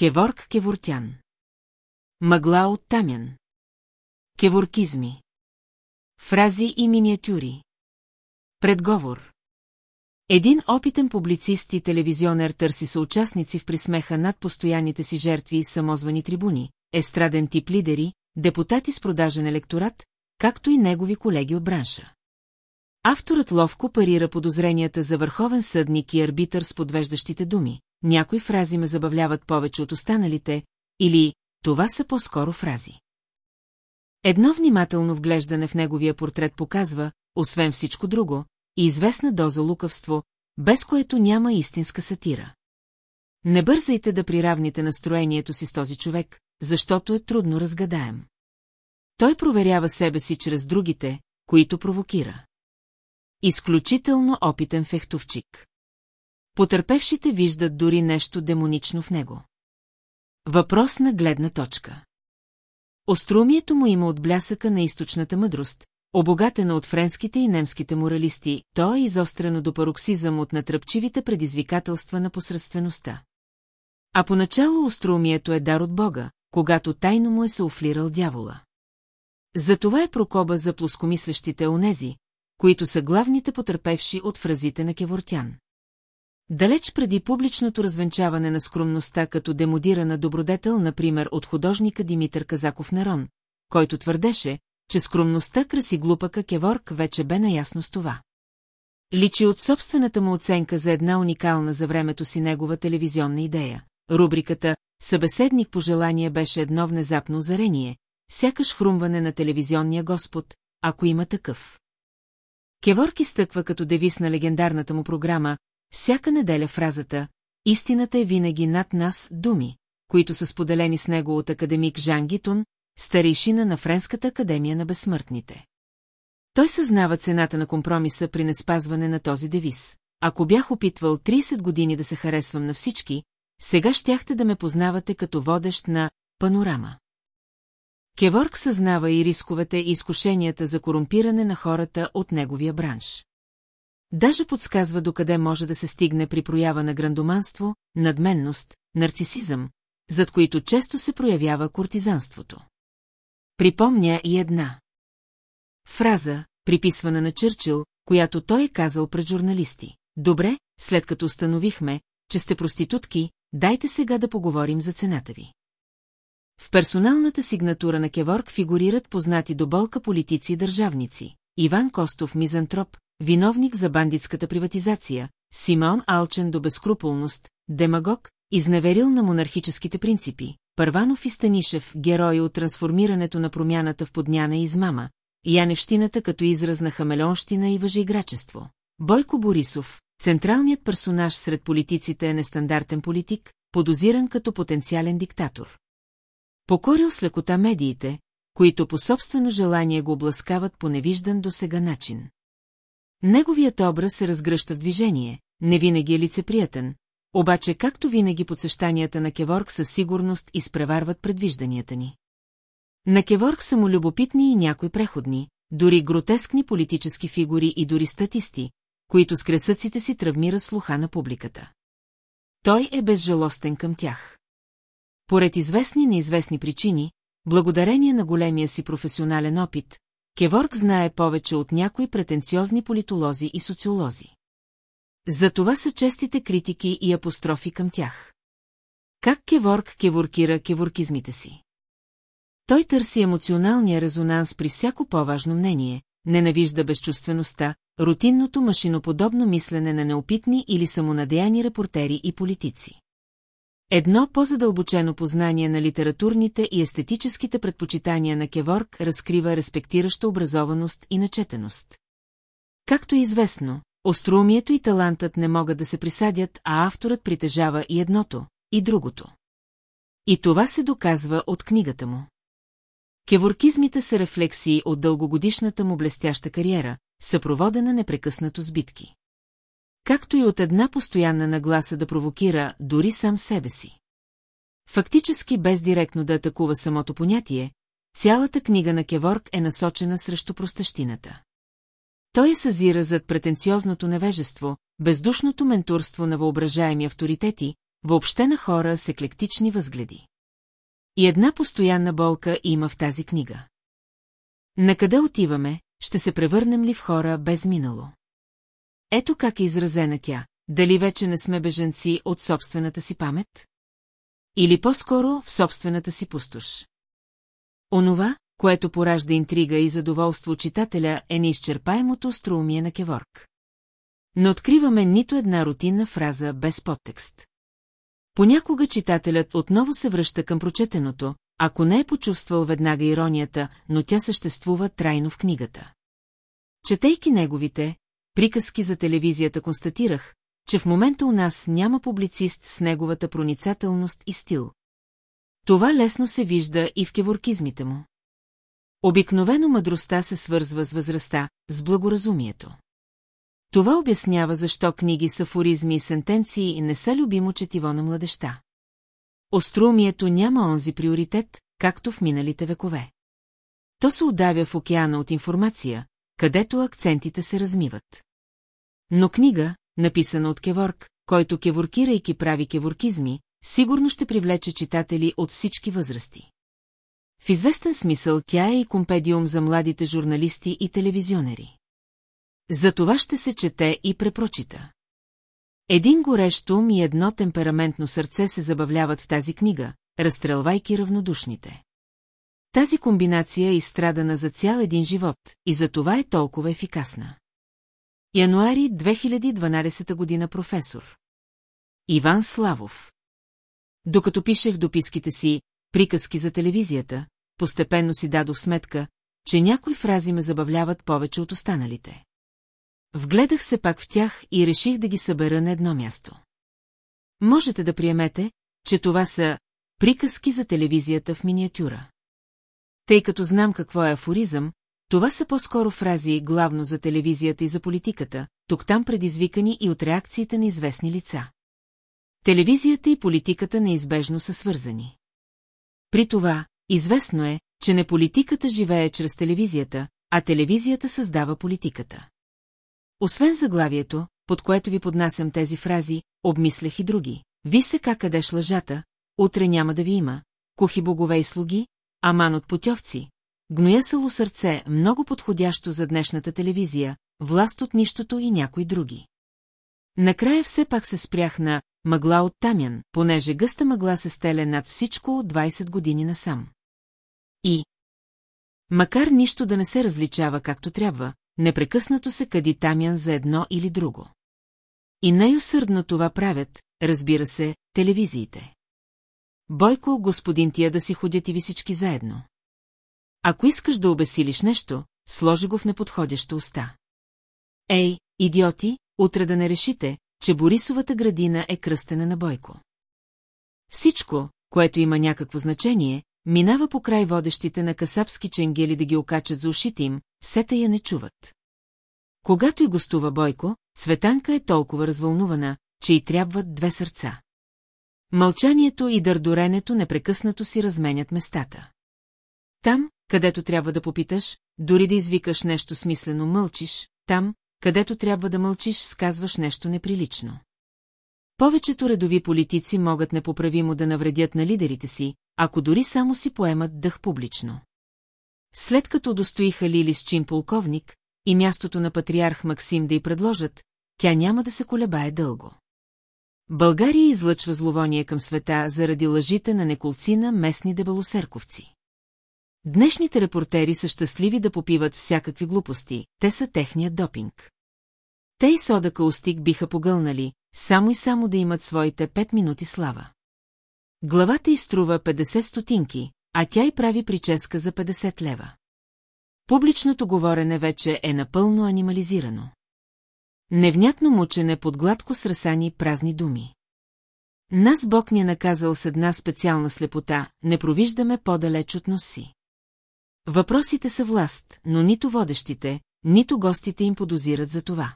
Кеворк Кевортян. Мъгла от Тамян. Кеворкизми. Фрази и миниатюри. Предговор. Един опитен публицист и телевизионер търси съучастници в присмеха над постоянните си жертви и самозвани трибуни, естраден тип лидери, депутати с продажен електорат, както и негови колеги от бранша. Авторът ловко парира подозренията за върховен съдник и арбитър с подвеждащите думи. Някои фрази ме забавляват повече от останалите, или това са по-скоро фрази. Едно внимателно вглеждане в неговия портрет показва, освен всичко друго, и известна доза лукавство, без което няма истинска сатира. Не бързайте да приравните настроението си с този човек, защото е трудно разгадаем. Той проверява себе си чрез другите, които провокира. Изключително опитен фехтовчик. Потърпевшите виждат дори нещо демонично в него. Въпрос на гледна точка. Острумието му има от блясъка на източната мъдрост, обогатена от френските и немските моралисти, то е изострено до пароксизъм от натръпчивите предизвикателства на посредствеността. А поначало остроумието е дар от Бога, когато тайно му е сауфлирал дявола. Затова е прокоба за плоскомислещите онези, които са главните потърпевши от фразите на Кевортян. Далеч преди публичното развенчаване на скромността като демодирана добродетел, например от художника Димитър Казаков Нерон, който твърдеше, че скромността краси глупака Кеворк вече бе наясно с това. Личи от собствената му оценка за една уникална за времето си негова телевизионна идея. Рубриката «Събеседник по желание» беше едно внезапно озарение, сякаш хрумване на телевизионния господ, ако има такъв. Кеворк изтъква като девиз на легендарната му програма всяка неделя фразата «Истината е винаги над нас» думи, които са споделени с него от академик Жан Гитон, старейшина на Френската академия на безсмъртните. Той съзнава цената на компромиса при неспазване на този девиз. Ако бях опитвал 30 години да се харесвам на всички, сега щяхте да ме познавате като водещ на панорама. Кеворк съзнава и рисковете и изкушенията за корумпиране на хората от неговия бранш. Даже подсказва докъде може да се стигне при проява на грандоманство, надменност, нарцисизъм, зад които често се проявява кортизанството. Припомня и една. Фраза, приписвана на Чърчил, която той е казал пред журналисти. Добре, след като установихме, че сте проститутки, дайте сега да поговорим за цената ви. В персоналната сигнатура на Кеворг фигурират познати до болка политици и държавници. Иван Костов Мизантроп, виновник за бандитската приватизация, Симеон Алчен до безкруполност, демагог, изневерил на монархическите принципи, Първанов и Станишев, герои от трансформирането на промяната в подняна и измама, Яневщината като израз на хамелеонщина и въжеиграчество. Бойко Борисов, централният персонаж сред политиците е нестандартен политик, подозиран като потенциален диктатор. Покорил с лекота медиите, които по собствено желание го обласкават по невиждан до сега начин. Неговият образ се разгръща в движение, не винаги е лицеприятен, обаче както винаги подсещанията на Кеворг със сигурност изпреварват предвижданията ни. На Кеворг са му любопитни и някои преходни, дори гротескни политически фигури и дори статисти, които с кресъците си травмират слуха на публиката. Той е безжалостен към тях. Поред известни неизвестни причини, благодарение на големия си професионален опит, Кеворг знае повече от някои претенциозни политолози и социолози. За това са честите критики и апострофи към тях. Как Кеворг кеворкира кеворкизмите си? Той търси емоционалния резонанс при всяко по-важно мнение, ненавижда безчувствеността, рутинното машиноподобно мислене на неопитни или самонадеяни репортери и политици. Едно по-задълбочено познание на литературните и естетическите предпочитания на Кеворг разкрива респектираща образованост и начетеност. Както е известно, остроумието и талантът не могат да се присадят, а авторът притежава и едното, и другото. И това се доказва от книгата му. Кеворкизмите са рефлексии от дългогодишната му блестяща кариера, съпроводена непрекъснато с битки както и от една постоянна нагласа да провокира дори сам себе си. Фактически без директно да атакува самото понятие, цялата книга на Кеворг е насочена срещу простащината. Той е съзира зад претенциозното невежество, бездушното ментурство на въображаеми авторитети, въобще на хора с еклектични възгледи. И една постоянна болка има в тази книга. Накъде отиваме, ще се превърнем ли в хора без минало? Ето как е изразена тя. Дали вече не сме беженци от собствената си памет? Или по-скоро в собствената си пустош? Онова, което поражда интрига и задоволство читателя, е неизчерпаемото остроумие на Кеворк. Не откриваме нито една рутинна фраза без подтекст. Понякога читателят отново се връща към прочетеното, ако не е почувствал веднага иронията, но тя съществува трайно в книгата. Четейки неговите, приказки за телевизията констатирах, че в момента у нас няма публицист с неговата проницателност и стил. Това лесно се вижда и в кеворкизмите му. Обикновено мъдростта се свързва с възрастта, с благоразумието. Това обяснява защо книги с афоризми и сентенции не са любимо четиво на младеща. Острумието няма онзи приоритет, както в миналите векове. То се удавя в океана от информация, където акцентите се размиват. Но книга, написана от Кеворк, който кеворкирайки прави кеворкизми, сигурно ще привлече читатели от всички възрасти. В известен смисъл тя е и компедиум за младите журналисти и телевизионери. За това ще се чете и препрочита. Един горещ ум и едно темпераментно сърце се забавляват в тази книга, разстрелвайки равнодушните. Тази комбинация е изстрадана за цял един живот и за това е толкова ефикасна. Януари 2012 година професор. Иван Славов. Докато пишех дописките си «Приказки за телевизията», постепенно си дадох сметка, че някои фрази ме забавляват повече от останалите. Вгледах се пак в тях и реших да ги събера на едно място. Можете да приемете, че това са приказки за телевизията в миниатюра. Тъй като знам какво е афоризъм, това са по-скоро фрази главно за телевизията и за политиката, тук-там предизвикани и от реакциите на известни лица. Телевизията и политиката неизбежно са свързани. При това, известно е, че не политиката живее чрез телевизията, а телевизията създава политиката. Освен заглавието, под което ви поднасям тези фрази, обмислях и други. Виж се как къдеш лъжата, утре няма да ви има, кухи богове и слуги, аман от потьовци, гноясало сърце, много подходящо за днешната телевизия, власт от нищото и някои други. Накрая все пак се спрях на мъгла от тамян, понеже гъста мъгла се стеле над всичко от 20 години насам. И... Макар нищо да не се различава както трябва, непрекъснато се кади тамян за едно или друго. И най-усърдно това правят, разбира се, телевизиите. Бойко, господин тия да си ходят и ви всички заедно. Ако искаш да обесилиш нещо, сложи го в неподходяща уста. Ей, идиоти, утре да не решите, че Борисовата градина е кръстена на Бойко. Всичко, което има някакво значение, минава по край водещите на касапски ченгели да ги окачат за ушите им, сета я не чуват. Когато и гостува Бойко, Светанка е толкова развълнувана, че й трябват две сърца. Мълчанието и дърдоренето непрекъснато си разменят местата. Там, където трябва да попиташ, дори да извикаш нещо смислено мълчиш, там, където трябва да мълчиш, сказваш нещо неприлично. Повечето редови политици могат непоправимо да навредят на лидерите си, ако дори само си поемат дъх публично. След като достоиха Лили с чин полковник и мястото на патриарх Максим да й предложат, тя няма да се колебае дълго. България излъчва зловоние към света заради лъжите на неколцина местни дебелосерковци. Днешните репортери са щастливи да попиват всякакви глупости, те са техният допинг. Те и сода каустик биха погълнали, само и само да имат своите пет минути слава. Главата й струва 50 стотинки, а тя й прави прическа за 50 лева. Публичното говорене вече е напълно анимализирано. Невнятно мучене под гладко срасани празни думи. Нас Бог ни е наказал с една специална слепота, не провиждаме по-далеч от носи. Въпросите са власт, но нито водещите, нито гостите им подозират за това.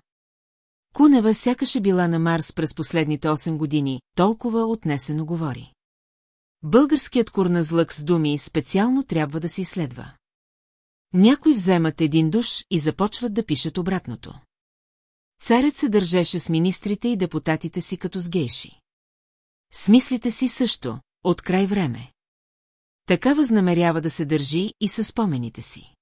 Кунева сякаше била на Марс през последните 8 години, толкова отнесено говори. Българският курназлък с думи специално трябва да се изследва. Някои вземат един душ и започват да пишат обратното. Царят се държеше с министрите и депутатите си като с гейши. с мислите си също, от край време. Така възнамерява да се държи и със спомените си.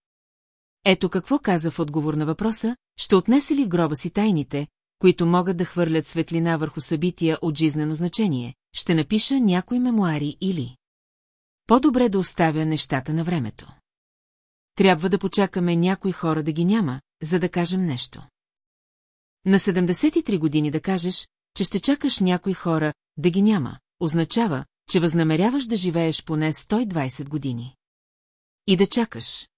Ето какво каза в отговор на въпроса, ще отнесе ли в гроба си тайните, които могат да хвърлят светлина върху събития от жизнено значение, ще напиша някои мемуари или... По-добре да оставя нещата на времето. Трябва да почакаме някои хора да ги няма, за да кажем нещо. На 73 години да кажеш, че ще чакаш някои хора да ги няма, означава, че възнамеряваш да живееш поне 120 години. И да чакаш.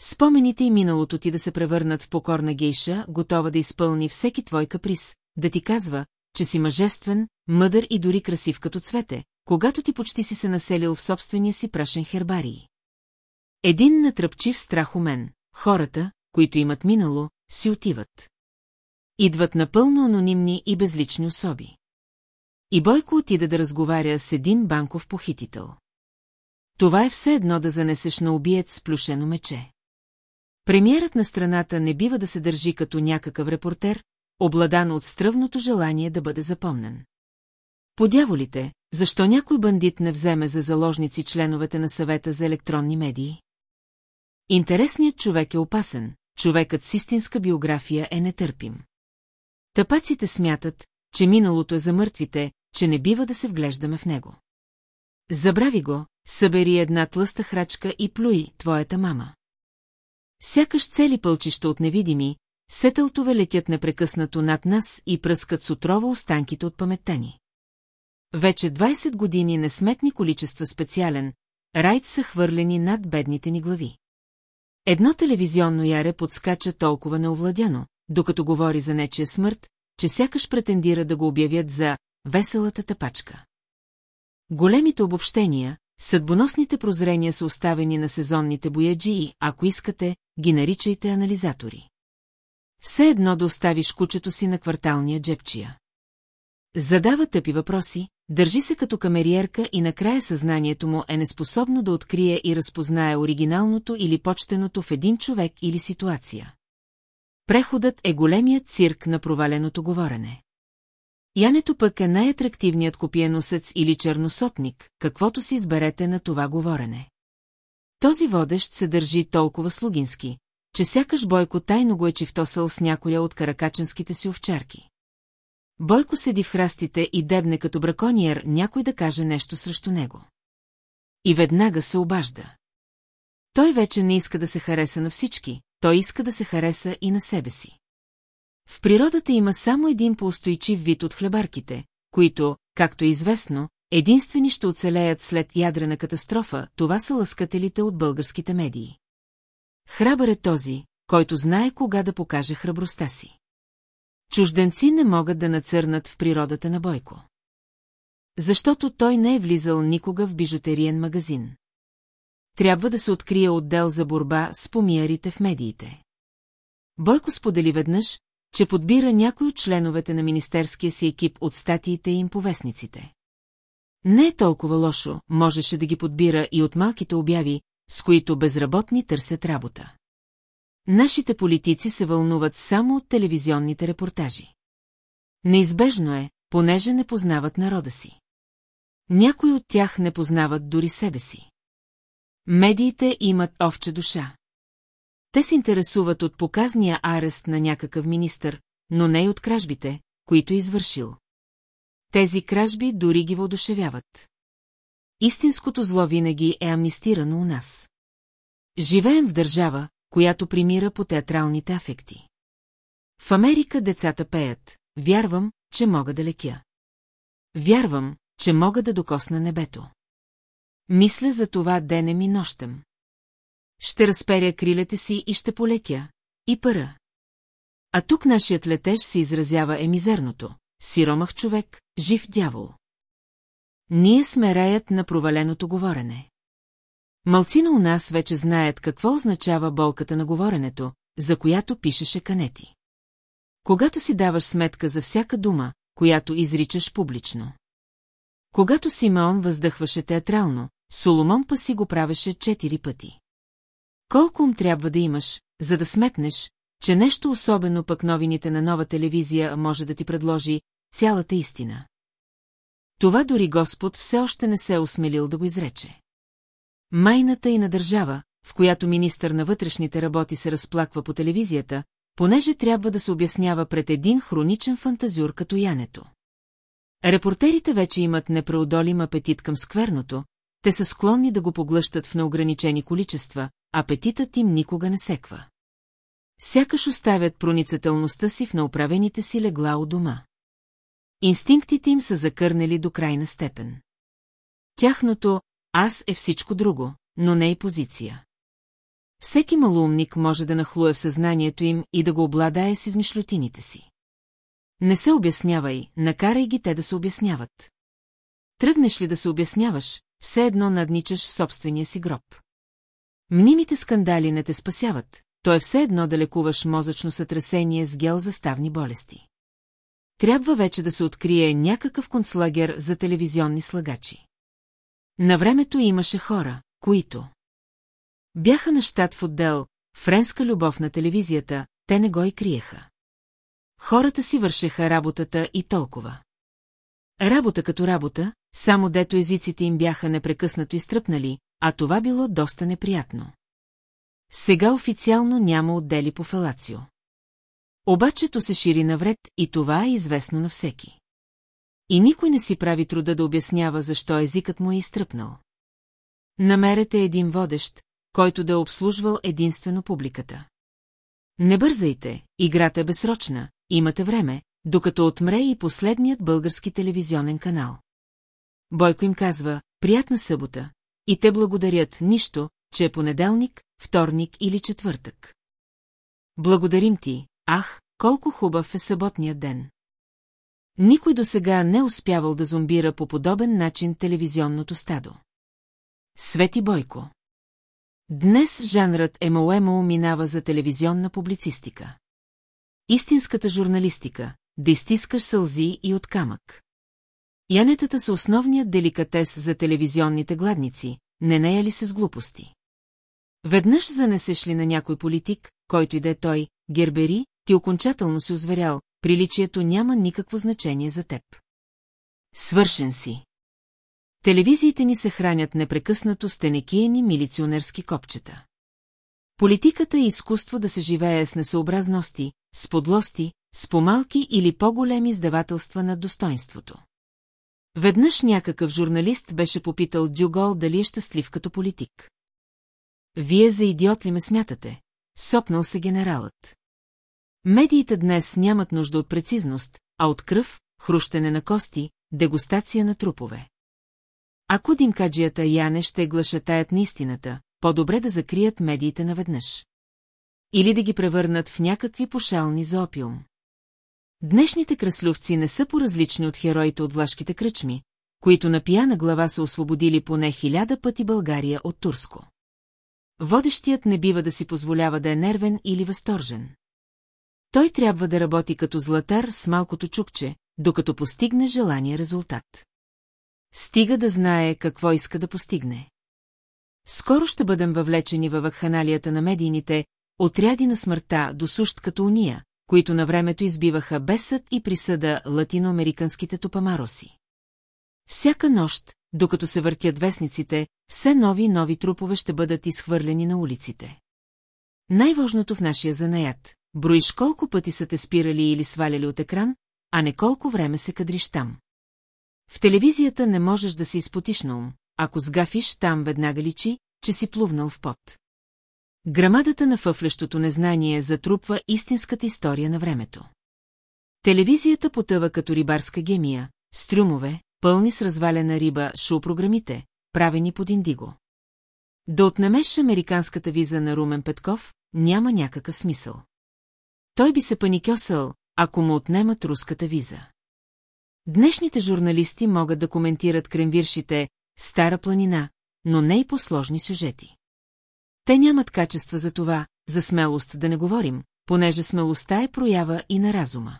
Спомените и миналото ти да се превърнат в покорна гейша, готова да изпълни всеки твой каприз, да ти казва, че си мъжествен, мъдър и дори красив като цвете, когато ти почти си се населил в собствения си прашен хербарий. Един натръпчив страх у мен, хората, които имат минало, си отиват. Идват напълно анонимни и безлични особи. И Бойко отида да разговаря с един банков похитител. Това е все едно да занесеш на убиец с плюшено мече. Премиерът на страната не бива да се държи като някакъв репортер, обладан от стръвното желание да бъде запомнен. Подяволите, защо някой бандит не вземе за заложници членовете на съвета за електронни медии? Интересният човек е опасен, човекът с истинска биография е нетърпим. Тъпаците смятат, че миналото е за мъртвите, че не бива да се вглеждаме в него. Забрави го, събери една тлъста храчка и плюй твоята мама. Сякаш цели пълчища от невидими, сетълтове летят непрекъснато над нас и пръскат с отрова останките от паметта ни. Вече 20 години несметни количества специален, райд са хвърлени над бедните ни глави. Едно телевизионно яре подскача толкова неовладяно, докато говори за нечия смърт, че сякаш претендира да го обявят за веселата тъпачка. Големите обобщения, съдбоносните прозрения са оставени на сезонните бояджи и, ако искате, ги наричайте анализатори. Все едно да оставиш кучето си на кварталния джепчия. Задава тъпи въпроси, държи се като камериерка и накрая съзнанието му е неспособно да открие и разпознае оригиналното или почтеното в един човек или ситуация. Преходът е големият цирк на проваленото говорене. Янето пък е най-атрактивният копиеносец или черносотник, каквото си изберете на това говорене. Този водещ се държи толкова слугински, че сякаш Бойко тайно го е чифтосъл с някоя от каракаченските си овчарки. Бойко седи в храстите и дебне като бракониер някой да каже нещо срещу него. И веднага се обажда. Той вече не иска да се хареса на всички, той иска да се хареса и на себе си. В природата има само един поустойчив вид от хлебарките, които, както е известно, единствени ще оцелеят след ядрена катастрофа, това са лъскателите от българските медии. Храбър е този, който знае кога да покаже храбростта си. Чужденци не могат да нацърнат в природата на Бойко. Защото той не е влизал никога в бижутериен магазин. Трябва да се открие отдел за борба с помиярите в медиите. Бойко сподели веднъж, че подбира някой от членовете на министерския си екип от статиите им по вестниците. Не е толкова лошо, можеше да ги подбира и от малките обяви, с които безработни търсят работа. Нашите политици се вълнуват само от телевизионните репортажи. Неизбежно е, понеже не познават народа си. Някои от тях не познават дори себе си. Медиите имат овче душа. Те се интересуват от показния арест на някакъв министър, но не и от кражбите, които е извършил. Тези кражби дори ги въодушевяват. Истинското зло винаги е амнистирано у нас. Живеем в държава, която примира по театралните афекти. В Америка децата пеят, вярвам, че мога да лекя. Вярвам, че мога да докосна небето. Мисля за това денем и нощем. Ще разперя крилете си и ще полетя. И пара. А тук нашият летеж се изразява емизерното. Сиромах човек, жив дявол. Ние сме раят на проваленото говорене. Малцина у нас вече знаят какво означава болката на говоренето, за която пишеше Канети. Когато си даваш сметка за всяка дума, която изричаш публично. Когато Симеон въздъхваше театрално, Соломон па си го правеше четири пъти. Колко ум трябва да имаш, за да сметнеш, че нещо особено пък новините на нова телевизия може да ти предложи цялата истина. Това дори Господ все още не се е осмелил да го изрече. Майната и на държава, в която министър на вътрешните работи се разплаква по телевизията, понеже трябва да се обяснява пред един хроничен фантазюр като Янето. Репортерите вече имат непреодолим апетит към скверното, те са склонни да го поглъщат в неограничени количества, апетитът им никога не секва. Сякаш оставят проницателността си в неуправените си легла у дома. Инстинктите им са закърнели до крайна степен. Тяхното «аз» е всичко друго, но не и позиция. Всеки малумник може да нахлуе в съзнанието им и да го обладае с измишлютините си. Не се обяснявай, накарай ги те да се обясняват. Тръгнеш ли да се обясняваш, все едно надничаш в собствения си гроб. Мнимите скандали не те спасяват, то е все едно да лекуваш мозъчно сътресение с гел за ставни болести. Трябва вече да се открие някакъв концлагер за телевизионни слагачи. На времето имаше хора, които бяха на щат в отдел «Френска любов на телевизията», те не го и криеха. Хората си вършеха работата и толкова. Работа като работа, само дето езиците им бяха непрекъснато изтръпнали, а това било доста неприятно. Сега официално няма отдели по фелацио. Обаче то се шири навред и това е известно на всеки. И никой не си прави труда да обяснява защо езикът му е изтръпнал. Намерете един водещ, който да е обслужвал единствено публиката. Не бързайте, играта е безсрочна, имате време, докато отмре и последният български телевизионен канал. Бойко им казва, приятна събота, и те благодарят нищо, че е понеделник, вторник или четвъртък. Благодарим ти, ах, колко хубав е съботният ден. Никой до сега не успявал да зомбира по подобен начин телевизионното стадо. Свети Бойко Днес жанрът емо минава за телевизионна публицистика. Истинската журналистика, да изтискаш сълзи и от камък. Янетата са основният деликатес за телевизионните гладници, не нея ли се с глупости. Веднъж занесеш ли на някой политик, който и да е той, гербери, ти окончателно си озверял, приличието няма никакво значение за теб. Свършен си. Телевизиите ни се хранят непрекъснато с тенекиени милиционерски копчета. Политиката е изкуство да се живее с несъобразности, с подлости, с помалки или по-големи издавателства на достоинството. Веднъж някакъв журналист беше попитал Дюгол дали е щастлив като политик. Вие за идиот ли ме смятате? Сопнал се генералът. Медиите днес нямат нужда от прецизност, а от кръв, хрущене на кости, дегустация на трупове. Ако димкаджията Яне ще глашатаят на истината, по-добре да закрият медиите наведнъж. Или да ги превърнат в някакви пошални за опиум. Днешните кръслювци не са по-различни от хероите от влашките кръчми, които на пияна глава са освободили поне хиляда пъти България от Турско. Водещият не бива да си позволява да е нервен или възторжен. Той трябва да работи като златар с малкото чукче, докато постигне желания резултат. Стига да знае какво иска да постигне. Скоро ще бъдем въвлечени във вакханалията на медийните, отряди на смъртта до сущ като уния, които на времето избиваха без съд и присъда латиноамериканските топамароси. Всяка нощ, докато се въртят вестниците, все нови и нови трупове ще бъдат изхвърлени на улиците. Най-важното в нашия занаят – броиш колко пъти са те спирали или сваляли от екран, а не колко време се кадриш там. В телевизията не можеш да си изпотиш на ум, ако сгафиш там веднага личи, че си плувнал в пот. Грамадата на фъфлещото незнание затрупва истинската история на времето. Телевизията потъва като рибарска гемия, стрюмове, пълни с развалена риба, шоу-програмите, правени под индиго. Да отнемеш американската виза на Румен Петков, няма някакъв смисъл. Той би се паникьосъл, ако му отнемат руската виза. Днешните журналисти могат да коментират кремвиршите «Стара планина», но не и по сложни сюжети. Те нямат качества за това, за смелост да не говорим, понеже смелостта е проява и на разума.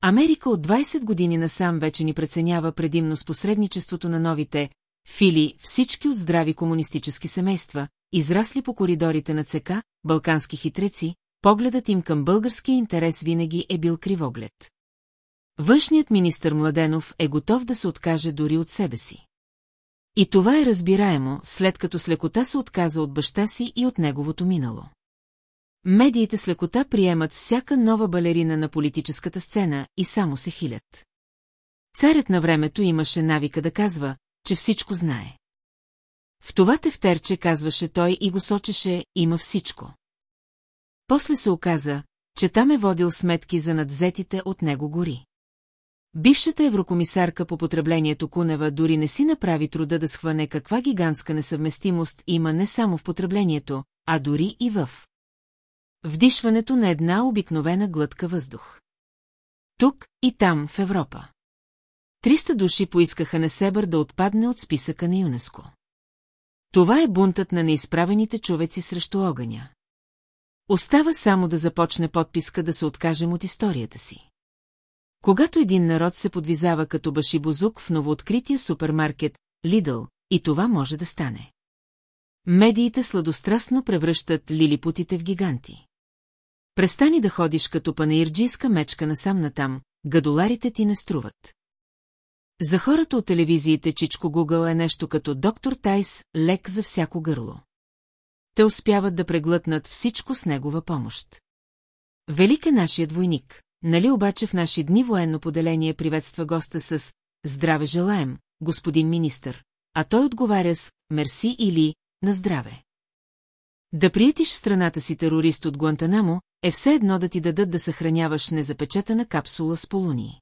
Америка от 20 години насам вече ни преценява предимно с посредничеството на новите фили, всички от здрави комунистически семейства, израсли по коридорите на ЦК, балкански хитреци, погледът им към българския интерес винаги е бил кривоглед. Външният министър Младенов е готов да се откаже дори от себе си. И това е разбираемо, след като с лекота се отказа от баща си и от неговото минало. Медиите с лекота приемат всяка нова балерина на политическата сцена и само се хилят. Царят на времето имаше навика да казва, че всичко знае. В това тефтерче, казваше той и го сочеше, има всичко. После се оказа, че там е водил сметки за надзетите от него гори. Бившата еврокомисарка по потреблението Кунева дори не си направи труда да схване каква гигантска несъвместимост има не само в потреблението, а дори и в вдишването на една обикновена глътка въздух. Тук и там в Европа. Триста души поискаха на Себър да отпадне от списъка на ЮНЕСКО. Това е бунтът на неизправените човеци срещу огъня. Остава само да започне подписка да се откажем от историята си. Когато един народ се подвизава като башибозук в новооткрития супермаркет Лидъл, и това може да стане. Медиите сладострастно превръщат лилипутите в гиганти. Престани да ходиш като панаирджийска мечка насам натам, гадоларите ти не струват. За хората от телевизиите Чичко Гугъл е нещо като доктор Тайс, лек за всяко гърло. Те успяват да преглътнат всичко с негова помощ. Велик е нашият войник, нали обаче в наши дни военно поделение приветства госта с «Здраве желаем, господин министър», а той отговаря с «Мерси» или «На здраве». Да приятиш в страната си терорист от Гуантанамо е все едно да ти дадат да съхраняваш незапечатана капсула с полунии.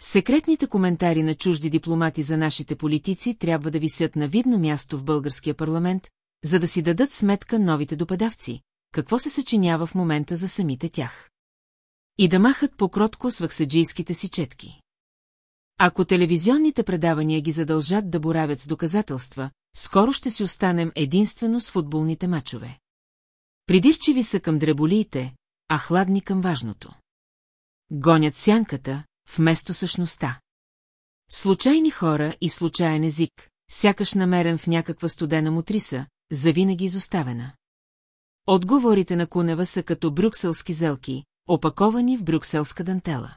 Секретните коментари на чужди дипломати за нашите политици трябва да висят на видно място в българския парламент, за да си дадат сметка новите допадавци, какво се съчинява в момента за самите тях. И да махат покротко с ваксаджийските си четки. Ако телевизионните предавания ги задължат да боравят с доказателства, скоро ще си останем единствено с футболните мачове. Придирчиви са към дреболиите, а хладни към важното. Гонят сянката, вместо същността. Случайни хора и случайен език, сякаш намерен в някаква студена мутриса, завинаги изоставена. Отговорите на Кунева са като брюкселски зелки, опаковани в брюкселска дантела.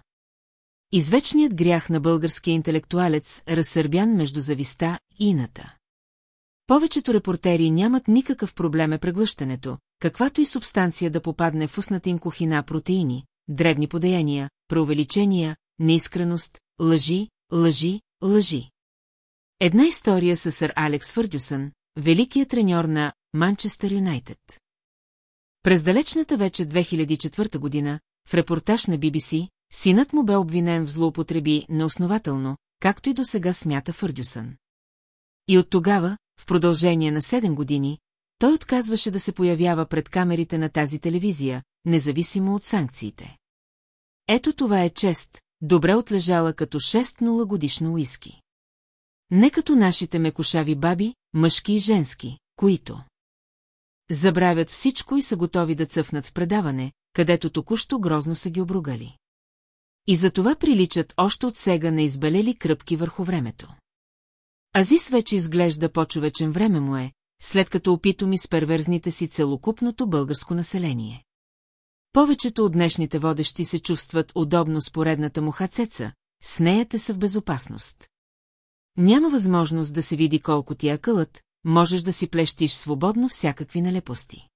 Извечният грях на българския интелектуалец, разсърбян между зависта и ината. Повечето репортери нямат никакъв проблем е преглъщането, каквато и субстанция да попадне в устната им кухина протеини, дребни подаяния, преувеличения, неискреност, лъжи, лъжи, лъжи. Една история с сър Алекс Фърдюсън, великият треньор на Манчестър Юнайтед. През далечната вече 2004 година, в репортаж на BBC, синът му бе обвинен в злоупотреби неоснователно, както и до сега смята Фърдюсън. И от тогава, в продължение на 7 години, той отказваше да се появява пред камерите на тази телевизия, независимо от санкциите. Ето това е чест, добре отлежала като 6-0 годишно уиски. Не като нашите мекошави баби, мъжки и женски, които забравят всичко и са готови да цъфнат в предаване, където току-що грозно са ги обругали. И за това приличат още от сега на избелели кръпки върху времето. Азис вече изглежда по-човечен време му е, след като опитоми с перверзните си целокупното българско население. Повечето от днешните водещи се чувстват удобно с поредната му хацеца, с нея те са в безопасност. Няма възможност да се види колко ти е кълът, можеш да си плещиш свободно всякакви нелепости.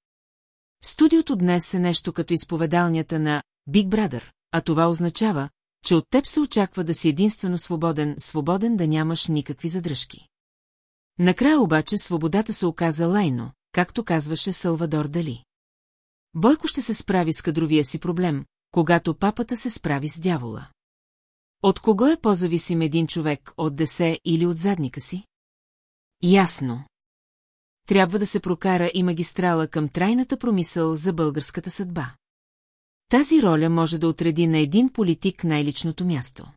Студиото днес е нещо като изповедалнята на Big Brother, а това означава, че от теб се очаква да си единствено свободен, свободен да нямаш никакви задръжки. Накрая обаче свободата се оказа лайно, както казваше Салвадор Дали. Бойко ще се справи с кадровия си проблем, когато папата се справи с дявола. От кого е по-зависим един човек, от десе или от задника си? Ясно. Трябва да се прокара и магистрала към трайната промисъл за българската съдба. Тази роля може да отреди на един политик най-личното място.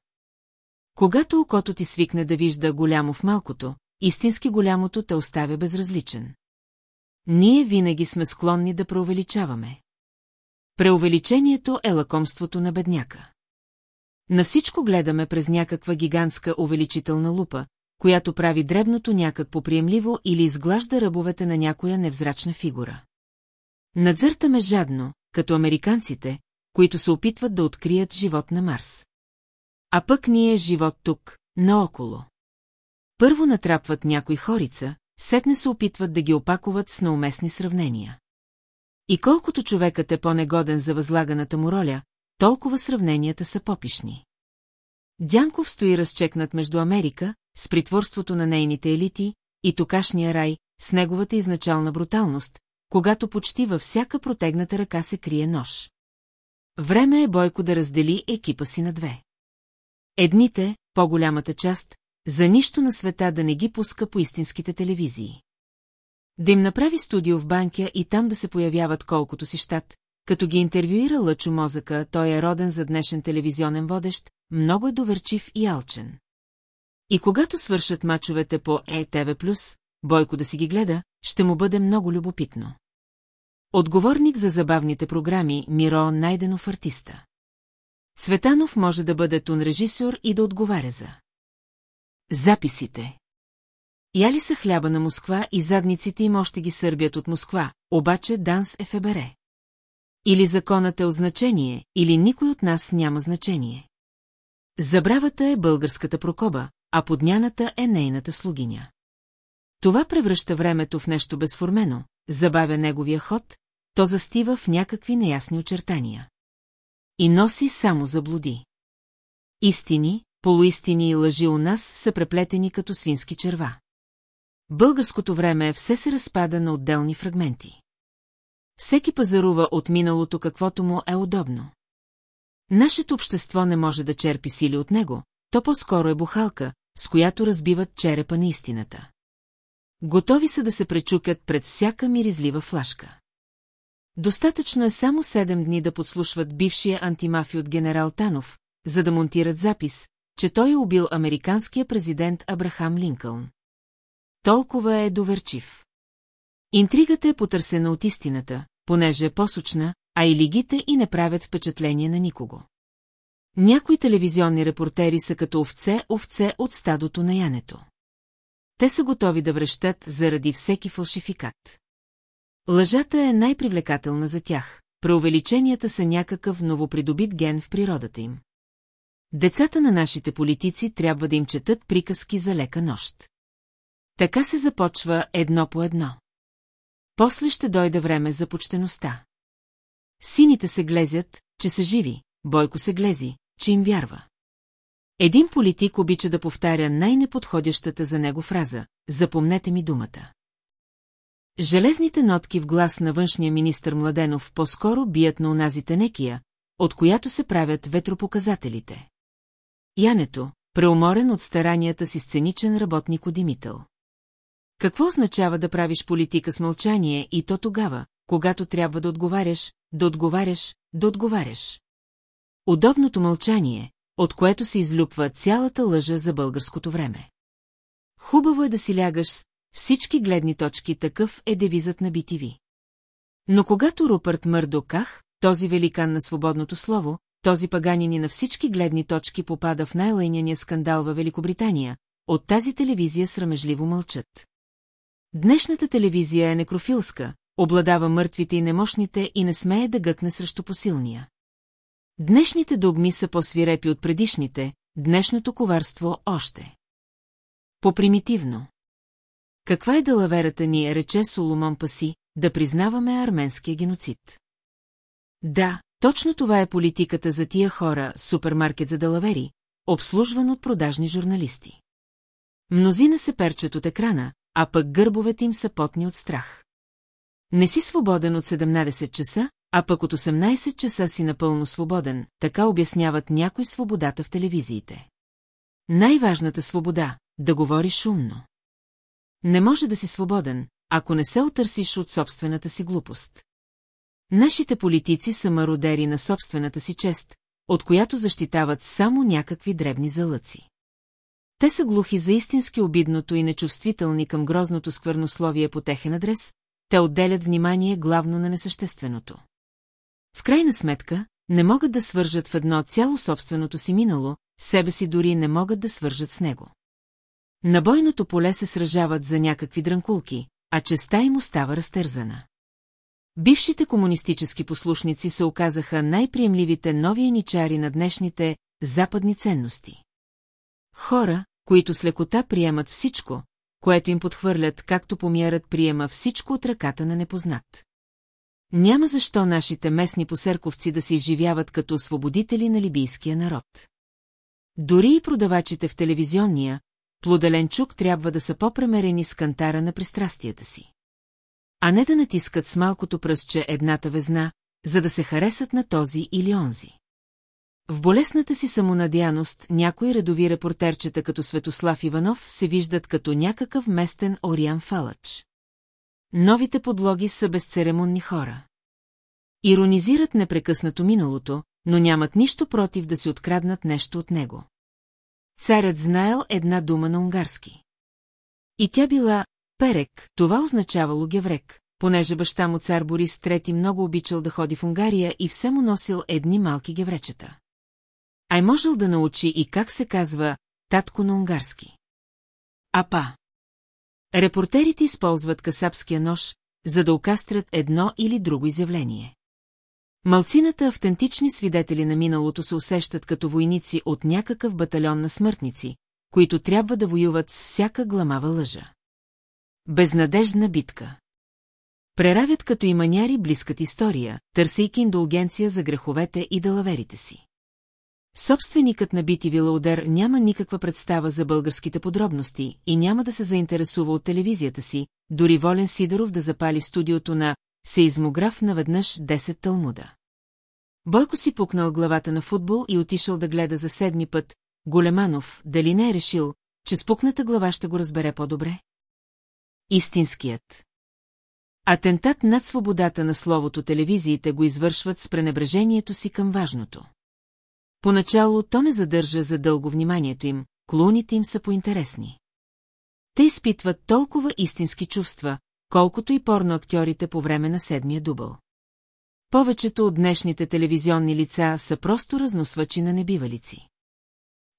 Когато окото ти свикне да вижда голямо в малкото, истински голямото те оставя безразличен. Ние винаги сме склонни да преувеличаваме. Преувеличението е лакомството на бедняка. На всичко гледаме през някаква гигантска увеличителна лупа, която прави дребното някак поприемливо или изглажда ръбовете на някоя невзрачна фигура. Надзъртаме жадно, като американците, които се опитват да открият живот на Марс. А пък ние живот тук, наоколо. Първо натрапват някой хорица, сетне се опитват да ги опакуват с науместни сравнения. И колкото човекът е по-негоден за възлаганата му роля, толкова сравненията са попишни. Дянков стои разчекнат между Америка, с притворството на нейните елити, и токашния рай, с неговата изначална бруталност, когато почти във всяка протегната ръка се крие нож. Време е Бойко да раздели екипа си на две. Едните, по-голямата част, за нищо на света да не ги пуска по истинските телевизии. Да им направи студио в банкя и там да се появяват колкото си щат, като ги интервюира Лъчо Мозъка, той е роден за днешен телевизионен водещ, много е доверчив и алчен. И когато свършат мачовете по ЕТВ+, Бойко да си ги гледа, ще му бъде много любопитно. Отговорник за забавните програми Миро Найденов артиста. Цветанов може да бъде тун режисьор и да отговаря за. Записите. Яли са хляба на Москва и задниците им още ги сърбят от Москва, обаче Данс е ФБР. Или законът е от значение, или никой от нас няма значение. Забравата е българската прокоба, а подняната е нейната слугиня. Това превръща времето в нещо безформено, забавя неговия ход, то застива в някакви неясни очертания. И носи само заблуди. Истини, полуистини и лъжи у нас са преплетени като свински черва. Българското време все се разпада на отделни фрагменти. Всеки пазарува от миналото каквото му е удобно. Нашето общество не може да черпи сили от него, то по-скоро е бухалка, с която разбиват черепа на истината. Готови са да се пречукат пред всяка миризлива флашка. Достатъчно е само седем дни да подслушват бившия антимафи от генерал Танов, за да монтират запис, че той е убил американския президент Абрахам Линкълн. Толкова е доверчив. Интригата е потърсена от истината, понеже е посочна, а и лигите и не правят впечатление на никого. Някои телевизионни репортери са като овце-овце от стадото на янето. Те са готови да връщат заради всеки фалшификат. Лъжата е най-привлекателна за тях, преувеличенията са някакъв новопридобит ген в природата им. Децата на нашите политици трябва да им четат приказки за лека нощ. Така се започва едно по едно. После ще дойде време за почтеността. Сините се глезят, че са живи, Бойко се глези, че им вярва. Един политик обича да повтаря най-неподходящата за него фраза «Запомнете ми думата». Железните нотки в глас на външния министр Младенов по-скоро бият на унази тенекия, от която се правят ветропоказателите. Янето, преуморен от старанията си сценичен работник Димитъл. Какво означава да правиш политика с мълчание и то тогава, когато трябва да отговаряш, да отговаряш, да отговаряш? Удобното мълчание, от което се излюпва цялата лъжа за българското време. Хубаво е да си лягаш с всички гледни точки, такъв е девизът на BTV. Но когато Рупърт Мърдоках, този великан на свободното слово, този паганини на всички гледни точки попада в най-лайняния скандал във Великобритания, от тази телевизия срамежливо мълчат. Днешната телевизия е некрофилска, обладава мъртвите и немощните и не смее да гъкне срещу посилния. Днешните догми са по-свирепи от предишните, днешното коварство още. По-примитивно. Каква е далаверата ни, рече Соломон Паси, да признаваме арменския геноцид? Да, точно това е политиката за тия хора, супермаркет за далавери, обслужван от продажни журналисти. Мнозина се перчат от екрана, а пък гърбовете им са потни от страх. Не си свободен от 17 часа, а пък от 18 часа си напълно свободен, така обясняват някой свободата в телевизиите. Най-важната свобода – да говориш умно. Не може да си свободен, ако не се отърсиш от собствената си глупост. Нашите политици са мародери на собствената си чест, от която защитават само някакви дребни залъци. Те са глухи за истински обидното и нечувствителни към грозното сквернословие по техен адрес, те отделят внимание главно на несъщественото. В крайна сметка, не могат да свържат в едно цяло собственото си минало, себе си дори не могат да свържат с него. На бойното поле се сражават за някакви дрънкулки, а честа им остава разтързана. Бившите комунистически послушници се оказаха най-приемливите нови еничари на днешните западни ценности. Хора, които с лекота приемат всичко, което им подхвърлят, както помярат приема всичко от ръката на непознат. Няма защо нашите местни посерковци да се изживяват като освободители на либийския народ. Дори и продавачите в телевизионния, Плодаленчук трябва да са по-премерени с кантара на пристрастията си. А не да натискат с малкото пръстче едната везна, за да се харесат на този или онзи. В болесната си самонадяност някои редови репортерчета като Светослав Иванов се виждат като някакъв местен Ориан Фалач. Новите подлоги са безцеремонни хора. Иронизират непрекъснато миналото, но нямат нищо против да си откраднат нещо от него. Царят знаел една дума на унгарски. И тя била Перек, това означавало геврек, понеже баща му цар Борис III много обичал да ходи в Унгария и все му носил едни малки гевречета. Ай можел да научи и как се казва татко на унгарски. Апа. Репортерите използват касапския нож, за да окастрят едно или друго изявление. Малцината автентични свидетели на миналото се усещат като войници от някакъв батальон на смъртници, които трябва да воюват с всяка гламава лъжа. Безнадежна битка. Преравят като и маняри близката история, търсейки индулгенция за греховете и далаверите си. Собственикът на Бити Вилаудер няма никаква представа за българските подробности и няма да се заинтересува от телевизията си, дори волен Сидоров да запали студиото на сеизмограф наведнъж 10 талмуда. Бойко си пукнал главата на футбол и отишъл да гледа за седми път, Големанов, дали не е решил, че спукната глава ще го разбере по-добре? Истинският. Атентат над свободата на словото телевизиите го извършват с пренебрежението си към важното. Поначало то не задържа за дълго вниманието им, клоуните им са поинтересни. Те изпитват толкова истински чувства, колкото и порноактьорите по време на седмия дубъл. Повечето от днешните телевизионни лица са просто разносвачи на небивалици.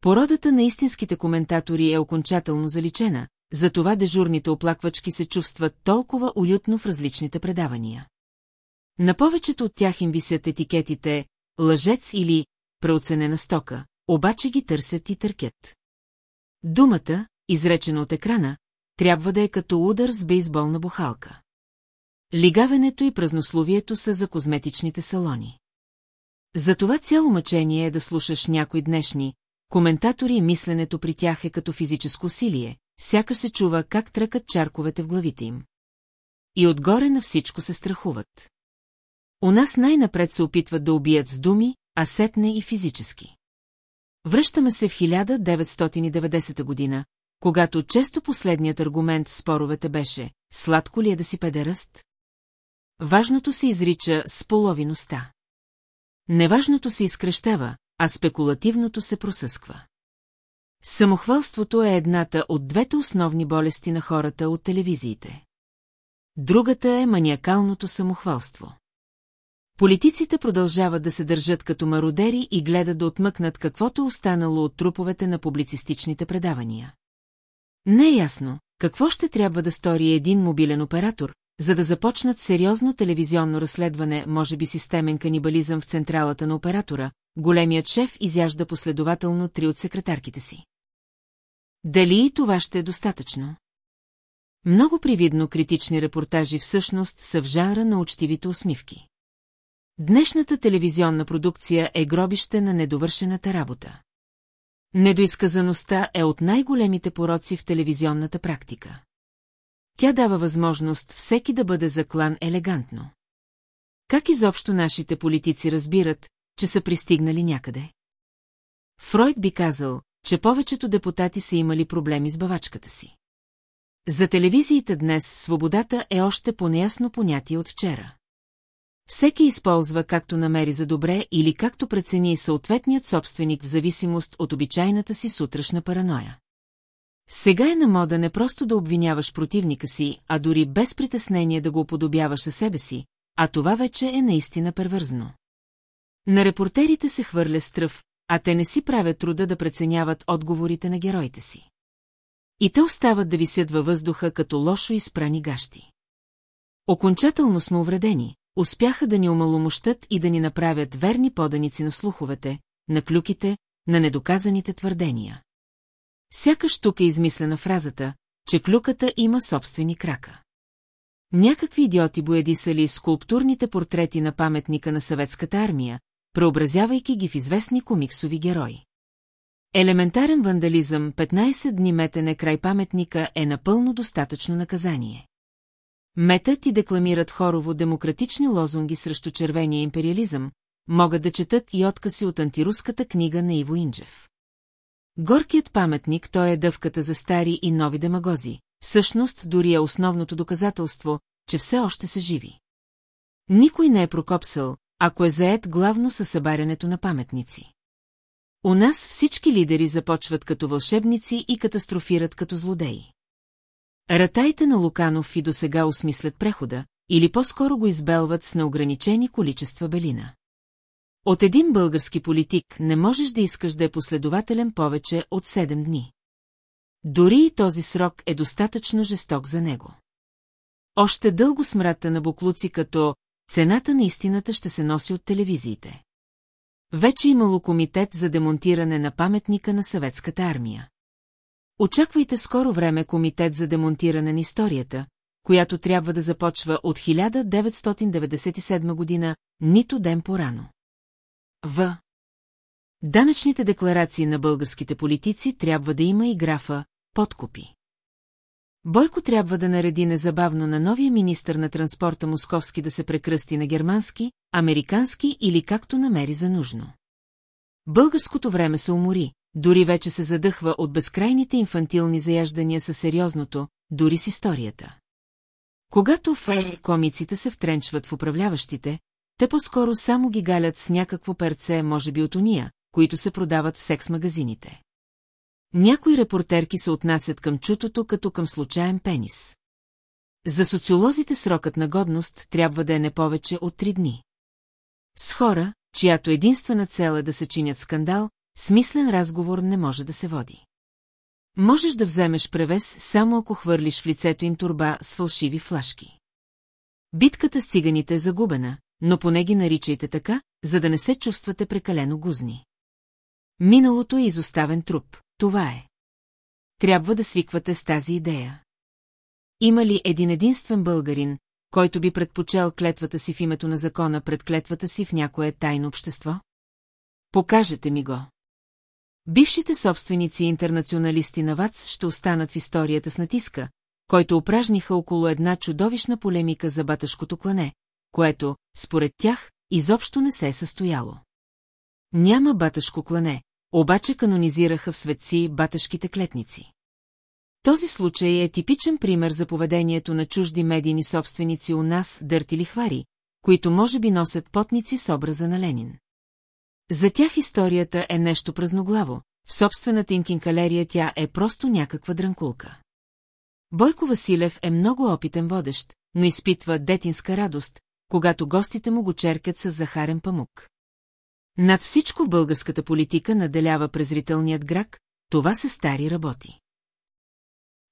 Породата на истинските коментатори е окончателно заличена, затова дежурните оплаквачки се чувстват толкова уютно в различните предавания. На повечето от тях им висят етикетите «лъжец» или «преоценена стока», обаче ги търсят и търкят. Думата, изречена от екрана, трябва да е като удар с бейсболна бухалка. Лигавенето и празнословието са за козметичните салони. Затова цяло мъчение е да слушаш някои днешни, коментатори и мисленето при тях е като физическо усилие, сякаш се чува как тръкат чарковете в главите им. И отгоре на всичко се страхуват. У нас най-напред се опитват да убият с думи, а сетне и физически. Връщаме се в 1990 година, когато често последният аргумент в споровете беше «Сладко ли е да си педеръст?» Важното се изрича с половиността. Неважното се изкръщава, а спекулативното се просъсква. Самохвалството е едната от двете основни болести на хората от телевизиите. Другата е маниакалното самохвалство. Политиците продължават да се държат като мародери и гледат да отмъкнат каквото останало от труповете на публицистичните предавания. Не е ясно, какво ще трябва да стори един мобилен оператор, за да започнат сериозно телевизионно разследване, може би системен канибализъм в централата на оператора, големият шеф изяжда последователно три от секретарките си. Дали и това ще е достатъчно? Много привидно критични репортажи всъщност са в жанра на учтивите усмивки. Днешната телевизионна продукция е гробище на недовършената работа. Недоизказаността е от най-големите пороци в телевизионната практика. Тя дава възможност всеки да бъде заклан елегантно. Как изобщо нашите политици разбират, че са пристигнали някъде? Фройд би казал, че повечето депутати са имали проблеми с бавачката си. За телевизиите днес свободата е още по-неясно понятие от вчера. Всеки използва както намери за добре или както прецени съответният собственик в зависимост от обичайната си сутрешна параноя. Сега е на мода не просто да обвиняваш противника си, а дори без притеснение да го уподобяваш със себе си, а това вече е наистина перверзно. На репортерите се хвърля стръв, а те не си правят труда да преценяват отговорите на героите си. И те остават да висят във въздуха като лошо изпрани гащи. Окончателно сме увредени, успяха да ни омаломощат и да ни направят верни поданици на слуховете, на клюките, на недоказаните твърдения. Сякаш тук е измислена фразата, че клюката има собствени крака. Някакви идиоти боядисали скулптурните портрети на паметника на съветската армия, преобразявайки ги в известни комиксови герои. Елементарен вандализъм 15 дни метене край паметника е напълно достатъчно наказание. Метът и декламират хорово демократични лозунги срещу червения империализъм, могат да четат и откази от антируската книга на Иво Инджев. Горкият паметник той е дъвката за стари и нови демагози, всъщност дори е основното доказателство, че все още се живи. Никой не е прокопсал, ако е заед главно със събарянето на паметници. У нас всички лидери започват като вълшебници и катастрофират като злодеи. Ратаите на Луканов и досега осмислят прехода, или по-скоро го избелват с неограничени количества белина. От един български политик не можеш да искаш да е последователен повече от 7 дни. Дори и този срок е достатъчно жесток за него. Още дълго смрата на буклуци като цената на истината ще се носи от телевизиите. Вече имало комитет за демонтиране на паметника на съветската армия. Очаквайте скоро време комитет за демонтиране на историята, която трябва да започва от 1997 година, нито ден по-рано. В. Данъчните декларации на българските политици трябва да има и графа «Подкупи». Бойко трябва да нареди незабавно на новия министър на транспорта Московски да се прекръсти на германски, американски или както намери за нужно. Българското време се умори, дори вече се задъхва от безкрайните инфантилни заяждания със сериозното, дори с историята. Когато в комиците се втренчват в управляващите, те по-скоро само ги галят с някакво перце, може би от уния, които се продават в секс-магазините. Някои репортерки се отнасят към чутото като към случайен пенис. За социолозите срокът на годност трябва да е не повече от три дни. С хора, чиято единствена цел е да се чинят скандал, смислен разговор не може да се води. Можеш да вземеш превес, само ако хвърлиш в лицето им турба с фалшиви флашки. Битката с циганите е загубена, но поне ги наричайте така, за да не се чувствате прекалено гузни. Миналото е изоставен труп, това е. Трябва да свиквате с тази идея. Има ли един единствен българин, който би предпочел клетвата си в името на закона пред клетвата си в някое тайно общество? Покажете ми го. Бившите собственици и интернационалисти на ВАЦ ще останат в историята с натиска, който упражниха около една чудовищна полемика за батъшкото клане, което, според тях, изобщо не се е състояло. Няма батъшко клане, обаче канонизираха в светци батъшките клетници. Този случай е типичен пример за поведението на чужди медийни собственици у нас, дърти лихвари, които може би носят потници с образа на Ленин. За тях историята е нещо празноглаво, в собствената им кинкалерия тя е просто някаква дранкулка. Бойко Василев е много опитен водещ, но изпитва детинска радост, когато гостите му го черкат с захарен памук. Над всичко българската политика наделява презрителният грак, това са стари работи.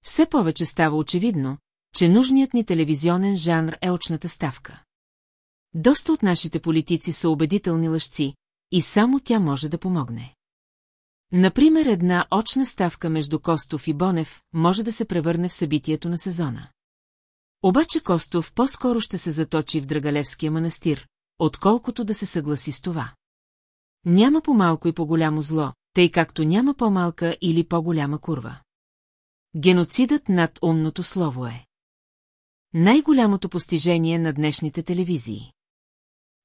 Все повече става очевидно, че нужният ни телевизионен жанр е очната ставка. Доста от нашите политици са убедителни лъжци, и само тя може да помогне. Например, една очна ставка между Костов и Бонев може да се превърне в събитието на сезона. Обаче Костов по-скоро ще се заточи в Драгалевския манастир, отколкото да се съгласи с това. Няма по-малко и по-голямо зло, тъй както няма по-малка или по-голяма курва. Геноцидът над умното слово е. Най-голямото постижение на днешните телевизии.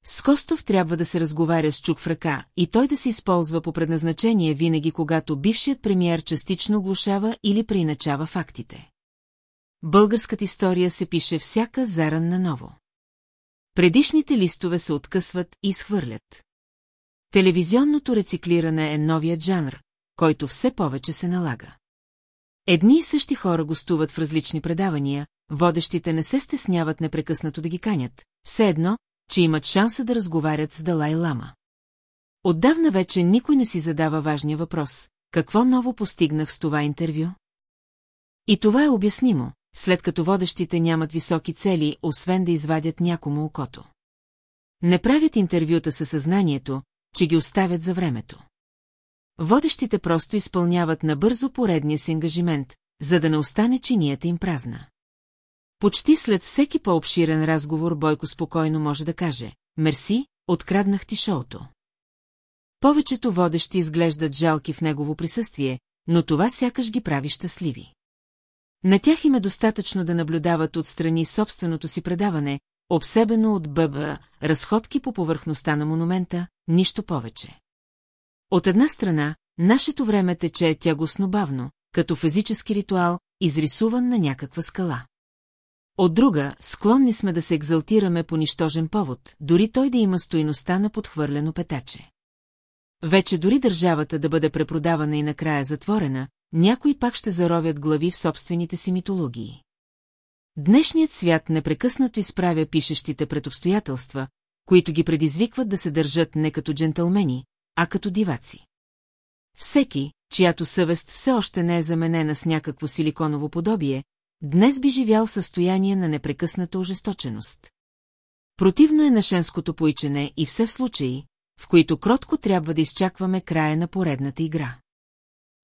С Костов трябва да се разговаря с чук в ръка и той да се използва по предназначение винаги, когато бившият премиер частично оглушава или преиначава фактите. Българската история се пише всяка заран на ново. Предишните листове се откъсват и изхвърлят. Телевизионното рециклиране е новият жанр, който все повече се налага. Едни и същи хора гостуват в различни предавания, водещите не се стесняват непрекъснато да ги канят, все едно, че имат шанса да разговарят с Далай Лама. Отдавна вече никой не си задава важния въпрос – какво ново постигнах с това интервю? И това е обяснимо, след като водещите нямат високи цели, освен да извадят някому окото. Не правят интервюта със съзнанието, че ги оставят за времето. водещите просто изпълняват набързо поредния си ангажимент, за да не остане чинията им празна. Почти след всеки по-обширен разговор Бойко спокойно може да каже «Мерси, откраднах ти шоуто». Повечето водещи изглеждат жалки в негово присъствие, но това сякаш ги прави щастливи. На тях им е достатъчно да наблюдават отстрани собственото си предаване, обсебено от ББ, разходки по повърхността на монумента, нищо повече. От една страна, нашето време тече тягосно бавно, като физически ритуал, изрисуван на някаква скала. От друга, склонни сме да се екзалтираме по нищожен повод, дори той да има стоиността на подхвърлено петаче. Вече дори държавата да бъде препродавана и накрая затворена, някои пак ще заровят глави в собствените си митологии. Днешният свят непрекъснато изправя пишещите пред обстоятелства, които ги предизвикват да се държат не като джентълмени, а като диваци. Всеки, чиято съвест все още не е заменена с някакво силиконово подобие, днес би живял в състояние на непрекъсната ожесточеност. Противно е на шенското поичене и все в случаи, в които кротко трябва да изчакваме края на поредната игра.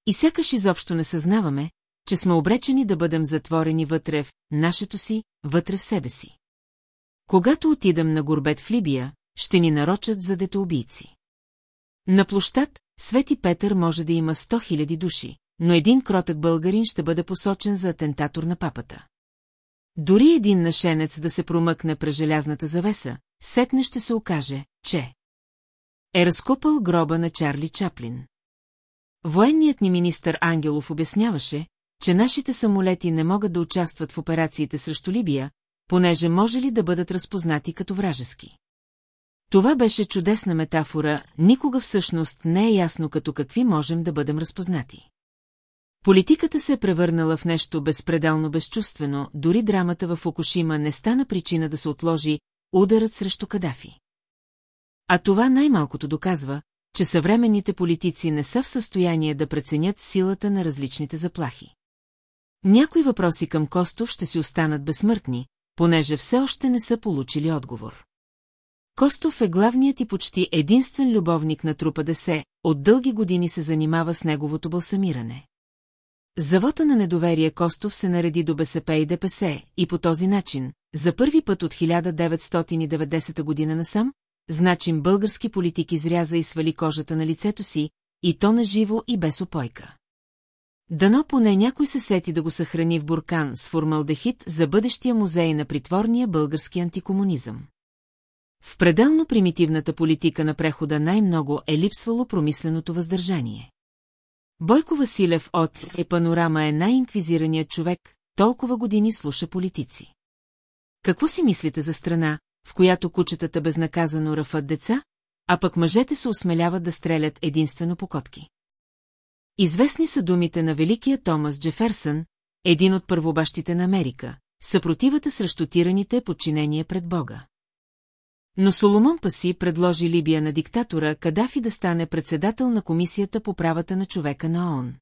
И сякаш изобщо не съзнаваме, че сме обречени да бъдем затворени вътре в нашето си, вътре в себе си. Когато отидем на горбет в Либия, ще ни нарочат за детоубийци. На площад Свети Петър може да има 100 000 души, но един кротък българин ще бъде посочен за атентатор на папата. Дори един нашенец да се промъкне през желязната завеса, сетне ще се окаже, че е разкопал гроба на Чарли Чаплин. Военният ни министър Ангелов обясняваше, че нашите самолети не могат да участват в операциите срещу Либия, понеже може ли да бъдат разпознати като вражески. Това беше чудесна метафора, никога всъщност не е ясно като какви можем да бъдем разпознати. Политиката се е превърнала в нещо безпределно безчувствено, дори драмата в Фукушима не стана причина да се отложи ударът срещу Кадафи. А това най-малкото доказва, че съвременните политици не са в състояние да преценят силата на различните заплахи. Някои въпроси към Костов ще си останат безсмъртни, понеже все още не са получили отговор. Костов е главният и почти единствен любовник на трупа Десе, от дълги години се занимава с неговото балсамиране. Завота на недоверие Костов се нареди до БСП и ДПС и по този начин, за първи път от 1990 година насам, значим български политик изряза и свали кожата на лицето си, и то на живо и без опойка. Дано поне някой се сети да го съхрани в буркан с формалдехид за бъдещия музей на притворния български антикомунизъм. В пределно примитивната политика на прехода най-много е липсвало промисленото въздържание. Бойко Василев от «Е панорама» е най-инквизираният човек, толкова години слуша политици. Какво си мислите за страна, в която кучетата безнаказано ръфат деца, а пък мъжете се осмеляват да стрелят единствено по котки? Известни са думите на великия Томас Джеферсън, един от първобащите на Америка, съпротивата срещу тираните подчинение пред Бога. Но Соломон Паси предложи Либия на диктатора Кадафи да стане председател на Комисията по правата на човека на ООН.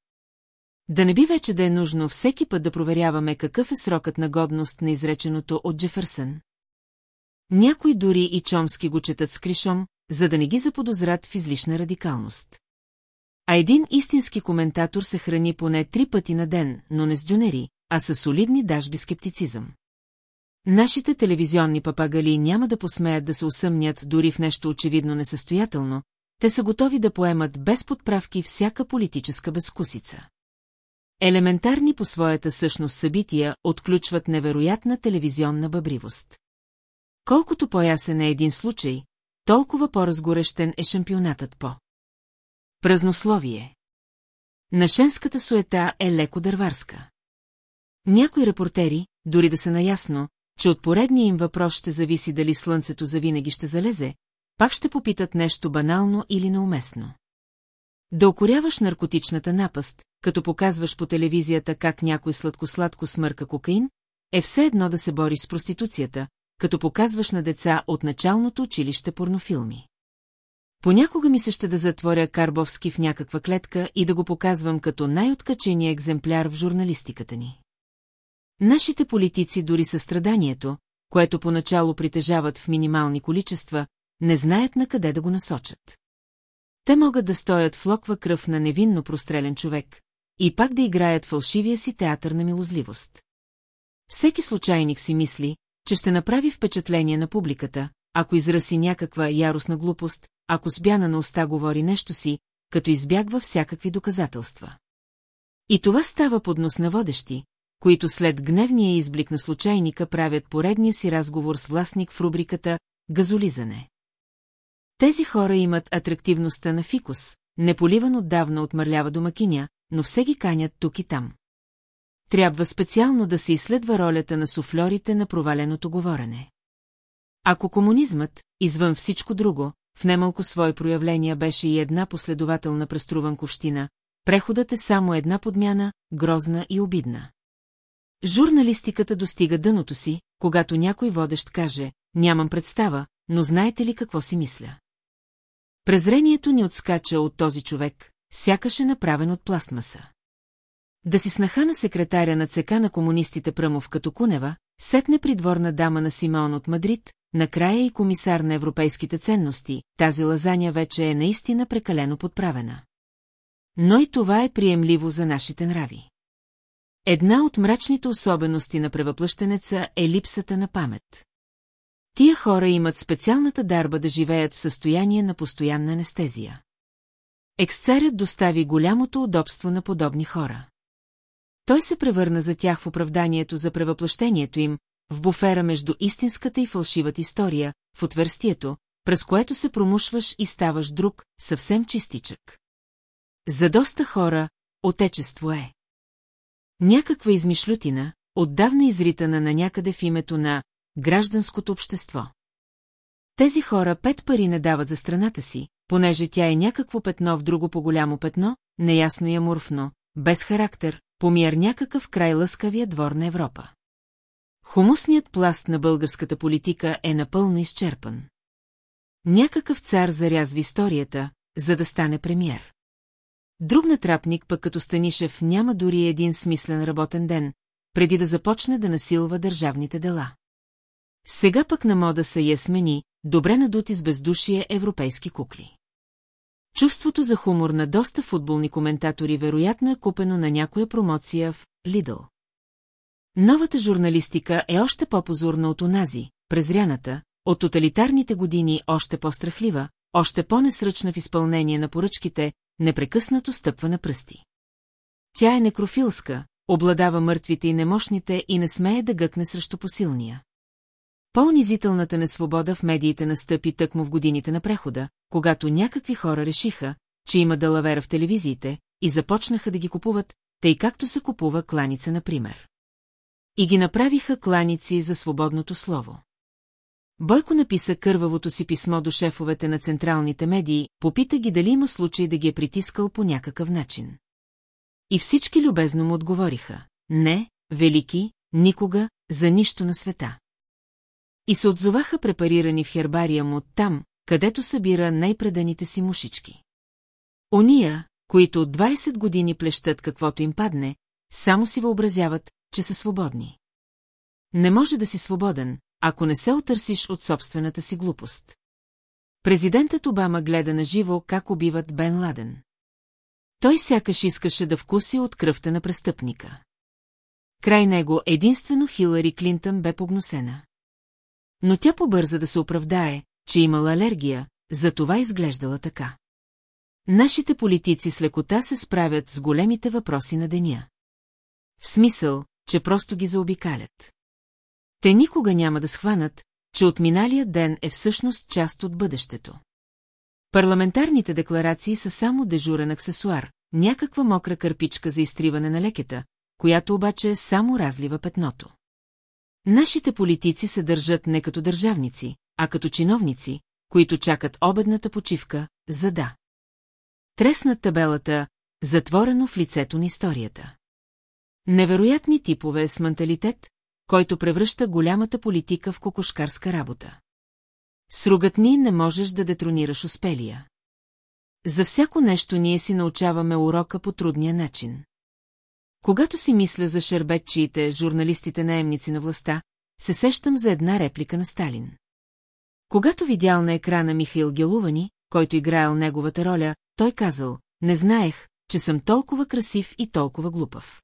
Да не би вече да е нужно всеки път да проверяваме какъв е срокът на годност на изреченото от Джефърсън. Някои дори и чомски го четат с кришом, за да не ги заподозрат в излишна радикалност. А един истински коментатор се храни поне три пъти на ден, но не с дюнери, а с солидни дажби скептицизъм. Нашите телевизионни папагали няма да посмеят да се усъмнят дори в нещо очевидно несъстоятелно, те са готови да поемат без подправки всяка политическа безкусица. Елементарни по своята същност събития отключват невероятна телевизионна бъбривост. Колкото по-ясен е един случай, толкова по-разгорещен е шампионатът по. Празнословие. Нашенската суета е леко дърварска. Някои репортери, дори да са наясно, че от поредния им въпрос ще зависи дали слънцето завинаги ще залезе, пак ще попитат нещо банално или неуместно. Да окоряваш наркотичната напаст, като показваш по телевизията как някой сладко-сладко смърка кокаин, е все едно да се бориш с проституцията, като показваш на деца от началното училище порнофилми. Понякога ми се ще да затворя Карбовски в някаква клетка и да го показвам като най-откачения екземпляр в журналистиката ни. Нашите политици дори състраданието, което поначало притежават в минимални количества, не знаят на къде да го насочат. Те могат да стоят в локва кръв на невинно прострелен човек и пак да играят фалшивия си театър на милозливост. Всеки случайник си мисли, че ще направи впечатление на публиката, ако израси някаква яростна глупост, ако с бяна на уста говори нещо си, като избягва всякакви доказателства. И това става под нос на водещи, които след гневния изблик на случайника правят поредния си разговор с властник в рубриката «Газолизане». Тези хора имат атрактивността на фикус, неполиван отдавна от мърлява домакиня, но все ги канят тук и там. Трябва специално да се изследва ролята на суфлорите на проваленото говорене. Ако комунизмът, извън всичко друго, в немалко свои проявления беше и една последователна преструванковщина, преходът е само една подмяна, грозна и обидна. Журналистиката достига дъното си, когато някой водещ каже, нямам представа, но знаете ли какво си мисля? Презрението ни отскача от този човек, сякаш е направен от пластмаса. Да си снаха на секретаря на ЦК на комунистите Пръмов като Кунева, сетне придворна дама на Симеон от Мадрид, накрая и комисар на европейските ценности, тази лазаня вече е наистина прекалено подправена. Но и това е приемливо за нашите нрави. Една от мрачните особености на превъплъщенеца е липсата на памет. Тия хора имат специалната дарба да живеят в състояние на постоянна анестезия. Ексцарят достави голямото удобство на подобни хора. Той се превърна за тях в оправданието за превъплъщението им, в буфера между истинската и фалшивата история, в отверстието, през което се промушваш и ставаш друг, съвсем чистичък. За доста хора, отечество е. Някаква измишлютина, отдавна изритана на някъде в името на гражданското общество. Тези хора пет пари не дават за страната си, понеже тя е някакво петно в друго по-голямо петно, неясно и амурфно, без характер, помир някакъв край лъскавия двор на Европа. Хумусният пласт на българската политика е напълно изчерпан. Някакъв цар зарязви историята, за да стане премьер. Друг натрапник пък като Станишев няма дори един смислен работен ден, преди да започне да насилва държавните дела. Сега пък на мода са ясмени, добре надути с бездушие европейски кукли. Чувството за хумор на доста футболни коментатори вероятно е купено на някоя промоция в Лидъл. Новата журналистика е още по-позорна от онази, презряната, от тоталитарните години още по-страхлива, още по-несръчна в изпълнение на поръчките, непрекъснато стъпва на пръсти. Тя е некрофилска, обладава мъртвите и немощните и не смее да гъкне срещу посилния. По-унизителната несвобода в медиите настъпи тъкмо в годините на прехода, когато някакви хора решиха, че има далавера в телевизиите и започнаха да ги купуват, тъй както се купува кланица, например. И ги направиха кланици за свободното слово. Бойко написа кървавото си писмо до шефовете на централните медии, попита ги дали има случай да ги е притискал по някакъв начин. И всички любезно му отговориха. Не, велики, никога, за нищо на света. И се отзоваха препарирани в хербария му там, където събира най-преданите си мушички. Ония, които от 20 години плещат каквото им падне, само си въобразяват, че са свободни. Не може да си свободен, ако не се отърсиш от собствената си глупост. Президентът Обама гледа на живо как убиват Бен Ладен. Той сякаш искаше да вкуси от кръвта на престъпника. Край него единствено Хилари Клинтън бе погносена. Но тя побърза да се оправдае, че имала алергия, затова изглеждала така. Нашите политици с лекота се справят с големите въпроси на деня. В смисъл, че просто ги заобикалят. Те никога няма да схванат, че отминалия ден е всъщност част от бъдещето. Парламентарните декларации са само дежурен аксесуар, някаква мокра кърпичка за изтриване на лекета, която обаче само разлива петното. Нашите политици се държат не като държавници, а като чиновници, които чакат обедната почивка, за да. Треснат табелата, затворено в лицето на историята. Невероятни типове с менталитет, който превръща голямата политика в кокошкарска работа. С ругатни не можеш да детронираш успелия. За всяко нещо ние си научаваме урока по трудния начин. Когато си мисля за шербетчиите, журналистите наемници на властта, се сещам за една реплика на Сталин. Когато видял на екрана Михаил Гелувани, който играел неговата роля, той казал, не знаех, че съм толкова красив и толкова глупав.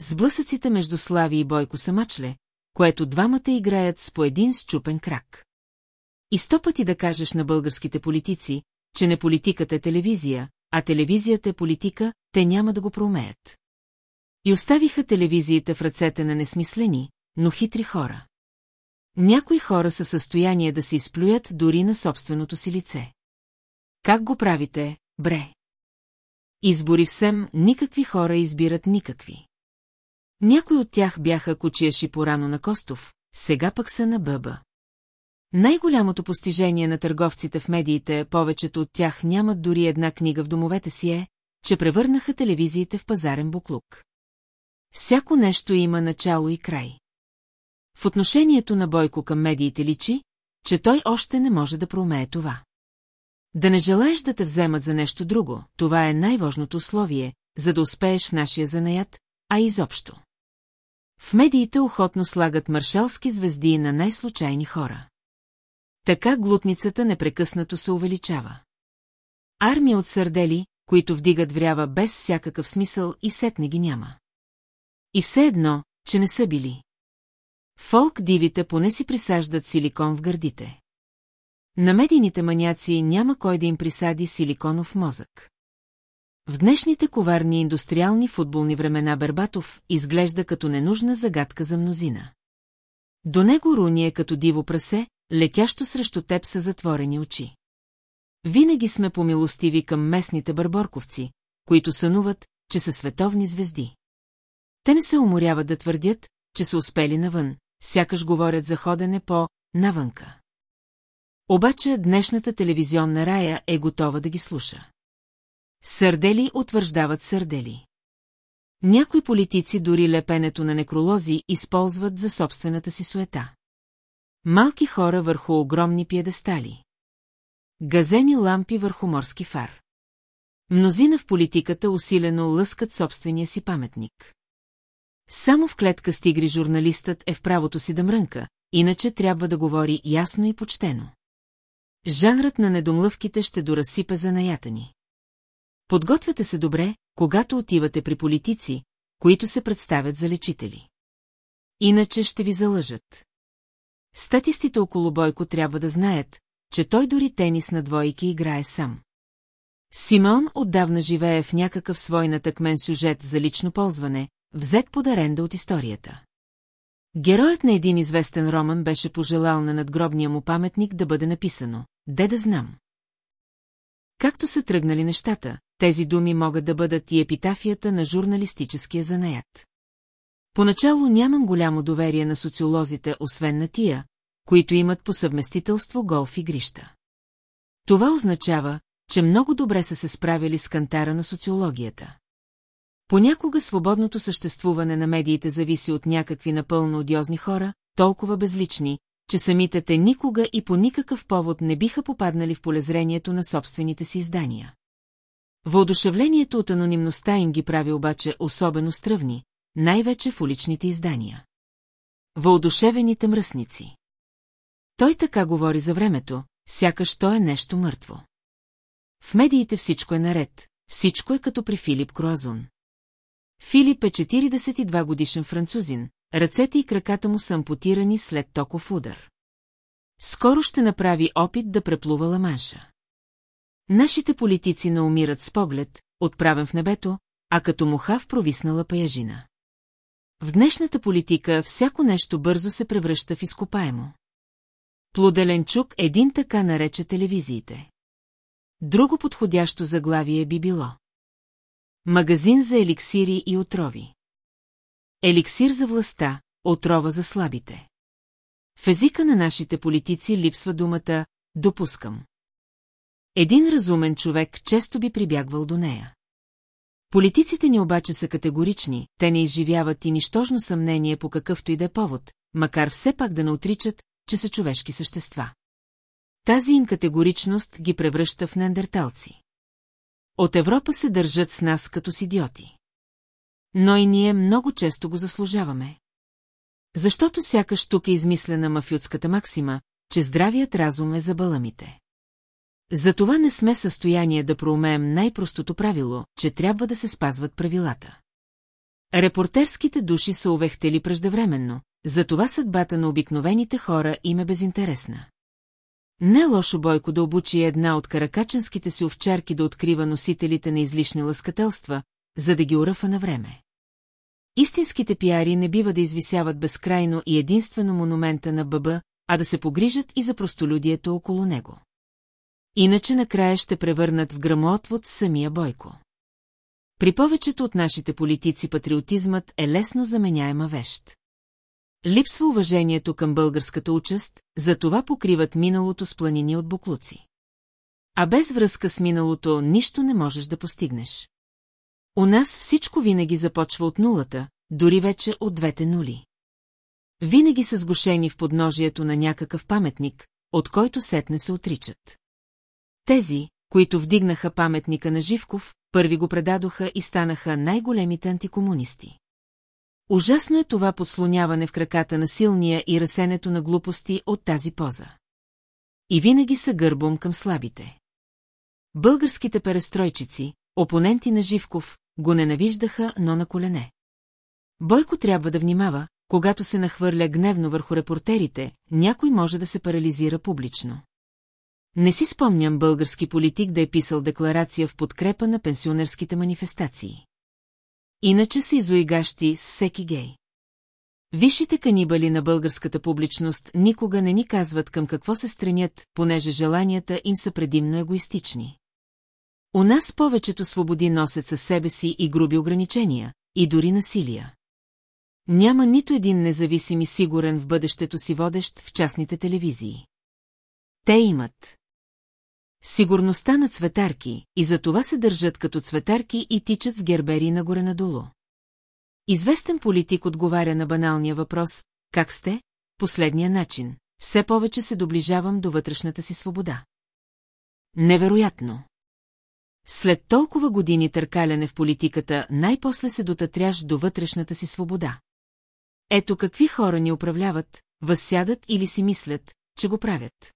Сблъсъците между Слави и Бойко са мачле, което двамата играят с по един счупен крак. И сто пъти да кажеш на българските политици, че не политиката е телевизия, а телевизията е политика, те няма да го проумеят. И оставиха телевизията в ръцете на несмислени, но хитри хора. Някои хора са в състояние да се изплюят дори на собственото си лице. Как го правите, бре? Избори всем, никакви хора избират никакви. Някои от тях бяха кочияши порано на Костов, сега пък са на Бъба. Най-голямото постижение на търговците в медиите, повечето от тях нямат дори една книга в домовете си е, че превърнаха телевизиите в пазарен буклук. Всяко нещо има начало и край. В отношението на Бойко към медиите личи, че той още не може да проумее това. Да не желаеш да те вземат за нещо друго, това е най-важното условие, за да успееш в нашия занаят, а изобщо. В медиите охотно слагат маршалски звезди на най-случайни хора. Така глутницата непрекъснато се увеличава. Армия от сърдели, които вдигат врява без всякакъв смисъл и сетне ги няма. И все едно, че не са били. Фолк дивите поне си присаждат силикон в гърдите. На медийните маняци няма кой да им присади силиконов мозък. В днешните коварни индустриални футболни времена Бербатов изглежда като ненужна загадка за мнозина. До него Руни е като диво прасе, летящо срещу теб са затворени очи. Винаги сме помилостиви към местните бърборковци, които сънуват, че са световни звезди. Те не се уморяват да твърдят, че са успели навън, сякаш говорят за ходене по навънка. Обаче днешната телевизионна рая е готова да ги слуша. Сърдели утвърждават сърдели. Някои политици дори лепенето на некролози използват за собствената си суета. Малки хора върху огромни пиедестали. Газени лампи върху морски фар. Мнозина в политиката усилено лъскат собствения си паметник. Само в клетка с тигри журналистът е в правото си да мрънка, иначе трябва да говори ясно и почтено. Жанрът на недомлъвките ще доразсипе занаята ни. Подготвяте се добре, когато отивате при политици, които се представят за лечители. Иначе ще ви залъжат. Статистите около Бойко трябва да знаят, че той дори тенис на двойки играе сам. Симон отдавна живее в някакъв свой натъкмен сюжет за лично ползване, взет под аренда от историята. Героят на един известен роман беше пожелал на надгробния му паметник да бъде написано «Де да знам». Както са тръгнали нещата, тези думи могат да бъдат и епитафията на журналистическия занаят. Поначало нямам голямо доверие на социолозите, освен на тия, които имат по съвместителство голф игрища. Това означава, че много добре са се справили с кантара на социологията. Понякога свободното съществуване на медиите зависи от някакви напълно одиозни хора, толкова безлични, че самите те никога и по никакъв повод не биха попаднали в полезрението на собствените си издания. Въодушевлението от анонимността им ги прави обаче особено стръвни, най-вече в уличните издания. Въодушевените мръсници. Той така говори за времето, сякаш то е нещо мъртво. В медиите всичко е наред, всичко е като при Филип Круазун. Филип е 42 годишен французин, ръцете и краката му са ампутирани след токов удар. Скоро ще направи опит да преплува Ламанша. Нашите политици не умират с поглед, отправен в небето, а като муха в провиснала паяжина. В днешната политика всяко нещо бързо се превръща в изкопаемо. Плоделенчук един така нарече телевизиите. Друго подходящо заглавие би било. Магазин за еликсири и отрови. Еликсир за властта, отрова за слабите. В езика на нашите политици липсва думата «допускам». Един разумен човек често би прибягвал до нея. Политиците ни обаче са категорични, те не изживяват и нищожно съмнение по какъвто и да е повод, макар все пак да не отричат, че са човешки същества. Тази им категоричност ги превръща в неандерталци. От Европа се държат с нас като с идиоти. Но и ние много често го заслужаваме. Защото сякаш тук е измислена мафиотската максима, че здравият разум е за баламите. Затова не сме в състояние да проумеем най-простото правило, че трябва да се спазват правилата. Репортерските души са увехтели преждевременно, затова съдбата на обикновените хора им е безинтересна. Не е лошо Бойко да обучи една от каракаченските си овчарки да открива носителите на излишни лъскателства, за да ги уръфа на време. Истинските пиари не бива да извисяват безкрайно и единствено монумента на бъба, а да се погрижат и за простолюдието около него. Иначе накрая ще превърнат в грамотвод самия Бойко. При повечето от нашите политици патриотизмът е лесно заменяема вещ. Липсва уважението към българската участ, за това покриват миналото с планини от буклуци. А без връзка с миналото нищо не можеш да постигнеш. У нас всичко винаги започва от нулата, дори вече от двете нули. Винаги са сгушени в подножието на някакъв паметник, от който сетне се отричат. Тези, които вдигнаха паметника на Живков, първи го предадоха и станаха най-големите антикомунисти. Ужасно е това подслоняване в краката на силния и разсенето на глупости от тази поза. И винаги са гърбом към слабите. Българските перестройчици, опоненти на Живков, го ненавиждаха, но на колене. Бойко трябва да внимава, когато се нахвърля гневно върху репортерите, някой може да се парализира публично. Не си спомням български политик да е писал декларация в подкрепа на пенсионерските манифестации. Иначе са изоигащи с всеки гей. Висшите канибали на българската публичност никога не ни казват към какво се стремят, понеже желанията им са предимно егоистични. У нас повечето свободи носят със себе си и груби ограничения, и дори насилия. Няма нито един независим и сигурен в бъдещето си водещ в частните телевизии. Те имат сигурността на цветарки и за това се държат като цветарки и тичат с гербери нагоре-надолу. Известен политик отговаря на баналния въпрос «Как сте?» последния начин. Все повече се доближавам до вътрешната си свобода. Невероятно! След толкова години търкаляне в политиката, най-после се дотатряш до вътрешната си свобода. Ето какви хора ни управляват, възсядат или си мислят, че го правят.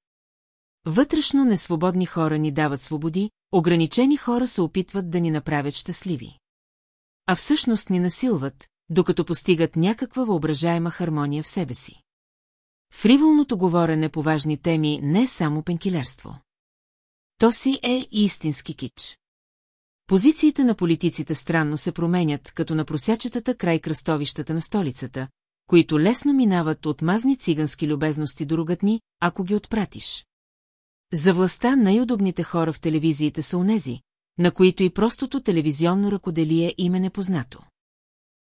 Вътрешно несвободни хора ни дават свободи, ограничени хора се опитват да ни направят щастливи. А всъщност ни насилват, докато постигат някаква въображаема хармония в себе си. Фриволното говорене по важни теми не е само пенкилерство. То си е истински кич. Позициите на политиците странно се променят, като на просячетата край кръстовищата на столицата, които лесно минават от мазни цигански любезности до ругатни, ако ги отпратиш. За властта най-удобните хора в телевизиите са унези, на които и простото телевизионно ръкоделие им е непознато.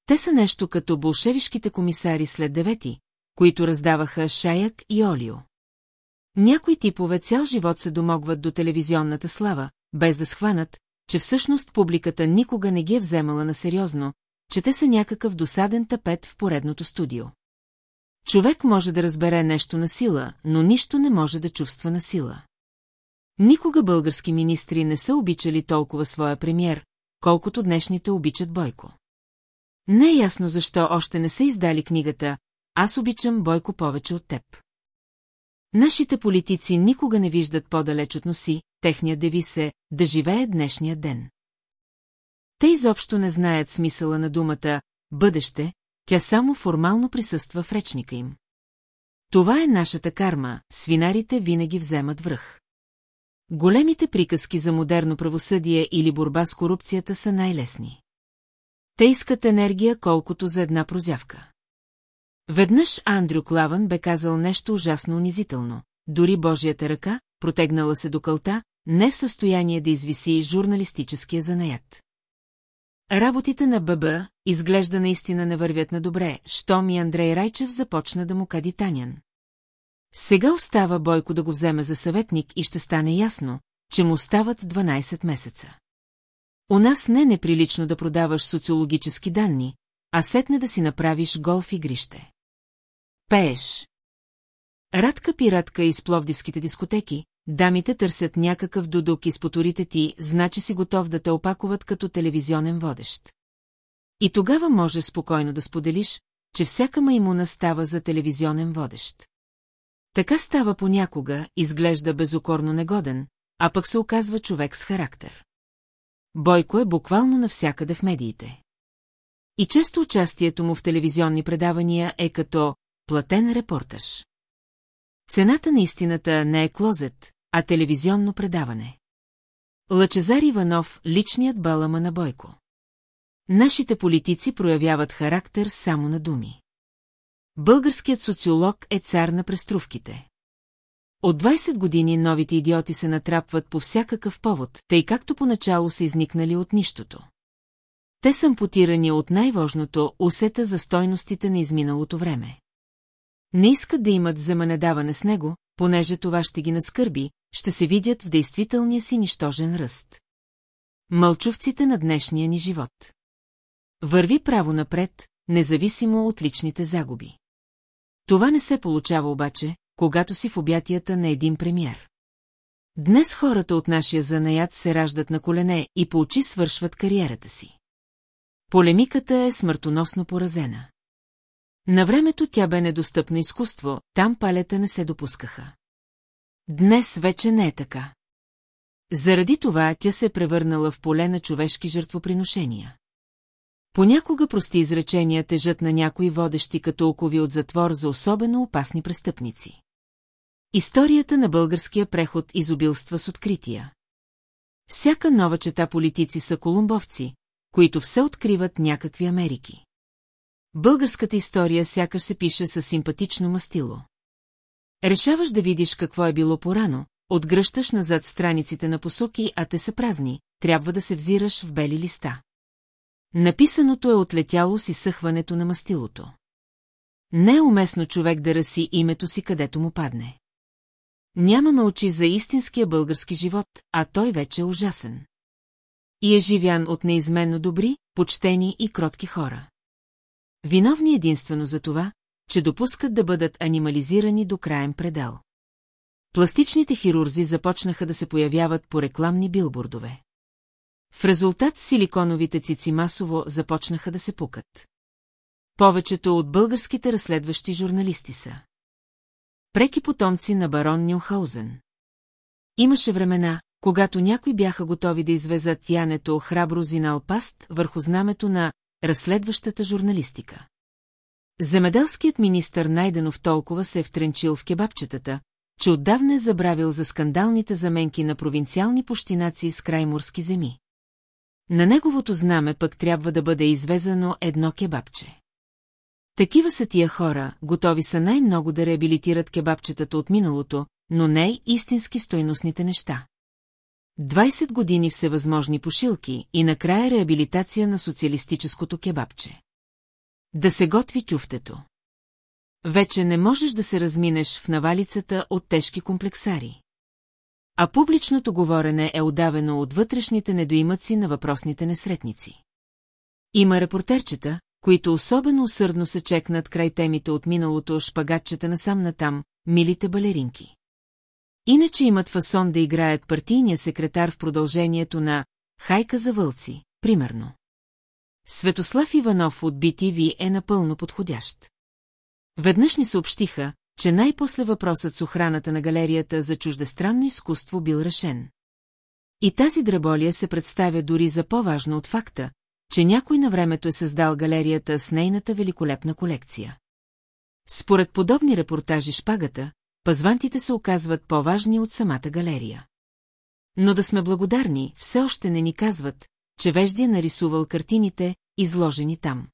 Те са нещо като болшевишките комисари след девети, които раздаваха шаяк и олио. Някои типове цял живот се домогват до телевизионната слава, без да схванат, че всъщност публиката никога не ги е вземала на сериозно, че те са някакъв досаден тапет в поредното студио. Човек може да разбере нещо на сила, но нищо не може да чувства на сила. Никога български министри не са обичали толкова своя премьер, колкото днешните обичат Бойко. Не е ясно защо още не са издали книгата «Аз обичам Бойко повече от теб». Нашите политици никога не виждат по-далеч от носи, техният девиз е «Да живее днешния ден». Те изобщо не знаят смисъла на думата «бъдеще», тя само формално присъства в речника им. Това е нашата карма, свинарите винаги вземат връх. Големите приказки за модерно правосъдие или борба с корупцията са най-лесни. Те искат енергия колкото за една прозявка. Веднъж Андрю Клаван бе казал нещо ужасно унизително. Дори Божията ръка, протегнала се до кълта, не в състояние да извиси журналистическия занаят. Работите на ББ изглежда наистина не вървят на добре, щом и Андрей Райчев започна да му кади Танян. Сега остава Бойко да го вземе за съветник и ще стане ясно, че му остават 12 месеца. У нас не е неприлично да продаваш социологически данни, а сетне да си направиш голф игрище. Пееш. Радка пиратка из пловдивските дискотеки, дамите търсят някакъв дудук из поторите ти, значи си готов да те опакуват като телевизионен водещ. И тогава може спокойно да споделиш, че всяка маймуна става за телевизионен водещ. Така става понякога, изглежда безокорно негоден, а пък се оказва човек с характер. Бойко е буквално навсякъде в медиите. И често участието му в телевизионни предавания е като платен репортаж. Цената на истината не е клозет, а телевизионно предаване. Лъчезар Иванов – личният балама на Бойко. Нашите политици проявяват характер само на думи. Българският социолог е цар на преструвките. От 20 години новите идиоти се натрапват по всякакъв повод, тъй както поначало са изникнали от нищото. Те са ампутирани от най-важното усета за стойностите на изминалото време. Не искат да имат вземанедаване с него, понеже това ще ги наскърби, ще се видят в действителния си нищожен ръст. Мълчовците на днешния ни живот. Върви право напред, независимо от личните загуби. Това не се получава обаче, когато си в обятията на един премьер. Днес хората от нашия занаят се раждат на колене и по очи свършват кариерата си. Полемиката е смъртоносно поразена. На времето тя бе недостъпно изкуство, там палета не се допускаха. Днес вече не е така. Заради това тя се е превърнала в поле на човешки жертвоприношения. Понякога прости изречения тежат на някои водещи като окови от затвор за особено опасни престъпници. Историята на българския преход изобилства с открития. Всяка нова чета политици са колумбовци, които все откриват някакви Америки. Българската история сякаш се пише с симпатично мастило. Решаваш да видиш какво е било порано, отгръщаш назад страниците на посоки, а те са празни, трябва да се взираш в бели листа. Написаното е отлетяло с изсъхването на мастилото. Не е уместно човек да раси името си където му падне. Нямаме очи за истинския български живот, а той вече е ужасен. И е живян от неизменно добри, почтени и кротки хора. Виновни единствено за това, че допускат да бъдат анимализирани до краен предел. Пластичните хирурзи започнаха да се появяват по рекламни билбордове. В резултат силиконовите цици масово започнаха да се пукат. Повечето от българските разследващи журналисти са. Преки потомци на барон Нюхаузен. Имаше времена, когато някои бяха готови да извезат янето храбро Зиналпаст върху знамето на разследващата журналистика. Земеделският министър Найденов толкова се е втренчил в кебабчетата, че отдавна е забравил за скандалните заменки на провинциални пущинаци с крайморски земи. На неговото знаме пък трябва да бъде извезано едно кебабче. Такива са тия хора, готови са най-много да реабилитират кебабчетата от миналото, но не истински стойностните неща. 20 години всевъзможни пошилки и накрая реабилитация на социалистическото кебабче. Да се готви тюфтето. Вече не можеш да се разминеш в навалицата от тежки комплексари. А публичното говорене е отдавено от вътрешните недоимъци на въпросните несретници. Има репортерчета, които особено усърдно се чекнат край темите от миналото шпагатчета насам натам, милите балеринки. Иначе имат фасон да играят партийния секретар в продължението на «Хайка за вълци», примерно. Светослав Иванов от BTV е напълно подходящ. Веднъж ни съобщиха, че най-после въпросът с охраната на галерията за чуждестранно изкуство бил решен. И тази дреболия се представя дори за по-важно от факта, че някой на времето е създал галерията с нейната великолепна колекция. Според подобни репортажи шпагата, пазвантите се оказват по-важни от самата галерия. Но да сме благодарни, все още не ни казват, че Вежди е нарисувал картините, изложени там.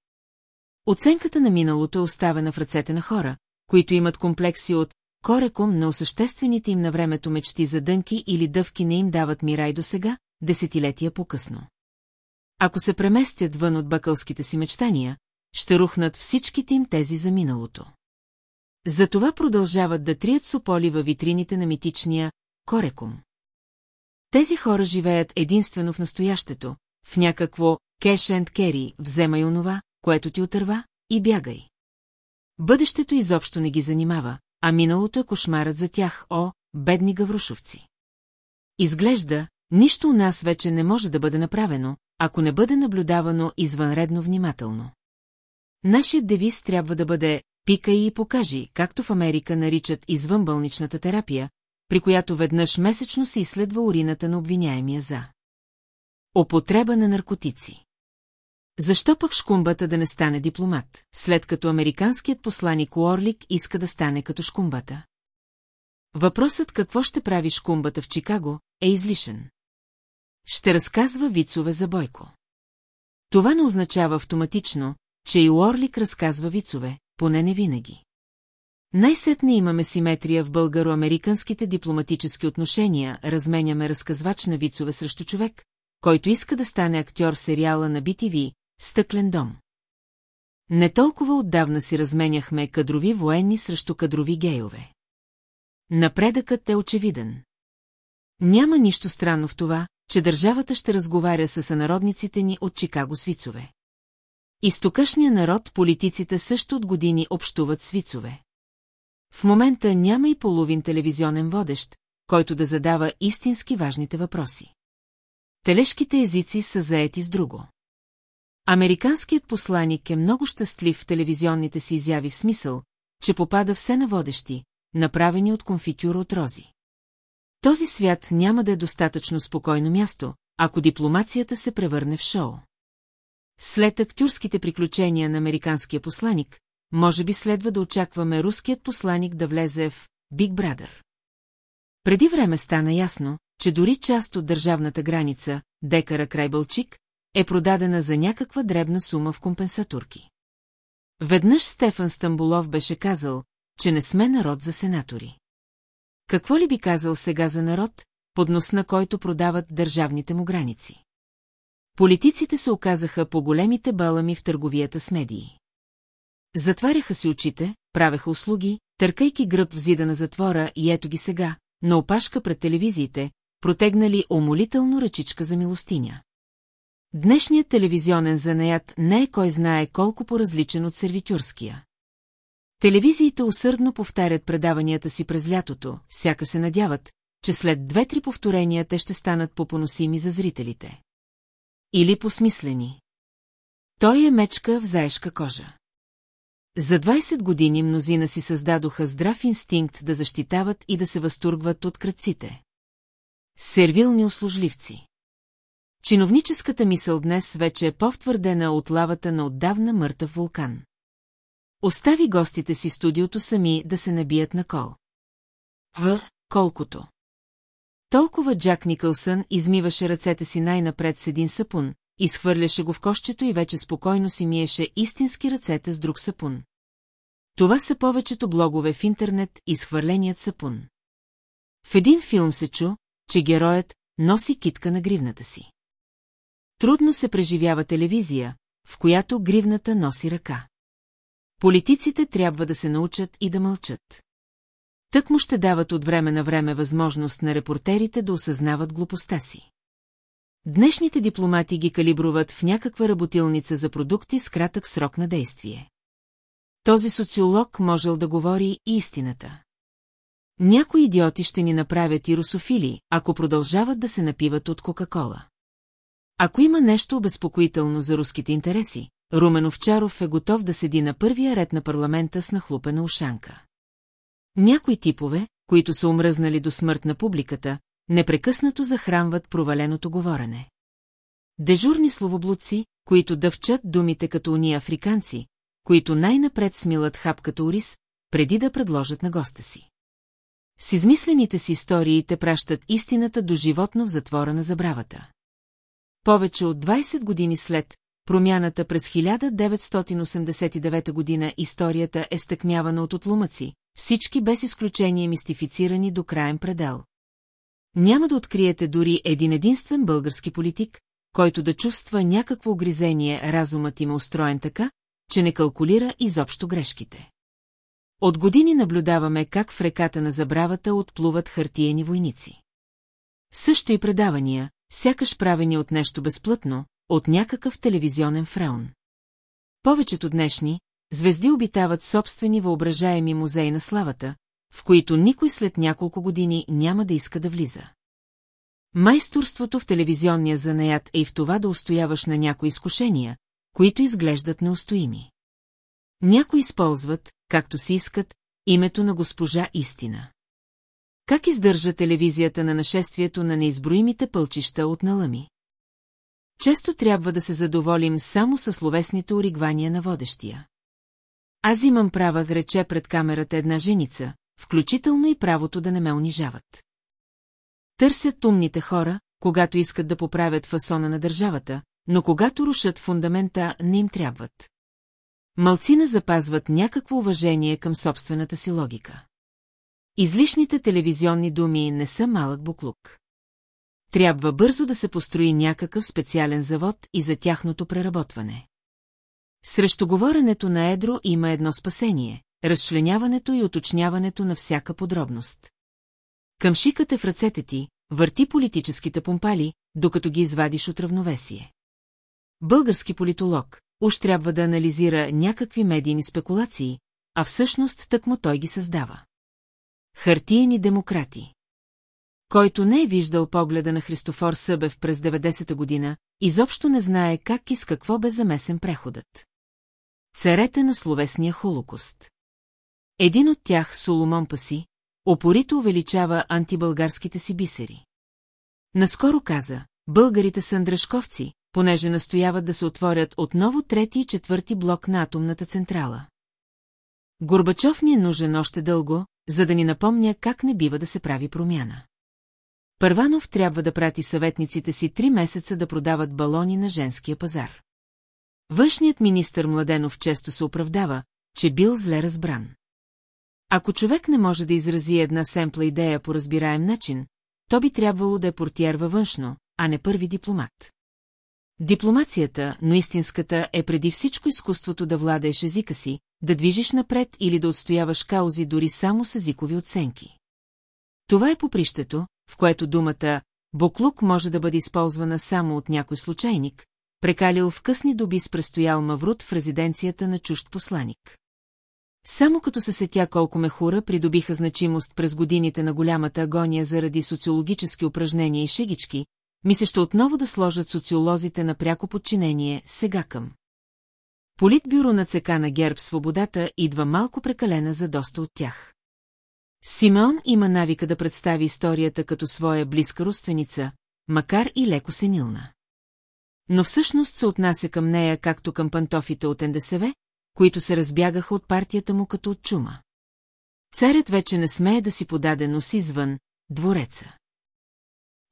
Оценката на миналото е оставена в ръцете на хора, които имат комплекси от кореком на осъществените им на времето мечти за дънки или дъвки не им дават мира и до сега, десетилетия по-късно. Ако се преместят вън от бъкълските си мечтания, ще рухнат всичките им тези за миналото. Затова продължават да трият сополи във витрините на митичния Корекум. Тези хора живеят единствено в настоящето, в някакво кеш енд кери, вземай онова, което ти отърва, и бягай. Бъдещето изобщо не ги занимава, а миналото е кошмарът за тях, о, бедни гаврушовци. Изглежда, нищо у нас вече не може да бъде направено, ако не бъде наблюдавано извънредно внимателно. Нашият девиз трябва да бъде «Пикай и покажи», както в Америка наричат извънбълничната терапия, при която веднъж месечно се изследва урината на обвиняемия за употреба на наркотици. Защо пък шкумбата да не стане дипломат, след като американският посланик Уорлик иска да стане като шкумбата? Въпросът какво ще прави шкумбата в Чикаго е излишен. Ще разказва вицове за Бойко. Това не означава автоматично, че и Уорлик разказва вицове, поне не винаги. Най-сетне имаме симетрия в българо-американските дипломатически отношения, разменяме разказвач на вицове срещу човек, който иска да стане актьор в сериала на BTV «Стъклен дом». Не толкова отдавна си разменяхме кадрови военни срещу кадрови гейове. Напредъкът е очевиден. Няма нищо странно в това, че държавата ще разговаря с сънародниците ни от Чикаго с вицове. Изтокашния народ политиците също от години общуват с вицове. В момента няма и половин телевизионен водещ, който да задава истински важните въпроси. Телешките езици са заети с друго. Американският посланик е много щастлив в телевизионните си изяви в смисъл, че попада все на водещи, направени от конфитюра от рози. Този свят няма да е достатъчно спокойно място, ако дипломацията се превърне в шоу. След актюрските приключения на американския посланик, може би следва да очакваме руският посланик да влезе в Биг Брадър. Преди време стана ясно, че дори част от държавната граница, декара край Бълчик, е продадена за някаква дребна сума в компенсаторки. Веднъж Стефан Стамбулов беше казал, че не сме народ за сенатори. Какво ли би казал сега за народ, поднос на който продават държавните му граници? Политиците се оказаха по големите балами в търговията с медии. Затваряха си очите, правеха услуги, търкайки гръб в зида на затвора и ето ги сега, на опашка пред телевизиите, протегнали умолително ръчичка за милостиня. Днешният телевизионен занаят не е кой знае колко по-различен от сервитюрския. Телевизиите усърдно повтарят предаванията си през лятото, сяка се надяват, че след две-три повторения те ще станат попоносими за зрителите. Или посмислени. Той е мечка в заешка кожа. За 20 години мнозина си създадоха здрав инстинкт да защитават и да се възтургват от кръците. Сервилни услужливци. Чиновническата мисъл днес вече е по-втвърдена от лавата на отдавна мъртъв вулкан. Остави гостите си студиото сами да се набият на кол. В колкото. Толкова Джак Никълсън измиваше ръцете си най-напред с един сапун, изхвърляше го в кощето и вече спокойно си миеше истински ръцете с друг сапун. Това са повечето блогове в интернет, изхвърленият сапун. В един филм се чу, че героят носи китка на гривната си. Трудно се преживява телевизия, в която гривната носи ръка. Политиците трябва да се научат и да мълчат. Тък му ще дават от време на време възможност на репортерите да осъзнават глупостта си. Днешните дипломати ги калибруват в някаква работилница за продукти с кратък срок на действие. Този социолог можел да говори и истината. Някои идиоти ще ни направят и русофили, ако продължават да се напиват от Кока-Кола. Ако има нещо обезпокоително за руските интереси, Румен Овчаров е готов да седи на първия ред на парламента с нахлупена ушанка. Някои типове, които са умръзнали до смърт на публиката, непрекъснато захранват проваленото говорене. Дежурни словоблудци, които дъвчат думите като уния африканци, които най-напред смилат хап като ориз, преди да предложат на госта си. С измислените си истории те пращат истината до животно в затвора на забравата. Повече от 20 години след промяната през 1989 година историята е стъкмявана от отлумъци, всички без изключение мистифицирани до краен предел. Няма да откриете дори един единствен български политик, който да чувства някакво огризение, разумът им е устроен така, че не калкулира изобщо грешките. От години наблюдаваме как в реката на забравата отплуват хартиени войници. Също и предавания, сякаш правени от нещо безплътно, от някакъв телевизионен фреон. Повечето днешни звезди обитават собствени въображаеми музеи на славата, в които никой след няколко години няма да иска да влиза. Майсторството в телевизионния занаят е и в това да устояваш на някои изкушения, които изглеждат неустоими. Някои използват, както си искат, името на госпожа Истина. Как издържа телевизията на нашествието на неизброимите пълчища от налъми? Често трябва да се задоволим само с словесните оригвания на водещия. Аз имам права, рече пред камерата една женица, включително и правото да не ме унижават. Търсят умните хора, когато искат да поправят фасона на държавата, но когато рушат фундамента, не им трябват. Малцина запазват някакво уважение към собствената си логика. Излишните телевизионни думи не са малък буклук. Трябва бързо да се построи някакъв специален завод и за тяхното преработване. Срещу говоренето на Едро има едно спасение – разчленяването и уточняването на всяка подробност. Към шикате в ръцете ти, върти политическите помпали, докато ги извадиш от равновесие. Български политолог, уж трябва да анализира някакви медийни спекулации, а всъщност тъкмо той ги създава. Хартиени демократи. Който не е виждал погледа на Христофор Събев през 90-та година, изобщо не знае как и с какво бе замесен преходът. Царете на словесния холокост. Един от тях, Соломон Паси, опорито увеличава антибългарските си бисери. Наскоро каза, българите са андрашковци, понеже настояват да се отворят отново трети и четвърти блок на атомната централа. Горбачов ни е нужен още дълго, за да ни напомня как не бива да се прави промяна. Първанов трябва да прати съветниците си три месеца да продават балони на женския пазар. Външният министър Младенов често се оправдава, че бил зле разбран. Ако човек не може да изрази една семпла идея по разбираем начин, то би трябвало да е портиер външно, а не първи дипломат. Дипломацията, но истинската, е преди всичко изкуството да владееш езика си, да движиш напред или да отстояваш каузи дори само с езикови оценки. Това е попрището, в което думата «боклук» може да бъде използвана само от някой случайник, прекалил в късни доби с престоял Маврут в резиденцията на чужд посланик. Само като се сетя колко мехура придобиха значимост през годините на голямата агония заради социологически упражнения и шегички, ми се ще отново да сложат социолозите на пряко подчинение сега към. Политбюро на ЦК на ГЕРБ Свободата идва малко прекалена за доста от тях. Симеон има навика да представи историята като своя близка родственица, макар и леко сенилна. Но всъщност се отнася към нея както към пантофите от НДСВ, които се разбягаха от партията му като от чума. Царят вече не смее да си подаде носи извън двореца.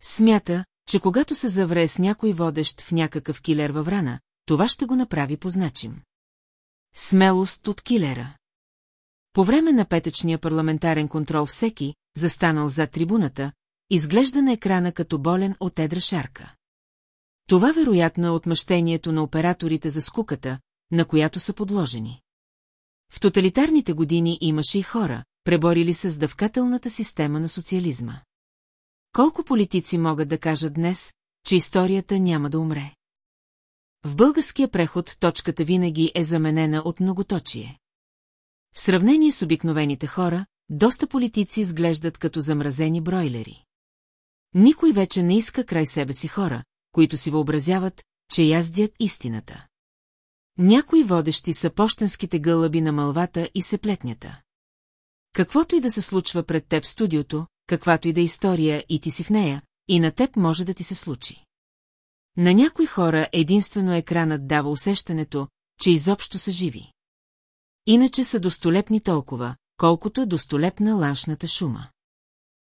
Смята, че когато се завре с някой водещ в някакъв килер във врана, това ще го направи позначим. Смелост от килера. По време на петъчния парламентарен контрол всеки, застанал зад трибуната, изглежда на екрана като болен от едра шарка. Това вероятно е отмъщението на операторите за скуката, на която са подложени. В тоталитарните години имаше и хора, преборили се с дъвкателната система на социализма. Колко политици могат да кажат днес, че историята няма да умре? В българския преход точката винаги е заменена от многоточие. В сравнение с обикновените хора, доста политици изглеждат като замразени бройлери. Никой вече не иска край себе си хора, които си въобразяват, че яздят истината. Някои водещи са почтенските гълъби на мълвата и сеплетнята. Каквото и да се случва пред теб студиото, каквато и да е история и ти си в нея, и на теб може да ти се случи. На някои хора единствено екранът дава усещането, че изобщо са живи. Иначе са достолепни толкова, колкото е достолепна ланшната шума.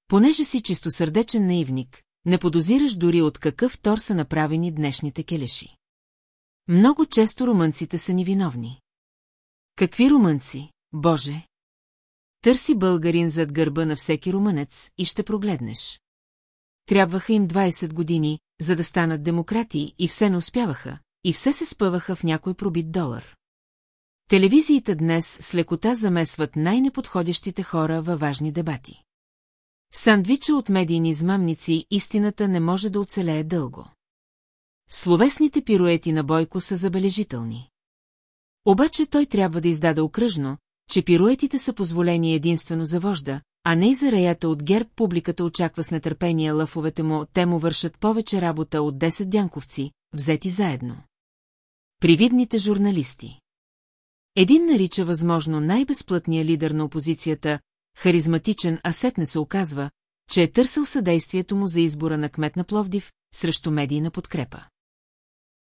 Понеже си чистосърдечен наивник, не подозираш дори от какъв тор са направени днешните келеши. Много често румънците са ни виновни. Какви румънци, Боже? Търси българин зад гърба на всеки румънец и ще прогледнеш. Трябваха им 20 години, за да станат демократи и все не успяваха, и все се спъваха в някой пробит долар. Телевизиите днес с лекота замесват най-неподходящите хора във важни дебати. В сандвича от медийни измамници истината не може да оцелее дълго. Словесните пируети на Бойко са забележителни. Обаче той трябва да издаде окръжно, че пируетите са позволени единствено за вожда, а не и за раята от герб публиката очаква с нетърпение лъфовете му, те му вършат повече работа от 10 дянковци, взети заедно. Привидните журналисти Един нарича възможно най-безплътния лидер на опозицията харизматичен, а сетне се оказва, че е търсил съдействието му за избора на кмет на Пловдив срещу медийна подкрепа.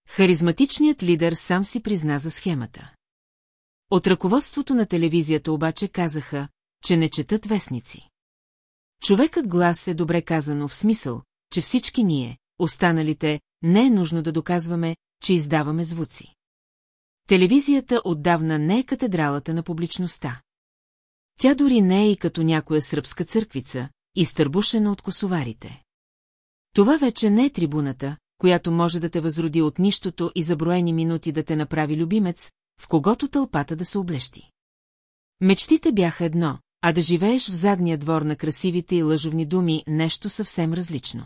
Харизматичният лидер сам си призна за схемата. От ръководството на телевизията обаче казаха, че не четат вестници. Човекът глас е добре казано в смисъл, че всички ние, останалите, не е нужно да доказваме, че издаваме звуци. Телевизията отдавна не е катедралата на публичността. Тя дори не е и като някоя сръбска църквица, изтърбушена от косоварите. Това вече не е трибуната, която може да те възроди от нищото и за броени минути да те направи любимец, в когото тълпата да се облещи. Мечтите бяха едно, а да живееш в задния двор на красивите и лъжовни думи нещо съвсем различно.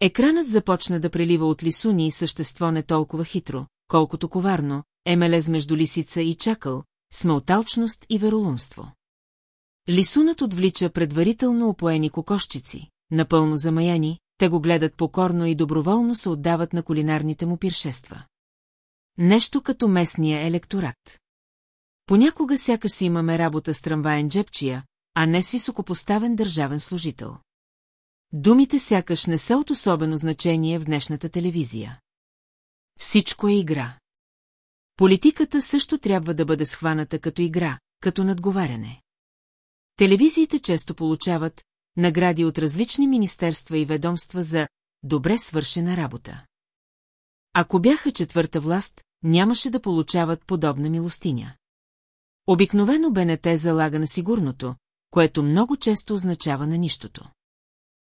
Екранът започна да прелива от лисуни и същество не толкова хитро, колкото коварно, емелез между лисица и чакъл, смълталчност и веролумство. Лисунът отвлича предварително опоени кокошчици, напълно замаяни, те го гледат покорно и доброволно се отдават на кулинарните му пиршества. Нещо като местния електорат. Понякога сякаш си имаме работа с трамваен джепчия, а не с високопоставен държавен служител. Думите сякаш не са от особено значение в днешната телевизия. Всичко е игра. Политиката също трябва да бъде схваната като игра, като надговаряне. Телевизиите често получават награди от различни министерства и ведомства за добре свършена работа. Ако бяха четвърта власт, нямаше да получават подобна милостиня. Обикновено БНТ залага на сигурното, което много често означава на нищото.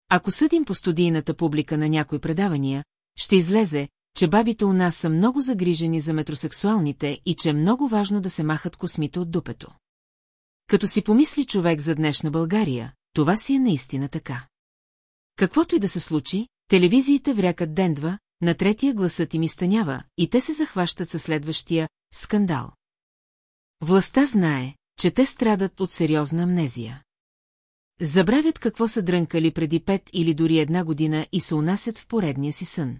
Ако съдим по студийната публика на някои предавания, ще излезе, че бабите у нас са много загрижени за метросексуалните и че е много важно да се махат космите от дупето. Като си помисли човек за днешна България, това си е наистина така. Каквото и да се случи, телевизиите врякат дендва, на третия гласът им изтънява и те се захващат със следващия скандал. Властта знае, че те страдат от сериозна амнезия. Забравят какво са дрънкали преди пет или дори една година и се унасят в поредния си сън.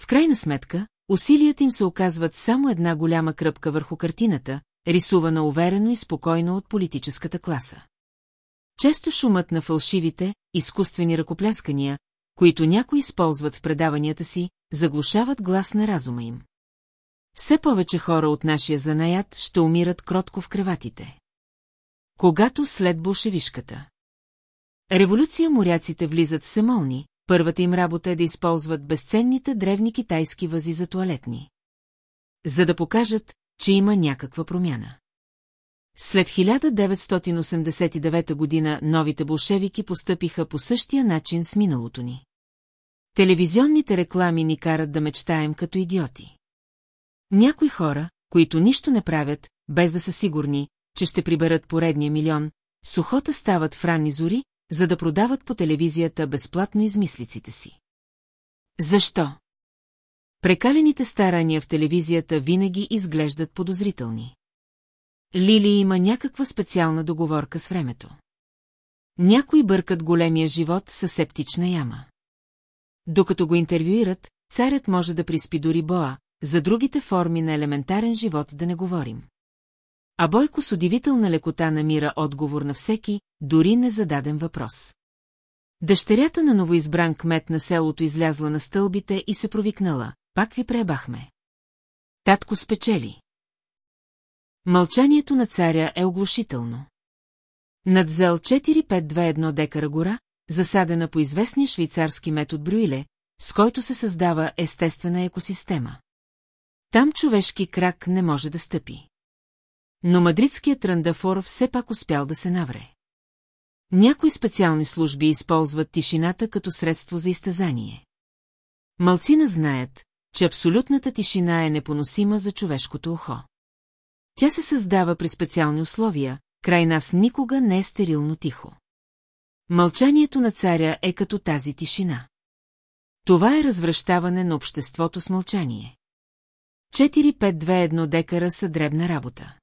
В крайна сметка, усилията им се оказват само една голяма кръпка върху картината, рисувана уверено и спокойно от политическата класа. Често шумът на фалшивите, изкуствени ръкопляскания, които някои използват в предаванията си, заглушават глас на разума им. Все повече хора от нашия занаят ще умират кротко в креватите. Когато след болшевишката. Революция моряците влизат в семолни, първата им работа е да използват безценните древни китайски вази за туалетни. За да покажат, че има някаква промяна. След 1989 година новите болшевики постъпиха по същия начин с миналото ни. Телевизионните реклами ни карат да мечтаем като идиоти. Някои хора, които нищо не правят, без да са сигурни, че ще приберат поредния милион, сухота стават в ранни зори, за да продават по телевизията безплатно измислиците си. Защо? Прекалените старания в телевизията винаги изглеждат подозрителни. Лили има някаква специална договорка с времето. Някои бъркат големия живот със септична яма. Докато го интервюират, царят може да приспи дори Боа, за другите форми на елементарен живот да не говорим. А Бойко с удивителна лекота намира отговор на всеки, дори незададен въпрос. Дъщерята на новоизбран кмет на селото излязла на стълбите и се провикнала. Пак ви пребахме. Татко спечели. Мълчанието на царя е оглушително. Надзел 4521 декара гора, засадена по известния швейцарски метод Брюиле, с който се създава естествена екосистема. Там човешки крак не може да стъпи. Но мадридският тръндафор все пак успял да се навре. Някои специални служби използват тишината като средство за изтезание. Малцина знаят, че абсолютната тишина е непоносима за човешкото ухо. Тя се създава при специални условия, край нас никога не е стерилно тихо. Мълчанието на царя е като тази тишина. Това е развръщаване на обществото с мълчание. 4-5-2-1 декара са дребна работа.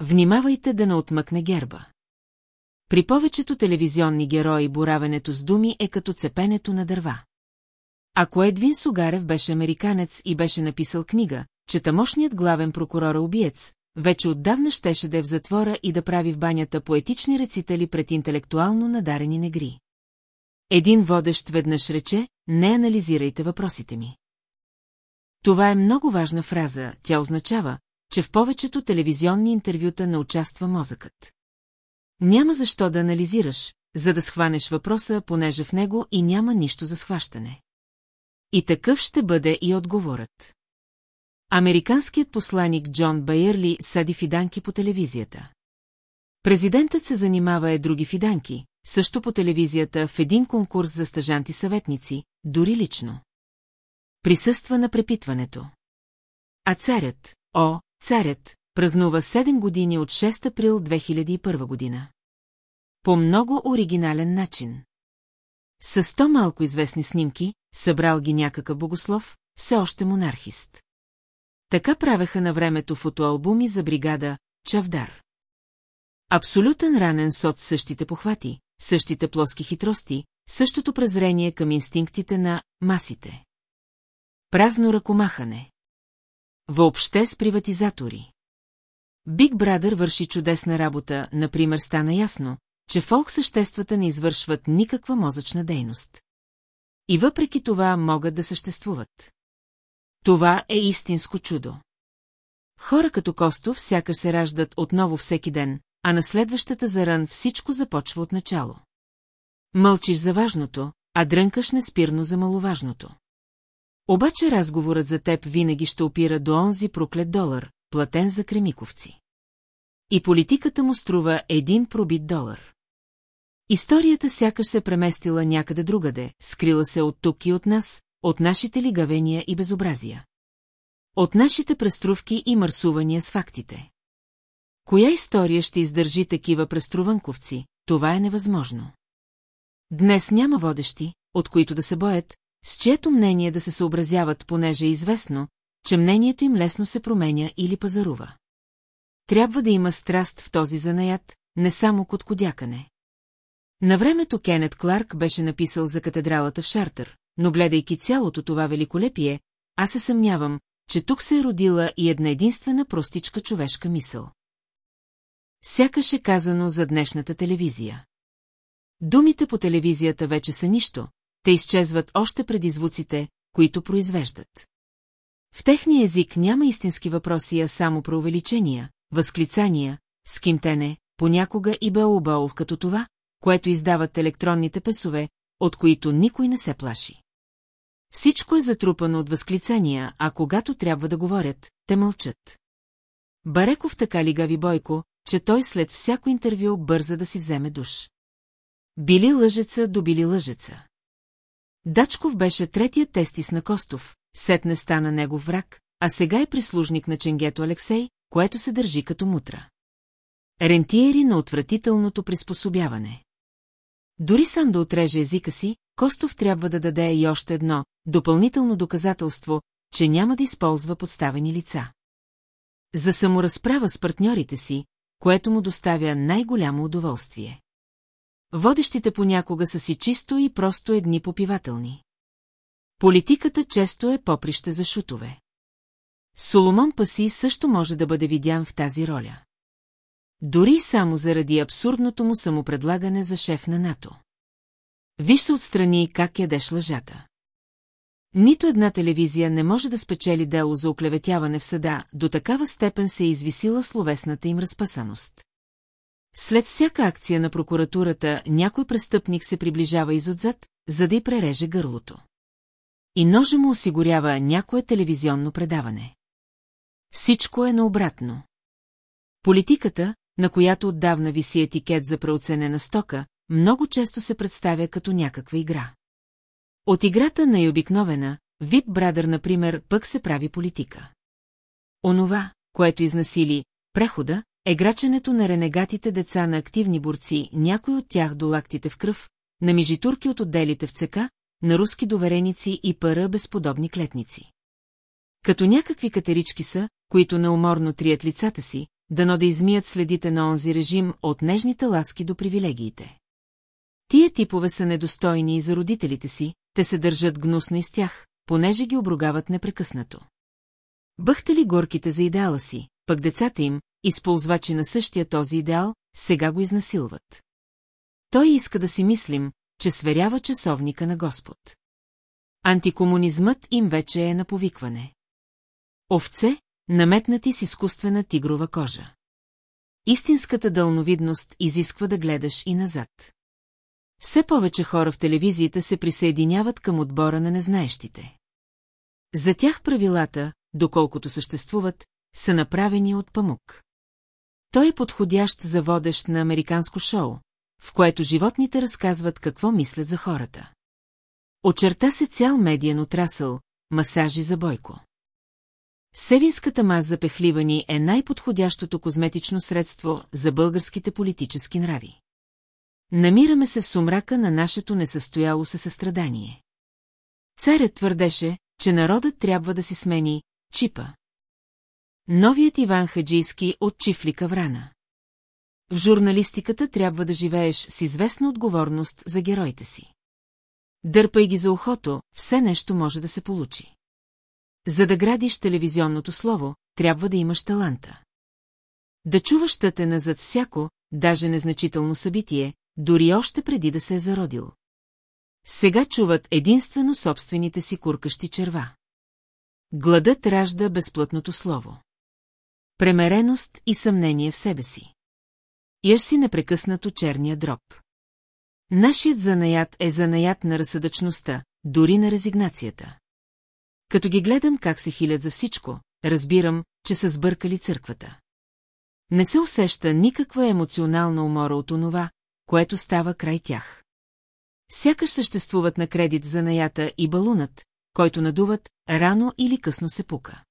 Внимавайте да не отмъкне герба. При повечето телевизионни герои боравенето с думи е като цепенето на дърва. Ако Едвин Сугарев беше американец и беше написал книга, че тамошният главен прокурор убиец, вече отдавна щеше да е в затвора и да прави в банята поетични рецитали пред интелектуално надарени негри. Един водещ веднъж рече, не анализирайте въпросите ми. Това е много важна фраза, тя означава, че в повечето телевизионни интервюта не участва мозъкът. Няма защо да анализираш, за да схванеш въпроса, понеже в него и няма нищо за схващане. И такъв ще бъде и отговорът. Американският посланик Джон Байерли сади фиданки по телевизията. Президентът се занимава е други фиданки, също по телевизията в един конкурс за стъжанти-съветници, дори лично. Присъства на препитването. А царят, о, царят, празнува 7 години от 6 април 2001 година. По много оригинален начин. С сто малко известни снимки, събрал ги някакъв богослов, все още монархист. Така правеха на времето фотоалбуми за бригада Чавдар. Абсолютен ранен сот същите похвати, същите плоски хитрости, същото презрение към инстинктите на масите. Празно ръкомахане. Въобще с приватизатори. Биг Брадър върши чудесна работа, например стана ясно, че фолк съществата не извършват никаква мозъчна дейност. И въпреки това могат да съществуват. Това е истинско чудо. Хора като Костов сякаш се раждат отново всеки ден, а на следващата заран всичко започва от начало. Мълчиш за важното, а дрънкаш неспирно за маловажното. Обаче разговорът за теб винаги ще опира до онзи проклет долар, платен за кремиковци. И политиката му струва един пробит долар. Историята сякаш се преместила някъде другаде, скрила се от тук и от нас, от нашите лигавения и безобразия. От нашите преструвки и мърсувания с фактите. Коя история ще издържи такива преструванковци, това е невъзможно. Днес няма водещи, от които да се боят, с чието мнение да се съобразяват, понеже е известно, че мнението им лесно се променя или пазарува. Трябва да има страст в този занаят, не само коткодякане. На времето Кенет Кларк беше написал за катедралата в Шартър, но гледайки цялото това великолепие, аз се съмнявам, че тук се е родила и една единствена простичка човешка мисъл. Сякаш е казано за днешната телевизия. Думите по телевизията вече са нищо, те изчезват още преди звуците, които произвеждат. В техния език няма истински въпроси, а само про увеличения, възклицания, скимтене, понякога и беобол като това, което издават електронните песове, от които никой не се плаши. Всичко е затрупано от възклицания, а когато трябва да говорят, те мълчат. Бареков така лигави Бойко, че той след всяко интервю бърза да си вземе душ. Били лъжеца добили лъжеца. Дачков беше третият тестис на Костов, сетне стана негов враг, а сега е прислужник на ченгето Алексей, което се държи като мутра. Рентиери на отвратителното приспособяване. Дори сам да отреже езика си, Костов трябва да даде и още едно, допълнително доказателство, че няма да използва подставени лица. За саморазправа с партньорите си, което му доставя най-голямо удоволствие. Водещите понякога са си чисто и просто едни попивателни. Политиката често е поприще за шутове. Соломон Паси също може да бъде видян в тази роля. Дори само заради абсурдното му самопредлагане за шеф на НАТО. Виж се отстрани как ядеш лъжата. Нито една телевизия не може да спечели дело за оклеветяване в съда, до такава степен се е извисила словесната им разпасаност. След всяка акция на прокуратурата, някой престъпник се приближава изотзад, за да й пререже гърлото. И ножа му осигурява някое телевизионно предаване. Всичко е наобратно. Политиката, на която отдавна виси етикет за преоценена стока, много често се представя като някаква игра. От играта на обикновена, Вип Брадър, например, пък се прави политика. Онова, което изнасили прехода, е граченето на ренегатите деца на активни борци, някой от тях до лактите в кръв, на мижитурки от отделите в ЦК, на руски довереници и пара безподобни клетници. Като някакви катерички са, които неуморно трият лицата си, дано да измият следите на онзи режим от нежните ласки до привилегиите. Тия типове са недостойни и за родителите си, те се държат гнусно из тях, понеже ги обругават непрекъснато. Бъхте ли горките за идеала си, пък децата им, използвачи на същия този идеал, сега го изнасилват. Той иска да си мислим, че сверява часовника на Господ. Антикомунизмът им вече е на повикване. Овце, наметнати с изкуствена тигрова кожа. Истинската дълновидност изисква да гледаш и назад. Все повече хора в телевизията се присъединяват към отбора на незнаещите. За тях правилата, доколкото съществуват, са направени от памук. Той е подходящ за водещ на американско шоу, в което животните разказват какво мислят за хората. Очерта се цял медиен отрасъл, масажи за бойко. Севинската маза за пехливани е най-подходящото козметично средство за българските политически нрави. Намираме се в сумрака на нашето несъстояло се състрадание. Царят твърдеше, че народът трябва да си смени чипа. Новият Иван Хаджийски от Чифлика Врана. В журналистиката трябва да живееш с известна отговорност за героите си. Дърпай ги за ухото, все нещо може да се получи. За да градиш телевизионното слово, трябва да имаш таланта. Да чуваш тътена зад всяко, даже незначително събитие, дори още преди да се е зародил. Сега чуват единствено собствените си куркащи черва. Гладът ражда безплътното слово. Премереност и съмнение в себе си. Яш си непрекъснато черния дроб. Нашият занаят е занаят на разсъдъчността, дори на резигнацията. Като ги гледам как се хилят за всичко, разбирам, че са сбъркали църквата. Не се усеща никаква емоционална умора от онова, което става край тях. Сякаш съществуват на кредит за наята и балунът, който надуват, рано или късно се пука.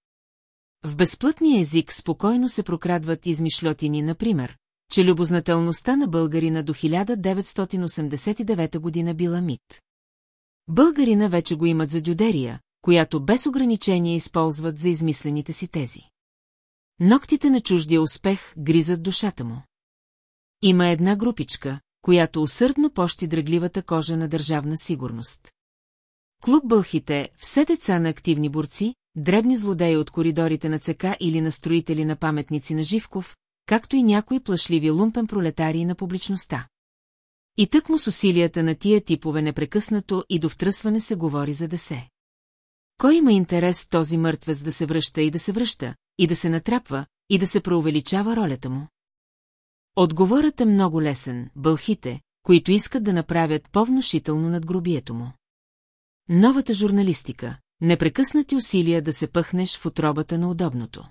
В безплътния език спокойно се прокрадват измишлетини, например, че любознателността на българина до 1989 година била мит. Българина вече го имат за дюдерия, която без ограничение използват за измислените си тези. Ноктите на чуждия успех гризат душата му. Има една групичка, която усърдно пощи дръгливата кожа на държавна сигурност. Клуб Бълхите, все деца на активни борци, дребни злодеи от коридорите на ЦК или на строители на паметници на Живков, както и някои плашливи лумпен пролетарии на публичността. И тъкмо с усилията на тия типове непрекъснато и до втръсване се говори за десе. Кой има интерес този мъртвец да се връща и да се връща, и да се натрапва, и да се преувеличава ролята му? Отговорът е много лесен, бълхите, които искат да направят по-внушително над гробието му. Новата журналистика, непрекъснати усилия да се пъхнеш в отробата на удобното.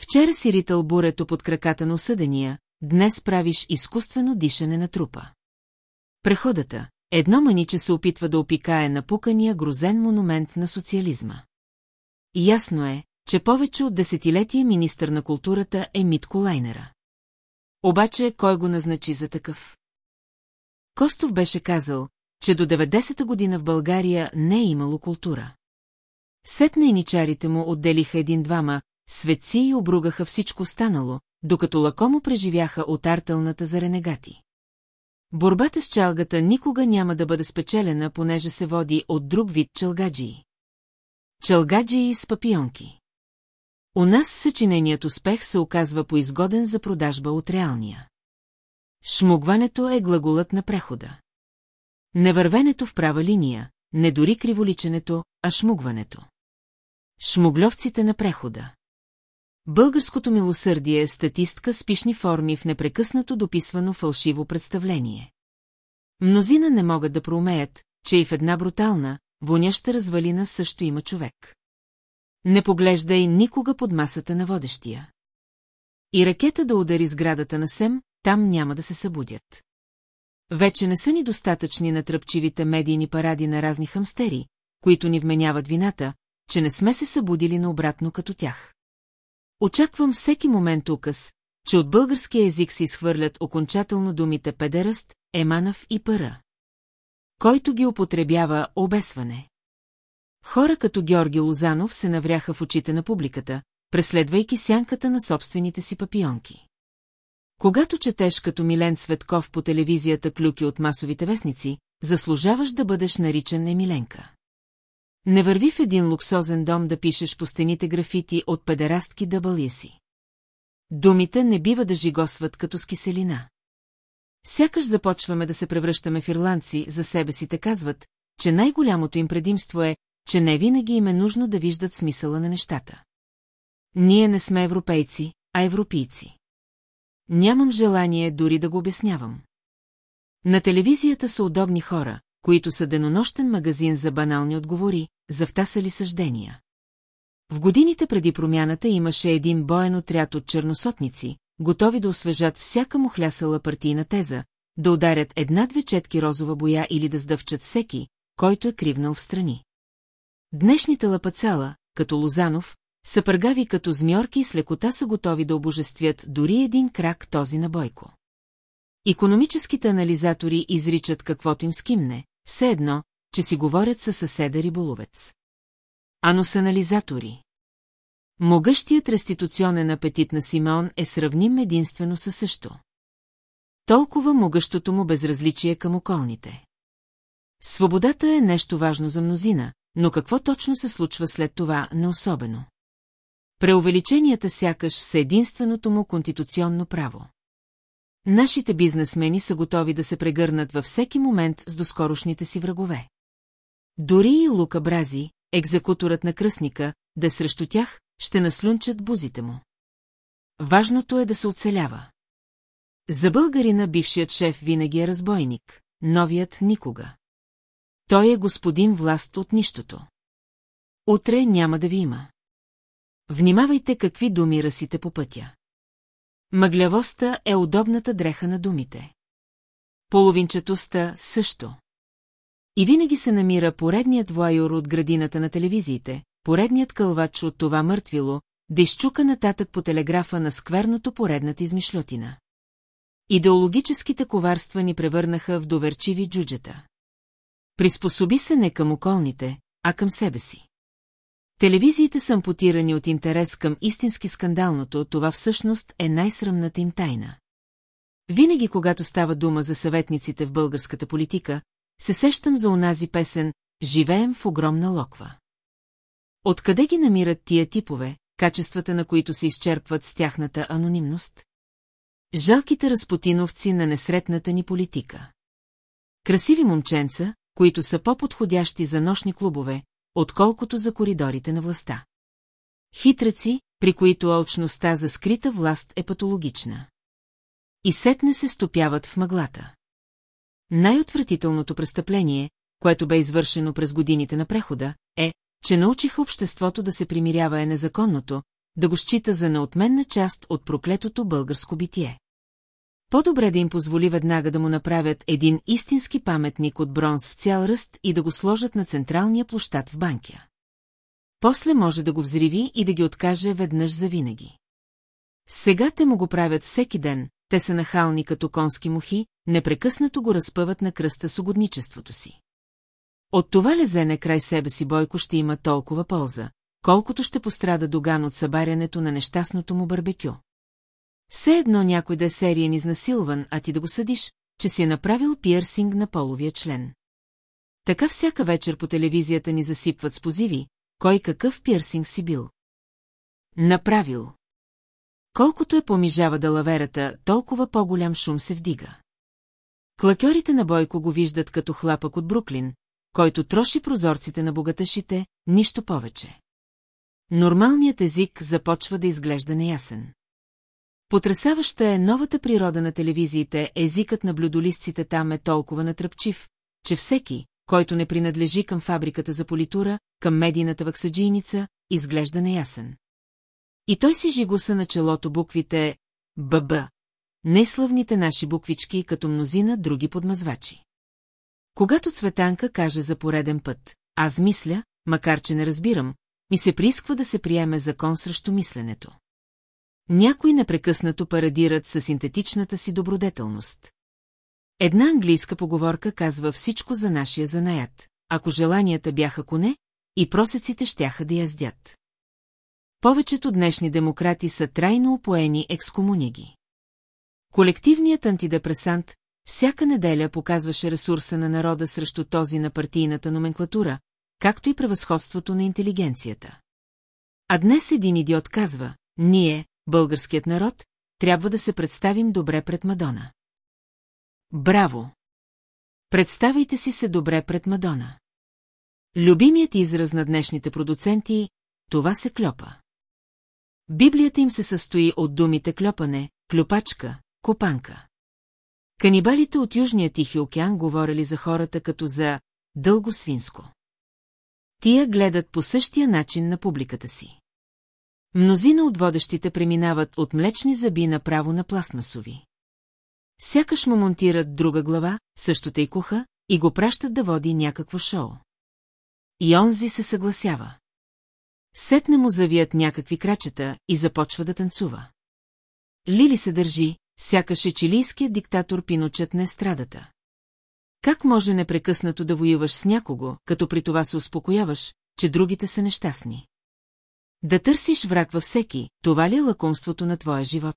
Вчера си ритъл бурето под краката на осъдения, днес правиш изкуствено дишане на трупа. Преходата, едно маниче се опитва да опикае напукания грозен монумент на социализма. Ясно е, че повече от десетилетия министър на културата е Митко Лайнера. Обаче кой го назначи за такъв? Костов беше казал, че до 90-та година в България не е имало култура. Сетна иничарите му отделиха един-двама, светци и обругаха всичко станало, докато лакомо преживяха от артълната за ренегати. Борбата с чалгата никога няма да бъде спечелена, понеже се води от друг вид чалгаджии. Чалгаджии с папионки. У нас съчиненият успех се оказва поизгоден за продажба от реалния. Шмугването е глаголът на прехода. Невървенето в права линия, не дори криволиченето, а шмугването. Шмугловците на прехода. Българското милосърдие е статистка с пишни форми в непрекъснато дописвано фалшиво представление. Мнозина не могат да проумеят, че и в една брутална, воняща развалина също има човек. Не поглеждай никога под масата на водещия. И ракета да удари сградата на Сем, там няма да се събудят. Вече не са ни достатъчни на тръпчивите медийни паради на разни хамстери, които ни вменяват вината, че не сме се събудили наобратно като тях. Очаквам всеки момент указ, че от българския език се изхвърлят окончателно думите педеръст, еманав и пара. Който ги употребява обесване. Хора като Георги Лозанов се навряха в очите на публиката, преследвайки сянката на собствените си папионки. Когато четеш като Милен Цветков по телевизията клюки от масовите вестници, заслужаваш да бъдеш наричан Емиленка. Не върви в един луксозен дом да пишеш по стените графити от педерастки да си. Думите не бива да жигосват като с киселина. Сякаш започваме да се превръщаме в ирландци, за себе си те казват, че най-голямото им предимство е, че не винаги им е нужно да виждат смисъла на нещата. Ние не сме европейци, а европейци. Нямам желание дори да го обяснявам. На телевизията са удобни хора, които са денонощен магазин за банални отговори, за втасали съждения. В годините преди промяната имаше един боен отряд от черносотници, готови да освежат всяка му хлясала партийна теза, да ударят една-две четки розова боя или да сдъвчат всеки, който е кривнал в страни. Днешните лапацала, като Лозанов, са пъргави като змьорки и с лекота са готови да обожествят дори един крак този на Бойко. Икономическите анализатори изричат каквото им скимне, все едно, че си говорят със съседа риболовец. Аносанализатори Могъщият реституционен апетит на Симеон е сравним единствено със също. Толкова могъщото му безразличие към околните. Свободата е нещо важно за мнозина, но какво точно се случва след това не особено. Преувеличенията сякаш са единственото му конституционно право. Нашите бизнесмени са готови да се прегърнат във всеки момент с доскорошните си врагове. Дори и Лука Брази, екзекуторът на кръстника, да срещу тях, ще наслюнчат бузите му. Важното е да се оцелява. За българина бившият шеф винаги е разбойник, новият никога. Той е господин власт от нищото. Утре няма да ви има. Внимавайте какви думи расите по пътя. Мъглявостта е удобната дреха на думите. Половинчатостта също. И винаги се намира поредният воайор от градината на телевизиите, поредният кълвач от това мъртвило, да изчука нататък по телеграфа на скверното поредната измишлотина. Идеологическите коварства ни превърнаха в доверчиви джуджета. Приспособи се не към околните, а към себе си. Телевизиите са ампутирани от интерес към истински скандалното, това всъщност е най-срамната им тайна. Винаги, когато става дума за съветниците в българската политика, се сещам за онази песен «Живеем в огромна локва». Откъде ги намират тия типове, качествата на които се изчерпват с тяхната анонимност? Жалките разпотиновци на несретната ни политика. Красиви момченца, които са по-подходящи за нощни клубове, отколкото за коридорите на властта. Хитраци, при които алчността за скрита власт е патологична. И сетне се стопяват в мъглата. Най-отвратителното престъпление, което бе извършено през годините на прехода, е, че научиха обществото да се примирява е незаконното, да го счита за неотменна част от проклетото българско битие. По-добре да им позволи веднага да му направят един истински паметник от бронз в цял ръст и да го сложат на централния площад в банкия. После може да го взриви и да ги откаже веднъж завинаги. Сега те му го правят всеки ден, те са нахални като конски мухи, непрекъснато го разпъват на кръста с угодничеството си. От това лезене край себе си Бойко ще има толкова полза, колкото ще пострада Доган от събарянето на нещастното му барбекю. Все едно някой да е сериен изнасилван, а ти да го съдиш, че си е направил пиърсинг на половия член. Така всяка вечер по телевизията ни засипват с позиви, кой какъв пирсинг си бил. Направил. Колкото е помижава далаверата, толкова по-голям шум се вдига. Клакьорите на Бойко го виждат като хлапък от Бруклин, който троши прозорците на богаташите, нищо повече. Нормалният език започва да изглежда неясен. Потресаваща е новата природа на телевизиите, езикът на блюдолистците там е толкова натръпчив, че всеки, който не принадлежи към фабриката за политура, към медийната ваксаджийница, изглежда неясен. И той си жигуса на челото буквите ББ, неславните наши буквички като мнозина други подмазвачи. Когато Цветанка каже за пореден път, аз мисля, макар че не разбирам, ми се приисква да се приеме закон срещу мисленето. Някои непрекъснато парадират със синтетичната си добродетелност. Една английска поговорка казва всичко за нашия занаят. Ако желанията бяха коне, и просеците щяха да яздят. Повечето днешни демократи са трайно опоени екскомуниги. Колективният антидепресант всяка неделя показваше ресурса на народа срещу този на партийната номенклатура, както и превъзходството на интелигенцията. А днес един идиот казва, ние, българският народ, трябва да се представим добре пред Мадона. Браво! Представайте си се добре пред Мадона. Любимият израз на днешните продуценти – това се клёпа. Библията им се състои от думите клёпане, клюпачка, копанка. Канибалите от Южния Тихи океан говорили за хората като за дълго свинско. Тия гледат по същия начин на публиката си. Мнозина от водещите преминават от млечни зъби направо на пластмасови. Сякаш му монтират друга глава, същото и куха, и го пращат да води някакво шоу. И онзи се съгласява. Сетне му завият някакви крачета и започва да танцува. Лили се държи, сякаш е чилийският диктатор Пиночет на естрадата. Как може непрекъснато да воюваш с някого, като при това се успокояваш, че другите са нещастни? Да търсиш враг във всеки, това ли е лакомството на твоя живот?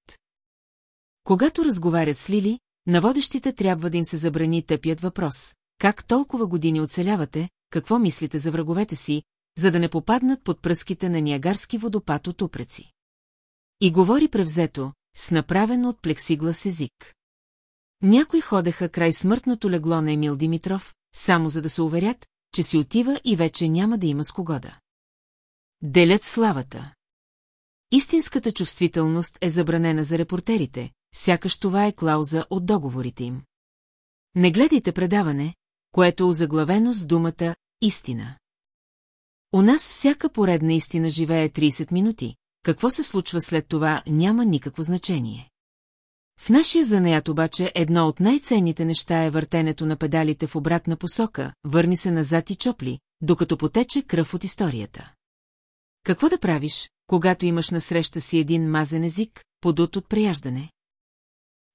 Когато разговарят с Лили, на водещите трябва да им се забрани тъпият въпрос. Как толкова години оцелявате, какво мислите за враговете си, за да не попаднат под пръските на Ниагарски водопад от упреци? И говори превзето, с направен от плексиглас език. Някои ходеха край смъртното легло на Емил Димитров, само за да се уверят, че си отива и вече няма да има с когода. Делят славата. Истинската чувствителност е забранена за репортерите, сякаш това е клауза от договорите им. Не гледайте предаване, което е озаглавено с думата «истина». У нас всяка поредна истина живее 30 минути, какво се случва след това няма никакво значение. В нашия занаят обаче едно от най-ценните неща е въртенето на педалите в обратна посока, върни се назад и чопли, докато потече кръв от историята. Какво да правиш, когато имаш насреща си един мазен език, подут от преяждане?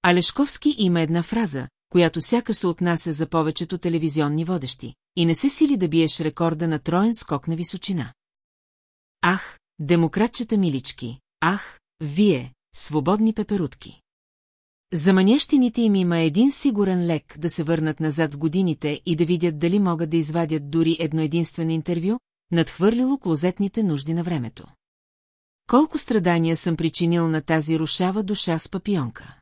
Алешковски има една фраза, която сякаш се отнася за повечето телевизионни водещи, и не се сили да биеш рекорда на троен скок на височина. Ах, демократчета милички, ах, вие, свободни пеперутки. За манящините им има един сигурен лек да се върнат назад в годините и да видят дали могат да извадят дори едно единствено интервю, надхвърлило клозетните нужди на времето. Колко страдания съм причинил на тази рушава душа с папионка.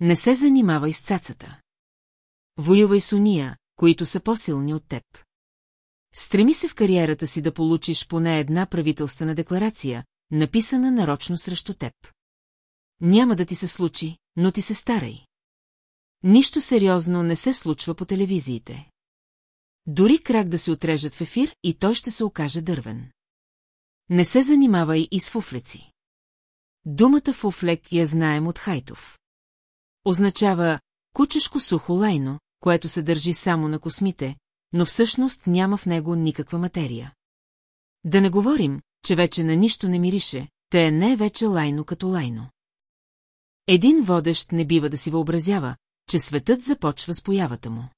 Не се занимавай с цацата. Воювай с уния, които са по-силни от теб. Стреми се в кариерата си да получиш поне една правителствена декларация, написана нарочно срещу теб. Няма да ти се случи, но ти се старай. Нищо сериозно не се случва по телевизиите. Дори крак да се отрежат в ефир и той ще се окаже дървен. Не се занимавай и с фуфлеци. Думата фуфлек я знаем от Хайтов. Означава кучешко сухо лайно, което се държи само на космите, но всъщност няма в него никаква материя. Да не говорим, че вече на нищо не мирише, те е не вече лайно като лайно. Един водещ не бива да си въобразява, че светът започва с появата му.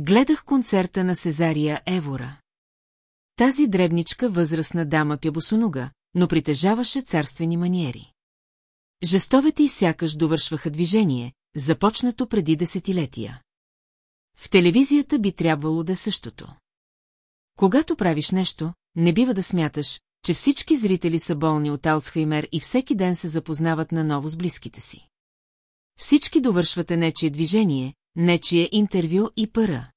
Гледах концерта на Сезария Евора. Тази дребничка възрастна дама пя босонуга, но притежаваше царствени маниери. Жестовете и сякаш довършваха движение, започнато преди десетилетия. В телевизията би трябвало да е същото. Когато правиш нещо, не бива да смяташ, че всички зрители са болни от Алцхаймер и всеки ден се запознават наново с близките си. Всички довършвате нечие движение, нечие интервю и пара.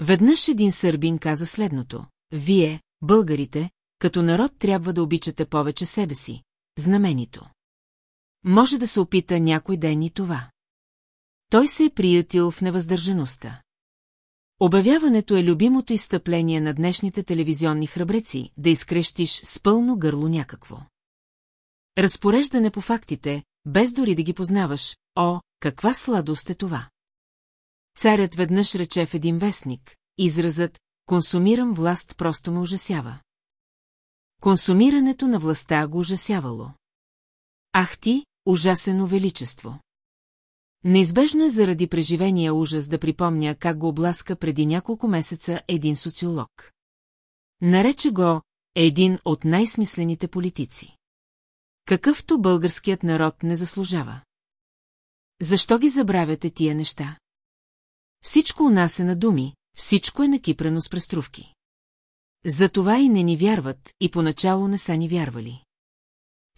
Веднъж един сърбин каза следното. Вие, българите, като народ трябва да обичате повече себе си. Знаменито. Може да се опита някой ден и това. Той се е приятил в невъздържаността. Обявяването е любимото изстъпление на днешните телевизионни храбреци, да изкрещиш с пълно гърло някакво. Разпореждане по фактите, без дори да ги познаваш, о, каква сладост е това! Царят веднъж рече в един вестник, изразът «консумирам власт» просто ме ужасява. Консумирането на властта го ужасявало. Ах ти, ужасено величество! Неизбежно е заради преживения ужас да припомня как го обласка преди няколко месеца един социолог. Нарече го един от най-смислените политици. Какъвто българският народ не заслужава. Защо ги забравяте тия неща? Всичко у нас е на думи, всичко е накипрено с преструвки. Затова и не ни вярват, и поначало не са ни вярвали.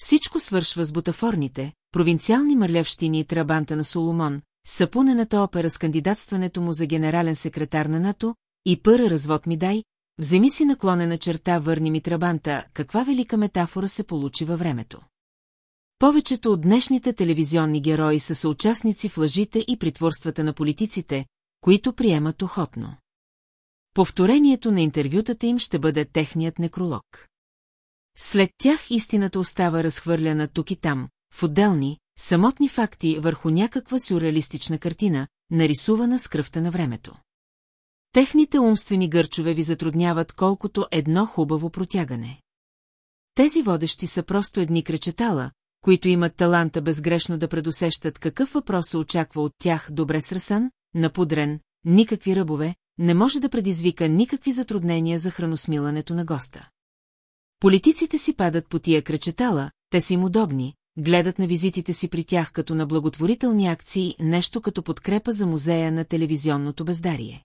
Всичко свършва с бутафорните, провинциални мърлявщини и трабанта на Соломон, сапунената опера с кандидатстването му за генерален секретар на НАТО и пъра развод ми дай, вземи си наклонена черта върни ми трабанта, каква велика метафора се получи във времето. Повечето от днешните телевизионни герои са съучастници в лъжите и притворствата на политиците, които приемат охотно. Повторението на интервютата им ще бъде техният некролог. След тях истината остава разхвърляна тук и там, в отделни, самотни факти върху някаква сюрреалистична картина, нарисувана с кръвта на времето. Техните умствени гърчове ви затрудняват колкото едно хубаво протягане. Тези водещи са просто едни кречетала, които имат таланта безгрешно да предусещат какъв въпрос се очаква от тях добре сръсан, напудрен, никакви ръбове, не може да предизвика никакви затруднения за храносмилането на госта. Политиците си падат по тия кречетала, те са им удобни, гледат на визитите си при тях като на благотворителни акции, нещо като подкрепа за музея на телевизионното бездарие.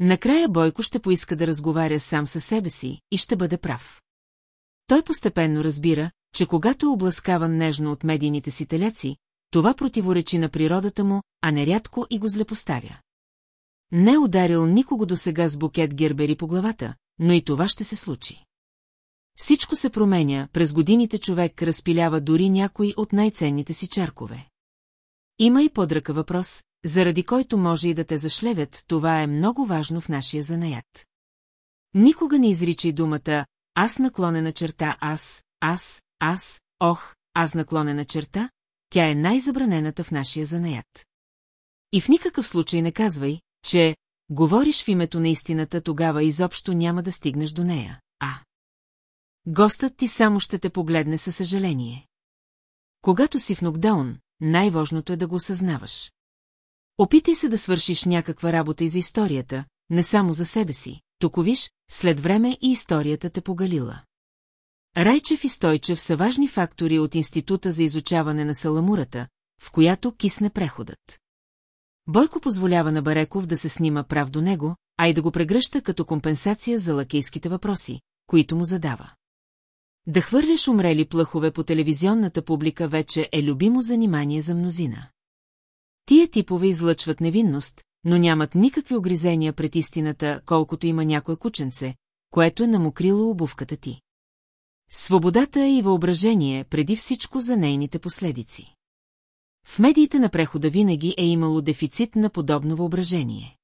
Накрая Бойко ще поиска да разговаря сам със себе си и ще бъде прав. Той постепенно разбира, че когато е обласкаван нежно от медийните си теляци, това противоречи на природата му, а нерядко и го злепоставя. Не е ударил никого до сега с букет гербери по главата, но и това ще се случи. Всичко се променя, през годините човек разпилява дори някой от най-ценните си чаркове. Има и подръка въпрос, заради който може и да те зашлевят, това е много важно в нашия занаят. Никога не изричай думата «аз наклонена черта аз», «аз», «аз», «ох», «аз наклонена черта», тя е най-забранената в нашия занаят. И в никакъв случай не казвай, че говориш в името на истината, тогава изобщо няма да стигнеш до нея, а... Гостът ти само ще те погледне със съжаление. Когато си в нокдаун, най-важното е да го осъзнаваш. Опитай се да свършиш някаква работа и за историята, не само за себе си. Токо виж, след време и историята те погалила. Райчев и Стойчев са важни фактори от Института за изучаване на саламурата, в която кисне преходът. Бойко позволява на Бареков да се снима прав до него, а и да го прегръща като компенсация за лакейските въпроси, които му задава. Да хвърляш умрели плъхове по телевизионната публика вече е любимо занимание за мнозина. Тия типове излъчват невинност, но нямат никакви огризения пред истината, колкото има някое кученце, което е намокрило обувката ти. Свободата и въображение преди всичко за нейните последици. В медиите на прехода винаги е имало дефицит на подобно въображение.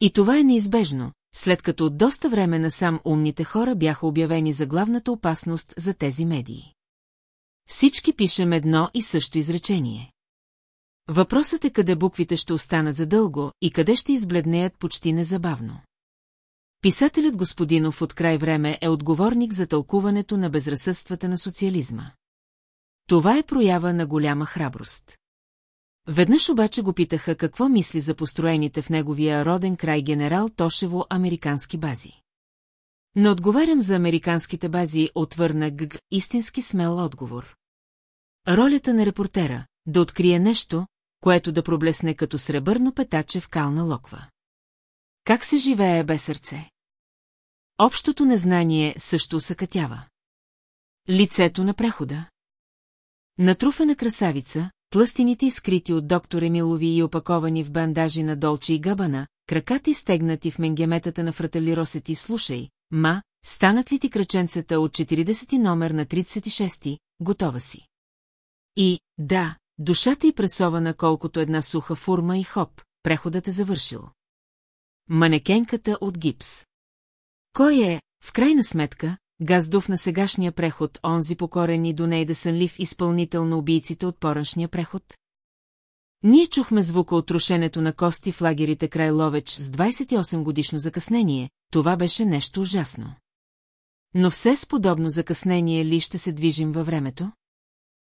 И това е неизбежно, след като от доста време насам умните хора бяха обявени за главната опасност за тези медии. Всички пишем едно и също изречение. Въпросът е къде буквите ще останат задълго и къде ще избледнеят почти незабавно. Писателят Господинов от край време е отговорник за тълкуването на безразсъдствата на социализма. Това е проява на голяма храброст. Веднъж обаче го питаха какво мисли за построените в неговия роден край генерал Тошево американски бази. Не отговарям за американските бази, отвърна Гг, истински смел отговор. Ролята на репортера – да открие нещо, което да проблесне като сребърно петаче в кална локва. Как се живее без сърце? Общото незнание също усъкътява. Лицето на прехода. Натруфена красавица, тлъстините изкрити от доктор Емилови и опаковани в бандажи на Долче и Габана, краката изтегнати в менгеметата на фратали Росети, слушай, ма, станат ли ти кръченцата от 40 номер на 36, готова си. И, да, душата й пресована колкото една суха фурма и хоп, преходът е завършил. Манекенката от гипс. Кой е, в крайна сметка, Газдов на сегашния преход, онзи покорен и до ней сънлив изпълнител на убийците от поръчния преход? Ние чухме звука от рушенето на кости в лагерите край Ловеч с 28 годишно закъснение, това беше нещо ужасно. Но все с подобно закъснение ли ще се движим във времето?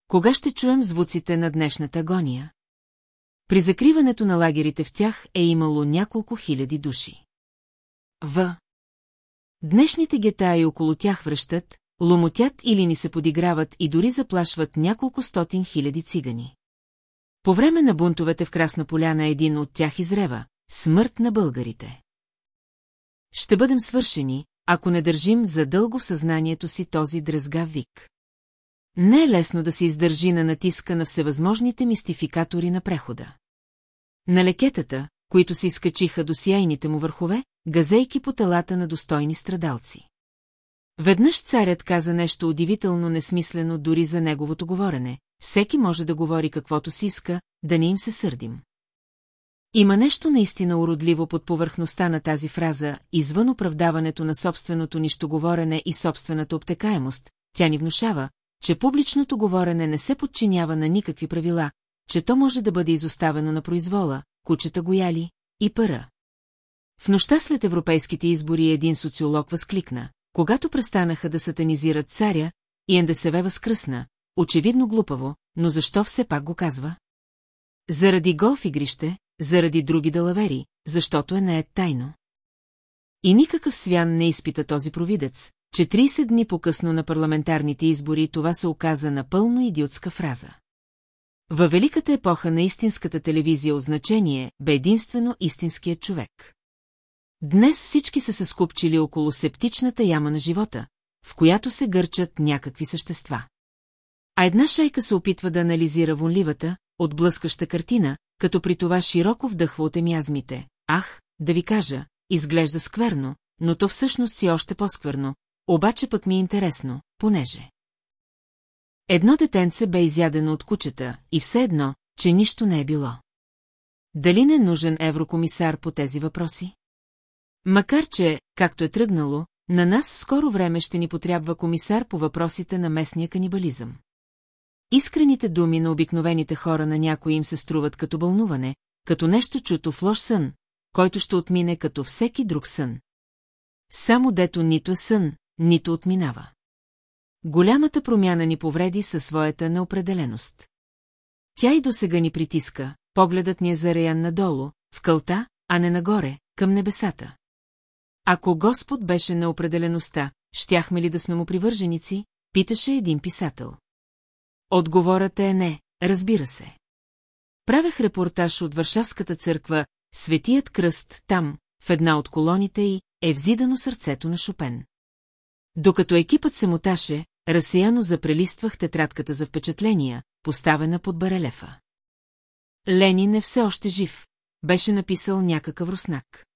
Кога ще чуем звуците на днешната агония? При закриването на лагерите в тях е имало няколко хиляди души. В. Днешните гетаи около тях връщат, ломотят или ни се подиграват и дори заплашват няколко стотин хиляди цигани. По време на бунтовете в Красна поляна един от тях изрева – смърт на българите. Ще бъдем свършени, ако не държим за дълго в съзнанието си този дръзгав вик. Не е лесно да се издържи на натиска на всевъзможните мистификатори на прехода. На лекетата, които се изкачиха до сияйните му върхове, газейки по телата на достойни страдалци. Веднъж царят каза нещо удивително несмислено дори за неговото говорене. Всеки може да говори каквото си иска, да не им се сърдим. Има нещо наистина уродливо под повърхността на тази фраза, извън оправдаването на собственото нищоговорене и собствената обтекаемост, тя ни внушава, че публичното говорене не се подчинява на никакви правила, че то може да бъде изоставено на произвола, кучета гояли и пара. В нощта след европейските избори един социолог възкликна, когато престанаха да сатанизират царя, и НДСВ възкръсна, очевидно глупаво, но защо все пак го казва? Заради голф игрище, заради други далавери, защото е не е тайно. И никакъв свян не изпита този провидец, че 30 дни по-късно на парламентарните избори това се оказа напълно идиотска фраза. Във великата епоха на истинската телевизия от значение бе единствено истинският човек. Днес всички са се скупчили около септичната яма на живота, в която се гърчат някакви същества. А една шайка се опитва да анализира вонливата, отблъскаща картина, като при това широко вдъхва от емиазмите. Ах, да ви кажа, изглежда скверно, но то всъщност си още по-скверно, обаче пък ми е интересно, понеже. Едно детенце бе изядено от кучета и все едно, че нищо не е било. Дали не е нужен еврокомисар по тези въпроси? Макар че, както е тръгнало, на нас в скоро време ще ни потрябва комисар по въпросите на местния канибализъм. Искрените думи на обикновените хора на някои им се струват като бълнуване, като нещо чуто в лош сън, който ще отмине като всеки друг сън. Само дето нито е сън, нито отминава. Голямата промяна ни повреди със своята неопределеност. Тя и досега ни притиска, погледът ни е зареян надолу, в кълта, а не нагоре, към небесата. Ако Господ беше на определеността, щяхме ли да сме му привърженици, питаше един писател. Отговорът е не, разбира се. Правех репортаж от Варшавската църква Светият кръст там, в една от колоните й, е взидано сърцето на Шопен. Докато екипът се моташе, разсеяно запрелиствах тетрадката за впечатления, поставена под барелефа. Ленин е все още жив, беше написал някакъв руснак.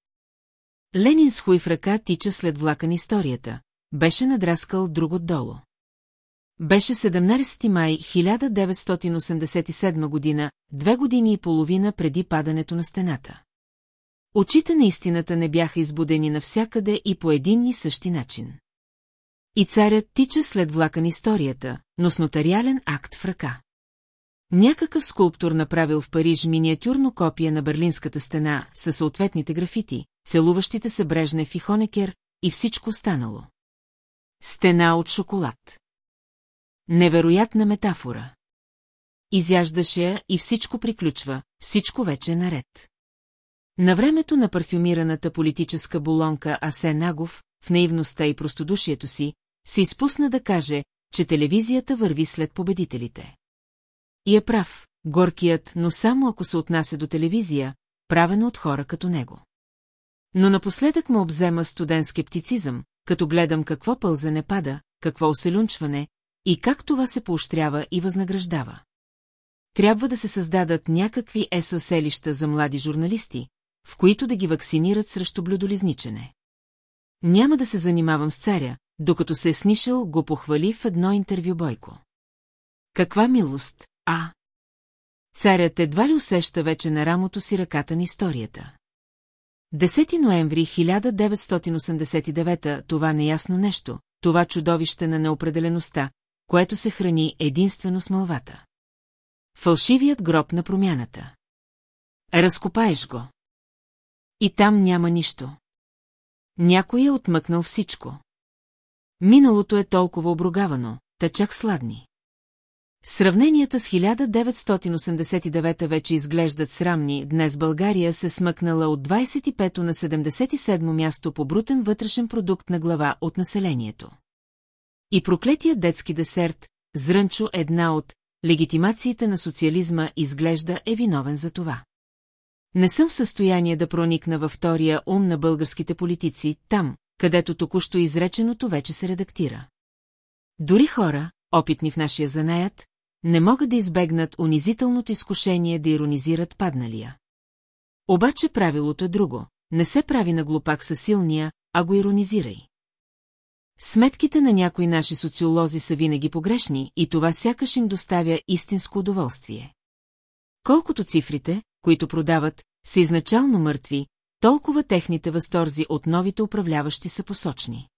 Ленин с хуй в ръка тича след влака на историята, беше надраскал друг отдолу. Беше 17 май 1987 година, две години и половина преди падането на стената. Очите на истината не бяха избудени навсякъде и по един и същи начин. И царят тича след влака на историята, но с нотариален акт в ръка. Някакъв скулптор направил в Париж миниатюрно копие на Берлинската стена със съответните графити, целуващите се Брежнев и Хонекер и всичко останало. Стена от шоколад. Невероятна метафора. Изяждаше я и всичко приключва, всичко вече е наред. На времето на парфюмираната политическа болонка Асе Нагов, в наивността и простодушието си, се изпусна да каже, че телевизията върви след победителите. И е прав, горкият, но само ако се отнася до телевизия, правено от хора като него. Но напоследък му обзема студен скептицизъм, като гледам какво пълзене пада, какво оселюнчване и как това се поощрява и възнаграждава. Трябва да се създадат някакви есоселища за млади журналисти, в които да ги вакцинират срещу блюдолизничене. Няма да се занимавам с царя, докато се е снишал, го похвали в едно интервю Бойко. Каква милост, а? Царят едва ли усеща вече на рамото си ръката на историята. 10 ноември 1989 това неясно нещо, това чудовище на неопределеността, което се храни единствено с мълвата. Фалшивият гроб на промяната. Разкопаеш го. И там няма нищо. Някой е отмъкнал всичко. Миналото е толкова обругавано, тъчак сладни. Сравненията с 1989 вече изглеждат срамни, днес България се смъкнала от 25 на 77 място по брутен вътрешен продукт на глава от населението. И проклетия детски десерт, зрънчо една от легитимациите на социализма изглежда е виновен за това. Не съм в състояние да проникна във втория ум на българските политици, там, където току-що изреченото вече се редактира. Дори хора, опитни в нашия занаят, не могат да избегнат унизителното изкушение да иронизират падналия. Обаче правилото е друго. Не се прави на глупак със силния, а го иронизирай. Сметките на някои наши социолози са винаги погрешни и това сякаш им доставя истинско удоволствие. Колкото цифрите, които продават, са изначално мъртви, толкова техните възторзи от новите управляващи са посочни.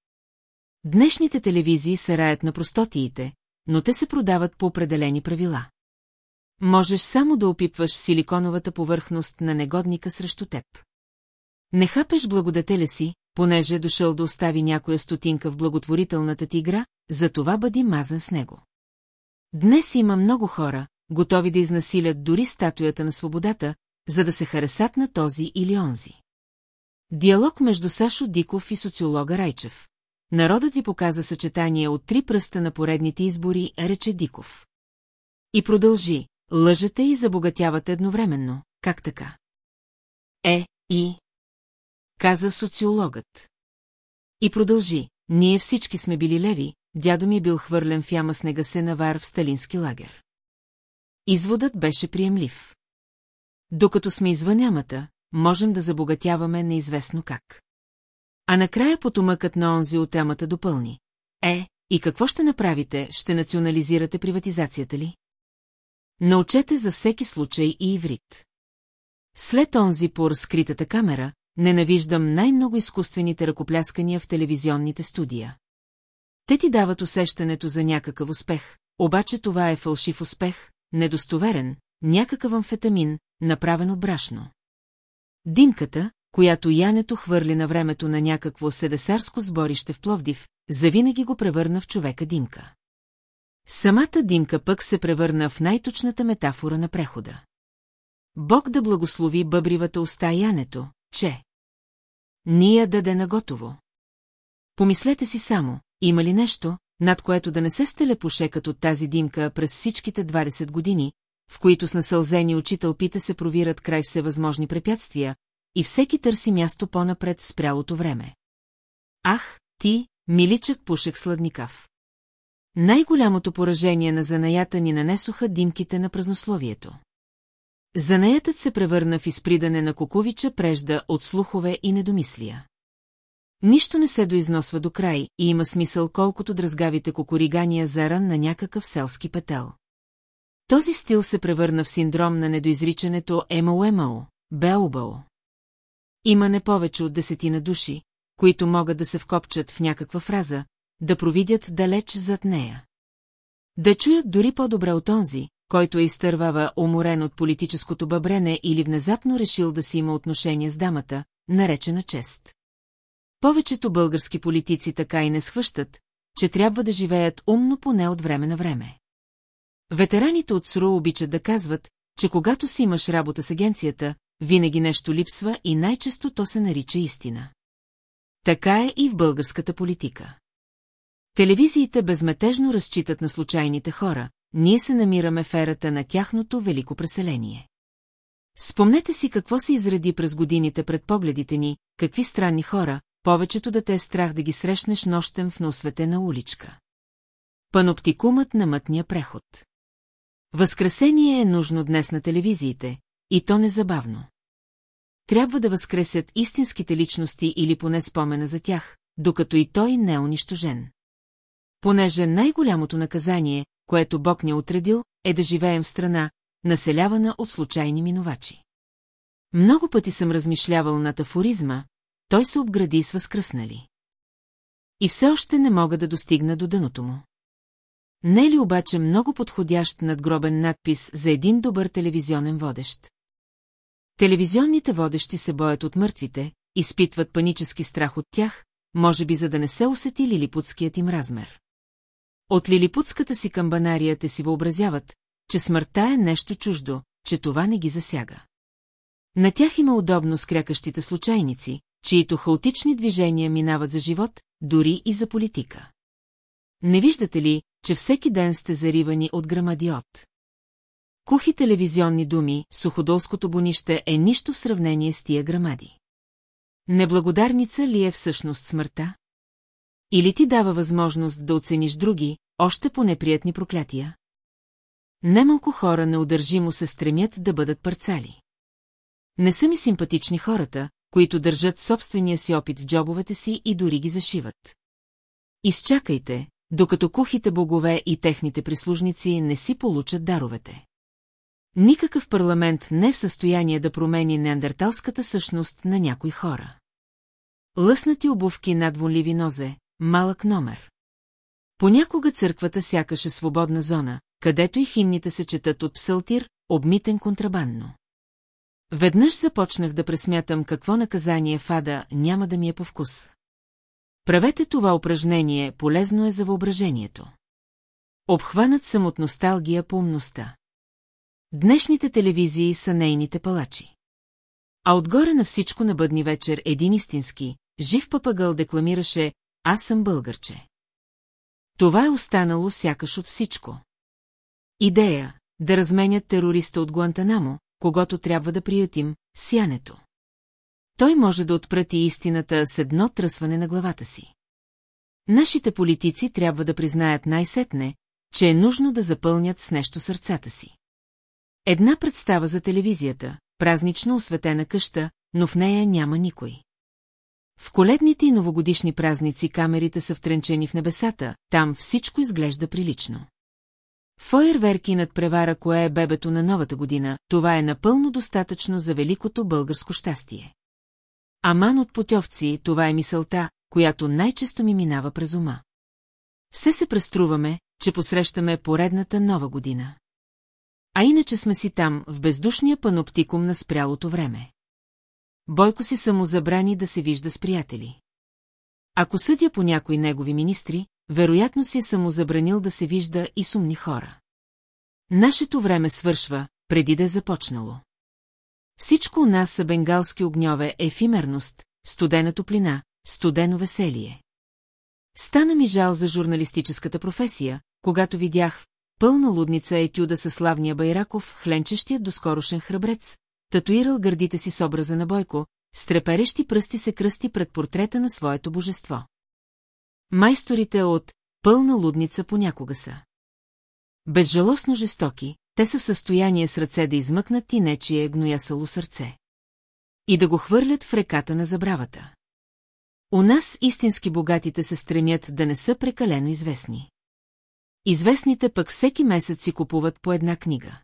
Днешните телевизии са раят на простотиите, но те се продават по определени правила. Можеш само да опипваш силиконовата повърхност на негодника срещу теб. Не хапеш благодетеля си, понеже е дошъл да остави някоя стотинка в благотворителната ти игра, затова бъди мазан с него. Днес има много хора, готови да изнасилят дори статуята на свободата, за да се харесат на този или онзи. Диалог между Сашо Диков и социолога Райчев. Народът ти показа съчетание от три пръста на поредните избори, рече Диков. И продължи, лъжете и забогатявате едновременно, как така? Е, и... Каза социологът. И продължи, ние всички сме били леви, дядо ми е бил хвърлен в яма с негасена вар в сталински лагер. Изводът беше приемлив. Докато сме извън ямата, можем да забогатяваме неизвестно как. А накрая потомъкът на онзи от темата допълни. Е, и какво ще направите, ще национализирате приватизацията ли? Научете за всеки случай и иврит. След онзи по разкритата камера, ненавиждам най-много изкуствените ръкопляскания в телевизионните студия. Те ти дават усещането за някакъв успех, обаче това е фалшив успех, недостоверен, някакъв амфетамин, направен от брашно. Димката, която Янето хвърли на времето на някакво седесарско сборище в Пловдив, завинаги го превърна в човека Димка. Самата Димка пък се превърна в най-точната метафора на прехода. Бог да благослови бъбривата уста Янето, че... Ния даде наготово. Помислете си само, има ли нещо, над което да не се стелепуше като тази димка през всичките 20 години, в които с насълзени очи тълпите се провират край всевъзможни препятствия, и всеки търси място по-напред в спрялото време. Ах, ти, миличък пушек сладникав. Най-голямото поражение на занаята ни нанесоха димките на празнословието. Занаятът се превърна в изпридане на куковича прежда от слухове и недомислия. Нищо не се доизносва до край и има смисъл колкото дразгавите кукуригания заран на някакъв селски петел. Този стил се превърна в синдром на недоизричането емау-емау, беубао. Има не повече от десетина души, които могат да се вкопчат в някаква фраза, да провидят далеч зад нея. Да чуят дори по-добре от онзи, който е изтървава уморен от политическото бъбрене или внезапно решил да си има отношение с дамата, наречена чест. Повечето български политици така и не схващат, че трябва да живеят умно поне от време на време. Ветераните от СРУ обичат да казват, че когато си имаш работа с агенцията, винаги нещо липсва и най-често то се нарича истина. Така е и в българската политика. Телевизиите безметежно разчитат на случайните хора, ние се намираме в ерата на тяхното велико преселение. Спомнете си какво се изреди през годините пред погледите ни, какви странни хора, повечето да те е страх да ги срещнеш нощем в неосветена уличка. Паноптикумът на мътния преход. Възкресение е нужно днес на телевизиите, и то незабавно. Трябва да възкресят истинските личности или поне спомена за тях, докато и той не е унищожен. Понеже най-голямото наказание, което Бог ни е отредил, е да живеем в страна, населявана от случайни минувачи. Много пъти съм размишлявал над афоризма, той се обгради с възкръснали. И все още не мога да достигна до дъното му. Не е ли обаче много подходящ надгробен надпис за един добър телевизионен водещ? Телевизионните водещи се боят от мъртвите, изпитват панически страх от тях, може би за да не се усети лилипутският им размер. От лилипутската си камбанария те си въобразяват, че смъртта е нещо чуждо, че това не ги засяга. На тях има удобно с крякащите случайници, чието хаотични движения минават за живот, дори и за политика. Не виждате ли, че всеки ден сте заривани от грамадиот? Кухи телевизионни думи, суходолското бонище е нищо в сравнение с тия грамади. Неблагодарница ли е всъщност смъртта? Или ти дава възможност да оцениш други, още по неприятни проклятия? Немалко хора неудържимо се стремят да бъдат парцали. Не са ми симпатични хората, които държат собствения си опит в джобовете си и дори ги зашиват. Изчакайте, докато кухите богове и техните прислужници не си получат даровете. Никакъв парламент не е в състояние да промени неандерталската същност на някои хора. Лъснати обувки над вонливи нозе, малък номер. Понякога църквата сякаше свободна зона, където и химните се четат от псалтир, обмитен контрабандно. Веднъж започнах да пресмятам какво наказание фада няма да ми е по вкус. Правете това упражнение, полезно е за въображението. Обхванат съм от носталгия по умността. Днешните телевизии са нейните палачи. А отгоре на всичко на бъдни вечер един истински, жив папагъл декламираше «Аз съм българче». Това е останало сякаш от всичко. Идея – да разменят терориста от Гуантанамо, когато трябва да приютим, сянето. Той може да отпрати истината с едно тръсване на главата си. Нашите политици трябва да признаят най-сетне, че е нужно да запълнят с нещо сърцата си. Една представа за телевизията, празнично осветена къща, но в нея няма никой. В коледните и новогодишни празници камерите са втренчени в небесата, там всичко изглежда прилично. Фойерверки над превара, кое е бебето на новата година, това е напълно достатъчно за великото българско щастие. Аман от потьовци, това е мисълта, която най-често ми минава през ума. Все се преструваме, че посрещаме поредната нова година. А иначе сме си там, в бездушния паноптикум на спрялото време. Бойко си само забрани да се вижда с приятели. Ако съдя по някои негови министри, вероятно си е самозабранил да се вижда и с умни хора. Нашето време свършва, преди да е започнало. Всичко у нас са бенгалски огньове, ефимерност, студена топлина, студено веселие. Стана ми жал за журналистическата професия, когато видях пълна лудница етюда със славния Байраков, хленчещият доскорошен храбрец, татуирал гърдите си с образа на Бойко, с треперещи пръсти се кръсти пред портрета на своето божество. Майсторите от пълна лудница понякога са. Безжалостно жестоки, те са в състояние с ръце да измъкнат и нечие гноясало сърце. И да го хвърлят в реката на забравата. У нас истински богатите се стремят да не са прекалено известни. Известните пък всеки месец си купуват по една книга.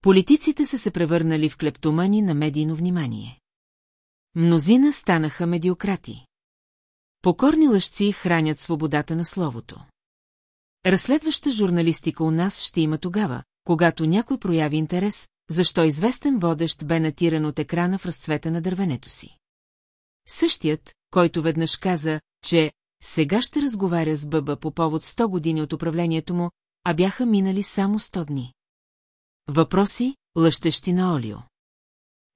Политиците са се превърнали в клептомани на медийно внимание. Мнозина станаха медиократи. Покорни лъжци хранят свободата на словото. Разследваща журналистика у нас ще има тогава, когато някой прояви интерес, защо известен водещ бе натиран от екрана в разцвета на дървенето си. Същият, който веднъж каза, че сега ще разговаря с Бъба по повод 100 години от управлението му, а бяха минали само 100 дни. Въпроси, лъщещи на Олио.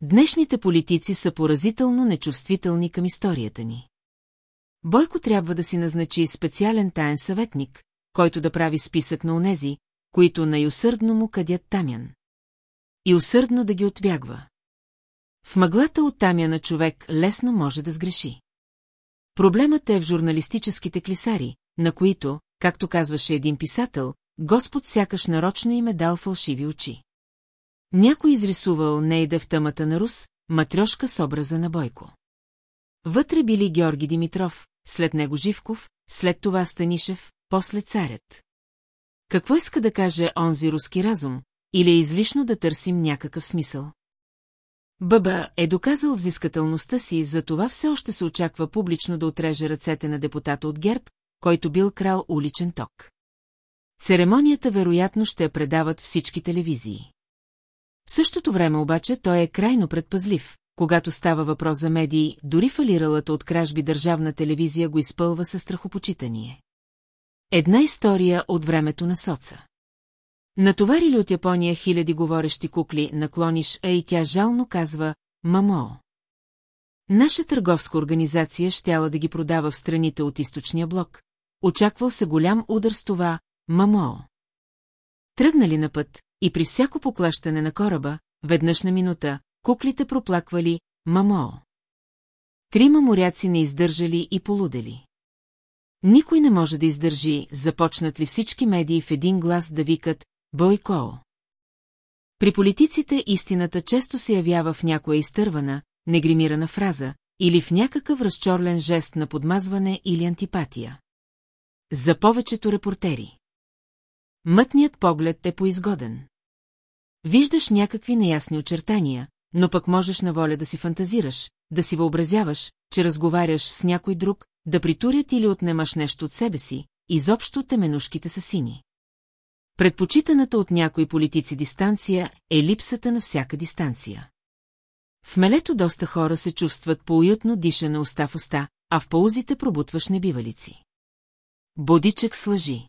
Днешните политици са поразително нечувствителни към историята ни. Бойко трябва да си назначи специален таен съветник, който да прави списък на онези, които най-усърдно му къдят тамян. И усърдно да ги отбягва. В мъглата от тамяна човек лесно може да сгреши. Проблемът е в журналистическите клисари, на които, както казваше един писател, Господ сякаш нарочно им е дал фалшиви очи. Някой изрисувал Нейда в тъмата на Рус, матрешка с образа на Бойко. Вътре били Георги Димитров, след него Живков, след това Станишев, после царят. Какво иска да каже онзи руски разум, или е излишно да търсим някакъв смисъл? Бъба е доказал взискателността си, за това все още се очаква публично да отреже ръцете на депутата от ГЕРБ, който бил крал уличен ток. Церемонията вероятно ще я предават всички телевизии. В същото време обаче той е крайно предпазлив, когато става въпрос за медии, дори фалиралата от кражби държавна телевизия го изпълва със страхопочитание. Една история от времето на соца. Натоварили от Япония хиляди говорещи кукли, наклониш, а и тя жално казва «Мамо». Наша търговска организация щяла да ги продава в страните от източния блок. Очаквал се голям удар с това «Мамо». Тръгнали на път и при всяко поклащане на кораба, веднъж на минута, куклите проплаквали «Мамо». Трима моряци не издържали и полудели. Никой не може да издържи, започнат ли всички медии в един глас да викат «Бойкоо». При политиците истината често се явява в някоя изтървана, негримирана фраза или в някакъв разчорлен жест на подмазване или антипатия. За повечето репортери. Мътният поглед е поизгоден. Виждаш някакви неясни очертания, но пък можеш на воля да си фантазираш, да си въобразяваш, че разговаряш с някой друг, да притурят или отнемаш нещо от себе си, изобщо теменушките са сини. Предпочитаната от някои политици дистанция е липсата на всяка дистанция. В мелето доста хора се чувстват по-уютно дишане уста в уста, а в паузите пробутваш небивалици. Бодичък с лъжи.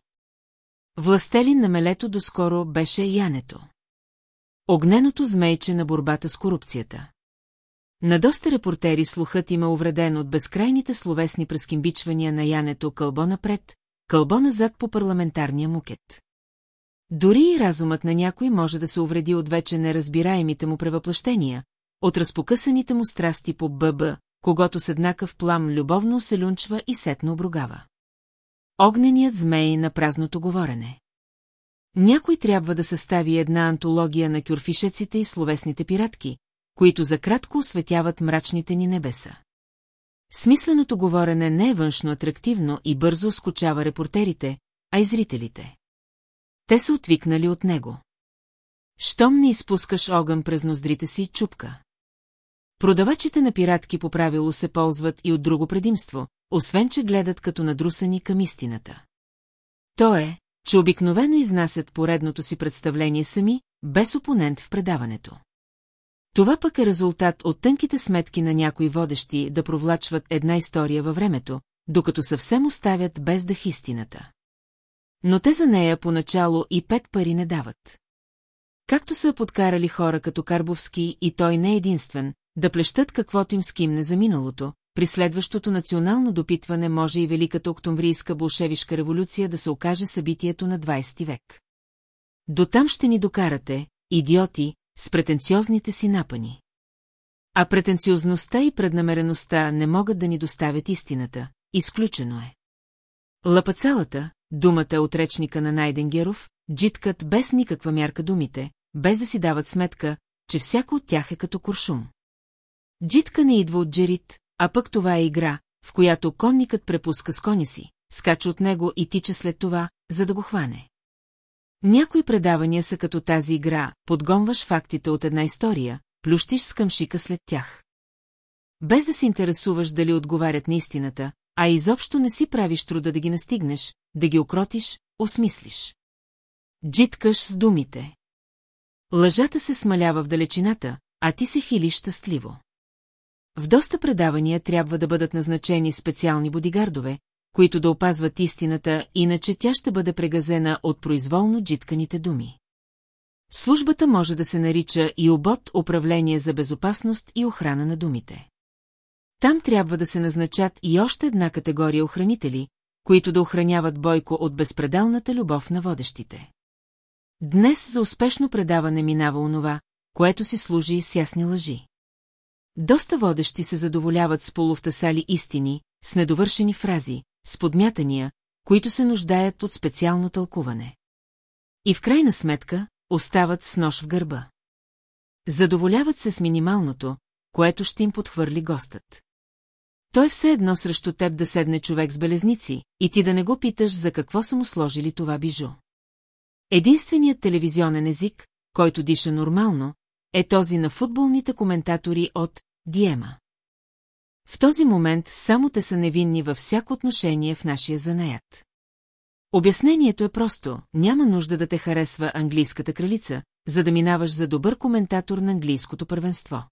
Властелин на мелето доскоро беше янето. Огненото змейче на борбата с корупцията. На доста репортери слухът има е увреден от безкрайните словесни прескимбичвания на янето кълбо напред, кълбо назад по парламентарния мукет. Дори и разумът на някой може да се увреди от вече неразбираемите му превъплъщения, от разпокъсаните му страсти по ББ, когато с еднакъв плам любовно се люнчва и сетно обругава. Огненият змей на празното говорене. Някой трябва да състави една антология на кюрфишеците и словесните пиратки, които за кратко осветяват мрачните ни небеса. Смисленото говорене не е външно атрактивно и бързо скочава репортерите, а и зрителите. Те са отвикнали от него. Щом не изпускаш огън през ноздрите си, чупка. Продавачите на пиратки по правило се ползват и от друго предимство, освен че гледат като надрусани към истината. То е, че обикновено изнасят поредното си представление сами, без опонент в предаването. Това пък е резултат от тънките сметки на някои водещи да провлачват една история във времето, докато съвсем оставят без дъх истината. Но те за нея поначало и пет пари не дават. Както са подкарали хора като Карбовски и той не е единствен, да плещат каквото им скимне за миналото, при следващото национално допитване може и Великата октомврийска болшевишка революция да се окаже събитието на 20 век. До там ще ни докарате, идиоти, с претенциозните си напани. А претенциозността и преднамереността не могат да ни доставят истината, изключено е. Лапацалата, думата от речника на Найденгеров, джиткат без никаква мярка думите, без да си дават сметка, че всяко от тях е като куршум. Джитка не идва от джерит, а пък това е игра, в която конникът препуска с коня си, скача от него и тича след това, за да го хване. Някои предавания са като тази игра, подгонваш фактите от една история, плющиш с след тях. Без да се интересуваш дали отговарят на истината, а изобщо не си правиш труда да ги настигнеш, да ги окротиш, осмислиш. Джиткаш с думите. Лъжата се смалява в далечината, а ти се хилиш щастливо. В доста предавания трябва да бъдат назначени специални бодигардове, които да опазват истината, иначе тя ще бъде прегазена от произволно джитканите думи. Службата може да се нарича и обод управление за безопасност и охрана на думите. Там трябва да се назначат и още една категория охранители, които да охраняват Бойко от безпределната любов на водещите. Днес за успешно предаване минава онова, което си служи с ясни лъжи. Доста водещи се задоволяват с полувтасали истини, с недовършени фрази, с подмятания, които се нуждаят от специално тълкуване. И в крайна сметка остават с нож в гърба. Задоволяват се с минималното, което ще им подхвърли гостът. Той все едно срещу теб да седне човек с белезници и ти да не го питаш за какво са му сложили това бижу. Единственият телевизионен език, който диша нормално, е този на футболните коментатори от Диема. В този момент само те са невинни във всяко отношение в нашия занаят. Обяснението е просто, няма нужда да те харесва английската кралица, за да минаваш за добър коментатор на английското първенство.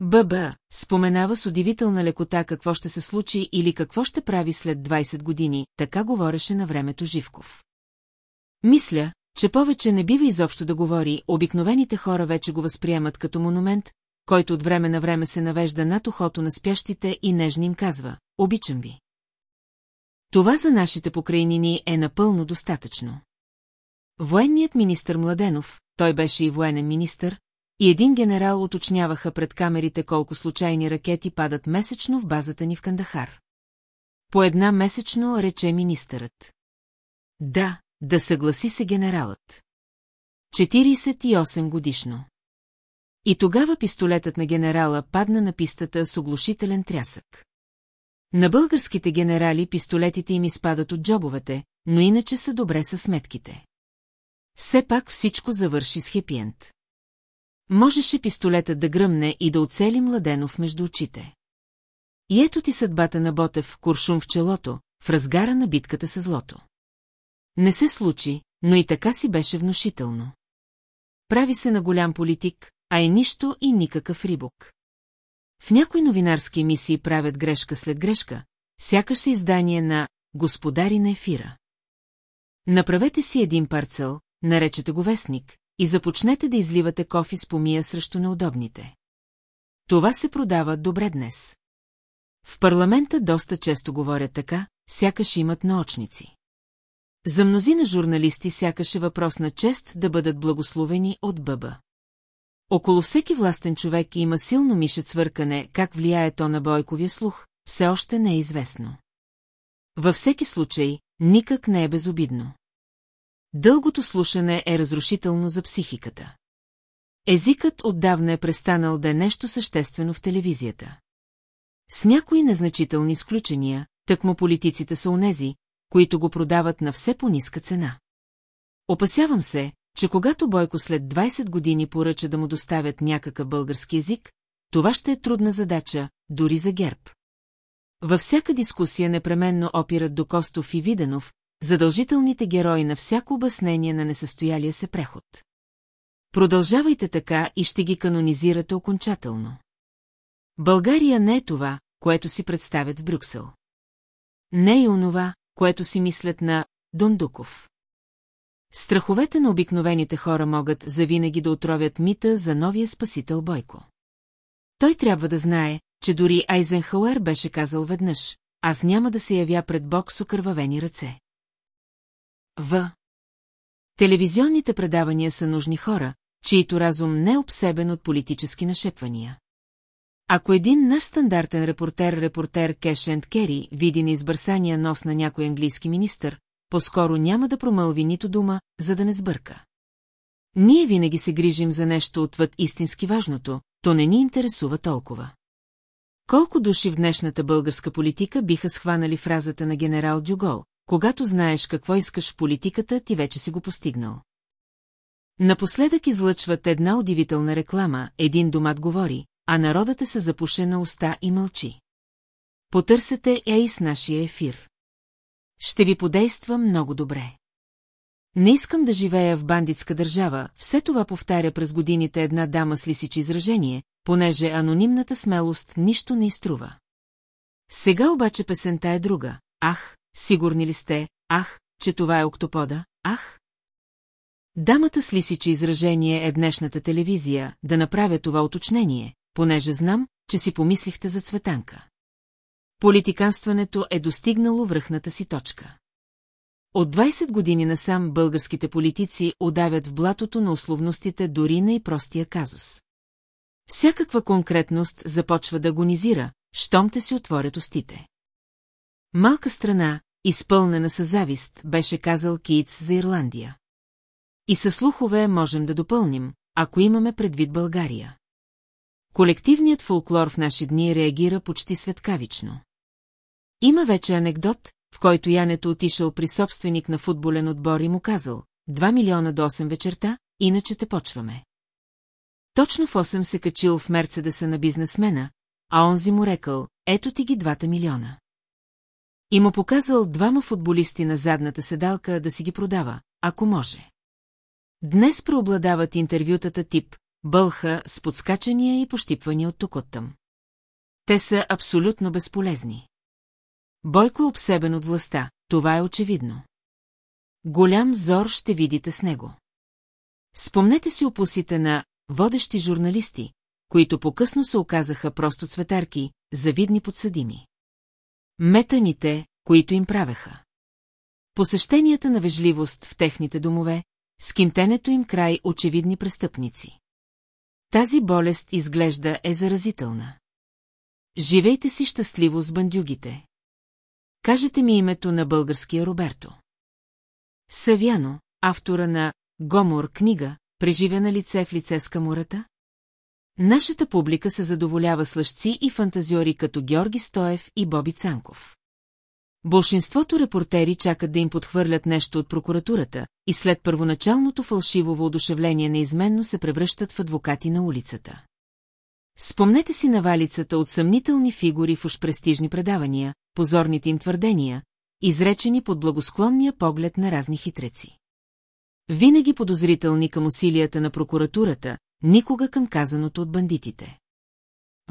ББ споменава с удивителна лекота какво ще се случи или какво ще прави след 20 години, така говореше на времето Живков. Мисля, че повече не бива изобщо да говори, обикновените хора вече го възприемат като монумент, който от време на време се навежда над ухото на спящите и нежно им казва «Обичам ви». Това за нашите покрайнини е напълно достатъчно. Военният министр Младенов, той беше и военен министр, и един генерал уточняваха пред камерите колко случайни ракети падат месечно в базата ни в Кандахар. По една месечно рече министърът. Да, да съгласи се генералът. 48 годишно. И тогава пистолетът на генерала падна на пистата с оглушителен трясък. На българските генерали пистолетите им изпадат от джобовете, но иначе са добре със сметките. Все пак всичко завърши с хепиент. Можеше пистолетът да гръмне и да оцели Младенов между очите. И ето ти съдбата на Ботев, куршум в челото, в разгара на битката с злото. Не се случи, но и така си беше внушително. Прави се на голям политик, а е нищо и никакъв рибок. В някои новинарски емисии правят грешка след грешка, сякаш се издание на «Господари на ефира». Направете си един парцел, наречете го вестник, и започнете да изливате кофи с помия срещу неудобните. Това се продава добре днес. В парламента доста често говорят така, сякаш имат наочници. За мнозина журналисти сякаш е въпрос на чест да бъдат благословени от бъба. Около всеки властен човек има силно мишет свъркане, как влияе то на бойковия слух, все още не е известно. Във всеки случай, никак не е безобидно. Дългото слушане е разрушително за психиката. Езикът отдавна е престанал да е нещо съществено в телевизията. С някои незначителни изключения, тъкмо политиците са онези, които го продават на все по-ниска цена. Опасявам се, че когато Бойко след 20 години поръча да му доставят някакъв български език, това ще е трудна задача, дори за герб. Във всяка дискусия непременно опират до Костов и Виденов, задължителните герои на всяко обяснение на несъстоялия се преход. Продължавайте така и ще ги канонизирате окончателно. България не е това, което си представят в Брюксел. Не е онова, което си мислят на Дондуков. Страховете на обикновените хора могат завинаги да отровят мита за новия спасител Бойко. Той трябва да знае, че дори Айзенхауер беше казал веднъж, аз няма да се явя пред Бог с окървавени ръце. В. Телевизионните предавания са нужни хора, чието разум не е обсебен от политически нашепвания. Ако един наш стандартен репортер-репортер Кеш енд Кери види на избърсания нос на някой английски министър, по-скоро няма да промълви нито дума, за да не сбърка. Ние винаги се грижим за нещо отвъд истински важното, то не ни интересува толкова. Колко души в днешната българска политика биха схванали фразата на генерал Дюгол, когато знаеш какво искаш в политиката, ти вече си го постигнал. Напоследък излъчват една удивителна реклама, един домат говори, а народът е се запуше на уста и мълчи. Потърсете я и с нашия ефир. Ще ви подейства много добре. Не искам да живея в бандитска държава, все това повтаря през годините една дама с лисичи изражение, понеже анонимната смелост нищо не изтрува. Сега обаче песента е друга. Ах, сигурни ли сте, ах, че това е октопода, ах? Дамата с лисичи изражение е днешната телевизия, да направя това уточнение, понеже знам, че си помислихте за Цветанка. Политиканстването е достигнало връхната си точка. От 20 години насам българските политици удавят в блатото на условностите дори на и простия казус. Всякаква конкретност започва да агонизира, щом те си отворят устите. Малка страна, изпълнена със завист, беше казал Киц за Ирландия. И със слухове можем да допълним, ако имаме предвид България. Колективният фолклор в наши дни реагира почти светкавично. Има вече анекдот, в който Янето отишъл при собственик на футболен отбор и му казал 2 милиона до 8 вечерта, иначе те почваме. Точно в 8 се качил в Мерцедеса на бизнесмена, а онзи му рекал, ето ти ги двата милиона. И му показал двама футболисти на задната седалка да си ги продава, ако може. Днес преобладават интервютата тип бълха с подскачания и пощипвания от тук. Те са абсолютно безполезни. Бойко е обсебен от властта, това е очевидно. Голям зор ще видите с него. Спомнете си опусите на водещи журналисти, които по-късно се оказаха просто цветарки, завидни подсъдими. Метаните, които им правеха. Посещенията на вежливост в техните домове, скинтенето им край очевидни престъпници. Тази болест изглежда е заразителна. Живейте си щастливо с бандюгите. кажете ми името на българския Роберто. Савяно, автора на Гомор книга, преживя лице в лице с камурата? Нашата публика се задоволява с лъжци и фантазиори като Георги Стоев и Боби Цанков. Большинството репортери чакат да им подхвърлят нещо от прокуратурата и след първоначалното фалшиво воодушевление неизменно се превръщат в адвокати на улицата. Спомнете си навалицата от съмнителни фигури в уж престижни предавания, позорните им твърдения, изречени под благосклонния поглед на разни хитреци. Винаги подозрителни към усилията на прокуратурата, никога към казаното от бандитите.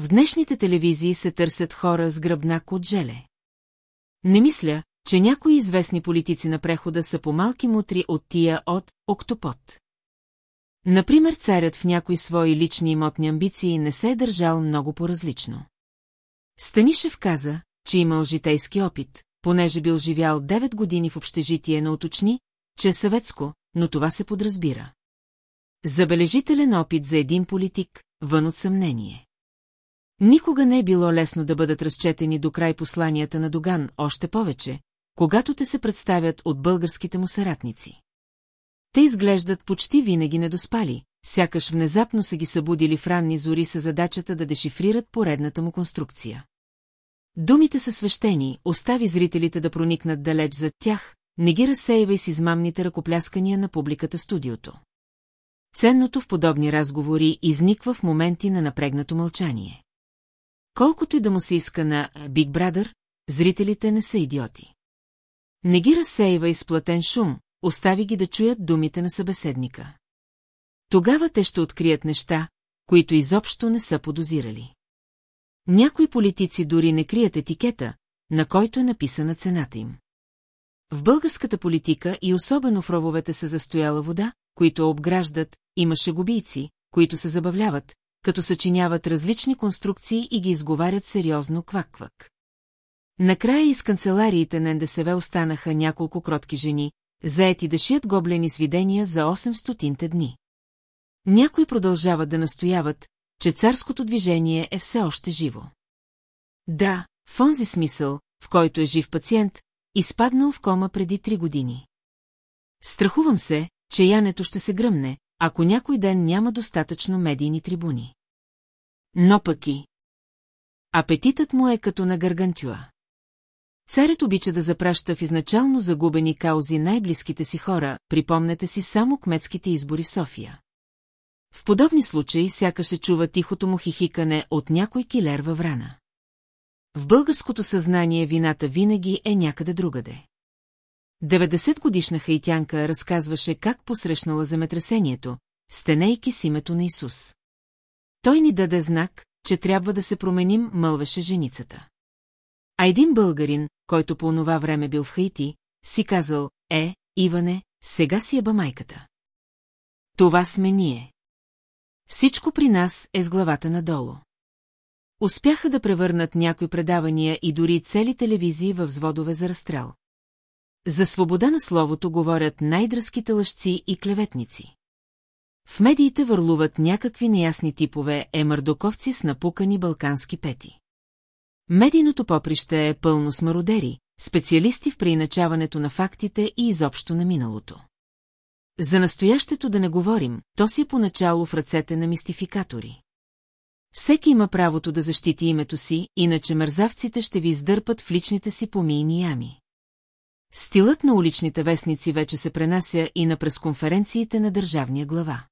В днешните телевизии се търсят хора с гръбнак от желе. Не мисля, че някои известни политици на прехода са по-малки мутри от тия от «Октопот». Например, царят в някои свои лични имотни амбиции не се е държал много по-различно. Станишев каза, че имал житейски опит, понеже бил живял 9 години в общежитие на уточни, че е съветско, но това се подразбира. Забележителен опит за един политик, вън от съмнение. Никога не е било лесно да бъдат разчетени до край посланията на Доган, още повече, когато те се представят от българските му съратници. Те изглеждат почти винаги недоспали, сякаш внезапно са ги събудили в ранни зори с задачата да дешифрират поредната му конструкция. Думите са свещени, остави зрителите да проникнат далеч зад тях, не ги разсейвай с измамните ръкопляскания на публиката студиото. Ценното в подобни разговори изниква в моменти на напрегнато мълчание. Колкото и да му се иска на Биг Брадър, зрителите не са идиоти. Не ги разсейва изплатен шум, остави ги да чуят думите на събеседника. Тогава те ще открият неща, които изобщо не са подозирали. Някои политици дори не крият етикета, на който е написана цената им. В българската политика и особено в рововете се застояла вода, които обграждат, имаше губийци, които се забавляват, като съчиняват различни конструкции и ги изговарят сериозно квак-квак. Накрая из канцелариите на НДСВ останаха няколко кротки жени, заети да шият гоблени свидения за 800 дни. Някои продължават да настояват, че царското движение е все още живо. Да, в онзи смисъл, в който е жив пациент, изпаднал в кома преди три години. Страхувам се, че янето ще се гръмне, ако някой ден няма достатъчно медийни трибуни. Но пък и... Апетитът му е като на гаргантюа. Царят обича да запраща в изначално загубени каузи най-близките си хора, припомнете си само кметските избори в София. В подобни случаи сякаш се чува тихото му хихикане от някой килер във врана. В българското съзнание вината винаги е някъде другаде. 90-годишна хаитянка разказваше как посрещнала земетресението, стенейки с името на Исус. Той ни даде знак, че трябва да се променим, мълвеше женицата. А един българин, който по онова време бил в Хаити, си казал, е, Иване, сега си еба майката. Това сме ние. Всичко при нас е с главата надолу. Успяха да превърнат някои предавания и дори цели телевизии в взводове за разстрел. За свобода на словото говорят най-дръзките лъжци и клеветници. В медиите върлуват някакви неясни типове емърдоковци с напукани балкански пети. Медийното поприще е пълно с мародери, специалисти в преиначаването на фактите и изобщо на миналото. За настоящето да не говорим, то си е поначало в ръцете на мистификатори. Всеки има правото да защити името си, иначе мързавците ще ви издърпат в личните си помийни ями. Стилът на уличните вестници вече се пренася и на пресконференциите на държавния глава.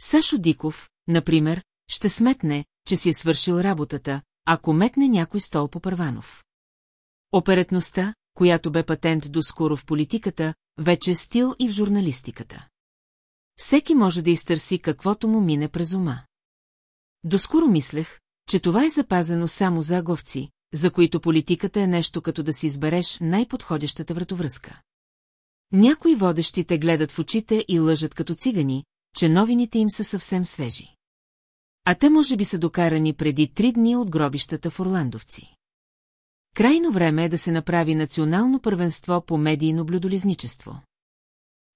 Сашо Диков, например, ще сметне, че си е свършил работата, ако метне някой стол по Първанов. Оперетността, която бе патент доскоро в политиката, вече е стил и в журналистиката. Всеки може да изтърси каквото му мине през ума. Доскоро мислех, че това е запазено само за аговци, за които политиката е нещо като да си избереш най-подходящата вратовръзка. Някои водещи те гледат в очите и лъжат като цигани, че новините им са съвсем свежи. А те може би са докарани преди три дни от гробищата в Орландовци. Крайно време е да се направи национално първенство по медийно блюдолизничество.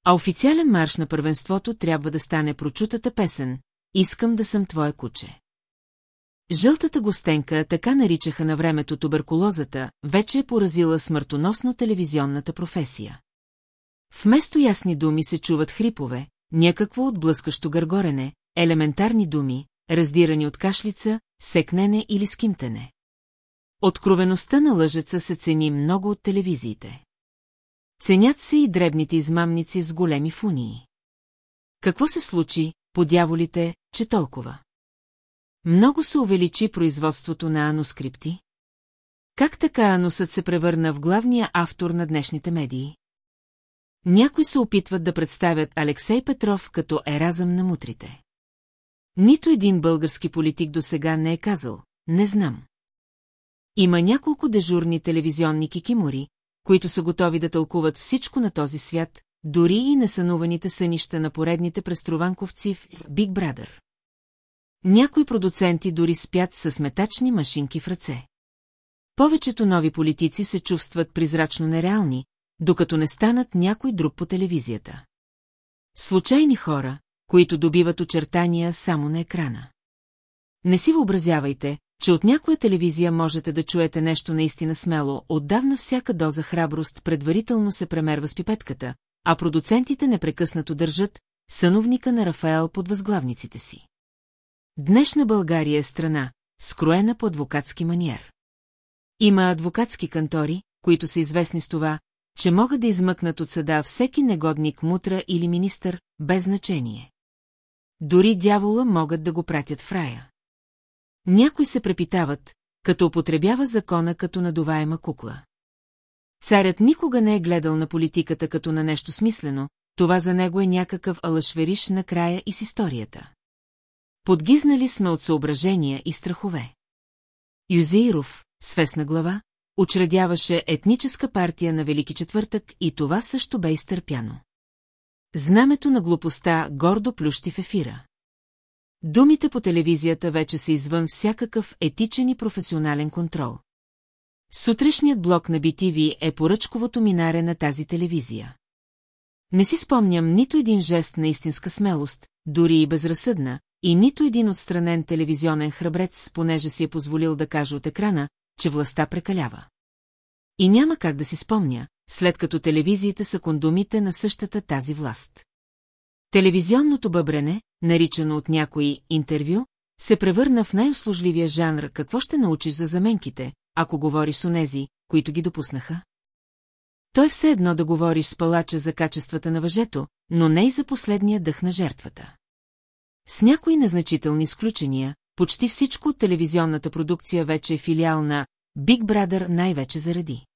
А официален марш на първенството трябва да стане прочутата песен «Искам да съм твое куче». Жълтата гостенка, така наричаха на времето туберкулозата, вече е поразила смъртоносно телевизионната професия. Вместо ясни думи се чуват хрипове, някакво отблъскащо гъргорене, елементарни думи, раздирани от кашлица, секнене или скимтене. Откровеността на лъжеца се цени много от телевизиите. Ценят се и дребните измамници с големи фунии. Какво се случи, по дяволите, че толкова? Много се увеличи производството на анускрипти. Как така анусът се превърна в главния автор на днешните медии? Някои се опитват да представят Алексей Петров като еразъм на мутрите. Нито един български политик до сега не е казал, не знам. Има няколко дежурни телевизионни кикимори, които са готови да тълкуват всичко на този свят, дори и несънуваните сънища на поредните престрованковци в Big Brother. Някои продуценти дори спят с метачни машинки в ръце. Повечето нови политици се чувстват призрачно нереални, докато не станат някой друг по телевизията. Случайни хора, които добиват очертания само на екрана. Не си въобразявайте, че от някоя телевизия можете да чуете нещо наистина смело, отдавна всяка доза храброст предварително се премерва с пипетката, а продуцентите непрекъснато държат съновника на Рафаел под възглавниците си. Днешна България е страна, скроена по адвокатски маниер. Има адвокатски кантори, които са известни с това, че могат да измъкнат от съда всеки негодник мутра или министър, без значение. Дори дявола могат да го пратят в рая. Някои се препитават, като употребява закона като надуваема кукла. Царят никога не е гледал на политиката като на нещо смислено, това за него е някакъв алашвериш на края и с историята. Подгизнали сме от съображения и страхове. Юзеиров, свестна глава, учредяваше етническа партия на Велики четвъртък и това също бе изтърпяно. Знамето на глупостта гордо плющи в ефира. Думите по телевизията вече са извън всякакъв етичен и професионален контрол. Сутрешният блок на BTV е поръчковото минаре на тази телевизия. Не си спомням нито един жест на истинска смелост, дори и безразсъдна, и нито един отстранен телевизионен храбрец, понеже си е позволил да каже от екрана, че властта прекалява. И няма как да си спомня, след като телевизиите са кондумите на същата тази власт. Телевизионното бъбрене, наричано от някои интервю, се превърна в най-услужливия жанр какво ще научиш за заменките, ако говориш с онези, които ги допуснаха. Той все едно да говориш с палача за качествата на въжето, но не и за последния дъх на жертвата. С някои незначителни изключения, почти всичко от телевизионната продукция вече е филиал на Big Brother най-вече заради.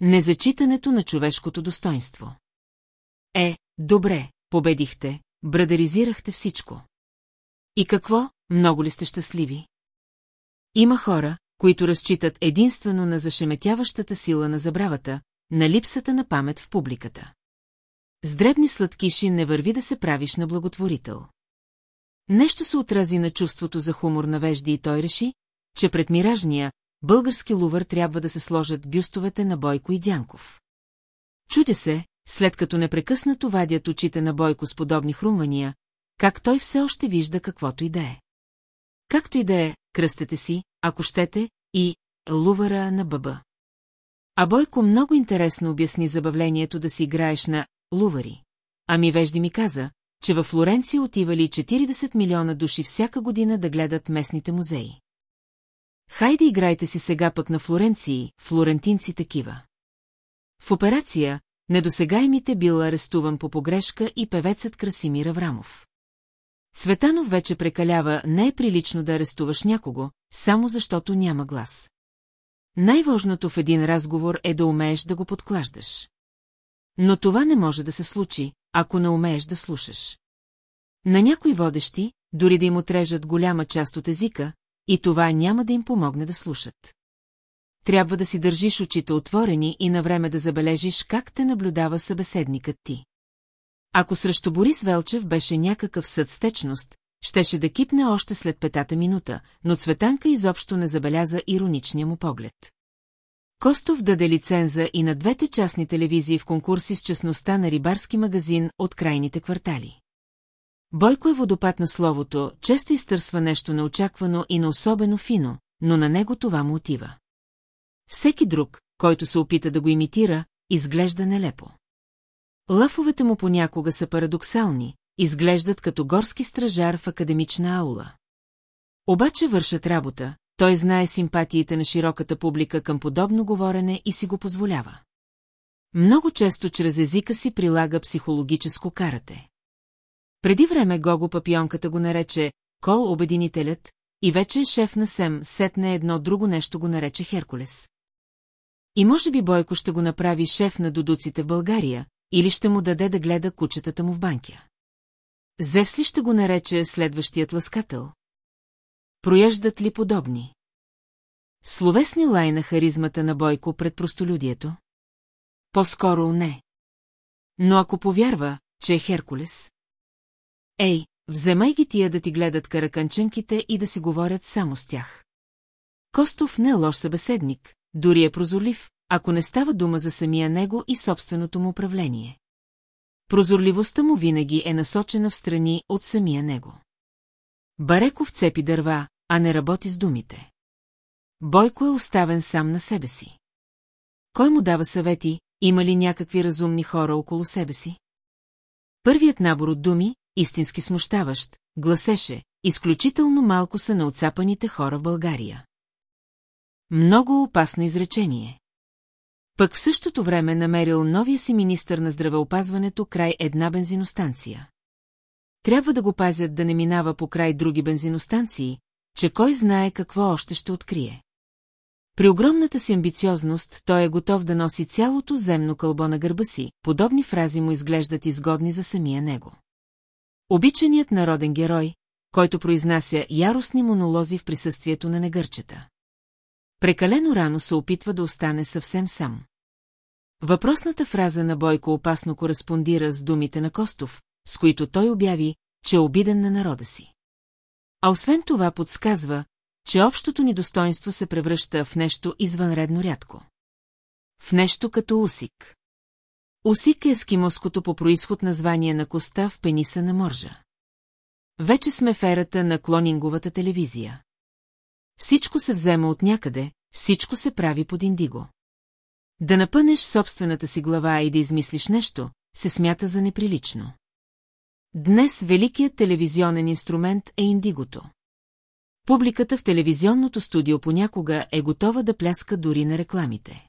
Незачитането на човешкото достоинство. Е, добре, победихте, брадаризирахте всичко. И какво, много ли сте щастливи? Има хора, които разчитат единствено на зашеметяващата сила на забравата, на липсата на памет в публиката. С дребни сладкиши не върви да се правиш на благотворител. Нещо се отрази на чувството за хумор на Вежди и той реши, че пред миражния, български лувър трябва да се сложат бюстовете на Бойко и Дянков. Чудя се, след като непрекъснато вадят очите на Бойко с подобни хрумвания, как той все още вижда каквото и да е. Както и да е, кръстете си, ако щете, и лувара на бъба. А Бойко много интересно обясни забавлението да си играеш на лувари. Ами Вежди ми каза, че във Флоренция отивали 40 милиона души всяка година да гледат местните музеи. Хайде играйте си сега пък на Флоренции, флорентинци такива. В операция, недосегаемите бил арестуван по погрешка и певецът Красимир Аврамов. Цветанов вече прекалява, не е прилично да арестуваш някого, само защото няма глас. Най-важното в един разговор е да умееш да го подклаждаш. Но това не може да се случи, ако не умееш да слушаш. На някои водещи, дори да им отрежат голяма част от езика, и това няма да им помогне да слушат. Трябва да си държиш очите отворени и навреме да забележиш как те наблюдава събеседникът ти. Ако срещу Борис Велчев беше някакъв съд с течност, щеше да кипне още след петата минута, но Цветанка изобщо не забеляза ироничния му поглед. Костов даде лиценза и на двете частни телевизии в конкурси с честността на рибарски магазин от крайните квартали. Бойко е водопад на словото, често изтърсва нещо неочаквано и на особено фино, но на него това му отива. Всеки друг, който се опита да го имитира, изглежда нелепо. Лъфовете му понякога са парадоксални, изглеждат като горски стражар в академична аула. Обаче вършат работа, той знае симпатиите на широката публика към подобно говорене и си го позволява. Много често чрез езика си прилага психологическо карате. Преди време Гого Папионката го нарече Кол обединителят и вече е шеф на Сем, сетне едно друго нещо го нарече Херкулес. И може би Бойко ще го направи шеф на дудуците в България, или ще му даде да гледа кучетата му в банкя. Зевс ли ще го нарече следващият ласкател? Прояждат ли подобни? Словесни лай на харизмата на Бойко пред простолюдието? По-скоро не. Но ако повярва, че е Херкулес... Ей, вземай ги тия да ти гледат караканченките и да си говорят само с тях. Костов не е лош събеседник, дори е прозорлив, ако не става дума за самия него и собственото му управление. Прозорливостта му винаги е насочена в страни от самия него. Бареков цепи дърва, а не работи с думите. Бойко е оставен сам на себе си. Кой му дава съвети, има ли някакви разумни хора около себе си? Първият набор от думи, истински смущаващ, гласеше, изключително малко са на отцапаните хора в България. Много опасно изречение. Пък в същото време намерил новия си министър на здравеопазването край една бензиностанция. Трябва да го пазят да не минава по край други бензиностанции, че кой знае какво още ще открие. При огромната си амбициозност той е готов да носи цялото земно кълбо на гърба си, подобни фрази му изглеждат изгодни за самия него. Обичаният народен герой, който произнася яростни монолози в присъствието на негърчета. Прекалено рано се опитва да остане съвсем сам. Въпросната фраза на Бойко опасно кореспондира с думите на Костов, с които той обяви, че е обиден на народа си. А освен това подсказва, че общото ни достоинство се превръща в нещо извънредно рядко. В нещо като усик. Усик е ескимоското по происход название на коста в пениса на моржа. Вече сме в ерата на клонинговата телевизия. Всичко се взема от някъде, всичко се прави под индиго. Да напънеш собствената си глава и да измислиш нещо, се смята за неприлично. Днес великият телевизионен инструмент е индигото. Публиката в телевизионното студио понякога е готова да пляска дори на рекламите.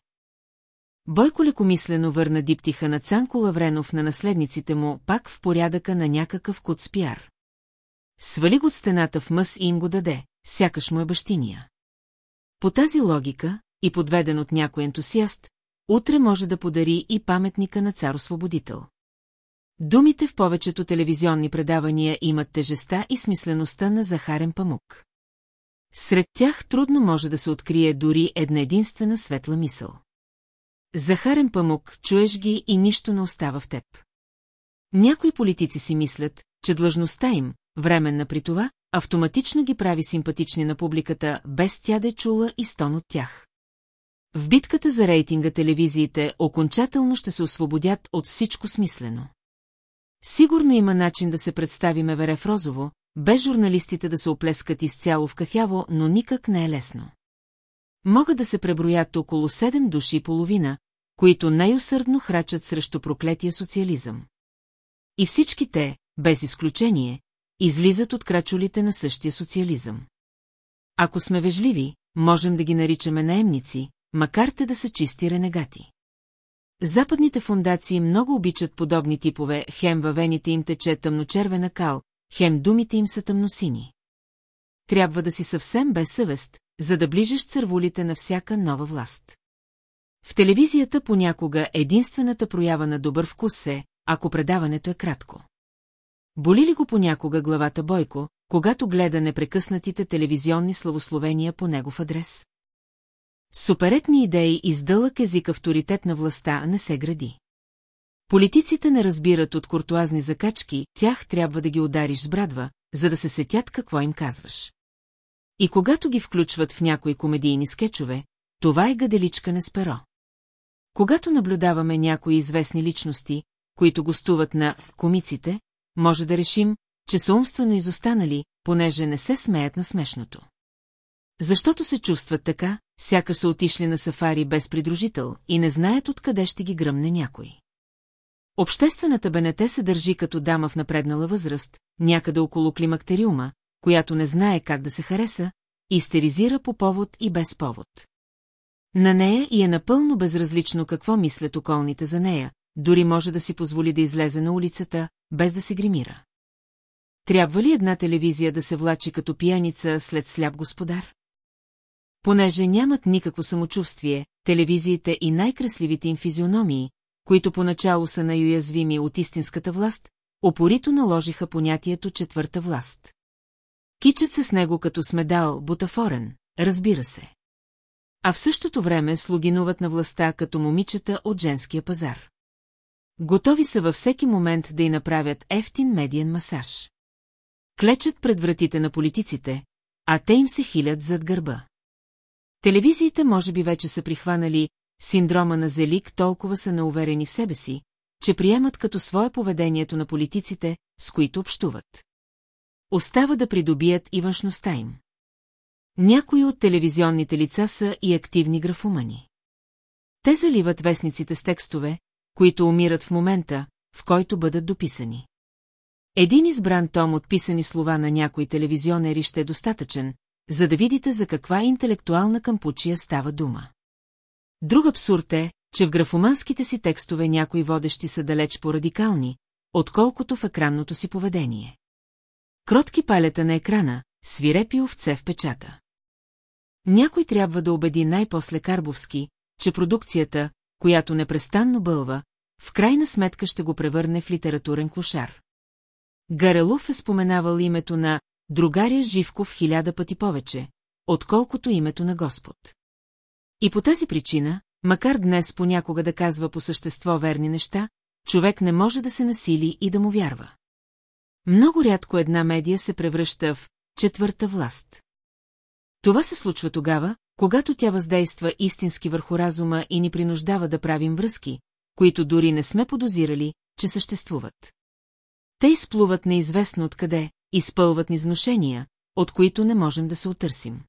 Бойко лекомислено върна диптиха на Цанко Лавренов на наследниците му пак в порядъка на някакъв пиар. Свали го от стената в мъс и им го даде, сякаш му е бащиния. По тази логика, и подведен от някой ентусиаст, утре може да подари и паметника на цар-освободител. Думите в повечето телевизионни предавания имат тежеста и смислеността на Захарен Памук. Сред тях трудно може да се открие дори една единствена светла мисъл. Захарен Памук, чуеш ги и нищо не остава в теб. Някои политици си мислят, че длъжността им, временна при това, автоматично ги прави симпатични на публиката, без тя да е чула и стон от тях. В битката за рейтинга телевизиите окончателно ще се освободят от всичко смислено. Сигурно има начин да се представи Мевере в без журналистите да се оплескат изцяло в кафяво, но никак не е лесно. Могат да се преброят около 7 души и половина, които най-усърдно храчат срещу проклетия социализъм. И всички те, без изключение, излизат от крачолите на същия социализъм. Ако сме вежливи, можем да ги наричаме наемници, макар те да са чисти ренегати. Западните фундации много обичат подобни типове, хем във вените им тече тъмночервена кал, хем думите им са тъмносини. Трябва да си съвсем без съвест, за да ближеш цървулите на всяка нова власт. В телевизията понякога единствената проява на добър вкус е, ако предаването е кратко. Боли ли го понякога главата Бойко, когато гледа непрекъснатите телевизионни славословения по негов адрес? Суперетни идеи и с дълъг език авторитет на властта не се гради. Политиците не разбират от куртуазни закачки, тях трябва да ги удариш с брадва, за да се сетят какво им казваш. И когато ги включват в някои комедийни скетчове, това е гаделичкане с перо. Когато наблюдаваме някои известни личности, които гостуват на комиците, може да решим, че са умствено изостанали, понеже не се смеят на смешното. Защото се чувстват така, сякаш са отишли на сафари без придружител и не знаят откъде ще ги гръмне някой. Обществената БНТ се държи като дама в напреднала възраст, някъде около климактериума, която не знае как да се хареса, истеризира по повод и без повод. На нея и е напълно безразлично какво мислят околните за нея, дори може да си позволи да излезе на улицата, без да се гримира. Трябва ли една телевизия да се влачи като пияница след сляп господар? Понеже нямат никакво самочувствие, телевизиите и най-красливите им физиономии, които поначало са най-уязвими от истинската власт, опорито наложиха понятието четвърта власт. Кичат се с него като смедал, бутафорен, разбира се. А в същото време слугинуват на властта като момичета от женския пазар. Готови са във всеки момент да й направят ефтин медиен масаж. Клечат пред вратите на политиците, а те им се хилят зад гърба. Телевизиите може би вече са прихванали синдрома на Зелик, толкова са науверени в себе си, че приемат като свое поведението на политиците, с които общуват. Остава да придобият и външността им. Някои от телевизионните лица са и активни графумани. Те заливат вестниците с текстове, които умират в момента, в който бъдат дописани. Един избран том от писани слова на някой телевизионери ще е достатъчен, за да видите за каква интелектуална кампучия става дума. Друг абсурд е, че в графоманските си текстове някои водещи са далеч по-радикални, отколкото в екранното си поведение. Кротки палета на екрана, свирепи овце в печата. Някой трябва да убеди най-после Карбовски, че продукцията, която непрестанно бълва, в крайна сметка ще го превърне в литературен клошар. Гарелов е споменавал името на другаря Живков хиляда пъти повече, отколкото името на Господ. И по тази причина, макар днес понякога да казва по същество верни неща, човек не може да се насили и да му вярва. Много рядко една медия се превръща в четвърта власт. Това се случва тогава, когато тя въздейства истински върху разума и ни принуждава да правим връзки, които дори не сме подозирали, че съществуват. Те изплуват неизвестно откъде, изпълват ни изношения, от които не можем да се отърсим.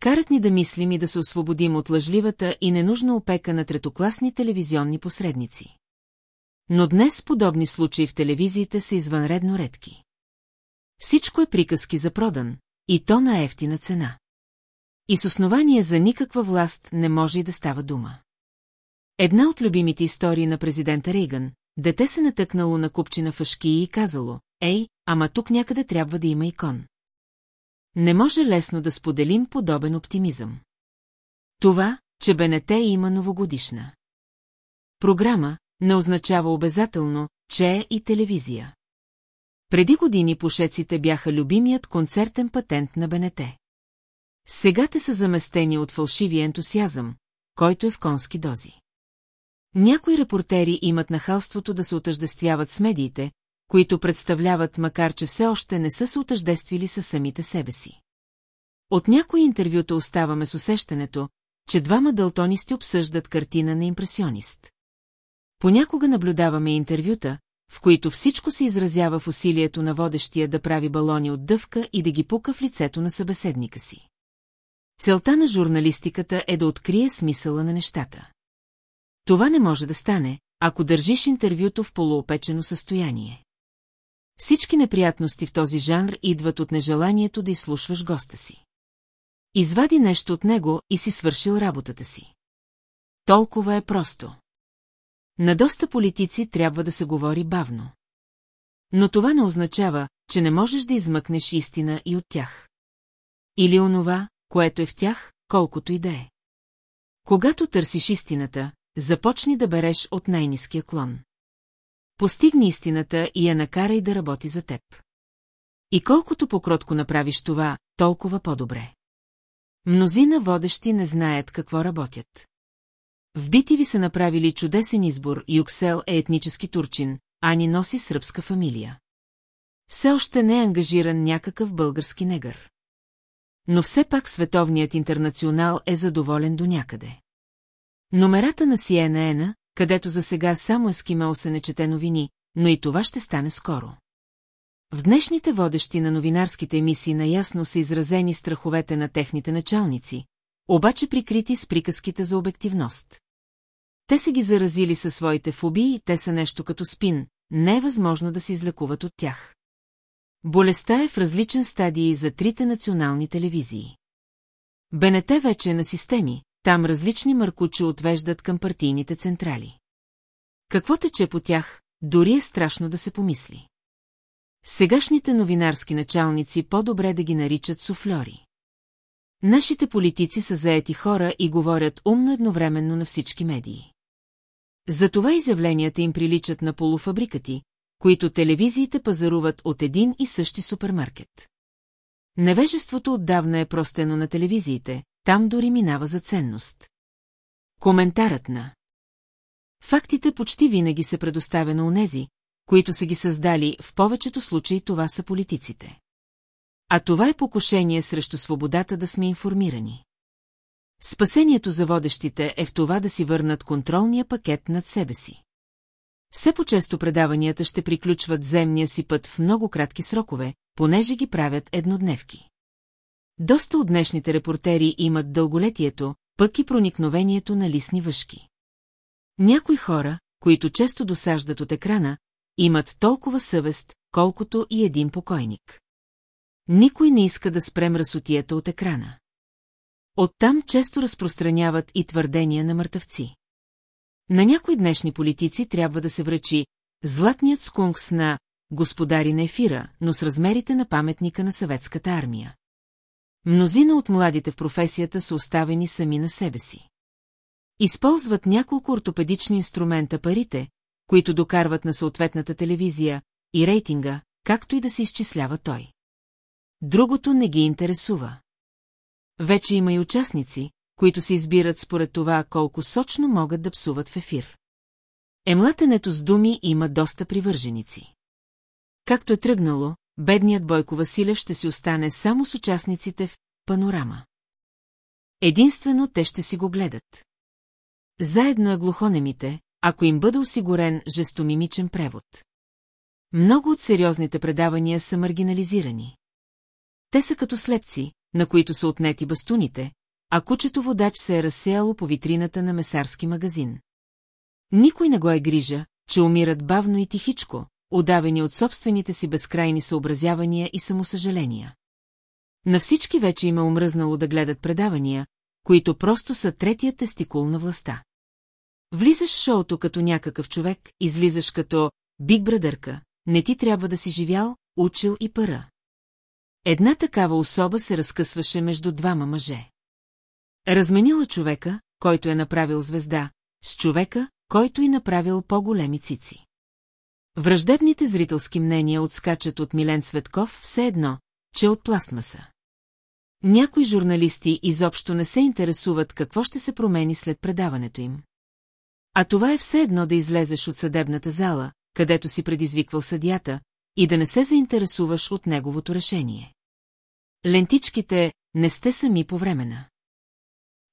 Карат ни да мислим и да се освободим от лъжливата и ненужна опека на третокласни телевизионни посредници. Но днес подобни случаи в телевизиите са извънредно редки. Всичко е приказки за продан, и то на ефтина цена. И с основание за никаква власт не може и да става дума. Една от любимите истории на президента Рейган, дете се натъкнало на купчина фашки и казало, ей, ама тук някъде трябва да има икон. Не може лесно да споделим подобен оптимизъм. Това, че БНТ има новогодишна. Програма не означава обязателно, че е и телевизия. Преди години пушеците бяха любимият концертен патент на БНТ. Сега те са заместени от фалшивия ентусиазъм, който е в конски дози. Някои репортери имат нахалството да се отъждествяват с медиите, които представляват, макар че все още не са се отъждествили със самите себе си. От някои интервюта оставаме с усещането, че двама дълтонисти обсъждат картина на импресионист. Понякога наблюдаваме интервюта, в които всичко се изразява в усилието на водещия да прави балони от дъвка и да ги пука в лицето на събеседника си. Целта на журналистиката е да открие смисъла на нещата. Това не може да стане, ако държиш интервюто в полуопечено състояние. Всички неприятности в този жанр идват от нежеланието да изслушваш госта си. Извади нещо от него и си свършил работата си. Толкова е просто. На доста политици трябва да се говори бавно. Но това не означава, че не можеш да измъкнеш истина и от тях. Или онова, което е в тях, колкото и да е. Когато търсиш истината, започни да береш от най-низкия клон. Постигни истината и я накарай да работи за теб. И колкото по-кротко направиш това, толкова по-добре. Мнозина водещи не знаят какво работят. В Битиви са направили чудесен избор, Юксел е етнически турчин, Ани носи сръбска фамилия. Все още не е ангажиран някакъв български негър. Но все пак световният интернационал е задоволен до някъде. Номерата на CNN, където за сега само ескимео се не чете новини, но и това ще стане скоро. В днешните водещи на новинарските емисии наясно са изразени страховете на техните началници, обаче прикрити с приказките за обективност. Те са ги заразили със своите фобии те са нещо като спин, не е възможно да се излекуват от тях. Болестта е в различен стадий за трите национални телевизии. БНТ вече е на системи, там различни маркучи отвеждат към партийните централи. Какво тече по тях, дори е страшно да се помисли. Сегашните новинарски началници по-добре да ги наричат суфльори. Нашите политици са заети хора и говорят умно едновременно на всички медии. Затова изявленията им приличат на полуфабрикати, които телевизиите пазаруват от един и същи супермаркет. Невежеството отдавна е простено на телевизиите, там дори минава за ценност. Коментарът на Фактите почти винаги се предоставя на унези, които са ги създали, в повечето случаи това са политиците. А това е покушение срещу свободата да сме информирани. Спасението за водещите е в това да си върнат контролния пакет над себе си. Все по-често предаванията ще приключват земния си път в много кратки срокове, понеже ги правят еднодневки. Доста от днешните репортери имат дълголетието, пък и проникновението на лисни въшки. Някои хора, които често досаждат от екрана, имат толкова съвест, колкото и един покойник. Никой не иска да спре мръсотията от екрана. Оттам често разпространяват и твърдения на мъртъвци. На някои днешни политици трябва да се връчи златният скункс на господари на ефира, но с размерите на паметника на съветската армия. Мнозина от младите в професията са оставени сами на себе си. Използват няколко ортопедични инструмента парите, които докарват на съответната телевизия, и рейтинга, както и да се изчислява той. Другото не ги интересува. Вече има и участници, които се избират според това колко сочно могат да псуват в ефир. Емлатенето с думи има доста привърженици. Както е тръгнало, бедният Бойко Василев ще си остане само с участниците в панорама. Единствено те ще си го гледат. Заедно е глухонемите, ако им бъде осигурен жестомимичен превод. Много от сериозните предавания са маргинализирани. Те са като слепци, на които са отнети бастуните, а кучето водач се е разсеяло по витрината на месарски магазин. Никой не го е грижа, че умират бавно и тихичко, удавени от собствените си безкрайни съобразявания и самосъжаления. На всички вече има омръзнало да гледат предавания, които просто са третия тестикул на властта. Влизаш в шоуто като някакъв човек, излизаш като биг брадърка, не ти трябва да си живял, учил и пара. Една такава особа се разкъсваше между двама мъже. Разменила човека, който е направил звезда, с човека, който и направил по-големи цици. Враждебните зрителски мнения отскачат от Милен Цветков все едно, че от пластмаса. Някои журналисти изобщо не се интересуват какво ще се промени след предаването им. А това е все едно да излезеш от съдебната зала, където си предизвиквал съдята, и да не се заинтересуваш от неговото решение. Лентичките не сте сами по времена.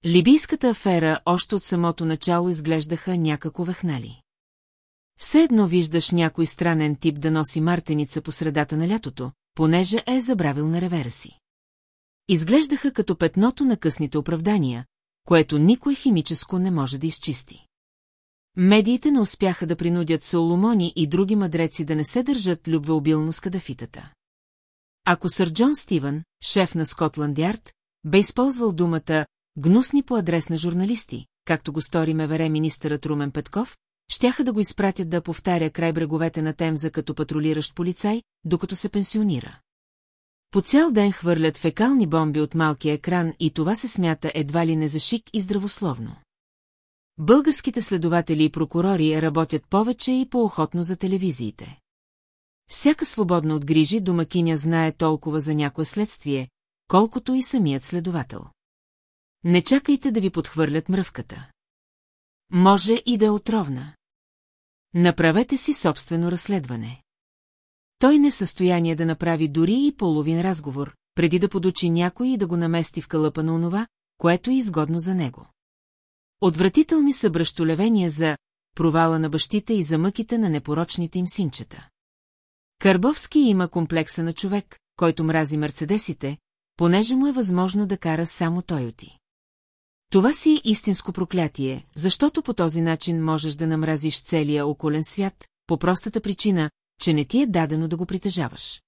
Либийската афера още от самото начало изглеждаха някако вехнали. Все едно виждаш някой странен тип да носи мартеница по средата на лятото, понеже е забравил на ревера си. Изглеждаха като петното на късните оправдания, което никое химическо не може да изчисти. Медиите не успяха да принудят Соломони и други мадреци да не се държат любвеобилно с кадафитата. Ако сър Джон Стивън, шеф на Скотланд Ярд, бе използвал думата «гнусни по адрес на журналисти», както го стори Мевере министърът Румен Петков, щяха да го изпратят да повтаря край бреговете на Темза като патрулиращ полицай, докато се пенсионира. По цял ден хвърлят фекални бомби от малкия екран и това се смята едва ли не за шик и здравословно. Българските следователи и прокурори работят повече и по-охотно за телевизиите. Всяка свободна от грижи домакиня знае толкова за някое следствие, колкото и самият следовател. Не чакайте да ви подхвърлят мръвката. Може и да е отровна. Направете си собствено разследване. Той не е в състояние да направи дори и половин разговор, преди да подучи някой и да го намести в кълъпа на онова, което е изгодно за него. Отвратителни са бръщолевения за провала на бащите и за мъките на непорочните им синчета. Карбовски има комплекса на човек, който мрази мерцедесите, понеже му е възможно да кара само Тойоти. Това си е истинско проклятие, защото по този начин можеш да намразиш целия околен свят, по простата причина, че не ти е дадено да го притежаваш.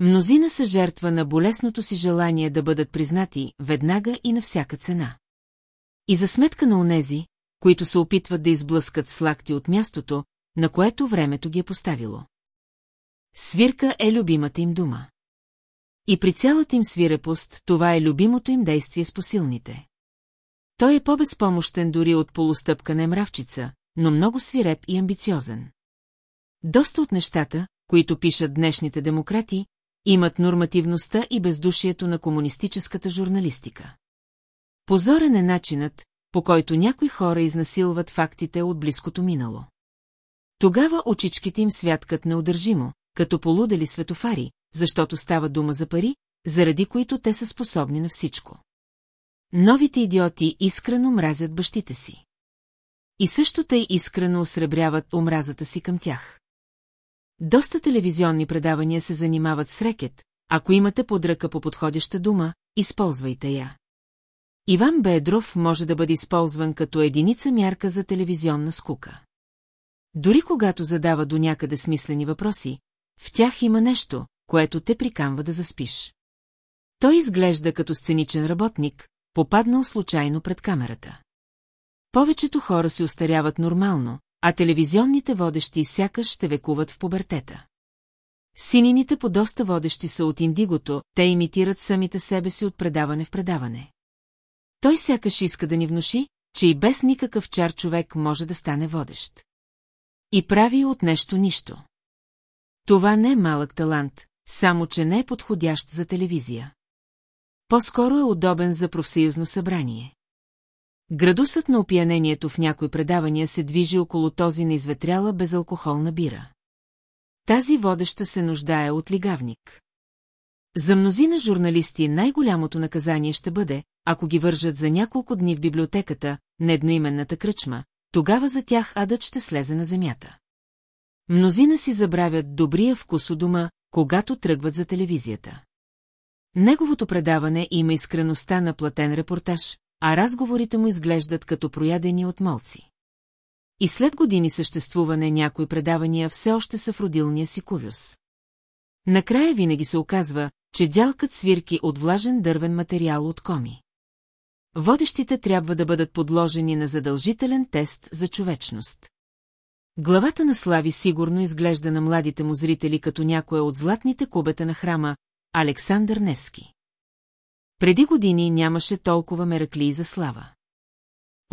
Мнозина са жертва на болесното си желание да бъдат признати веднага и на всяка цена. И за сметка на онези, които се опитват да изблъскат с лакти от мястото, на което времето ги е поставило. Свирка е любимата им дума. И при цялата им свирепост, това е любимото им действие с посилните. Той е по-безпомощен дори от полустъпка на мравчица, но много свиреп и амбициозен. Доста от нещата, които пишат днешните демократи, имат нормативността и бездушието на комунистическата журналистика. Позорен е начинът, по който някои хора изнасилват фактите от близкото минало. Тогава очичките им святкат неудържимо, като полудели светофари, защото става дума за пари, заради които те са способни на всичко. Новите идиоти искрено мразят бащите си. И също тъй искрено осребряват омразата си към тях. Доста телевизионни предавания се занимават с рекет, ако имате под ръка по подходяща дума, използвайте я. Иван Бедров може да бъде използван като единица мярка за телевизионна скука. Дори когато задава до някъде смислени въпроси, в тях има нещо, което те прикамва да заспиш. Той изглежда като сценичен работник, попаднал случайно пред камерата. Повечето хора се устаряват нормално, а телевизионните водещи сякаш ще векуват в пубертета. Синините по доста водещи са от индигото, те имитират самите себе си от предаване в предаване. Той сякаш иска да ни внуши, че и без никакъв чар човек може да стане водещ. И прави от нещо нищо. Това не е малък талант, само че не е подходящ за телевизия. По-скоро е удобен за профсъюзно събрание. Градусът на опиянението в някои предавания се движи около този на изветряла безалкохолна бира. Тази водеща се нуждае от лигавник. За мнозина журналисти най-голямото наказание ще бъде, ако ги вържат за няколко дни в библиотеката, на едноименната кръчма, тогава за тях адът ще слезе на земята. Мнозина си забравят добрия вкус у дома, когато тръгват за телевизията. Неговото предаване има искреността на платен репортаж, а разговорите му изглеждат като проядени от молци. И след години съществуване някои предавания все още са в родилния си кувюс. Накрая винаги се оказва, че дялкът свирки от влажен дървен материал от коми. Водещите трябва да бъдат подложени на задължителен тест за човечност. Главата на Слави сигурно изглежда на младите му зрители като някоя от златните кубета на храма Александър Невски. Преди години нямаше толкова мераклии за слава.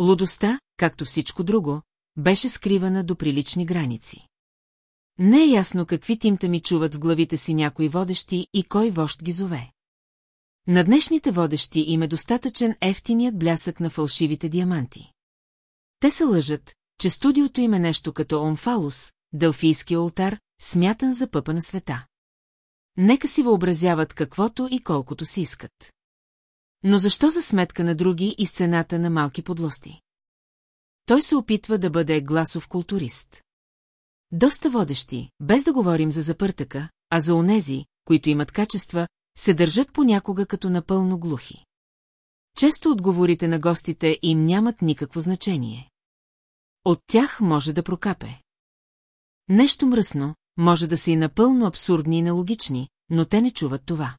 Лудостта, както всичко друго, беше скривана до прилични граници. Не е ясно какви тимта ми чуват в главите си някои водещи и кой вожд ги зове. На днешните водещи им е достатъчен ефтиният блясък на фалшивите диаманти. Те се лъжат, че студиото им е нещо като Омфалус, Делфийски ултар, смятан за пъпа на света. Нека си въобразяват каквото и колкото си искат. Но защо за сметка на други и сцената на малки подлости? Той се опитва да бъде гласов културист. Доста водещи, без да говорим за запъртъка, а за онези, които имат качества, се държат понякога като напълно глухи. Често отговорите на гостите им нямат никакво значение. От тях може да прокапе. Нещо мръсно, може да са и напълно абсурдни и нелогични, но те не чуват това.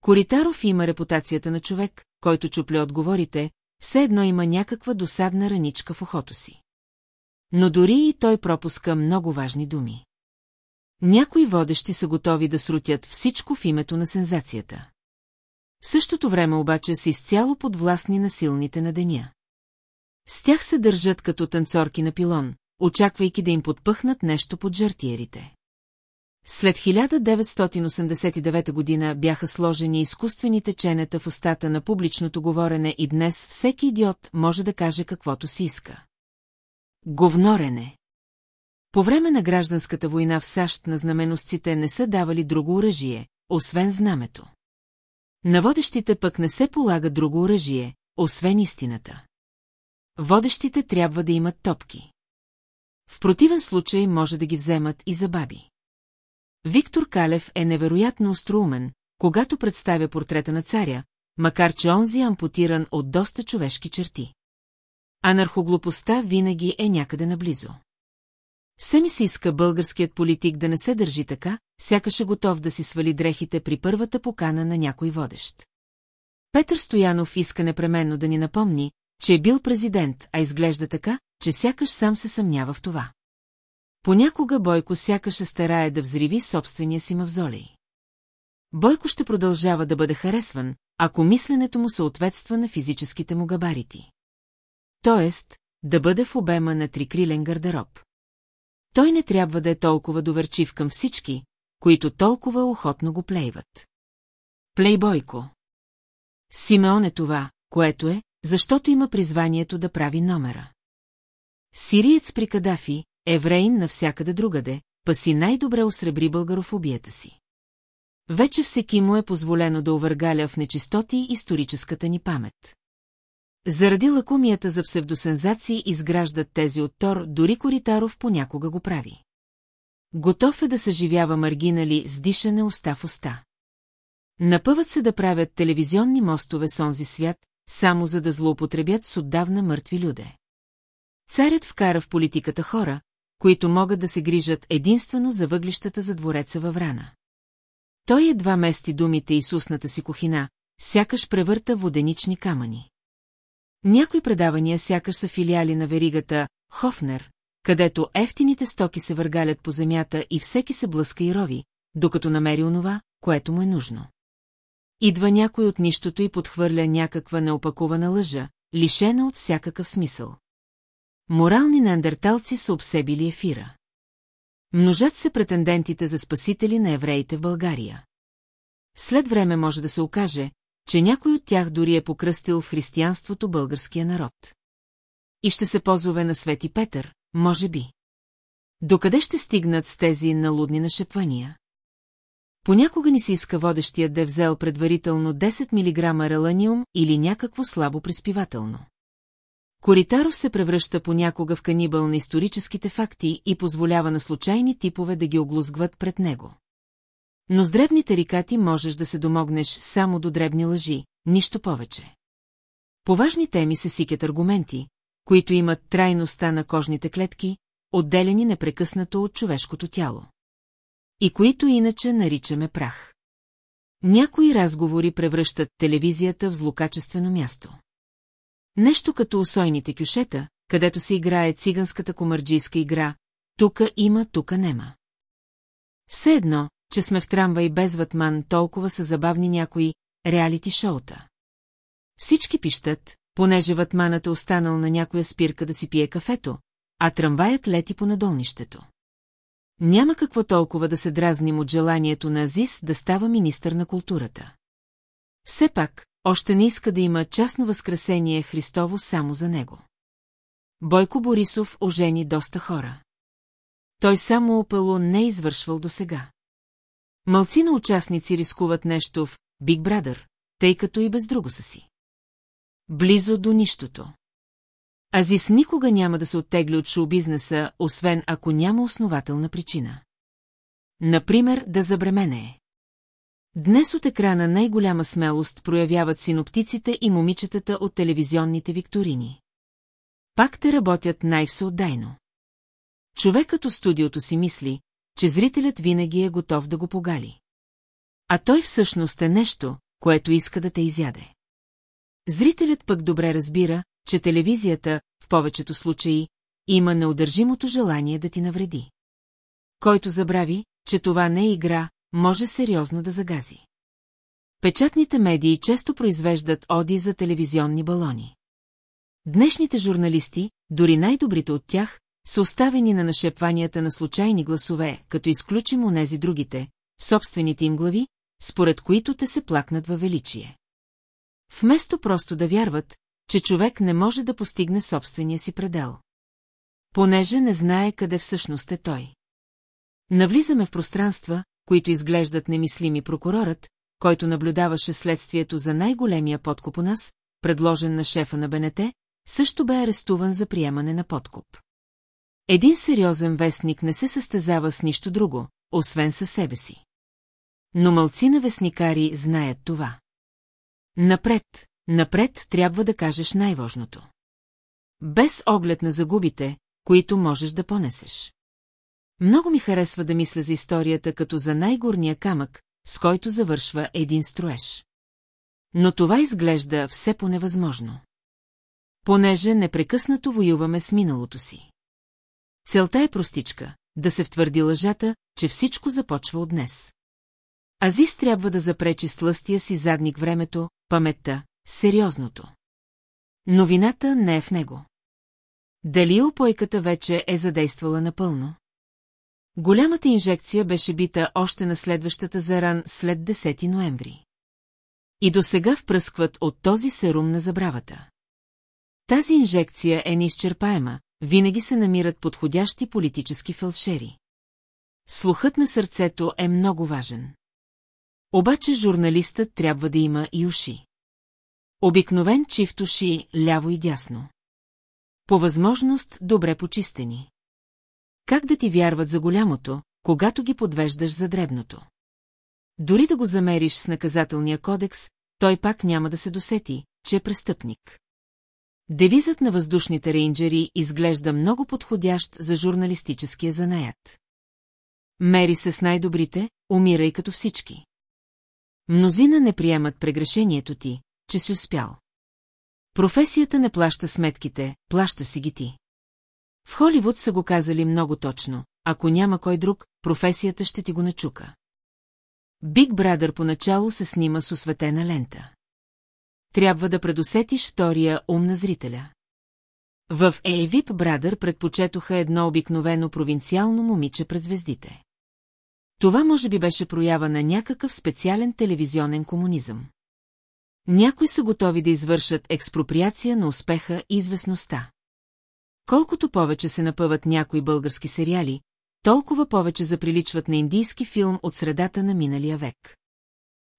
Коритаров има репутацията на човек, който чупля отговорите, все едно има някаква досадна раничка в ухото си. Но дори и той пропуска много важни думи. Някои водещи са готови да срутят всичко в името на сензацията. В същото време обаче са изцяло подвластни на силните на деня. С тях се държат като танцорки на пилон, очаквайки да им подпъхнат нещо под жартиерите. След 1989 година бяха сложени изкуствените ченета в устата на публичното говорене и днес всеки идиот може да каже каквото си иска. Говнорене По време на гражданската война в САЩ на знаменосците не са давали друго оръжие, освен знамето. На водещите пък не се полага друго оръжие, освен истината. Водещите трябва да имат топки. В противен случай може да ги вземат и за баби. Виктор Калев е невероятно остроумен, когато представя портрета на царя, макар че онзи е ампутиран от доста човешки черти. Анархоглупостта винаги е някъде наблизо. Все ми се иска българският политик да не се държи така, сякаш е готов да си свали дрехите при първата покана на някой водещ. Петър Стоянов иска непременно да ни напомни, че е бил президент, а изглежда така, че сякаш сам се съмнява в това. Понякога Бойко сякаш се старае да взриви собствения си мавзолей. Бойко ще продължава да бъде харесван, ако мисленето му съответства на физическите му габарити. Тоест, да бъде в обема на трикрилен гардероб. Той не трябва да е толкова доверчив към всички, които толкова охотно го плейват. Плейбойко. Симеон е това, което е, защото има призванието да прави номера. Сириец при Кадафи, евреин навсякъде другаде, па си най-добре осребри българофобията си. Вече всеки му е позволено да увъргаля в нечистоти историческата ни памет. Заради лакумията за псевдосензации изграждат тези от Тор, дори Коритаров понякога го прави. Готов е да съживява маргинали с дишане уста в уста. Напъват се да правят телевизионни мостове с онзи свят, само за да злоупотребят с отдавна мъртви люде. Царят вкара в политиката хора, които могат да се грижат единствено за въглищата за двореца във Врана. Той едва мести думите и сусната си кухина, сякаш превърта воденични камъни. Някои предавания сякаш са филиали на веригата Хофнер, където ефтините стоки се въргалят по земята и всеки се блъска и рови, докато намери онова, което му е нужно. Идва някой от нищото и подхвърля някаква неопакувана лъжа, лишена от всякакъв смисъл. Морални неандерталци са обсебили ефира. Множат се претендентите за спасители на евреите в България. След време може да се окаже, че някой от тях дори е покръстил в християнството българския народ. И ще се позове на Свети Петър, може би. Докъде ще стигнат с тези налудни нашепвания? Понякога ни се иска водещия да е взел предварително 10 мг реланиум или някакво слабо приспивателно. Коритаров се превръща понякога в канибъл на историческите факти и позволява на случайни типове да ги оглузгват пред него. Но с дребни тарикати можеш да се домогнеш само до дребни лъжи, нищо повече. По важни теми се сикят аргументи, които имат трайността на кожните клетки, отделени непрекъснато от човешкото тяло. И които иначе наричаме прах. Някои разговори превръщат телевизията в злокачествено място. Нещо като усойните кюшета, където се играе циганската комарджийска игра, тука има, тука нема. Все едно, че сме в трамвай без ватман, толкова са забавни някои реалити шоута. Всички пищат, понеже ватманът е останал на някоя спирка да си пие кафето, а трамваят лети по надолнището. Няма какво толкова да се дразним от желанието на Азис да става министър на културата. Все пак, още не иска да има частно възкресение Христово само за него. Бойко Борисов ожени доста хора. Той само опело не е извършвал до сега. Малци на участници рискуват нещо в Big Brother, тъй като и без друго са си. Близо до нищото. Азис никога няма да се оттегли от шоу-бизнеса, освен ако няма основателна причина. Например, да забремене. Днес от екрана най-голяма смелост проявяват синоптиците и момичетата от телевизионните викторини. Пак те работят най-всеотдайно. Човек като студиото си мисли, че зрителят винаги е готов да го погали. А той всъщност е нещо, което иска да те изяде. Зрителят пък добре разбира, че телевизията, в повечето случаи, има неудържимото желание да ти навреди. Който забрави, че това не е игра, може сериозно да загази. Печатните медии често произвеждат оди за телевизионни балони. Днешните журналисти, дори най-добрите от тях, са оставени на нашепванията на случайни гласове, като изключим онези другите, собствените им глави, според които те се плакнат във величие. Вместо просто да вярват, че човек не може да постигне собствения си предел. Понеже не знае къде всъщност е той. Навлизаме в пространства, които изглеждат немислими прокурорът, който наблюдаваше следствието за най-големия подкуп у нас, предложен на шефа на БНТ, също бе арестуван за приемане на подкуп. Един сериозен вестник не се състезава с нищо друго, освен със себе си. Но мълцина вестникари знаят това. Напред, напред трябва да кажеш най-важното. Без оглед на загубите, които можеш да понесеш. Много ми харесва да мисля за историята като за най-горния камък, с който завършва един строеж. Но това изглежда все по-невъзможно. Понеже непрекъснато воюваме с миналото си. Целта е простичка – да се втвърди лъжата, че всичко започва от днес. Азис трябва да запречи слъстия си задник времето, паметта, сериозното. Новината не е в него. Дали опойката вече е задействала напълно? Голямата инжекция беше бита още на следващата заран след 10 ноември. И до сега впръскват от този серум на забравата. Тази инжекция е неизчерпаема, винаги се намират подходящи политически фалшери. Слухът на сърцето е много важен. Обаче журналистът трябва да има и уши. Обикновен чифт уши, ляво и дясно. По възможност добре почистени. Как да ти вярват за голямото, когато ги подвеждаш за дребното? Дори да го замериш с наказателния кодекс, той пак няма да се досети, че е престъпник. Девизът на въздушните рейнджери изглежда много подходящ за журналистическия занаят. Мери се с най-добрите, умирай като всички. Мнозина не приемат прегрешението ти, че си успял. Професията не плаща сметките, плаща си ги ти. В Холивуд са го казали много точно, ако няма кой друг, професията ще ти го начука. Биг Брадър поначало се снима с осветена лента. Трябва да предусетиш втория ум на зрителя. В Ейвип Брадър предпочетоха едно обикновено провинциално момиче пред звездите. Това може би беше проява на някакъв специален телевизионен комунизъм. Някои са готови да извършат експроприация на успеха и известността. Колкото повече се напъват някои български сериали, толкова повече заприличват на индийски филм от средата на миналия век.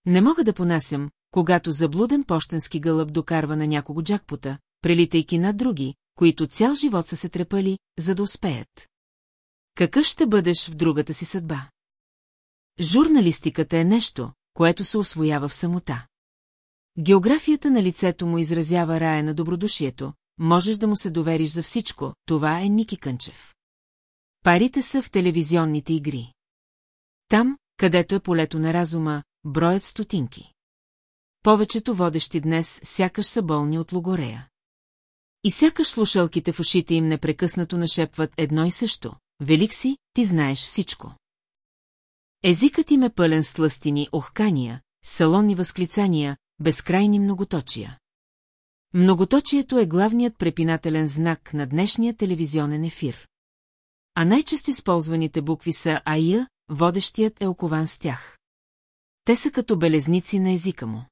Не мога да понасям, когато заблуден почтенски гълъб докарва на някого джакпота, прелитайки над други, които цял живот са се трепали, за да успеят. Какъв ще бъдеш в другата си съдба? Журналистиката е нещо, което се освоява в самота. Географията на лицето му изразява рая на добродушието, можеш да му се довериш за всичко, това е Ники Кънчев. Парите са в телевизионните игри. Там, където е полето на разума, броят стотинки. Повечето водещи днес сякаш са болни от логорея. И сякаш слушалките в ушите им непрекъснато нашепват едно и също. Велик си, ти знаеш всичко. Езикът им е пълен с тлъстини охкания, салонни възклицания, безкрайни многоточия. Многоточието е главният препинателен знак на днешния телевизионен ефир. А най-често използваните букви са АИА, водещият е окован с тях. Те са като белезници на езика му.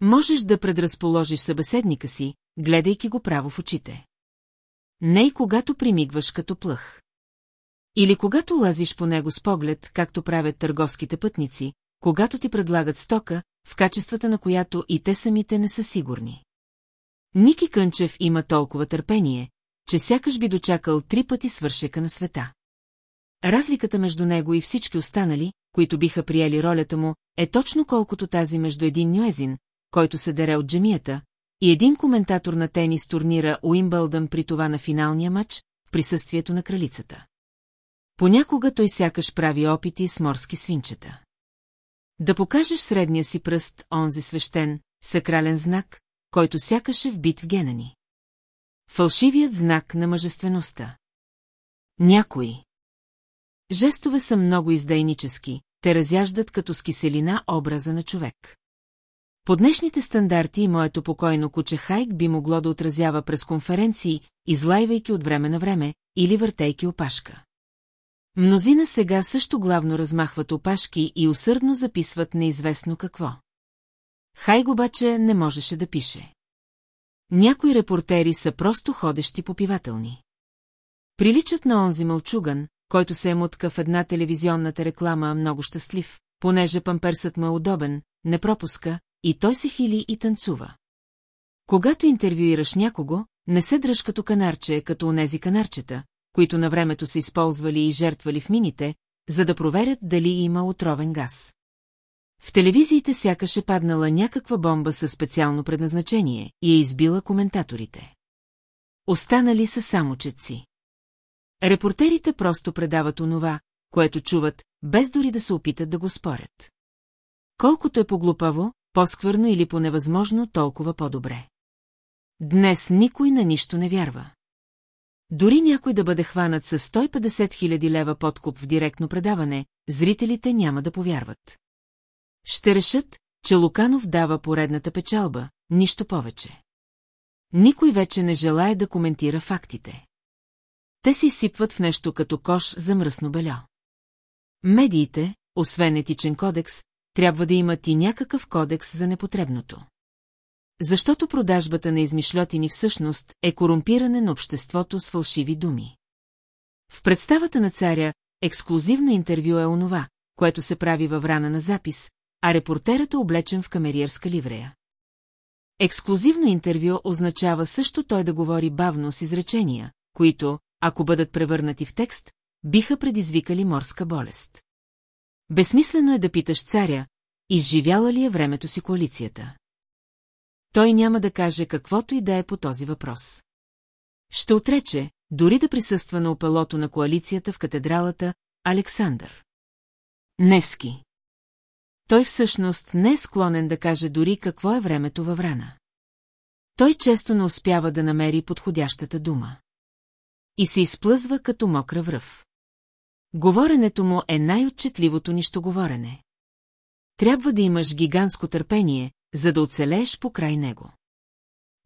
Можеш да предразположиш събеседника си, гледайки го право в очите. Не и когато примигваш като плъх. Или когато лазиш по него с поглед, както правят търговските пътници, когато ти предлагат стока, в качествата на която и те самите не са сигурни. Ники Кънчев има толкова търпение, че сякаш би дочакал три пъти свършека на света. Разликата между него и всички останали, които биха приели ролята му, е точно колкото тази между един Нюезин, който се дере от джемията, и един коментатор на тенис турнира Уимбълдън при това на финалния матч, в присъствието на кралицата. Понякога той сякаш прави опити с морски свинчета. Да покажеш средния си пръст, онзи свещен, сакрален знак, който сякаш е вбит в гена ни. Фалшивият знак на мъжествеността. Някои. Жестове са много издайнически, те разяждат като с киселина образа на човек. По днешните стандарти моето покойно куче Хайк би могло да отразява през конференции, излайвайки от време на време или въртейки опашка. Мнозина сега също главно размахват опашки и усърдно записват неизвестно какво. Хайг обаче не можеше да пише. Някои репортери са просто ходещи попивателни. Приличат на онзи мълчуган, който се е мутка в една телевизионната реклама много щастлив, понеже памперсът му е удобен, не пропуска, и той се хили и танцува. Когато интервюираш някого, не се дръж като канарче, като онези канарчета, които на времето са използвали и жертвали в мините, за да проверят дали има отровен газ. В телевизиите сякаше паднала някаква бомба със специално предназначение и е избила коментаторите. Останали са само четци. Репортерите просто предават онова, което чуват, без дори да се опитат да го спорят. Колкото е поглупаво, по-сквърно или по-невъзможно, толкова по-добре. Днес никой на нищо не вярва. Дори някой да бъде хванат с 150 000 лева подкуп в директно предаване, зрителите няма да повярват. Ще решат, че Луканов дава поредната печалба, нищо повече. Никой вече не желая да коментира фактите. Те си сипват в нещо като кош за мръсно бельо. Медиите, освен етичен кодекс, трябва да имат и някакъв кодекс за непотребното. Защото продажбата на измишлетини всъщност е корумпиране на обществото с фалшиви думи. В представата на царя ексклюзивно интервю е онова, което се прави във врана на запис, а репортерът е облечен в камериерска ливрея. Ексклюзивно интервю означава също той да говори бавно с изречения, които, ако бъдат превърнати в текст, биха предизвикали морска болест. Безсмислено е да питаш царя, изживяла ли е времето си коалицията. Той няма да каже каквото и да е по този въпрос. Ще отрече, дори да присъства на опелото на коалицията в катедралата Александър. Невски. Той всъщност не е склонен да каже дори какво е времето във врана. Той често не успява да намери подходящата дума. И се изплъзва като мокра връв. Говоренето му е най-отчетливото нищо говорене. Трябва да имаш гигантско търпение, за да оцелееш по край него.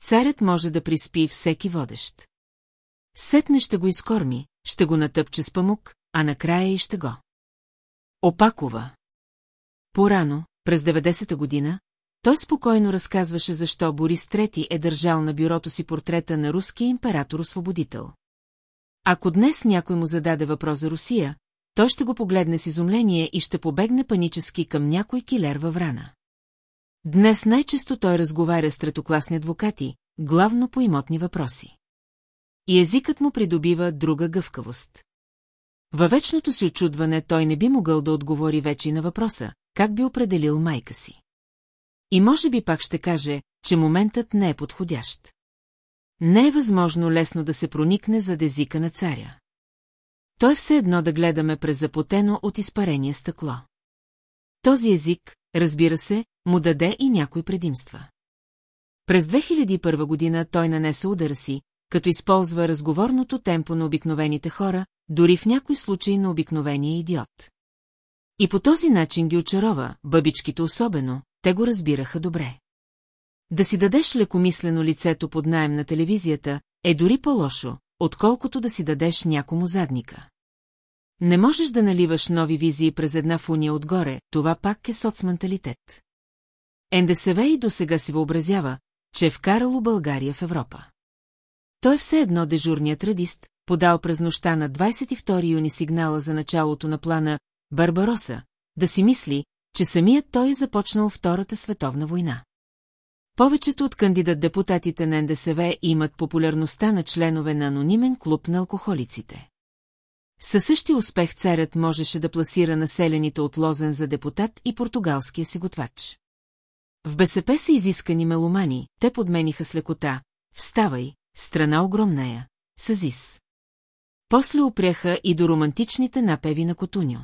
Царят може да приспи всеки водещ. Сетне ще го изкорми, ще го натъпче с памук, а накрая и ще го. Опакова. Порано, през 90-та година, той спокойно разказваше защо Борис III е държал на бюрото си портрета на руския император-освободител. Ако днес някой му зададе въпрос за Русия, той ще го погледне с изумление и ще побегне панически към някой килер във врана. Днес най-често той разговаря с третокласни адвокати, главно по имотни въпроси. И езикът му придобива друга гъвкавост. Във вечното си очудване той не би могъл да отговори вече на въпроса, как би определил майка си. И може би пак ще каже, че моментът не е подходящ. Не е възможно лесно да се проникне за езика на царя. Той все едно да гледаме през запотено от изпарение стъкло. Този език, разбира се, му даде и някои предимства. През 2001 година той нанесе удара си, като използва разговорното темпо на обикновените хора, дори в някой случай на обикновения идиот. И по този начин ги очарова, бъбичките особено, те го разбираха добре. Да си дадеш лекомислено лицето под найем на телевизията е дори по-лошо, отколкото да си дадеш някому задника. Не можеш да наливаш нови визии през една фуния отгоре, това пак е соцменталитет. И до сега си въобразява, че е вкарало България в Европа. Той е все едно дежурният радист, подал през нощта на 22 юни сигнала за началото на плана Барбароса, да си мисли, че самият той е започнал Втората световна война. Повечето от кандидат-депутатите на НДСВ имат популярността на членове на анонимен клуб на алкохолиците. Със същия успех царят можеше да пласира населените от Лозен за депутат и португалския си готвач. В БСП са изискани меломани, те подмениха с лекота, вставай, страна огромная, съзис. После опряха и до романтичните напеви на Котуньо.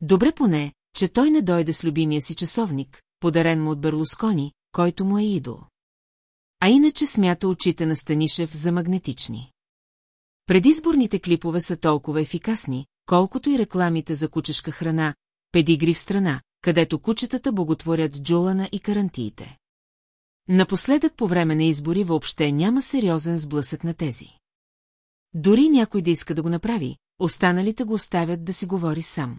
Добре поне, че той не дойде с любимия си часовник, подарен му от Берлускони, който му е идол. А иначе смята очите на Станишев за магнетични. Предизборните клипове са толкова ефикасни, колкото и рекламите за кучешка храна, педигри в страна, където кучетата боготворят джулана и карантиите. Напоследък по време на избори въобще няма сериозен сблъсък на тези. Дори някой да иска да го направи, останалите го оставят да си говори сам.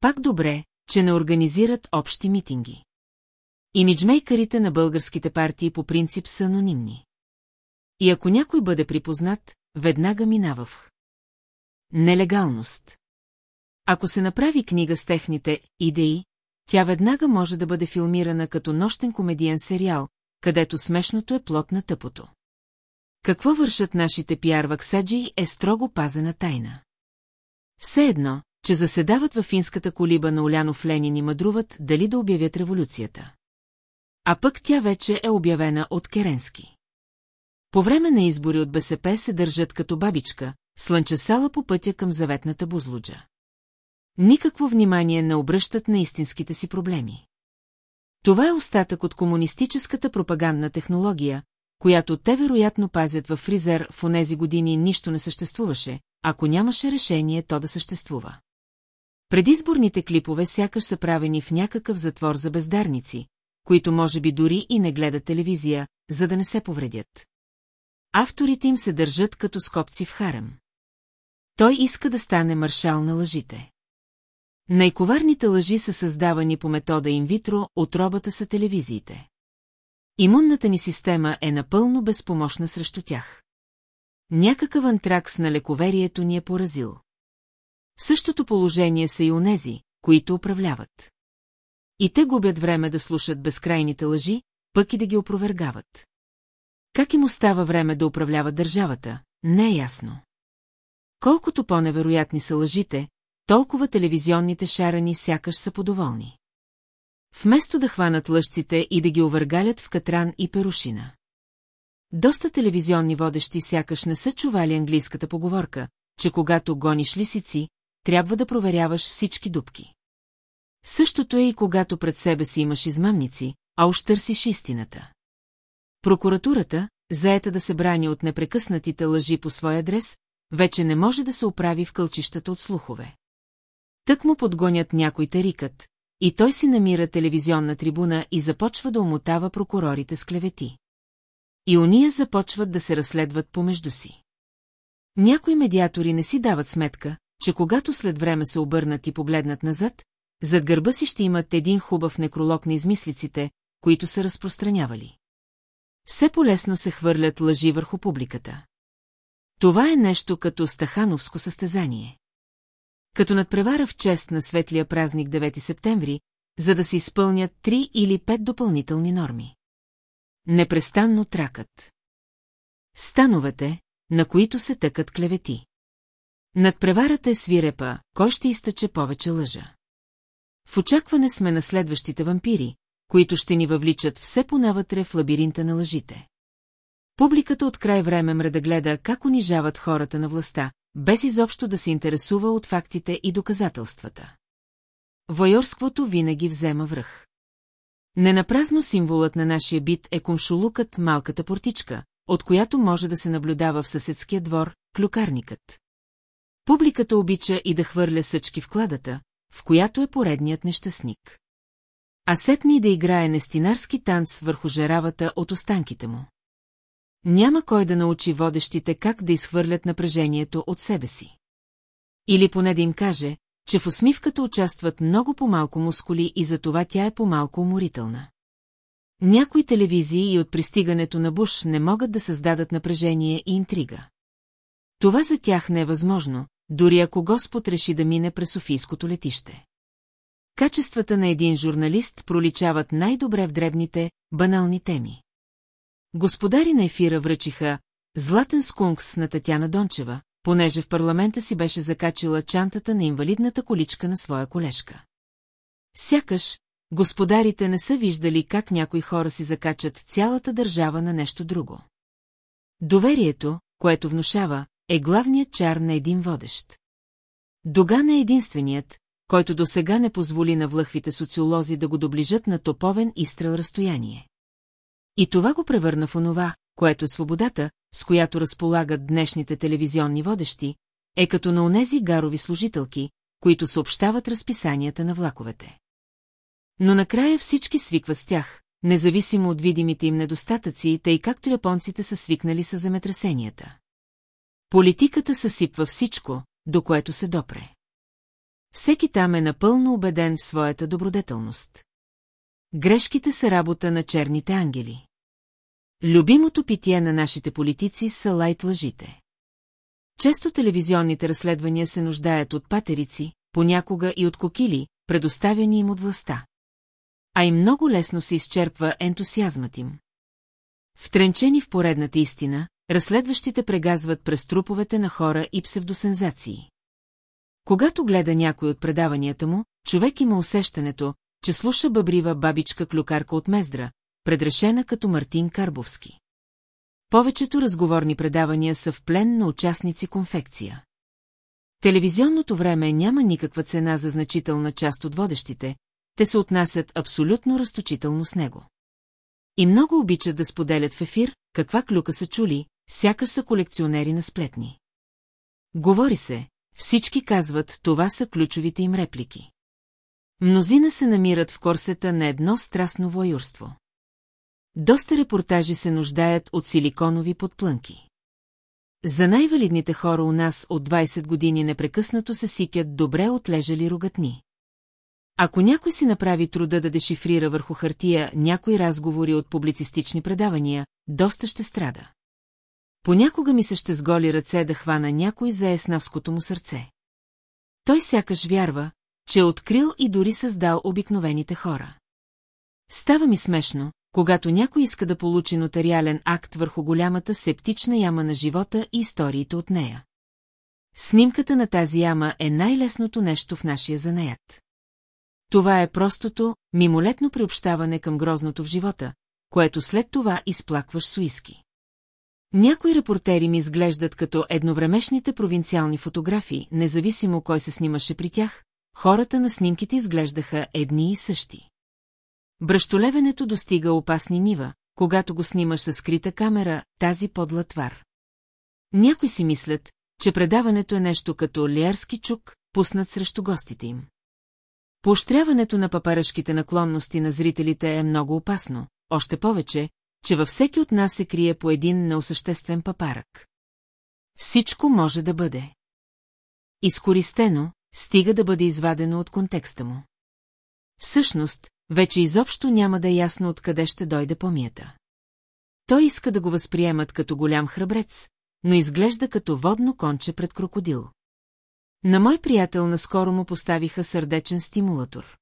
Пак добре, че не организират общи митинги. Имиджмейкърите на българските партии по принцип са анонимни. И ако някой бъде припознат, веднага минава в нелегалност. Ако се направи книга с техните идеи, тя веднага може да бъде филмирана като нощен комедиен сериал, където смешното е плод на тъпото. Какво вършат нашите пиар ваксаджи е строго пазена тайна. Все едно, че заседават във финската колиба на Олянов Ленин и мъдруват дали да обявят революцията. А пък тя вече е обявена от Керенски. По време на избори от БСП се държат като бабичка, слънчесала по пътя към заветната бузлуджа. Никакво внимание не обръщат на истинските си проблеми. Това е остатък от комунистическата пропагандна технология, която те вероятно пазят във фризер в онези години нищо не съществуваше, ако нямаше решение то да съществува. Предизборните клипове сякаш са правени в някакъв затвор за бездарници, които може би дори и не гледат телевизия, за да не се повредят. Авторите им се държат като скопци в харем. Той иска да стане маршал на лъжите. Най-коварните лъжи са създавани по метода инвитро, отробата са телевизиите. Имунната ни система е напълно безпомощна срещу тях. Някакъв антракс на лековерието ни е поразил. В същото положение са и онези, които управляват. И те губят време да слушат безкрайните лъжи, пък и да ги опровергават. Как им остава време да управляват държавата, не е ясно. Колкото по-невероятни са лъжите, толкова телевизионните шарани сякаш са подоволни. Вместо да хванат лъжците и да ги овъргалят в катран и перушина. Доста телевизионни водещи сякаш не са чували английската поговорка, че когато гониш лисици, трябва да проверяваш всички дубки. Същото е и когато пред себе си имаш измамници, а уж търсиш истината. Прокуратурата, заета да се брани от непрекъснатите лъжи по своя адрес, вече не може да се оправи в кълчищата от слухове. Тък му подгонят някой тарикът, и той си намира телевизионна трибуна и започва да омотава прокурорите с клевети. И уния започват да се разследват помежду си. Някои медиатори не си дават сметка, че когато след време се обърнат и погледнат назад, зад гърба си ще имат един хубав некролог на измислиците, които са разпространявали. Все полесно се хвърлят лъжи върху публиката. Това е нещо като стахановско състезание. Като надпревара в чест на светлия празник 9 септември, за да се изпълнят три или пет допълнителни норми. Непрестанно тракат. Становете, на които се тъкат клевети. Надпреварата е свирепа, кой ще изтъче повече лъжа. В очакване сме на следващите вампири, които ще ни въвличат все понавътре в лабиринта на лъжите. Публиката от край време мре да гледа как унижават хората на властта, без изобщо да се интересува от фактите и доказателствата. Войорството винаги взема връх. Ненапразно символът на нашия бит е комшулукът малката портичка, от която може да се наблюдава в съседския двор клюкарникът. Публиката обича и да хвърля съчки в кладата, в която е поредният нещастник. А сетни да играе нестинарски танц върху жаравата от останките му. Няма кой да научи водещите как да изхвърлят напрежението от себе си. Или поне да им каже, че в усмивката участват много по-малко мускули и затова тя е по-малко уморителна. Някои телевизии и от пристигането на Буш не могат да създадат напрежение и интрига. Това за тях не е възможно, дори ако Господ реши да мине през Софийското летище. Качествата на един журналист проличават най-добре в дребните, банални теми. Господари на ефира връчиха златен скункс на Татяна Дончева, понеже в парламента си беше закачила чантата на инвалидната количка на своя колешка. Сякаш, господарите не са виждали как някои хора си закачат цялата държава на нещо друго. Доверието, което внушава, е главният чар на един водещ. Доган е единственият, който до сега не позволи на влъхвите социолози да го доближат на топовен изстрел разстояние. И това го превърна в онова, което е свободата, с която разполагат днешните телевизионни водещи, е като на онези гарови служителки, които съобщават разписанията на влаковете. Но накрая всички свикват с тях, независимо от видимите им недостатъци, тъй както японците са свикнали с земетресенията. Политиката съсипва всичко, до което се допре. Всеки там е напълно убеден в своята добродетелност. Грешките са работа на черните ангели. Любимото питие на нашите политици са лайт лъжите. Често телевизионните разследвания се нуждаят от патерици, понякога и от кокили, предоставени им от властта. А и много лесно се изчерпва ентусиазмът им. Втренчени в поредната истина, разследващите прегазват през труповете на хора и псевдосензации. Когато гледа някой от предаванията му, човек има усещането, че слуша бъбрива бабичка клюкарка от Мездра, предрешена като Мартин Карбовски. Повечето разговорни предавания са в плен на участници конфекция. Телевизионното време няма никаква цена за значителна част от водещите, те се отнасят абсолютно разточително с него. И много обичат да споделят в ефир, каква клюка са чули, сякаш са колекционери на сплетни. Говори се, всички казват, това са ключовите им реплики. Мнозина се намират в корсета на едно страстно воюрство. Доста репортажи се нуждаят от силиконови подплънки. За най-валидните хора у нас от 20 години непрекъснато се сипят добре отлежали рогатни. Ако някой си направи труда да дешифрира върху хартия някои разговори от публицистични предавания, доста ще страда. Понякога ми се ще с голи ръце да хвана някой за еснавското му сърце. Той сякаш вярва, че е открил и дори създал обикновените хора. Става ми смешно, когато някой иска да получи нотариален акт върху голямата септична яма на живота и историите от нея. Снимката на тази яма е най-лесното нещо в нашия занаят. Това е простото, мимолетно приобщаване към грозното в живота, което след това изплакваш суиски. Някои репортери ми изглеждат като едновремешните провинциални фотографии, независимо кой се снимаше при тях, хората на снимките изглеждаха едни и същи. Бръщолевенето достига опасни нива, когато го снимаш със скрита камера, тази подла твар. Някои си мислят, че предаването е нещо като лиарски чук, пуснат срещу гостите им. Поощряването на папарашките наклонности на зрителите е много опасно, още повече, че във всеки от нас се крие по един неосъществен папарък. Всичко може да бъде. Изкористено, стига да бъде извадено от контекста му. Всъщност, вече изобщо няма да е ясно откъде ще дойде помията. Той иска да го възприемат като голям храбрец, но изглежда като водно конче пред крокодил. На мой приятел наскоро му поставиха сърдечен стимулатор.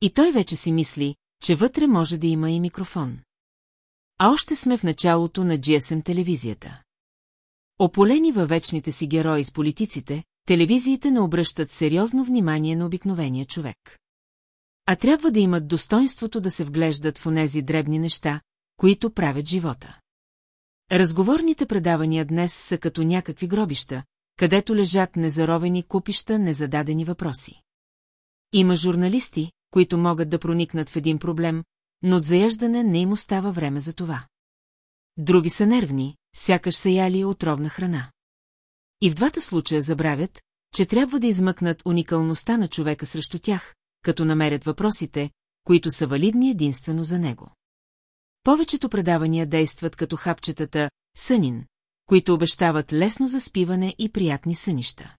И той вече си мисли, че вътре може да има и микрофон. А още сме в началото на GSM телевизията. Ополени във вечните си герои с политиците, телевизиите не обръщат сериозно внимание на обикновения човек. А трябва да имат достоинството да се вглеждат в онези дребни неща, които правят живота. Разговорните предавания днес са като някакви гробища, където лежат незаровени купища незададени въпроси. Има журналисти, които могат да проникнат в един проблем, но от заяждане не им остава време за това. Други са нервни, сякаш са яли отровна храна. И в двата случая забравят, че трябва да измъкнат уникалността на човека срещу тях, като намерят въпросите, които са валидни единствено за него. Повечето предавания действат като хапчетата «Сънин», които обещават лесно заспиване и приятни сънища.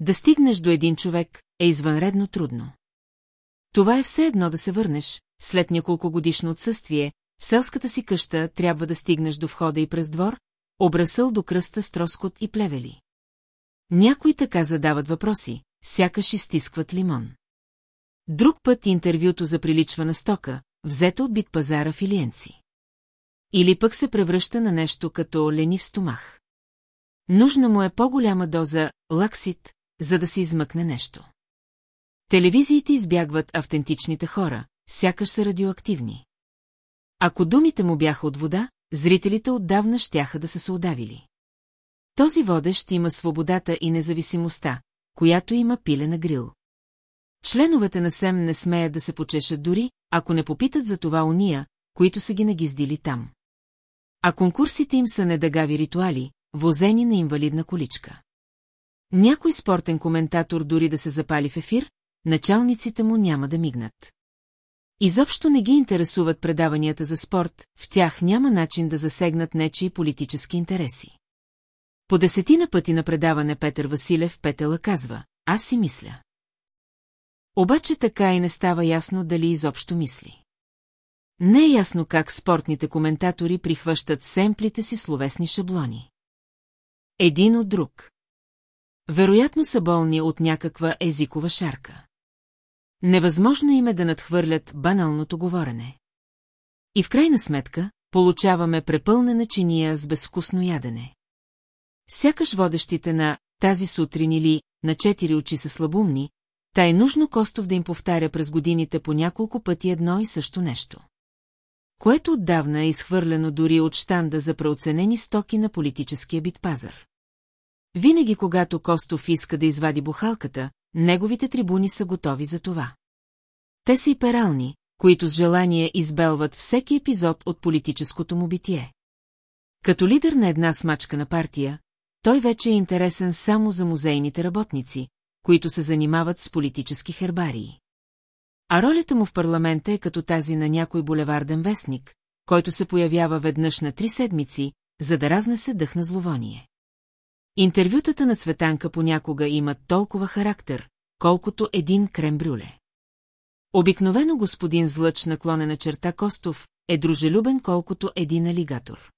Да стигнеш до един човек е извънредно трудно. Това е все едно да се върнеш, след няколко годишно отсъствие, в селската си къща трябва да стигнеш до входа и през двор, обрасъл до кръста с троскот и плевели. Някои така задават въпроси, сякаш изтискват лимон. Друг път интервюто заприличва на стока, взета от бит пазара в Илиенци. Или пък се превръща на нещо като ленив стомах. Нужна му е по-голяма доза лаксит, за да се измъкне нещо. Телевизиите избягват автентичните хора, сякаш са радиоактивни. Ако думите му бяха от вода, зрителите отдавна щяха да са се удавили. Този водещ има свободата и независимостта, която има пилена грил. Членовете на СЕМ не смеят да се почешат дори, ако не попитат за това уния, които са ги нагиздили там. А конкурсите им са недъгави ритуали, возени на инвалидна количка. Някой спортен коментатор дори да се запали в ефир, началниците му няма да мигнат. Изобщо не ги интересуват предаванията за спорт, в тях няма начин да засегнат нечии политически интереси. По десетина пъти на предаване Петър Василев Петела казва, аз си мисля. Обаче така и не става ясно дали изобщо мисли. Не е ясно как спортните коментатори прихващат семплите си словесни шаблони. Един от друг. Вероятно са болни от някаква езикова шарка. Невъзможно им е да надхвърлят баналното говорене. И в крайна сметка, получаваме препълнена чиния с безвкусно ядене. Сякаш водещите на тази сутрин или на четири очи са слабумни, та е нужно Костов да им повтаря през годините по няколко пъти едно и също нещо. Което отдавна е изхвърлено дори от штанда за преоценени стоки на политическия битпазар. Винаги, когато Костов иска да извади бухалката, неговите трибуни са готови за това. Те са и перални, които с желание избелват всеки епизод от политическото му битие. Като лидер на една смачка на партия, той вече е интересен само за музейните работници, които се занимават с политически хербарии. А ролята му в парламента е като тази на някой булеварден вестник, който се появява веднъж на три седмици, за да разнесе дъх на зловоние. Интервютата на Цветанка понякога имат толкова характер, колкото един крем-брюле. Обикновено господин злъч наклонена черта Костов е дружелюбен колкото един алигатор.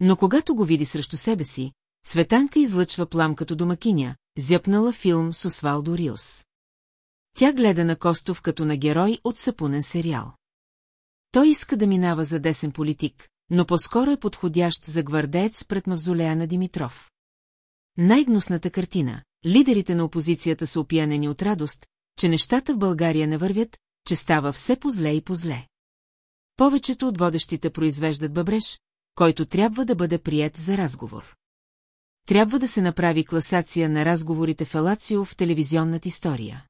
Но когато го види срещу себе си, Цветанка излъчва плам като домакиня, зяпнала филм с Освалдо Риос. Тя гледа на Костов като на герой от сапунен сериал. Той иска да минава за десен политик, но по-скоро е подходящ за гвардеец пред мавзолея на Димитров. Най-гнусната картина – лидерите на опозицията са опиянени от радост, че нещата в България не вървят, че става все по-зле и по-зле. Повечето от водещите произвеждат бъбреж, който трябва да бъде прият за разговор. Трябва да се направи класация на разговорите в Елацио в телевизионната история.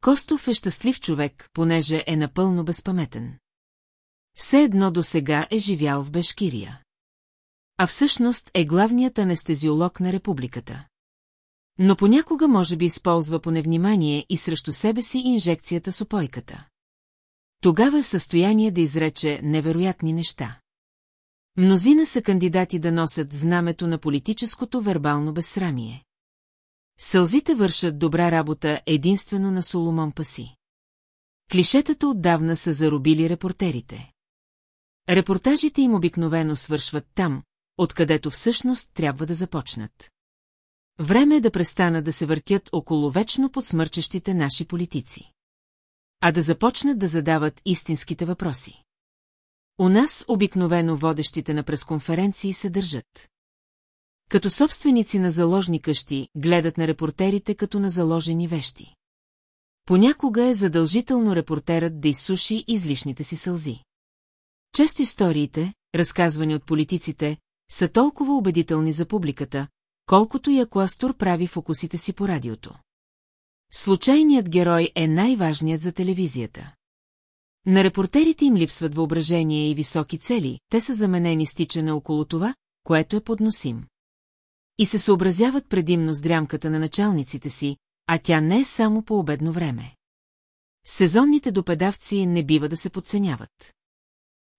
Костов е щастлив човек, понеже е напълно безпаметен. Все едно до сега е живял в Бешкирия. А всъщност е главният анестезиолог на републиката. Но понякога може би използва по невнимание и срещу себе си инжекцията с опойката. Тогава е в състояние да изрече невероятни неща. Мнозина са кандидати да носят знамето на политическото вербално безсрамие. Сълзите вършат добра работа единствено на Соломон Паси. Клишетата отдавна са зарубили репортерите. Репортажите им обикновено свършват там, откъдето всъщност трябва да започнат. Време е да престана да се въртят около вечно подсмърчащите наши политици. А да започнат да задават истинските въпроси. У нас обикновено водещите на пресконференции се държат. Като собственици на заложни къщи, гледат на репортерите като на заложени вещи. Понякога е задължително репортерът да изсуши излишните си сълзи. Често историите, разказвани от политиците, са толкова убедителни за публиката, колкото и ако Астор прави фокусите си по радиото. Случайният герой е най-важният за телевизията. На репортерите им липсват въображение и високи цели, те са заменени с тичане около това, което е подносим. И се съобразяват предимно с дрямката на началниците си, а тя не е само по обедно време. Сезонните допедавци не бива да се подценяват.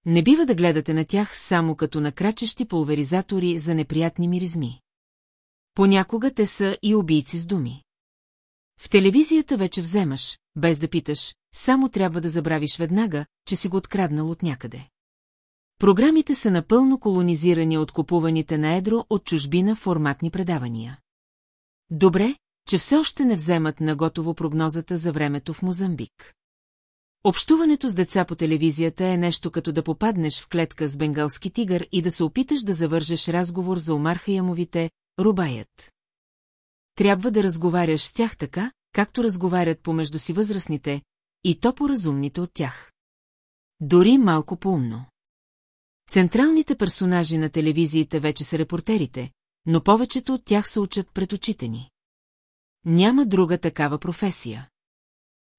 Не бива да гледате на тях само като на крачещи пулверизатори за неприятни миризми. Понякога те са и убийци с думи. В телевизията вече вземаш, без да питаш, само трябва да забравиш веднага, че си го откраднал от някъде. Програмите са напълно колонизирани от купуваните на едро от чужбина форматни предавания. Добре, че все още не вземат на готово прогнозата за времето в Мозамбик. Общуването с деца по телевизията е нещо като да попаднеш в клетка с бенгалски тигър и да се опиташ да завържеш разговор за омарха ямовите, рубаят. Трябва да разговаряш с тях така, както разговарят помежду си възрастните, и то по-разумните от тях. Дори малко по-умно. Централните персонажи на телевизиите вече са репортерите, но повечето от тях се учат пред очите ни. Няма друга такава професия.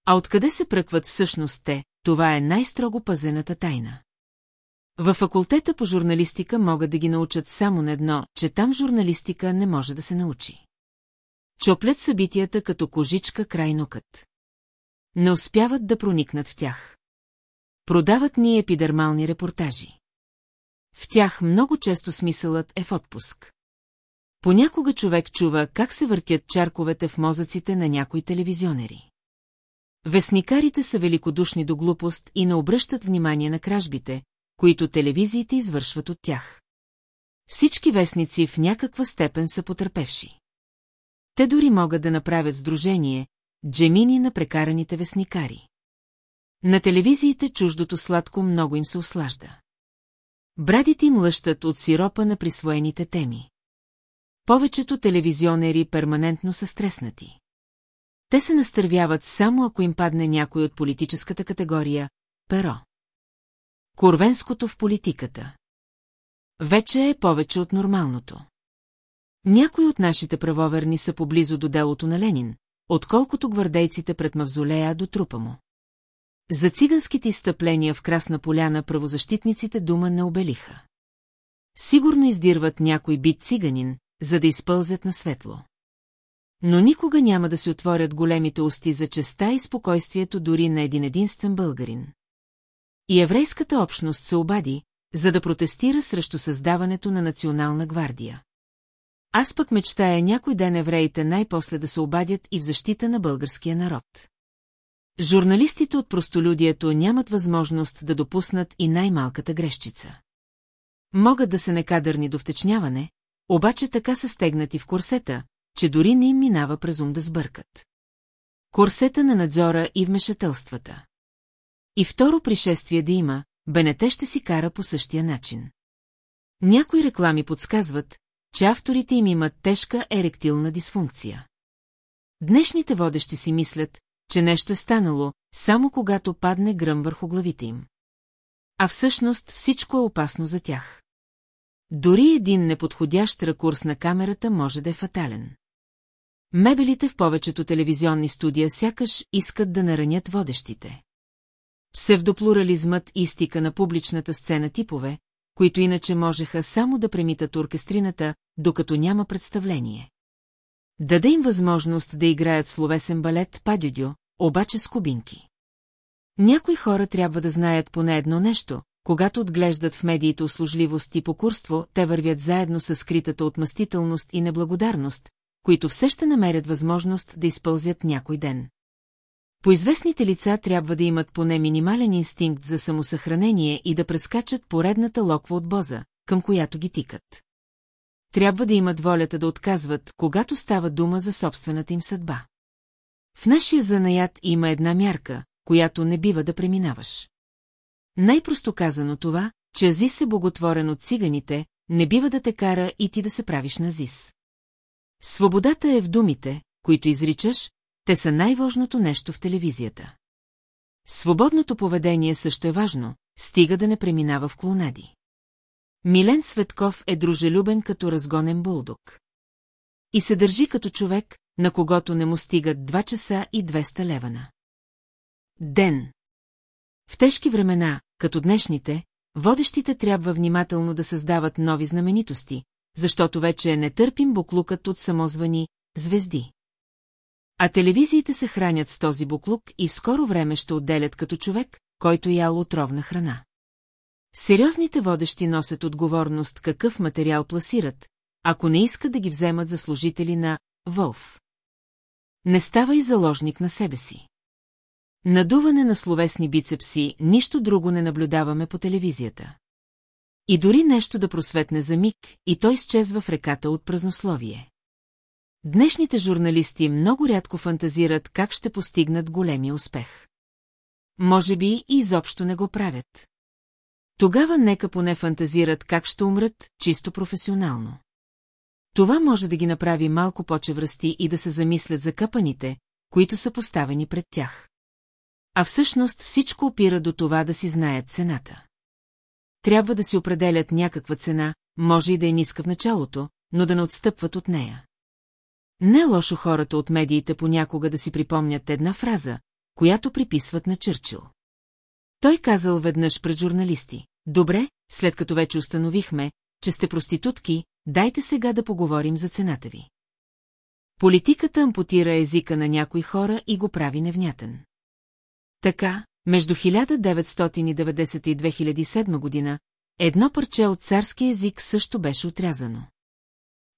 А откъде се пръкват всъщност те, това е най-строго пазената тайна. Във факултета по журналистика могат да ги научат само на едно, че там журналистика не може да се научи. Чоплят събитията като кожичка край нокът. Не успяват да проникнат в тях. Продават ни епидермални репортажи. В тях много често смисълът е в отпуск. Понякога човек чува как се въртят чарковете в мозъците на някои телевизионери. Вестникарите са великодушни до глупост и не обръщат внимание на кражбите, които телевизиите извършват от тях. Всички вестници в някаква степен са потърпевши. Те дори могат да направят сдружение, джемини на прекараните вестникари. На телевизиите чуждото сладко много им се ослажда. Брадите им лъщат от сиропа на присвоените теми. Повечето телевизионери перманентно са стреснати. Те се настървяват само ако им падне някой от политическата категория – перо. Курвенското в политиката. Вече е повече от нормалното. Някои от нашите правоверни са поблизо до делото на Ленин, отколкото гвардейците пред мавзолея до трупа му. За циганските изстъпления в Красна поляна правозащитниците дума не обелиха. Сигурно издирват някой бит циганин, за да изпълзят на светло. Но никога няма да се отворят големите усти за честа и спокойствието дори на един единствен българин. И еврейската общност се обади, за да протестира срещу създаването на национална гвардия. Аз пък мечтая някой ден евреите най-после да се обадят и в защита на българския народ. Журналистите от простолюдието нямат възможност да допуснат и най-малката грешчица. Могат да се некадърни до втечняване, обаче така са стегнати в курсета, че дори не им минава през ум да сбъркат. Курсета на надзора и вмешателствата. И второ пришествие да има, Бенете ще си кара по същия начин. Някои реклами подсказват, че авторите им имат тежка еректилна дисфункция. Днешните водещи си мислят, че нещо е станало, само когато падне гръм върху главите им. А всъщност всичко е опасно за тях. Дори един неподходящ ракурс на камерата може да е фатален. Мебелите в повечето телевизионни студия сякаш искат да наранят водещите. Псевдоплурализмът изтика на публичната сцена типове, които иначе можеха само да премитат оркестрината, докато няма представление. Даде им възможност да играят словесен балет падюдю, обаче с кубинки. Някои хора трябва да знаят поне едно нещо, когато отглеждат в медиите услужливост и покурство, те вървят заедно с скритата отмъстителност и неблагодарност, които все ще намерят възможност да изпълзят някой ден. По известните лица трябва да имат поне минимален инстинкт за самосъхранение и да прескачат поредната локва от боза, към която ги тикат. Трябва да имат волята да отказват, когато става дума за собствената им съдба. В нашия занаят има една мярка, която не бива да преминаваш. Най-просто казано това, че Азис е боготворен от циганите, не бива да те кара и ти да се правиш на Азис. Свободата е в думите, които изричаш, те са най-важното нещо в телевизията. Свободното поведение също е важно, стига да не преминава в клонади. Милен Светков е дружелюбен като разгонен булдог. И се държи като човек, на когото не му стигат 2 часа и 200 левана. Ден. В тежки времена, като днешните, водещите трябва внимателно да създават нови знаменитости, защото вече е нетърпим буклукът от самозвани звезди. А телевизиите се хранят с този буклук и в скоро време ще отделят като човек, който ял отровна храна. Сериозните водещи носят отговорност какъв материал пласират, ако не искат да ги вземат за служители на Волф. Не става и заложник на себе си. Надуване на словесни бицепси, нищо друго не наблюдаваме по телевизията. И дори нещо да просветне за миг, и той изчезва в реката от празнословие. Днешните журналисти много рядко фантазират как ще постигнат големия успех. Може би и изобщо не го правят. Тогава нека поне фантазират как ще умрат, чисто професионално. Това може да ги направи малко по-чевръсти и да се замислят за къпаните, които са поставени пред тях. А всъщност всичко опира до това да си знаят цената. Трябва да си определят някаква цена, може и да е ниска в началото, но да не отстъпват от нея. Не е лошо хората от медиите понякога да си припомнят една фраза, която приписват на Чърчил. Той казал веднъж пред журналисти. Добре, след като вече установихме, че сте проститутки, дайте сега да поговорим за цената ви. Политиката ампутира езика на някои хора и го прави невнятен. Така, между 1990 и 2007 година, едно парче от царски език също беше отрязано.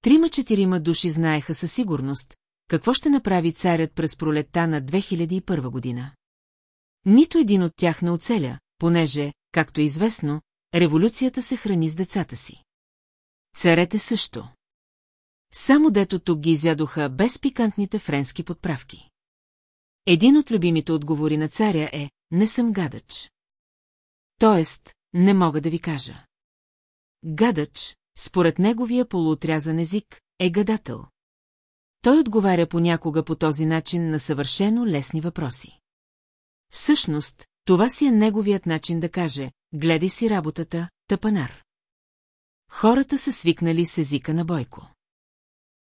Трима-четирима души знаеха със сигурност, какво ще направи царят през пролетта на 2001 година. Нито един от тях не оцеля, понеже, както е известно, революцията се храни с децата си. Царете също. Само дето тук ги изядоха без пикантните френски подправки. Един от любимите отговори на царя е «Не съм гадач». Тоест, не мога да ви кажа. Гадач, според неговия полуотрязан език, е гадател. Той отговаря понякога по този начин на съвършено лесни въпроси. Всъщност, това си е неговият начин да каже, гледай си работата, тъпанар. Хората са свикнали с езика на Бойко.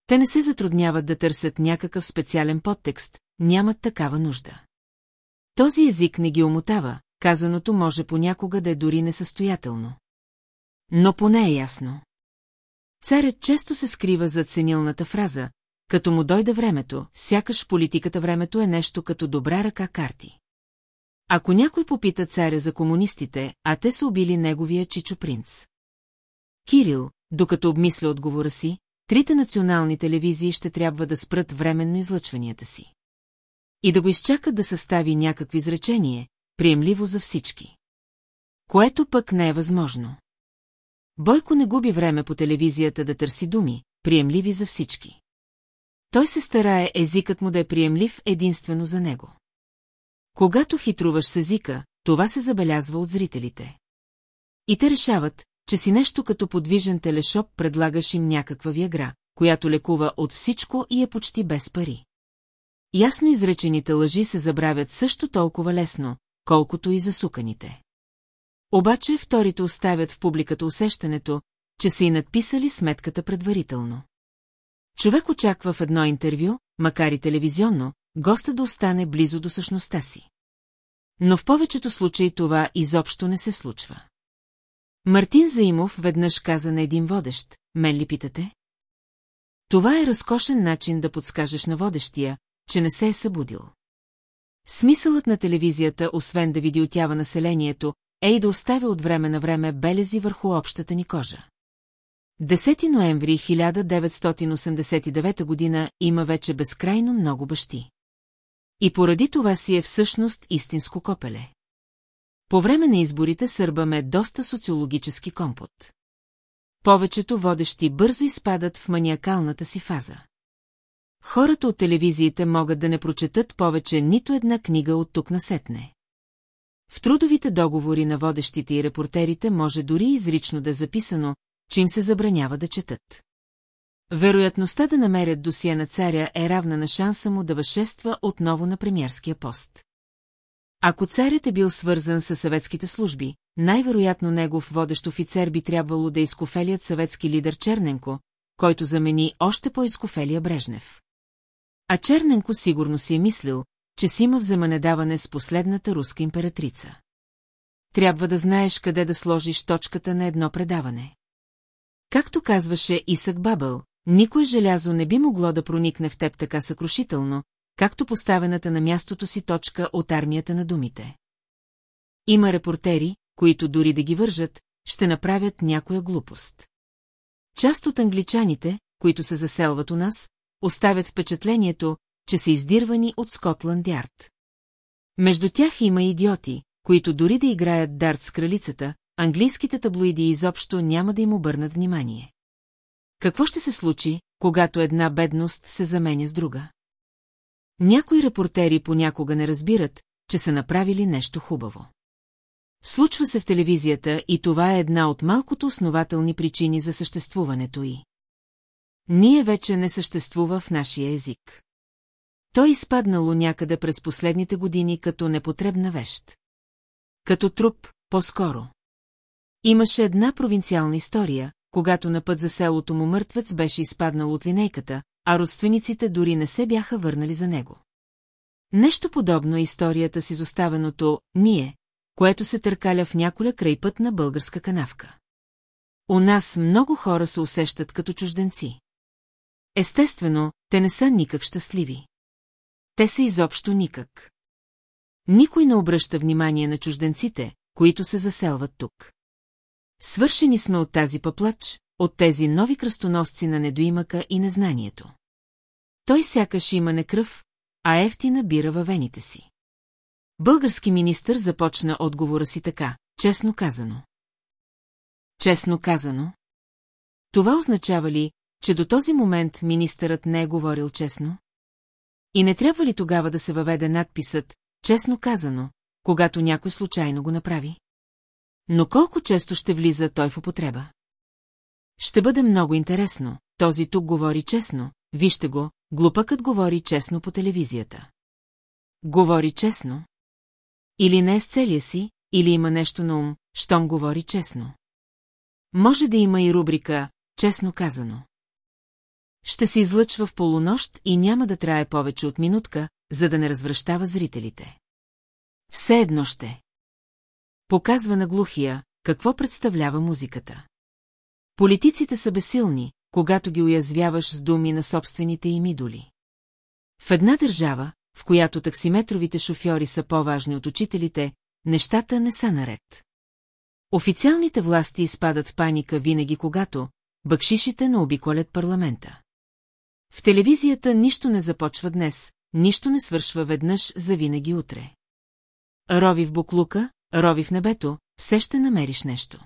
Те не се затрудняват да търсят някакъв специален подтекст, нямат такава нужда. Този език не ги омотава, казаното може понякога да е дори несъстоятелно. Но поне е ясно. Царят често се скрива зад ценилната фраза, като му дойде времето, сякаш политиката времето е нещо като добра ръка карти. Ако някой попита царя за комунистите, а те са убили неговия чичо принц. Кирил, докато обмисля отговора си, трите национални телевизии ще трябва да спрат временно излъчванията си. И да го изчакат да състави някакви изречение, приемливо за всички. Което пък не е възможно. Бойко не губи време по телевизията да търси думи, приемливи за всички. Той се старае езикът му да е приемлив единствено за него. Когато хитруваш с езика, това се забелязва от зрителите. И те решават, че си нещо като подвижен телешоп предлагаш им някаква виагра, която лекува от всичко и е почти без пари. Ясно изречените лъжи се забравят също толкова лесно, колкото и засуканите. Обаче вторите оставят в публиката усещането, че са и надписали сметката предварително. Човек очаква в едно интервю, макар и телевизионно, госта да остане близо до същността си. Но в повечето случаи това изобщо не се случва. Мартин Заимов веднъж каза на един водещ, мен ли питате? Това е разкошен начин да подскажеш на водещия, че не се е събудил. Смисълът на телевизията, освен да видеотява населението, е и да оставя от време на време белези върху общата ни кожа. 10 ноември 1989 година има вече безкрайно много бащи. И поради това си е всъщност истинско копеле. По време на изборите сърбаме доста социологически компот. Повечето водещи бързо изпадат в маниакалната си фаза. Хората от телевизиите могат да не прочетат повече нито една книга от тук насетне. В трудовите договори на водещите и репортерите може дори изрично да е записано, че им се забранява да четат. Вероятността да намерят досия на царя е равна на шанса му да възшества отново на премьерския пост. Ако царят е бил свързан с съветските служби, най-вероятно негов водещ офицер би трябвало да е изкофелият съветски лидер Черненко, който замени още по-изкофелия Брежнев. А Черненко сигурно си е мислил, че си има вземанедаване с последната руска императрица. Трябва да знаеш къде да сложиш точката на едно предаване. Както казваше Исък Бабъл, никое желязо не би могло да проникне в теб така съкрушително, както поставената на мястото си точка от армията на думите. Има репортери, които дори да ги вържат, ще направят някоя глупост. Част от англичаните, които се заселват у нас, оставят впечатлението, че са издирвани от Скотланд Ярд. Между тях има идиоти, които дори да играят дарт с кралицата, английските таблоиди изобщо няма да им обърнат внимание. Какво ще се случи, когато една бедност се заменя с друга? Някои репортери понякога не разбират, че са направили нещо хубаво. Случва се в телевизията и това е една от малкото основателни причини за съществуването й. Ние вече не съществува в нашия език. Той изпаднало някъде през последните години като непотребна вещ. Като труп, по-скоро. Имаше една провинциална история, когато на път за селото му мъртвец беше изпаднал от линейката, а родствениците дори не се бяха върнали за него. Нещо подобно е историята с изоставеното «ние», което се търкаля в няколя крайпът на българска канавка. У нас много хора се усещат като чужденци. Естествено, те не са никак щастливи. Те са изобщо никак. Никой не обръща внимание на чужденците, които се заселват тук. Свършени сме от тази пъплач, от тези нови кръстоносци на недоимъка и незнанието. Той сякаш има не кръв, а ефтина бира във вените си. Български министър започна отговора си така, честно казано. Честно казано? Това означава ли, че до този момент министърът не е говорил честно? И не трябва ли тогава да се въведе надписът, честно казано, когато някой случайно го направи? Но колко често ще влиза той в употреба? Ще бъде много интересно, този тук говори честно, вижте го, глупакът говори честно по телевизията. Говори честно. Или не е с целия си, или има нещо на ум, щом говори честно. Може да има и рубрика «Честно казано». Ще се излъчва в полунощ и няма да трае повече от минутка, за да не развръщава зрителите. Все едно ще. Показва на глухия, какво представлява музиката. Политиците са безсилни, когато ги уязвяваш с думи на собствените им идоли. В една държава, в която таксиметровите шофьори са по-важни от учителите, нещата не са наред. Официалните власти изпадат в паника винаги когато бъкшишите на обиколят парламента. В телевизията нищо не започва днес, нищо не свършва веднъж за винаги утре. Рови в буклука, рови в небето, все ще намериш нещо.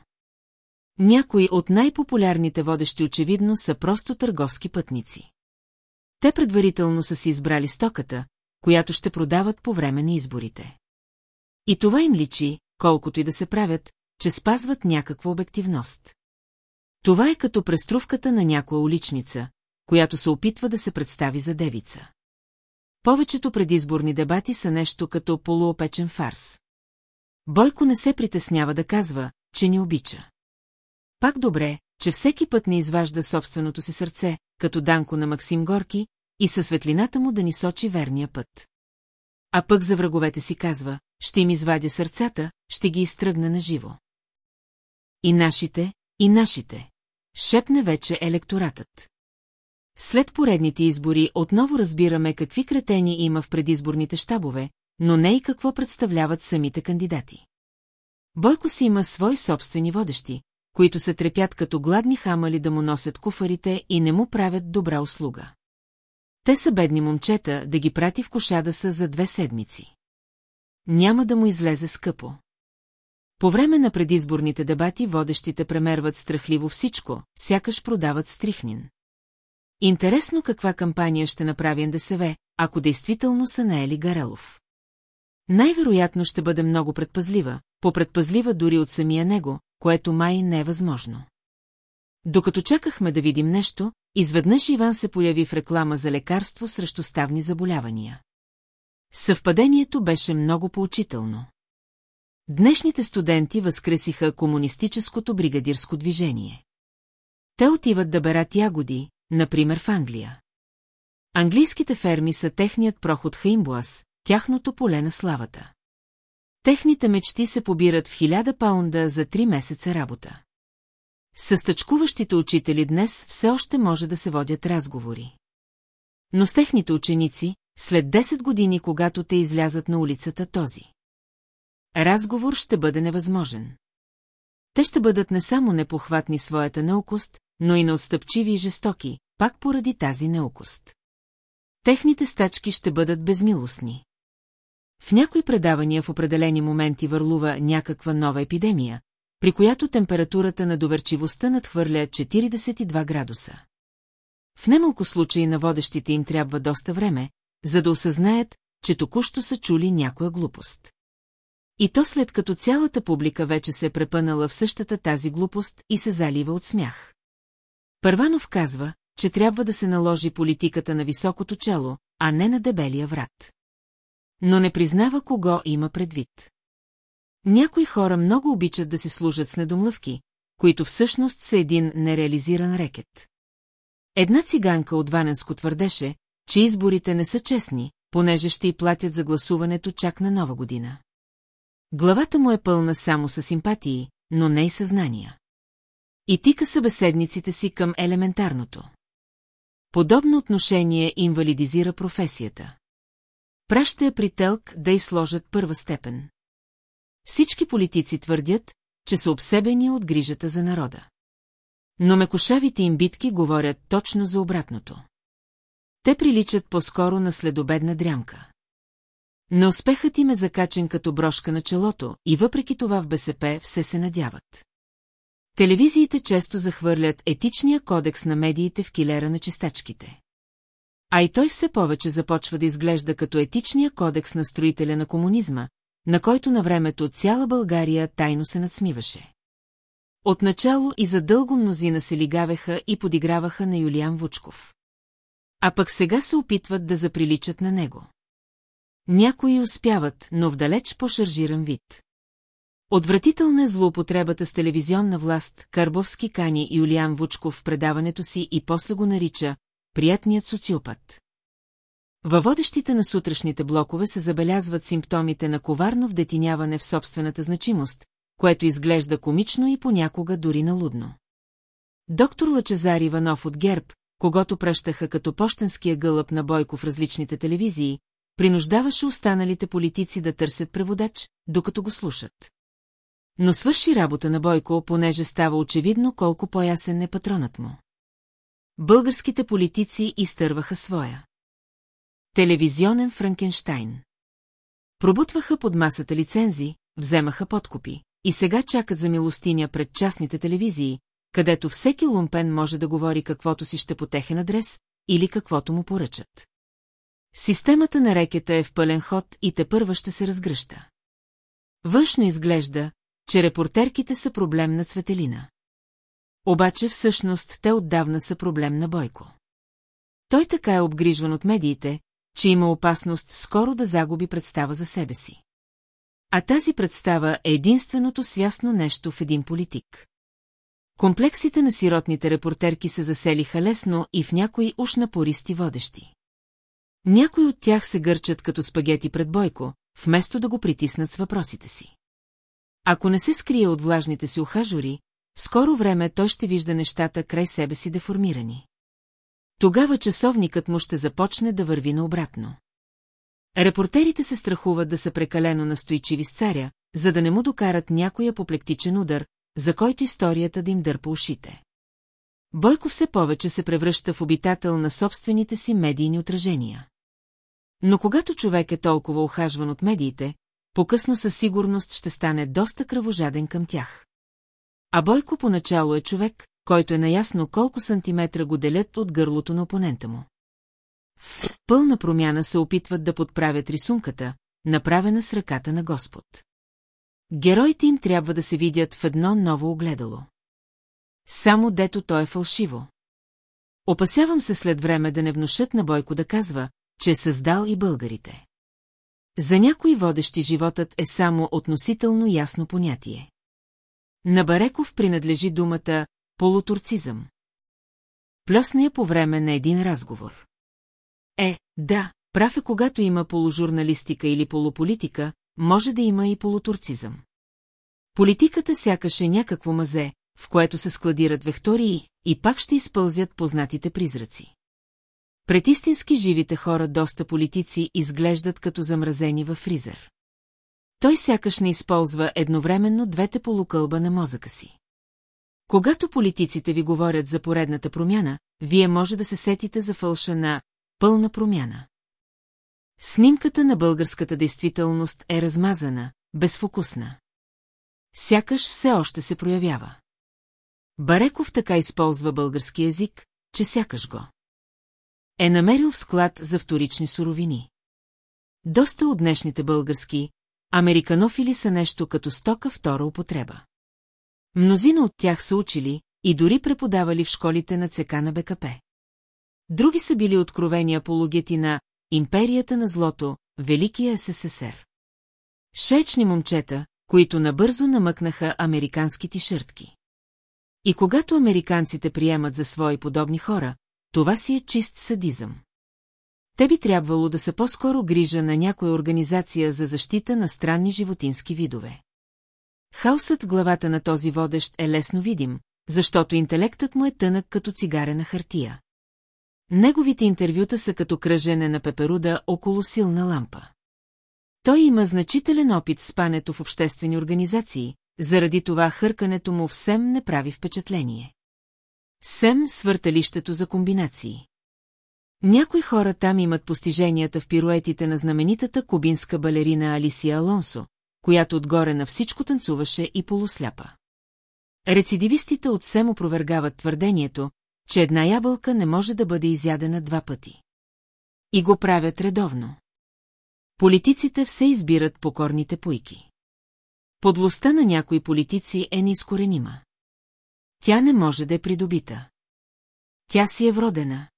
Някои от най-популярните водещи очевидно са просто търговски пътници. Те предварително са си избрали стоката, която ще продават по време на изборите. И това им личи, колкото и да се правят, че спазват някаква обективност. Това е като преструвката на някоя уличница, която се опитва да се представи за девица. Повечето предизборни дебати са нещо като полуопечен фарс. Бойко не се притеснява да казва, че ни обича. Пак добре, че всеки път не изважда собственото си сърце, като Данко на Максим Горки, и със светлината му да ни сочи верния път. А пък за враговете си казва, ще им извадя сърцата, ще ги изтръгна на живо. И нашите, и нашите. Шепне вече електоратът. След поредните избори отново разбираме какви кретени има в предизборните щабове, но не и какво представляват самите кандидати. Бойко си има свои собствени водещи, които се трепят като гладни хамали да му носят куфарите и не му правят добра услуга. Те са бедни момчета да ги прати в кошада са за две седмици. Няма да му излезе скъпо. По време на предизборните дебати водещите премерват страхливо всичко, сякаш продават стрихнин. Интересно каква кампания ще направи НДСВ, ако действително са наели Гарелов. Най-вероятно ще бъде много предпазлива, попредпазлива дори от самия него, което май не е възможно. Докато чакахме да видим нещо, изведнъж Иван се появи в реклама за лекарство срещу ставни заболявания. Съвпадението беше много поучително. Днешните студенти възкресиха комунистическото бригадирско движение. Те отиват да берат ягоди, например в Англия. Английските ферми са техният проход Хаимбуас, тяхното поле на славата. Техните мечти се побират в хиляда паунда за три месеца работа. С учители днес все още може да се водят разговори. Но с техните ученици, след 10 години, когато те излязат на улицата този. Разговор ще бъде невъзможен. Те ще бъдат не само непохватни своята наукост, но и неотстъпчиви и жестоки, пак поради тази неукост. Техните стачки ще бъдат безмилостни. В някои предавания в определени моменти върлува някаква нова епидемия, при която температурата на доверчивостта надхвърля 42 градуса. В немалко случаи на водещите им трябва доста време, за да осъзнаят, че току-що са чули някоя глупост. И то след като цялата публика вече се е препънала в същата тази глупост и се залива от смях. Първанов казва, че трябва да се наложи политиката на високото чело, а не на дебелия врат. Но не признава кого има предвид. Някои хора много обичат да си служат с недомлъвки, които всъщност са един нереализиран рекет. Една циганка от Ваненско твърдеше, че изборите не са честни, понеже ще й платят за гласуването чак на нова година. Главата му е пълна само с симпатии, но не и съзнания. И тика събеседниците си към елементарното. Подобно отношение инвалидизира професията. Праща я при телк да й сложат първа степен. Всички политици твърдят, че са обсебени от грижата за народа. Но мекошавите им битки говорят точно за обратното. Те приличат по-скоро на следобедна дрямка. Неуспехът им е закачен като брошка на челото и въпреки това в БСП все се надяват. Телевизиите често захвърлят етичния кодекс на медиите в килера на чистачките. А и той все повече започва да изглежда като етичния кодекс на строителя на комунизма, на който на времето цяла България тайно се надсмиваше. Отначало и за дълго мнозина се лигавеха и подиграваха на Юлиан Вучков. А пък сега се опитват да заприличат на него. Някои успяват, но в далеч по-шаржиран вид. Отвратителна е злоупотребата с телевизионна власт, Карбовски кани Юлиан Вучков в предаването си и после го нарича «приятният социопат». Във водещите на сутрешните блокове се забелязват симптомите на коварно вдетиняване в собствената значимост, което изглежда комично и понякога дори налудно. Доктор Лачезар Иванов от ГЕРБ, когато пръщаха като почтенския гълъб на Бойко в различните телевизии, принуждаваше останалите политици да търсят преводач, докато го слушат. Но свърши работа на Бойко, понеже става очевидно колко по-ясен е патронът му. Българските политици изтърваха своя. Телевизионен Франкенштайн. Пробутваха под масата лицензи, вземаха подкупи и сега чакат за милостиня пред частните телевизии, където всеки лумпен може да говори каквото си ще по техен адрес или каквото му поръчат. Системата на рекета е в пълен ход и те първа ще се разгръща. Външно изглежда, че репортерките са проблем на Цветелина. Обаче всъщност те отдавна са проблем на Бойко. Той така е обгрижван от медиите, че има опасност скоро да загуби представа за себе си. А тази представа е единственото свясно нещо в един политик. Комплексите на сиротните репортерки се заселиха лесно и в някои уж напористи водещи. Някои от тях се гърчат като спагети пред Бойко, вместо да го притиснат с въпросите си. Ако не се скрие от влажните си ухажори, скоро време той ще вижда нещата край себе си деформирани. Тогава часовникът му ще започне да върви наобратно. Репортерите се страхуват да са прекалено настойчиви с царя, за да не му докарат някой апоплектичен удар, за който историята да им дърпа ушите. Бойко все повече се превръща в обитател на собствените си медийни отражения. Но когато човек е толкова охажван от медиите, по-късно със сигурност ще стане доста кръвожаден към тях. А Бойко поначало е човек, който е наясно колко сантиметра го делят от гърлото на опонента му. В пълна промяна се опитват да подправят рисунката, направена с ръката на Господ. Героите им трябва да се видят в едно ново огледало. Само дето то е фалшиво. Опасявам се след време да не внушат на Бойко да казва, че е създал и българите. За някои водещи животът е само относително ясно понятие. На Бареков принадлежи думата полутурцизъм. Плесна я по време на един разговор. Е, да, прав е когато има полужурналистика или полуполитика, може да има и полутурцизъм. Политиката сякаш е някакво мазе, в което се складират вектории и пак ще изпълзят познатите призраци. Пред истински живите хора доста политици изглеждат като замразени във фризер. Той сякаш не използва едновременно двете полукълба на мозъка си. Когато политиците ви говорят за поредната промяна, вие може да се сетите за фалша на пълна промяна. Снимката на българската действителност е размазана, безфокусна. Сякаш все още се проявява. Бареков така използва български язик, че сякаш го. Е намерил в склад за вторични суровини. Доста от днешните български, американофили са нещо като стока втора употреба. Мнозина от тях са учили и дори преподавали в школите на ЦК на БКП. Други са били откровени апологети на империята на злото, Великия СССР. Шечни момчета, които набързо намъкнаха американски тишъртки. И когато американците приемат за свои подобни хора, това си е чист садизъм. Те би трябвало да са по-скоро грижа на някоя организация за защита на странни животински видове. Хаосът в главата на този водещ е лесно видим, защото интелектът му е тънък като цигарена хартия. Неговите интервюта са като кръжене на пеперуда около силна лампа. Той има значителен опит в спането в обществени организации, заради това хъркането му всем не прави впечатление. Сем свърталището за комбинации. Някои хора там имат постиженията в пируетите на знаменитата кубинска балерина Алисия Алонсо, която отгоре на всичко танцуваше и полусляпа. Рецидивистите от Сем опровергават твърдението, че една ябълка не може да бъде изядена два пъти. И го правят редовно. Политиците все избират покорните пуйки. Подлостта на някои политици е неизкоренима. Тя не може да е придобита. Тя си е вродена.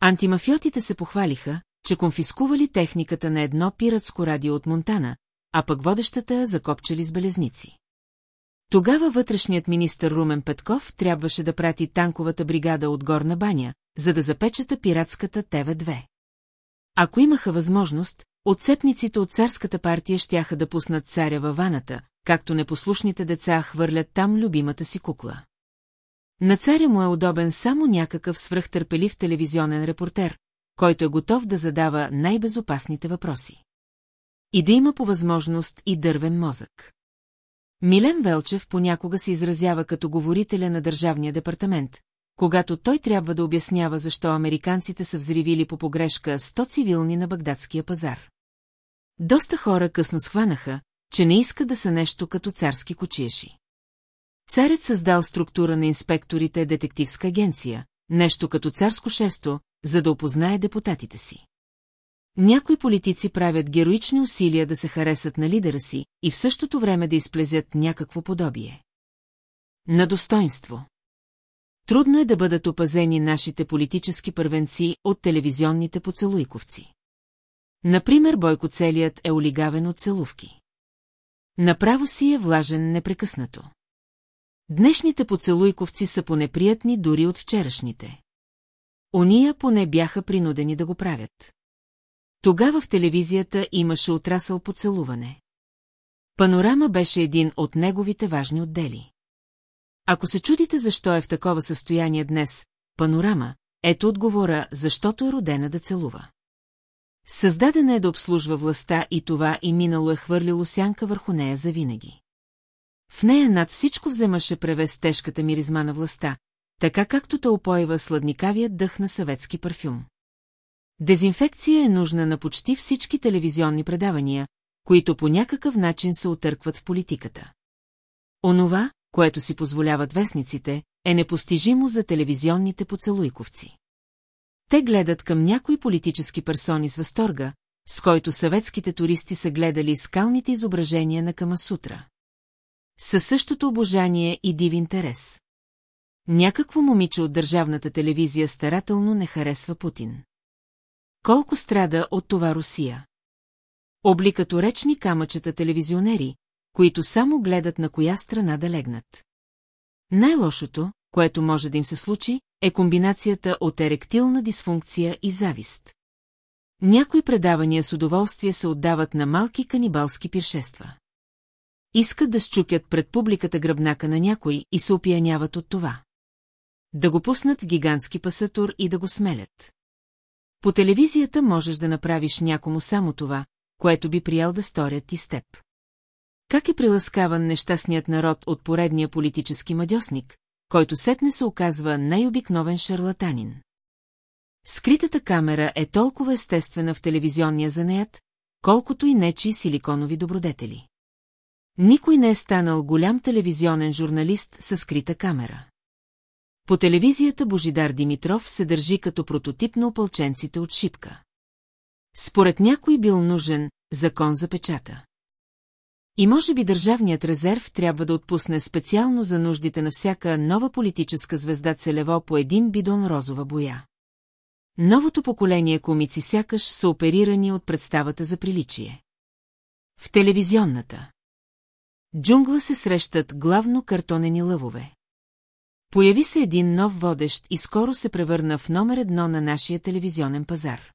Антимафиотите се похвалиха, че конфискували техниката на едно пиратско радио от Монтана, а пък водещата закопчали с белезници. Тогава вътрешният министр Румен Петков трябваше да прати танковата бригада от Горна баня, за да запечата пиратската ТВ-2. Ако имаха възможност, отцепниците от царската партия щяха да пуснат царя във ваната, както непослушните деца хвърлят там любимата си кукла. На царя му е удобен само някакъв свръхтърпелив телевизионен репортер, който е готов да задава най-безопасните въпроси. И да има по възможност и дървен мозък. Милен Велчев понякога се изразява като говорителя на Държавния департамент, когато той трябва да обяснява защо американците са взривили по погрешка 100 цивилни на багдадския пазар. Доста хора късно схванаха, че не иска да са нещо като царски кочиеши. Царят създал структура на инспекторите детективска агенция, нещо като царско шесто, за да опознае депутатите си. Някои политици правят героични усилия да се харесат на лидера си и в същото време да изплезят някакво подобие. На достоинство. Трудно е да бъдат опазени нашите политически първенци от телевизионните поцелуйковци. Например, Бойко целият е олигавен от целувки. Направо си е влажен непрекъснато. Днешните поцелуйковци са понеприятни дори от вчерашните. Ония поне бяха принудени да го правят. Тогава в телевизията имаше отрасъл поцелуване. Панорама беше един от неговите важни отдели. Ако се чудите защо е в такова състояние днес, панорама, ето отговора, защото е родена да целува. Създадена е да обслужва властта и това и минало е хвърлило сянка върху нея завинаги. В нея над всичко вземаше превес тежката миризма на властта, така както те опоева сладникавият дъх на съветски парфюм. Дезинфекция е нужна на почти всички телевизионни предавания, които по някакъв начин се отъркват в политиката. Онова, което си позволяват вестниците, е непостижимо за телевизионните поцелуйковци. Те гледат към някои политически персони с възторга, с който съветските туристи са гледали скалните изображения на Камасутра. Със същото обожание и див интерес. Някакво момиче от държавната телевизия старателно не харесва Путин. Колко страда от това Русия? Обли като речни камъчета телевизионери, които само гледат на коя страна да легнат. Най-лошото, което може да им се случи, е комбинацията от еректилна дисфункция и завист. Някои предавания с удоволствие се отдават на малки канибалски пиршества. Искат да щукят пред публиката гръбнака на някой и се опияняват от това. Да го пуснат в гигантски пасатур и да го смелят. По телевизията можеш да направиш някому само това, което би приял да сторят и с теб. Как е приласкаван нещастният народ от поредния политически мадьосник, който сетне се оказва най-обикновен шарлатанин? Скритата камера е толкова естествена в телевизионния занеят, колкото и нечи силиконови добродетели. Никой не е станал голям телевизионен журналист със скрита камера. По телевизията Божидар Димитров се държи като прототип на опълченците от Шипка. Според някой бил нужен закон за печата. И може би Държавният резерв трябва да отпусне специално за нуждите на всяка нова политическа звезда целево по един бидон розова боя. Новото поколение комици сякаш са оперирани от представата за приличие. В телевизионната. Джунгла се срещат главно картонени лъвове. Появи се един нов водещ и скоро се превърна в номер едно на нашия телевизионен пазар.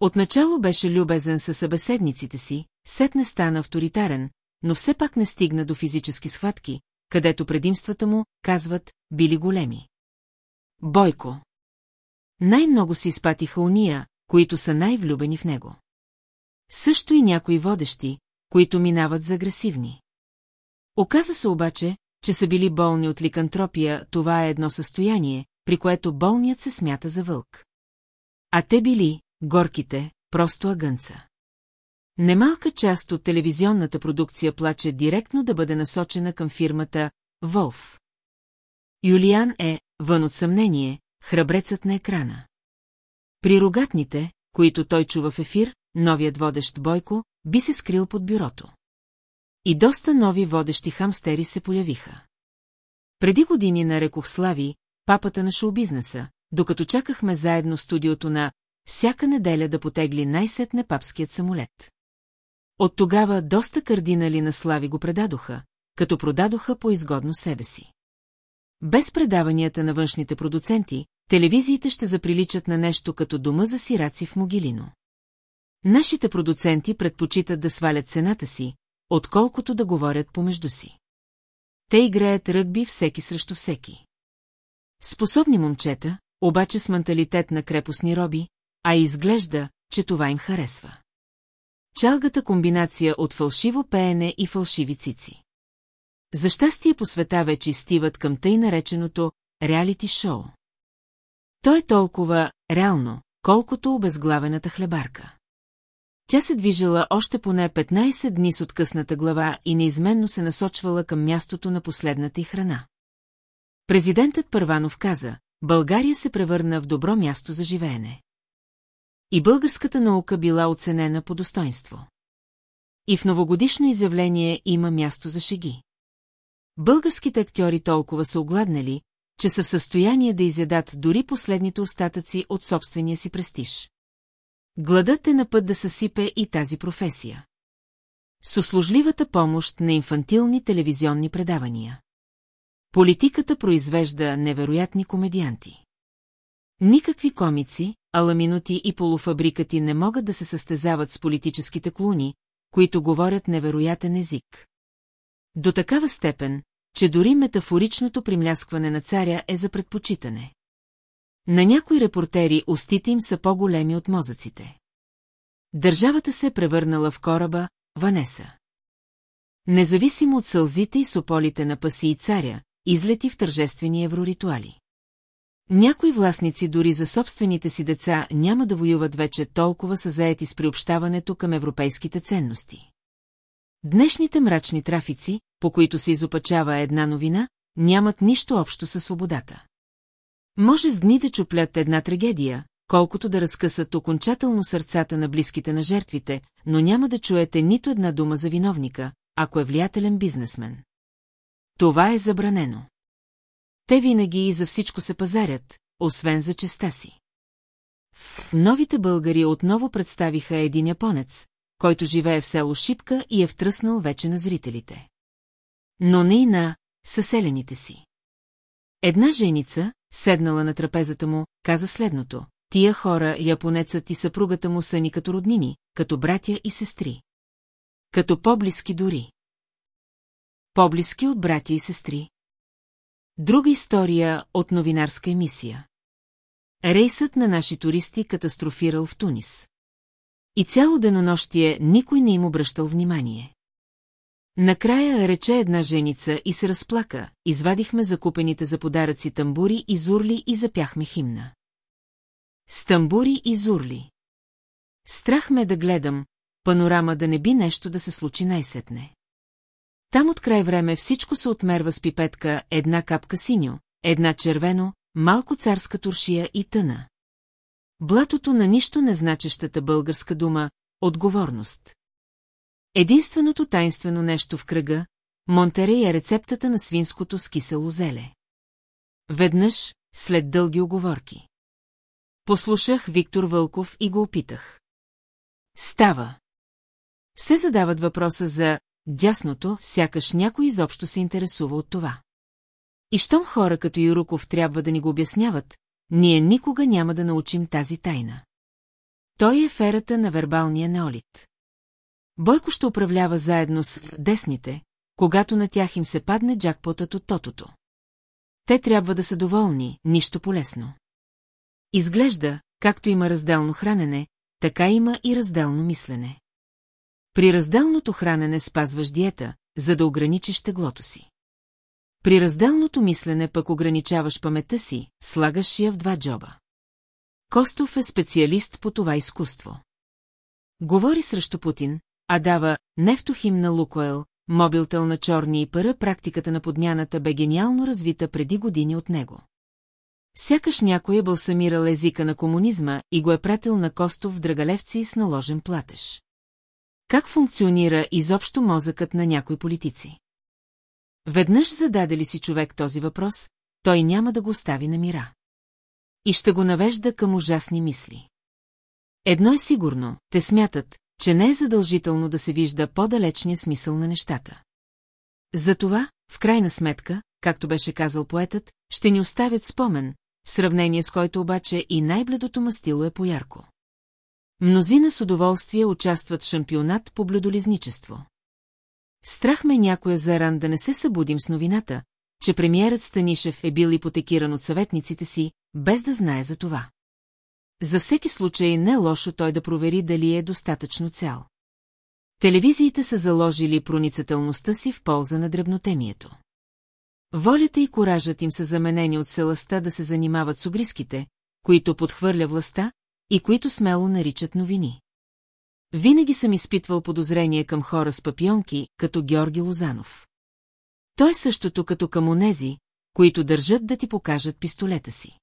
Отначало беше любезен със събеседниците си, сетне стана авторитарен, но все пак не стигна до физически схватки, където предимствата му, казват, били големи. Бойко. Най-много си изпатиха уния, които са най-влюбени в него. Също и някои водещи, които минават за агресивни. Оказа се обаче, че са били болни от ликантропия, това е едно състояние, при което болният се смята за вълк. А те били, горките, просто агънца. Немалка част от телевизионната продукция плаче директно да бъде насочена към фирмата Волф. Юлиан е, вън от съмнение, храбрецът на екрана. При рогатните, които той чува в ефир, новият водещ Бойко, би се скрил под бюрото. И доста нови водещи хамстери се появиха. Преди години нарекох Слави, папата на шоу-бизнеса, докато чакахме заедно студиото на всяка неделя да потегли най-сетне папският самолет. От тогава доста кардинали на Слави го предадоха, като продадоха по-изгодно себе си. Без предаванията на външните продуценти, телевизиите ще заприличат на нещо като дома за сираци в Могилино. Нашите продуценти предпочитат да свалят цената си, отколкото да говорят помежду си. Те играят ръгби всеки срещу всеки. Способни момчета, обаче с менталитет на крепостни роби, а изглежда, че това им харесва. Чалгата комбинация от фалшиво пеене и фалшиви цици. За щастие по света вече стиват към тъй нареченото реалити шоу. То е толкова реално, колкото обезглавената хлебарка. Тя се движила още поне 15 дни с откъсната глава и неизменно се насочвала към мястото на последната й храна. Президентът Първанов каза, България се превърна в добро място за живеене. И българската наука била оценена по достоинство. И в новогодишно изявление има място за шеги. Българските актьори толкова са огладнали, че са в състояние да изядат дори последните остатъци от собствения си престиж. Гладът е на път да съсипе и тази професия. С услужливата помощ на инфантилни телевизионни предавания. Политиката произвежда невероятни комедианти. Никакви комици, аламинути и полуфабрикати не могат да се състезават с политическите клуни, които говорят невероятен език. До такава степен, че дори метафоричното примляскване на царя е за предпочитане. На някои репортери устите им са по-големи от мозъците. Държавата се е превърнала в кораба Ванеса. Независимо от сълзите и сополите на паси и царя, излети в тържествени евроритуали. Някои властници дори за собствените си деца няма да воюват вече толкова са заети с приобщаването към европейските ценности. Днешните мрачни трафици, по които се изопачава една новина, нямат нищо общо със свободата. Може с дни да чуплят една трагедия, колкото да разкъсат окончателно сърцата на близките на жертвите, но няма да чуете нито една дума за виновника, ако е влиятелен бизнесмен. Това е забранено. Те винаги и за всичко се пазарят, освен за честа си. В новите българи отново представиха един японец, който живее в село Шипка и е втръснал вече на зрителите. Но не и на съселените си. Една женица, седнала на трапезата му, каза следното. Тия хора, японецът и съпругата му са ни като роднини, като братя и сестри. Като по-близки дори. По-близки от братя и сестри. Друга история от новинарска емисия. Рейсът на наши туристи катастрофирал в Тунис. И цяло денонощие никой не им обръщал внимание. Накрая рече една женица и се разплака, извадихме закупените за подаръци тамбури и зурли и запяхме химна. С тамбури и зурли. Страх ме да гледам, панорама да не би нещо да се случи най-сетне. Там от край време всичко се отмерва с пипетка, една капка синьо, една червено, малко царска туршия и тъна. Блатото на нищо незначещата българска дума – отговорност. Единственото тайнствено нещо в кръга – Монтерей е рецептата на свинското с кисело зеле. Веднъж, след дълги оговорки. Послушах Виктор Вълков и го опитах. Става. Все задават въпроса за дясното, сякаш някой изобщо се интересува от това. И щом хора като Юруков трябва да ни го обясняват, ние никога няма да научим тази тайна. Той е ферата на вербалния неолит. Бойко ще управлява заедно с десните, когато на тях им се падне джакпотът от тотото. Те трябва да са доволни, нищо полезно. Изглежда, както има разделно хранене, така има и разделно мислене. При разделното хранене спазваш диета, за да ограничиш теглото си. При разделното мислене пък ограничаваш паметта си, слагаш я в два джоба. Костов е специалист по това изкуство. Говори срещу Путин, а дава нефтохим на Лукоел, мобилтел на черни и пара, практиката на подмяната бе гениално развита преди години от него. Сякаш някой е бълсамирал езика на комунизма и го е пратил на Костов в Драгалевци с наложен платеж. Как функционира изобщо мозъкът на някои политици? Веднъж зададе ли си човек този въпрос, той няма да го остави на мира. И ще го навежда към ужасни мисли. Едно е сигурно, те смятат, че не е задължително да се вижда по-далечния смисъл на нещата. Затова, в крайна сметка, както беше казал поетът, ще ни оставят спомен, в сравнение с който обаче и най-бледото мастило е поярко. Мнозина с удоволствие участват в шампионат по блюдолизничество. Страх ме някоя заран да не се събудим с новината, че премиерът Станишев е бил ипотекиран от съветниците си, без да знае за това. За всеки случай не е лошо той да провери дали е достатъчно цял. Телевизиите са заложили проницателността си в полза на дребнотемието. Волята и коражът им са заменени от селаста да се занимават с огриските, които подхвърля властта и които смело наричат новини. Винаги съм изпитвал подозрение към хора с папионки, като Георги Лозанов. Той е същото като към онези, които държат да ти покажат пистолета си.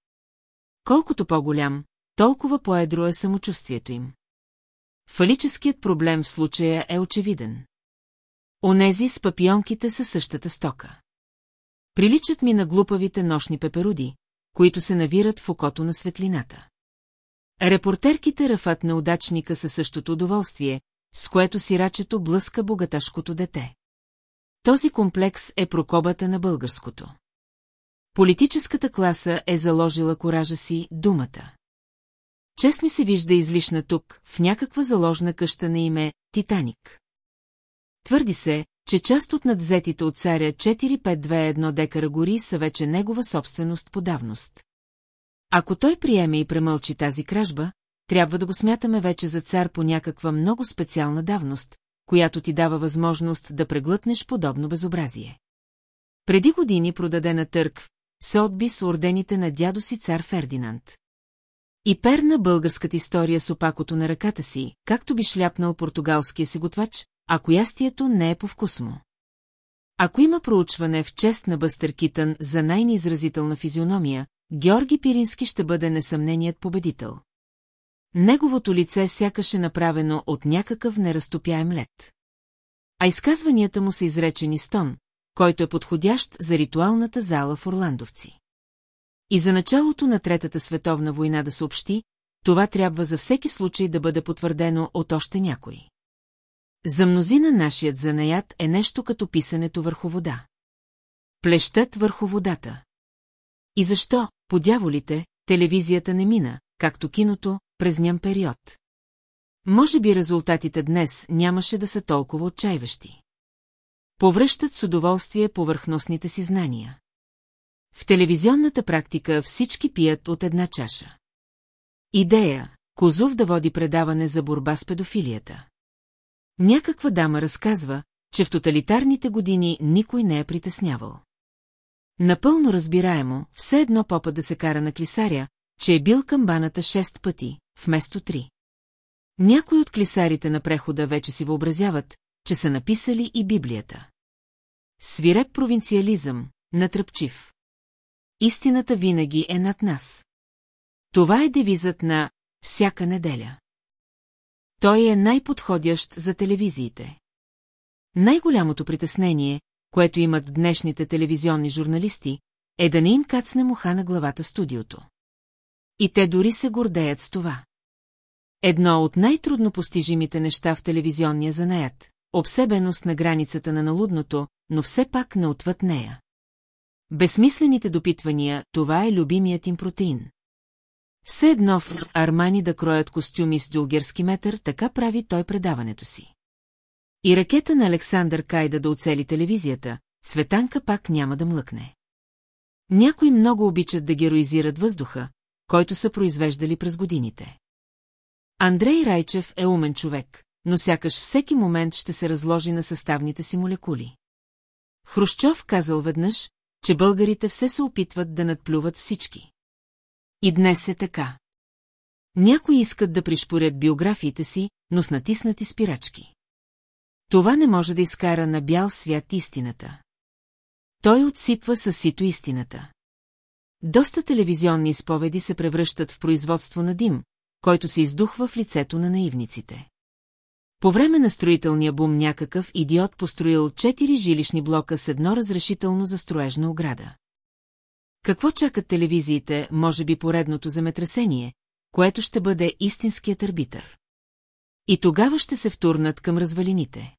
Колкото по-голям, толкова по-едро е самочувствието им. Фалическият проблем в случая е очевиден. Онези с папионките са същата стока. Приличат ми на глупавите нощни пеперуди, които се навират в окото на светлината. Репортерките рафат на удачника със същото удоволствие, с което сирачето блъска богаташкото дете. Този комплекс е прокобата на българското. Политическата класа е заложила коража си думата. Чест ми се вижда излишна тук, в някаква заложна къща на име Титаник. Твърди се, че част от надзетите от царя 4521 декара гори са вече негова собственост по давност. Ако той приеме и премълчи тази кражба, трябва да го смятаме вече за цар по някаква много специална давност, която ти дава възможност да преглътнеш подобно безобразие. Преди години продаде на търг се отби с ордените на дядо си цар Фердинанд. И перна българската история с опакото на ръката си, както би шляпнал португалския си готвач, ако ястието не е по вкус му. Ако има проучване в чест на Бъстър Китън за най-неизразителна физиономия, Георги Пирински ще бъде несъмненият победител. Неговото лице сякаше направено от някакъв неразтопяем лед. А изказванията му са изречени с тон, който е подходящ за ритуалната зала в Орландовци. И за началото на Третата световна война да съобщи, това трябва за всеки случай да бъде потвърдено от още някой. За мнозина нашият занаят е нещо като писането върху вода. Плещат върху водата. И защо, по дяволите, телевизията не мина, както киното, през ням период? Може би резултатите днес нямаше да са толкова отчаиващи. Повръщат с удоволствие повърхностните си знания. В телевизионната практика всички пият от една чаша. Идея – Козов да води предаване за борба с педофилията. Някаква дама разказва, че в тоталитарните години никой не е притеснявал. Напълно разбираемо, все едно попа да се кара на клисаря, че е бил камбаната шест пъти, вместо три. Някои от клисарите на прехода вече си въобразяват, че са написали и Библията. Свиреп провинциализъм, натръпчив. Истината винаги е над нас. Това е девизът на «Всяка неделя». Той е най-подходящ за телевизиите. Най-голямото притеснение, което имат днешните телевизионни журналисти, е да не им кацне муха на главата студиото. И те дори се гордеят с това. Едно от най-трудно постижимите неща в телевизионния занаят – обсебеност на границата на налудното, но все пак не отвъд нея. Безсмислените допитвания – това е любимият им протеин. Все едно в Армани да кроят костюми с дюлгерски метър, така прави той предаването си. И ракета на Александър Кайда да оцели телевизията, Светанка пак няма да млъкне. Някои много обичат да героизират въздуха, който са произвеждали през годините. Андрей Райчев е умен човек, но сякаш всеки момент ще се разложи на съставните си молекули. Хрущов казал веднъж, че българите все се опитват да надплюват всички. И днес е така. Някои искат да пришпорят биографиите си, но с натиснати спирачки. Това не може да изкара на бял свят истината. Той отсипва със сито истината. Доста телевизионни изповеди се превръщат в производство на дим, който се издухва в лицето на наивниците. По време на строителния бум някакъв идиот построил четири жилищни блока с едно разрешително за строежна ограда. Какво чакат телевизиите, може би поредното земетресение, което ще бъде истинският арбитър. И тогава ще се втурнат към развалините.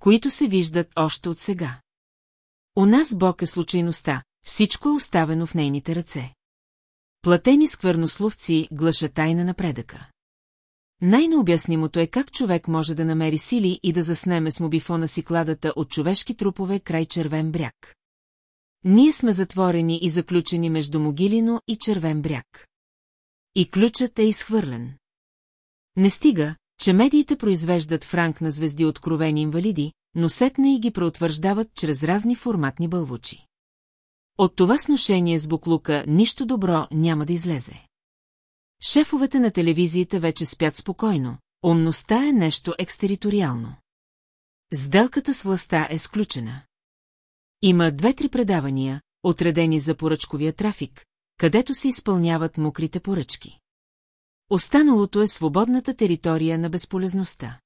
Които се виждат още от сега. У нас Бог е случайността, всичко е оставено в нейните ръце. Платени сквърнословци глаша тайна напредъка. Най-необяснимото е как човек може да намери сили и да заснеме с мобифона си кладата от човешки трупове край червен бряг. Ние сме затворени и заключени между Могилино и червен бряг. И ключът е изхвърлен. Не стига, че медиите произвеждат франк на звезди откровени инвалиди, но сетне и ги преутвърждават чрез разни форматни бълвучи. От това сношение с буклука нищо добро няма да излезе. Шефовете на телевизиите вече спят спокойно, умността е нещо екстериториално. Сделката с властта е сключена. Има две-три предавания, отредени за поръчковия трафик, където се изпълняват мокрите поръчки. Останалото е свободната територия на безполезността.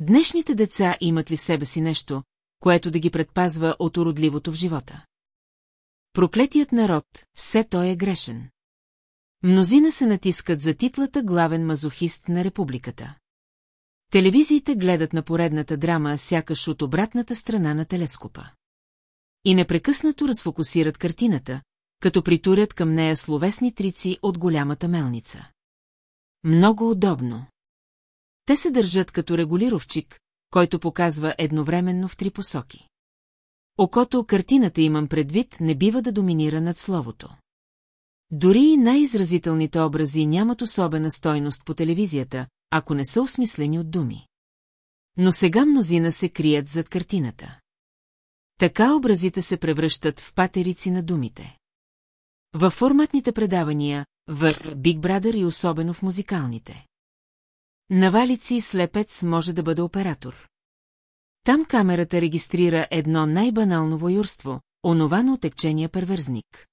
Днешните деца имат ли в себе си нещо, което да ги предпазва от уродливото в живота? Проклетият народ, все той е грешен. Мнозина се натискат за титлата главен мазохист на републиката. Телевизиите гледат на поредната драма, сякаш от обратната страна на телескопа. И непрекъснато разфокусират картината, като притурят към нея словесни трици от голямата мелница. Много удобно. Те се държат като регулировчик, който показва едновременно в три посоки. Окото картината имам предвид не бива да доминира над словото. Дори и най-изразителните образи нямат особена стойност по телевизията, ако не са осмислени от думи. Но сега мнозина се крият зад картината. Така образите се превръщат в патерици на думите. Във форматните предавания, в Big Brother и особено в музикалните. Навалици и слепец може да бъде оператор. Там камерата регистрира едно най-банално воюрство, онова на отекчения перверзник.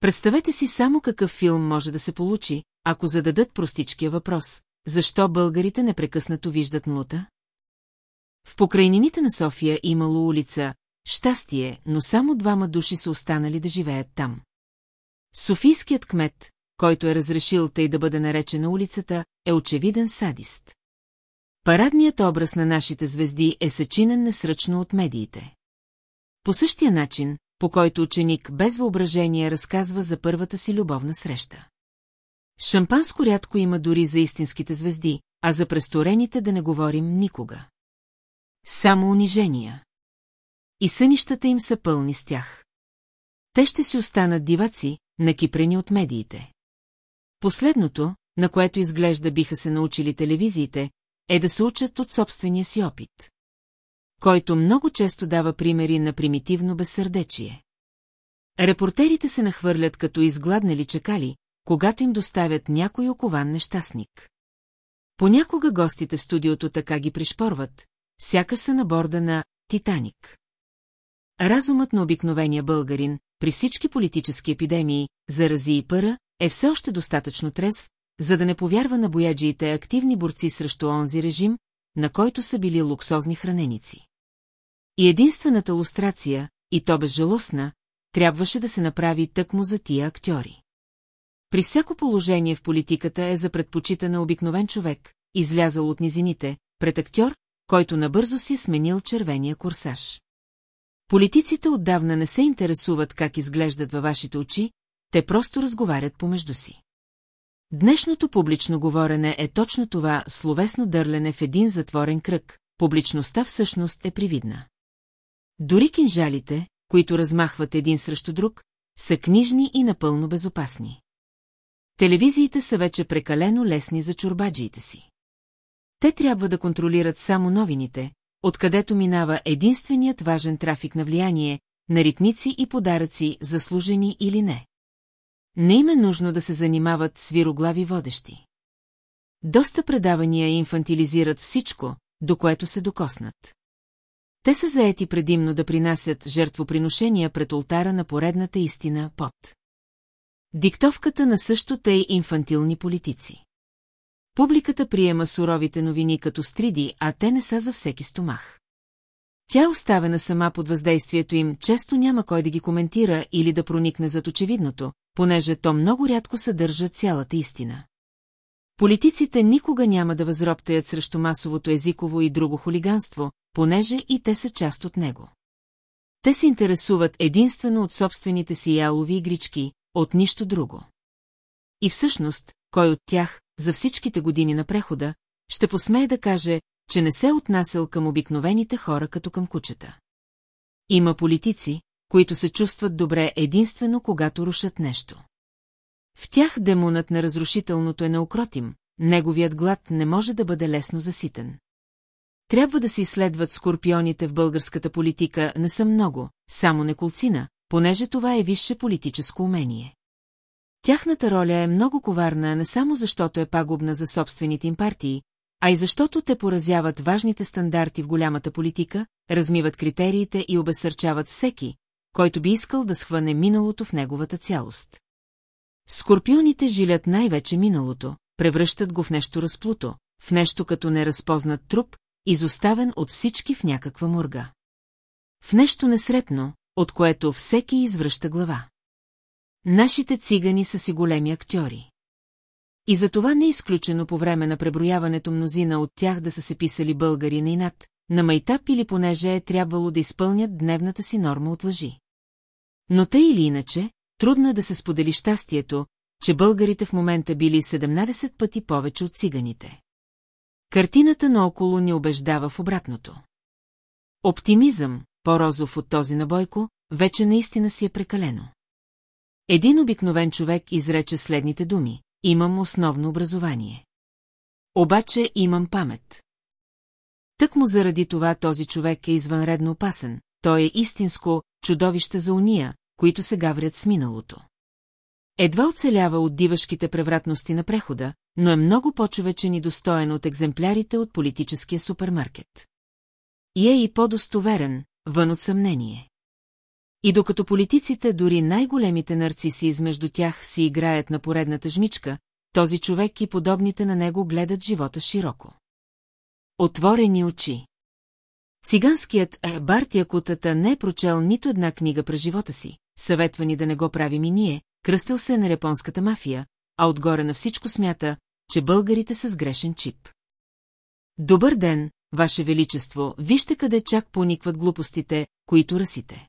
Представете си само какъв филм може да се получи, ако зададат простичкия въпрос, защо българите непрекъснато виждат млута? В покрайнините на София имало улица Щастие, но само двама души са останали да живеят там. Софийският кмет, който е разрешил тъй да бъде наречена улицата, е очевиден садист. Парадният образ на нашите звезди е съчинен несръчно от медиите. По същия начин, по който ученик без въображение разказва за първата си любовна среща. Шампанско рядко има дори за истинските звезди, а за престорените да не говорим никога. Само унижения. И сънищата им са пълни с тях. Те ще си останат диваци, накипрени от медиите. Последното, на което изглежда биха се научили телевизиите, е да се учат от собствения си опит. Който много често дава примери на примитивно безсърдечие. Репортерите се нахвърлят като изгладнали чакали, когато им доставят някой окован нещастник. Понякога гостите в студиото така ги пришпорват, сякаш са на борда на «Титаник». Разумът на обикновения българин, при всички политически епидемии, зарази и пъра, е все още достатъчно трезв, за да не повярва на бояджиите активни борци срещу онзи режим, на който са били луксозни храненици. И единствената лустрация, и то безжалостна, трябваше да се направи тъкмо за тия актьори. При всяко положение в политиката е за предпочитане обикновен човек, излязал от низините, пред актьор, който набързо си е сменил червения курсаж. Политиците отдавна не се интересуват как изглеждат във вашите очи, те просто разговарят помежду си. Днешното публично говорене е точно това словесно дърлене в един затворен кръг, публичността всъщност е привидна. Дори кинжалите, които размахват един срещу друг, са книжни и напълно безопасни. Телевизиите са вече прекалено лесни за чурбаджиите си. Те трябва да контролират само новините, откъдето минава единственият важен трафик на влияние, на ритници и подаръци, заслужени или не. Не им е нужно да се занимават с вироглави водещи. Доста предавания инфантилизират всичко, до което се докоснат. Те са заети предимно да принасят жертвоприношения пред ултара на поредната истина под. Диктовката на също тъй инфантилни политици. Публиката приема суровите новини като стриди, а те не са за всеки стомах. Тя оставена сама под въздействието им, често няма кой да ги коментира или да проникне зад очевидното, понеже то много рядко съдържа цялата истина. Политиците никога няма да възроптаят срещу масовото езиково и друго хулиганство, понеже и те са част от него. Те се интересуват единствено от собствените си ялови игрички, от нищо друго. И всъщност, кой от тях, за всичките години на прехода, ще посмее да каже, че не се отнасял към обикновените хора като към кучета. Има политици, които се чувстват добре единствено когато рушат нещо. В тях демонът на разрушителното е неукротим, неговият глад не може да бъде лесно заситен. Трябва да се изследват скорпионите в българската политика не са много, само неколцина, понеже това е висше политическо умение. Тяхната роля е много коварна не само защото е пагубна за собствените им партии, а и защото те поразяват важните стандарти в голямата политика, размиват критериите и обесърчават всеки, който би искал да схване миналото в неговата цялост. Скорпионите жилят най-вече миналото, превръщат го в нещо разплуто, в нещо като неразпознат труп, изоставен от всички в някаква мурга. В нещо несретно, от което всеки извръща глава. Нашите цигани са си големи актьори. И за това не е изключено по време на преброяването мнозина от тях да са се писали българи на инат, на майтап или понеже е трябвало да изпълнят дневната си норма от лъжи. Но те или иначе, трудно е да се сподели щастието, че българите в момента били 17 пъти повече от циганите. Картината наоколо ни убеждава в обратното. Оптимизъм, по-розов от този на Бойко, вече наистина си е прекалено. Един обикновен човек изрече следните думи. Имам основно образование. Обаче имам памет. Тък му заради това този човек е извънредно опасен. Той е истинско чудовище за уния, които се гаврят с миналото. Едва оцелява от дивашките превратности на прехода, но е много по-човечен и достоен от екземплярите от политическия супермаркет. И е и по-достоверен, вън от съмнение. И докато политиците, дори най-големите нарциси измежду тях си играят на поредната жмичка, този човек и подобните на него гледат живота широко. Отворени очи. Циганският Бартия Кутата не е прочел нито една книга през живота си, съветва ни да не го правим и ние, кръстил се на японската мафия, а отгоре на всичко смята, че българите са с грешен чип. Добър ден, Ваше Величество, вижте къде чак поникват глупостите, които расите.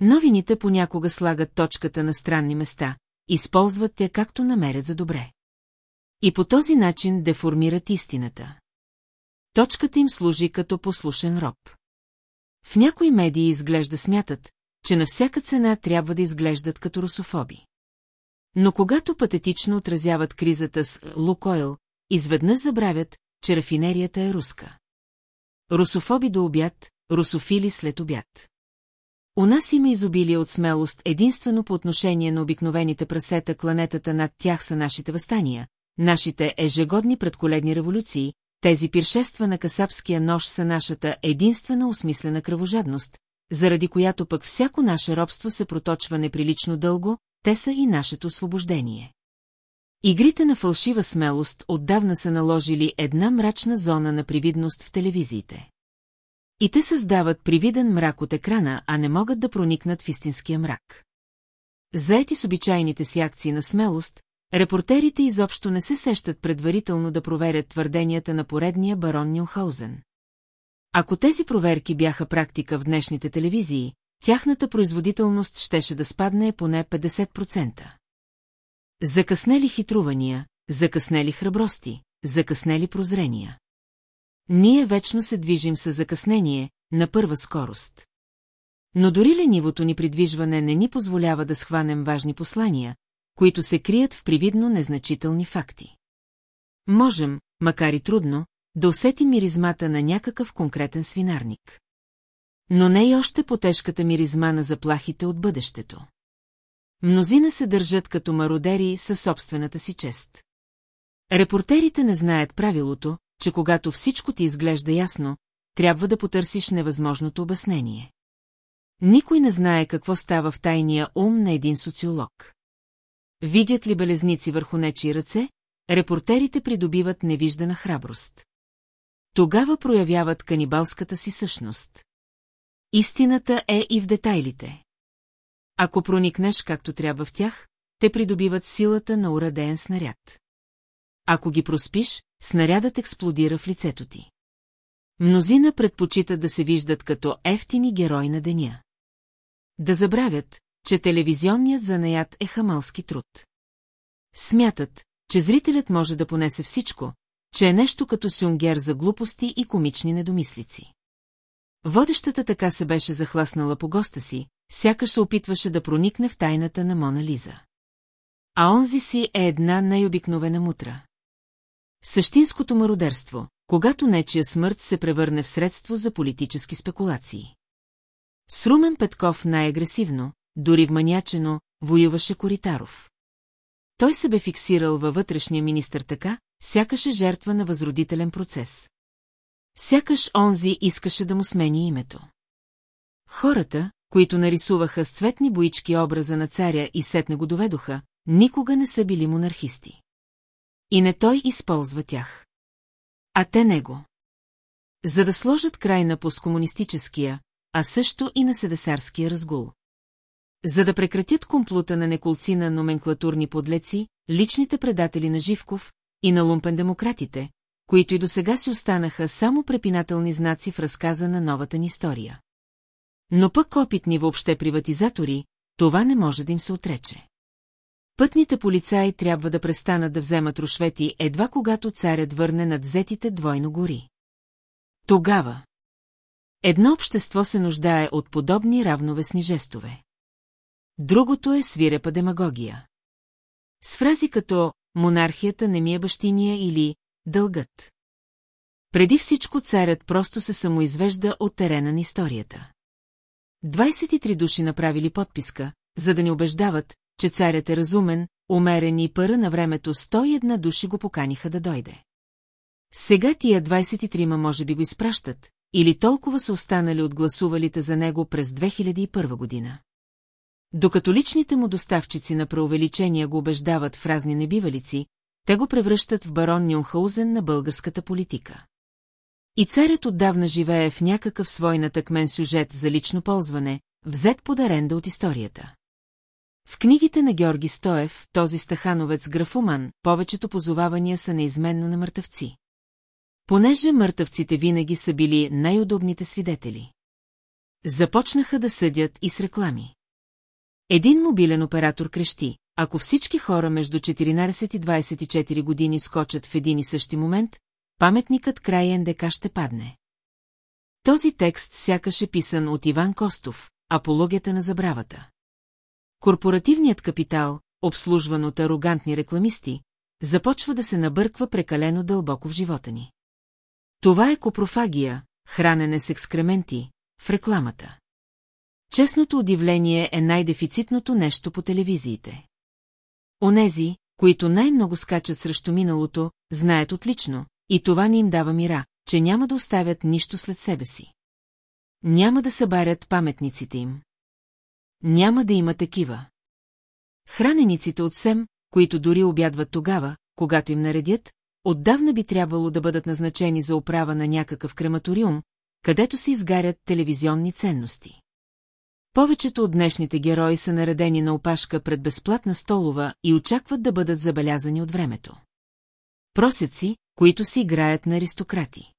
Новините понякога слагат точката на странни места, използват те както намерят за добре. И по този начин деформират истината. Точката им служи като послушен роб. В някои медии изглежда смятат, че на всяка цена трябва да изглеждат като русофоби. Но когато патетично отразяват кризата с Лукойл, изведнъж забравят, че рафинерията е руска. Русофоби до обяд, русофили след обяд. У нас има изобилие от смелост единствено по отношение на обикновените прасета, кланетата над тях са нашите възстания, нашите ежегодни предколедни революции, тези пиршества на касапския нож са нашата единствена осмислена кръвожадност, заради която пък всяко наше робство се проточва неприлично дълго, те са и нашето освобождение. Игрите на фалшива смелост отдавна са наложили една мрачна зона на привидност в телевизиите. И те създават привиден мрак от екрана, а не могат да проникнат в истинския мрак. Заети с обичайните си акции на смелост, репортерите изобщо не се сещат предварително да проверят твърденията на поредния барон Нюхаузен. Ако тези проверки бяха практика в днешните телевизии, тяхната производителност щеше да спадне поне 50%. Закъснели хитрувания, закъснели храбрости, закъснели прозрения. Ние вечно се движим с закъснение, на първа скорост. Но дори ленивото ни придвижване не ни позволява да схванем важни послания, които се крият в привидно незначителни факти. Можем, макар и трудно, да усетим миризмата на някакъв конкретен свинарник. Но не и още по-тежката миризма на заплахите от бъдещето. Мнозина се държат като мародери със собствената си чест. Репортерите не знаят правилото, че когато всичко ти изглежда ясно, трябва да потърсиш невъзможното обяснение. Никой не знае какво става в тайния ум на един социолог. Видят ли белезници върху нечи ръце, репортерите придобиват невиждана храброст. Тогава проявяват канибалската си същност. Истината е и в детайлите. Ако проникнеш както трябва в тях, те придобиват силата на урадеен снаряд. Ако ги проспиш, снарядът експлодира в лицето ти. Мнозина предпочитат да се виждат като ефтини герои на деня. Да забравят, че телевизионният занаят е хамалски труд. Смятат, че зрителят може да понесе всичко, че е нещо като сюнгер за глупости и комични недомислици. Водещата така се беше захласнала по госта си, сякаш се опитваше да проникне в тайната на Мона Лиза. А онзи си е една най-обикновена мутра. Същинското мародерство, когато нечия смърт се превърне в средство за политически спекулации. С Румен Петков най-агресивно, дори вманячено, воюваше Коритаров. Той се бе фиксирал във вътрешния министър така, сякаше жертва на възродителен процес. Сякаш онзи искаше да му смени името. Хората, които нарисуваха с цветни боички образа на царя и сетне го доведоха, никога не са били монархисти. И не той използва тях. А те него. За да сложат край на посткомунистическия, а също и на седесарския разгул. За да прекратят комплута на неколцина номенклатурни подлеци, личните предатели на Живков и на лумпен-демократите, които и досега си останаха само препинателни знаци в разказа на новата ни история. Но пък опитни въобще приватизатори, това не може да им се отрече. Пътните полицаи трябва да престанат да вземат рушвети едва когато царят върне над взетите двойно гори. Тогава. Едно общество се нуждае от подобни равновесни жестове. Другото е свирепа демагогия. С фрази като «монархията не ми е бащиния» или «дългът». Преди всичко царят просто се самоизвежда от терена на историята. 23 души направили подписка, за да ни убеждават, че царят е разумен, умерен и пъра на времето 101 души го поканиха да дойде. Сега тия 23-ма може би го изпращат, или толкова са останали от гласувалите за него през 2001 година. Докато личните му доставчици на преувеличения го убеждават в разни небивалици, те го превръщат в барон Нюнхаузен на българската политика. И царят отдавна живее в някакъв свой натъкмен сюжет за лично ползване, взет под аренда от историята. В книгите на Георги Стоев, този стахановец графуман, повечето позовавания са неизменно на мъртъвци. Понеже мъртъвците винаги са били най-удобните свидетели. Започнаха да съдят и с реклами. Един мобилен оператор крещи, ако всички хора между 14 и 24 години скочат в един и същи момент, паметникът край НДК ще падне. Този текст сякаш е писан от Иван Костов, апологията на забравата. Корпоративният капитал, обслужван от арогантни рекламисти, започва да се набърква прекалено дълбоко в живота ни. Това е копрофагия, хранене с екскременти, в рекламата. Честното удивление е най-дефицитното нещо по телевизиите. Онези, които най-много скачат срещу миналото, знаят отлично, и това не им дава мира, че няма да оставят нищо след себе си. Няма да събарят паметниците им. Няма да има такива. Хранениците от Сем, които дори обядват тогава, когато им наредят, отдавна би трябвало да бъдат назначени за управа на някакъв крематориум, където се изгарят телевизионни ценности. Повечето от днешните герои са наредени на опашка пред безплатна столова и очакват да бъдат забелязани от времето. Просеци, които си играят на аристократи.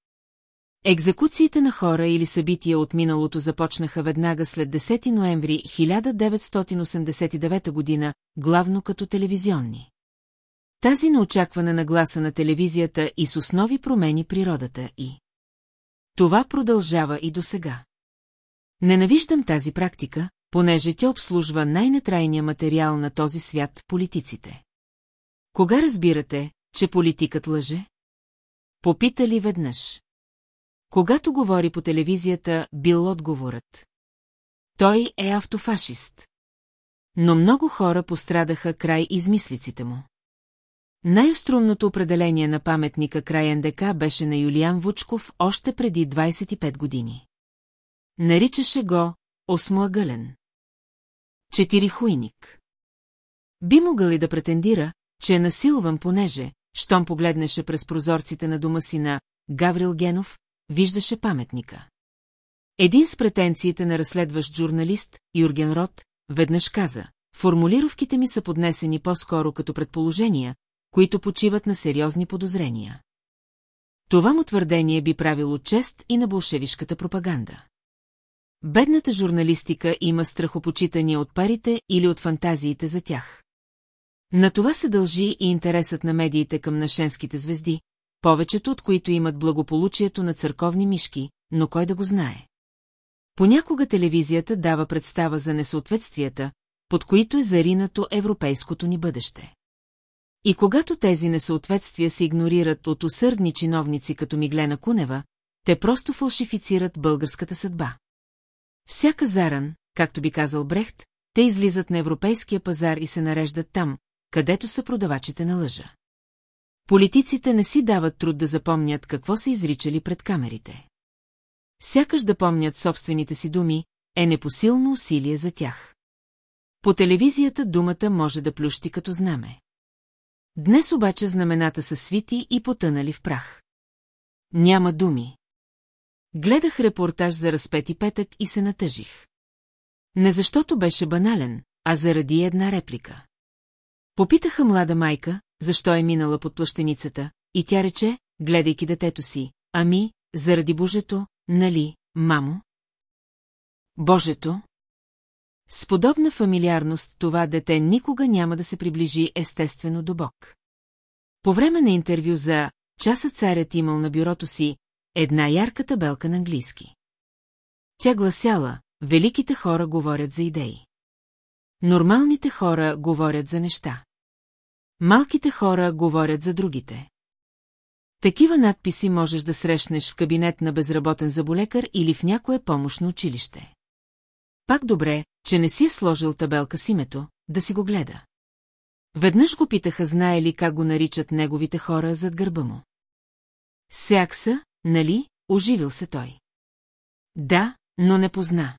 Екзекуциите на хора или събития от миналото започнаха веднага след 10 ноември 1989 година, главно като телевизионни. Тази неочакване на гласа на телевизията и с основи промени природата и. Това продължава и до сега. Ненавиждам тази практика, понеже тя обслужва най-нетрайния материал на този свят – политиците. Кога разбирате, че политикът лъже? Попитали веднъж. Когато говори по телевизията, бил отговорът. Той е автофашист. Но много хора пострадаха край измислиците му. Най-острумното определение на паметника край НДК беше на Юлиан Вучков още преди 25 години. Наричаше го осмоъгълен. Четирихуйник. Би могъл и да претендира, че е насилван понеже, щом погледнеше през прозорците на дома си на Гаврил Генов, виждаше паметника. Един с претенциите на разследващ журналист, Юрген Рот, веднъж каза, формулировките ми са поднесени по-скоро като предположения, които почиват на сериозни подозрения. Това му твърдение би правило чест и на болшевишката пропаганда. Бедната журналистика има страхопочитания от парите или от фантазиите за тях. На това се дължи и интересът на медиите към нашенските звезди, повечето от които имат благополучието на църковни мишки, но кой да го знае. Понякога телевизията дава представа за несъответствията, под които е заринато европейското ни бъдеще. И когато тези несъответствия се игнорират от усърдни чиновници като Миглена Кунева, те просто фалшифицират българската съдба. Всяка заран, както би казал Брехт, те излизат на европейския пазар и се нареждат там, където са продавачите на лъжа. Политиците не си дават труд да запомнят какво са изричали пред камерите. Сякаш да помнят собствените си думи е непосилно усилие за тях. По телевизията думата може да плющи като знаме. Днес обаче знамената са свити и потънали в прах. Няма думи. Гледах репортаж за разпети петък и се натъжих. Не защото беше банален, а заради една реплика. Попитаха млада майка, защо е минала под плащеницата, и тя рече, гледайки детето си, ами, заради Божето, нали, мамо? Божето? С подобна фамилиарност това дете никога няма да се приближи естествено до Бог. По време на интервю за «Часа царят имал на бюрото си» една ярка табелка на английски. Тя гласяла «Великите хора говорят за идеи». Нормалните хора говорят за неща. Малките хора говорят за другите. Такива надписи можеш да срещнеш в кабинет на безработен заболекар или в някое помощно училище. Пак добре, че не си е сложил табелка с името, да си го гледа. Веднъж го питаха, знае ли как го наричат неговите хора зад гърба му. Сякса, нали, оживил се той. Да, но не позна.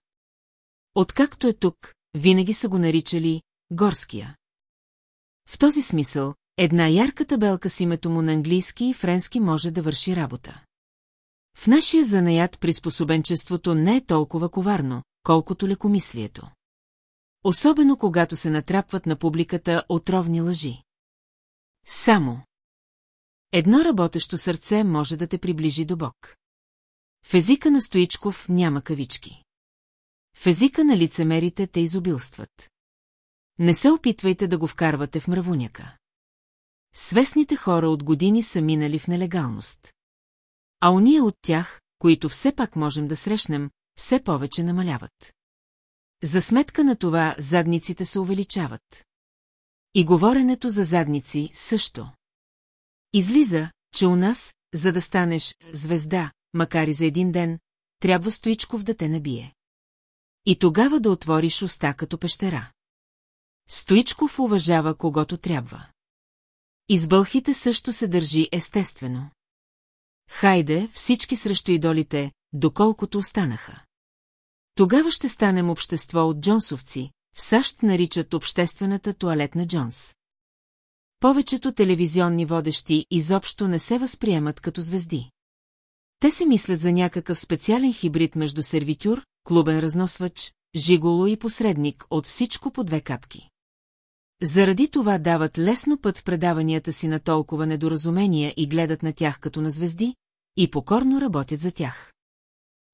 Откакто е тук, винаги са го наричали Горския. В този смисъл, една ярка табелка с името му на английски и френски може да върши работа. В нашия занаят приспособенчеството не е толкова коварно, колкото лекомислието. Особено когато се натрапват на публиката отровни лъжи. Само. Едно работещо сърце може да те приближи до Бог. В езика на Стоичков няма кавички. В езика на лицемерите те изобилстват. Не се опитвайте да го вкарвате в мравуняка. Свестните хора от години са минали в нелегалност. А уния от тях, които все пак можем да срещнем, все повече намаляват. За сметка на това задниците се увеличават. И говоренето за задници също. Излиза, че у нас, за да станеш звезда, макар и за един ден, трябва Стоичков да те набие. И тогава да отвориш уста като пещера. Стоичков уважава когото трябва. Избълхите също се държи естествено. Хайде, всички срещу идолите, доколкото останаха. Тогава ще станем общество от джонсовци, в САЩ наричат обществената туалетна Джонс. Повечето телевизионни водещи изобщо не се възприемат като звезди. Те се мислят за някакъв специален хибрид между сервитюр, клубен разносвач, жиголо и посредник от всичко по две капки. Заради това дават лесно път в предаванията си на толкова недоразумения и гледат на тях като на звезди, и покорно работят за тях.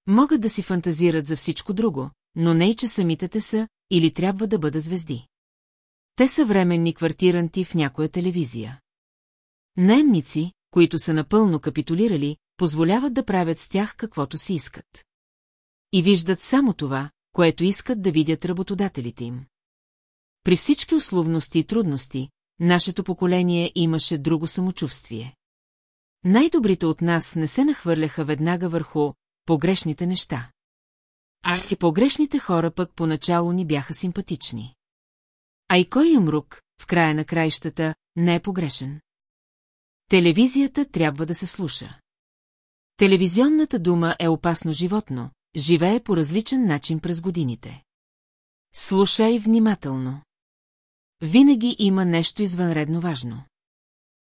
Могат да си фантазират за всичко друго, но не и че самите те са или трябва да бъдат звезди. Те са временни квартиранти в някоя телевизия. Наемници, които са напълно капитулирали, позволяват да правят с тях каквото си искат. И виждат само това, което искат да видят работодателите им. При всички условности и трудности, нашето поколение имаше друго самочувствие. Най-добрите от нас не се нахвърляха веднага върху погрешните неща. А и погрешните хора пък поначало ни бяха симпатични. А и кой юмрук, в края на краищата, не е погрешен? Телевизията трябва да се слуша. Телевизионната дума е опасно животно, живее по различен начин през годините. Слушай внимателно. Винаги има нещо извънредно важно.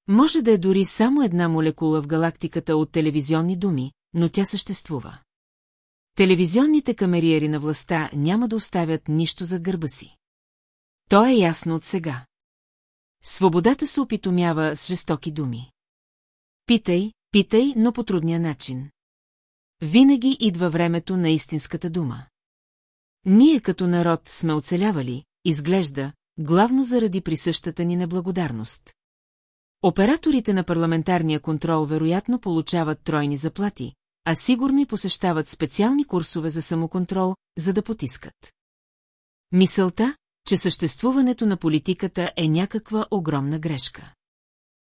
Може да е дори само една молекула в галактиката от телевизионни думи, но тя съществува. Телевизионните камериери на властта няма да оставят нищо зад гърба си. То е ясно от сега. Свободата се опитомява с жестоки думи. Питай, питай, но по трудния начин. Винаги идва времето на истинската дума. Ние като народ сме оцелявали, изглежда, главно заради присъщата ни неблагодарност. Операторите на парламентарния контрол вероятно получават тройни заплати, а сигурно и посещават специални курсове за самоконтрол, за да потискат. Мисълта, че съществуването на политиката е някаква огромна грешка.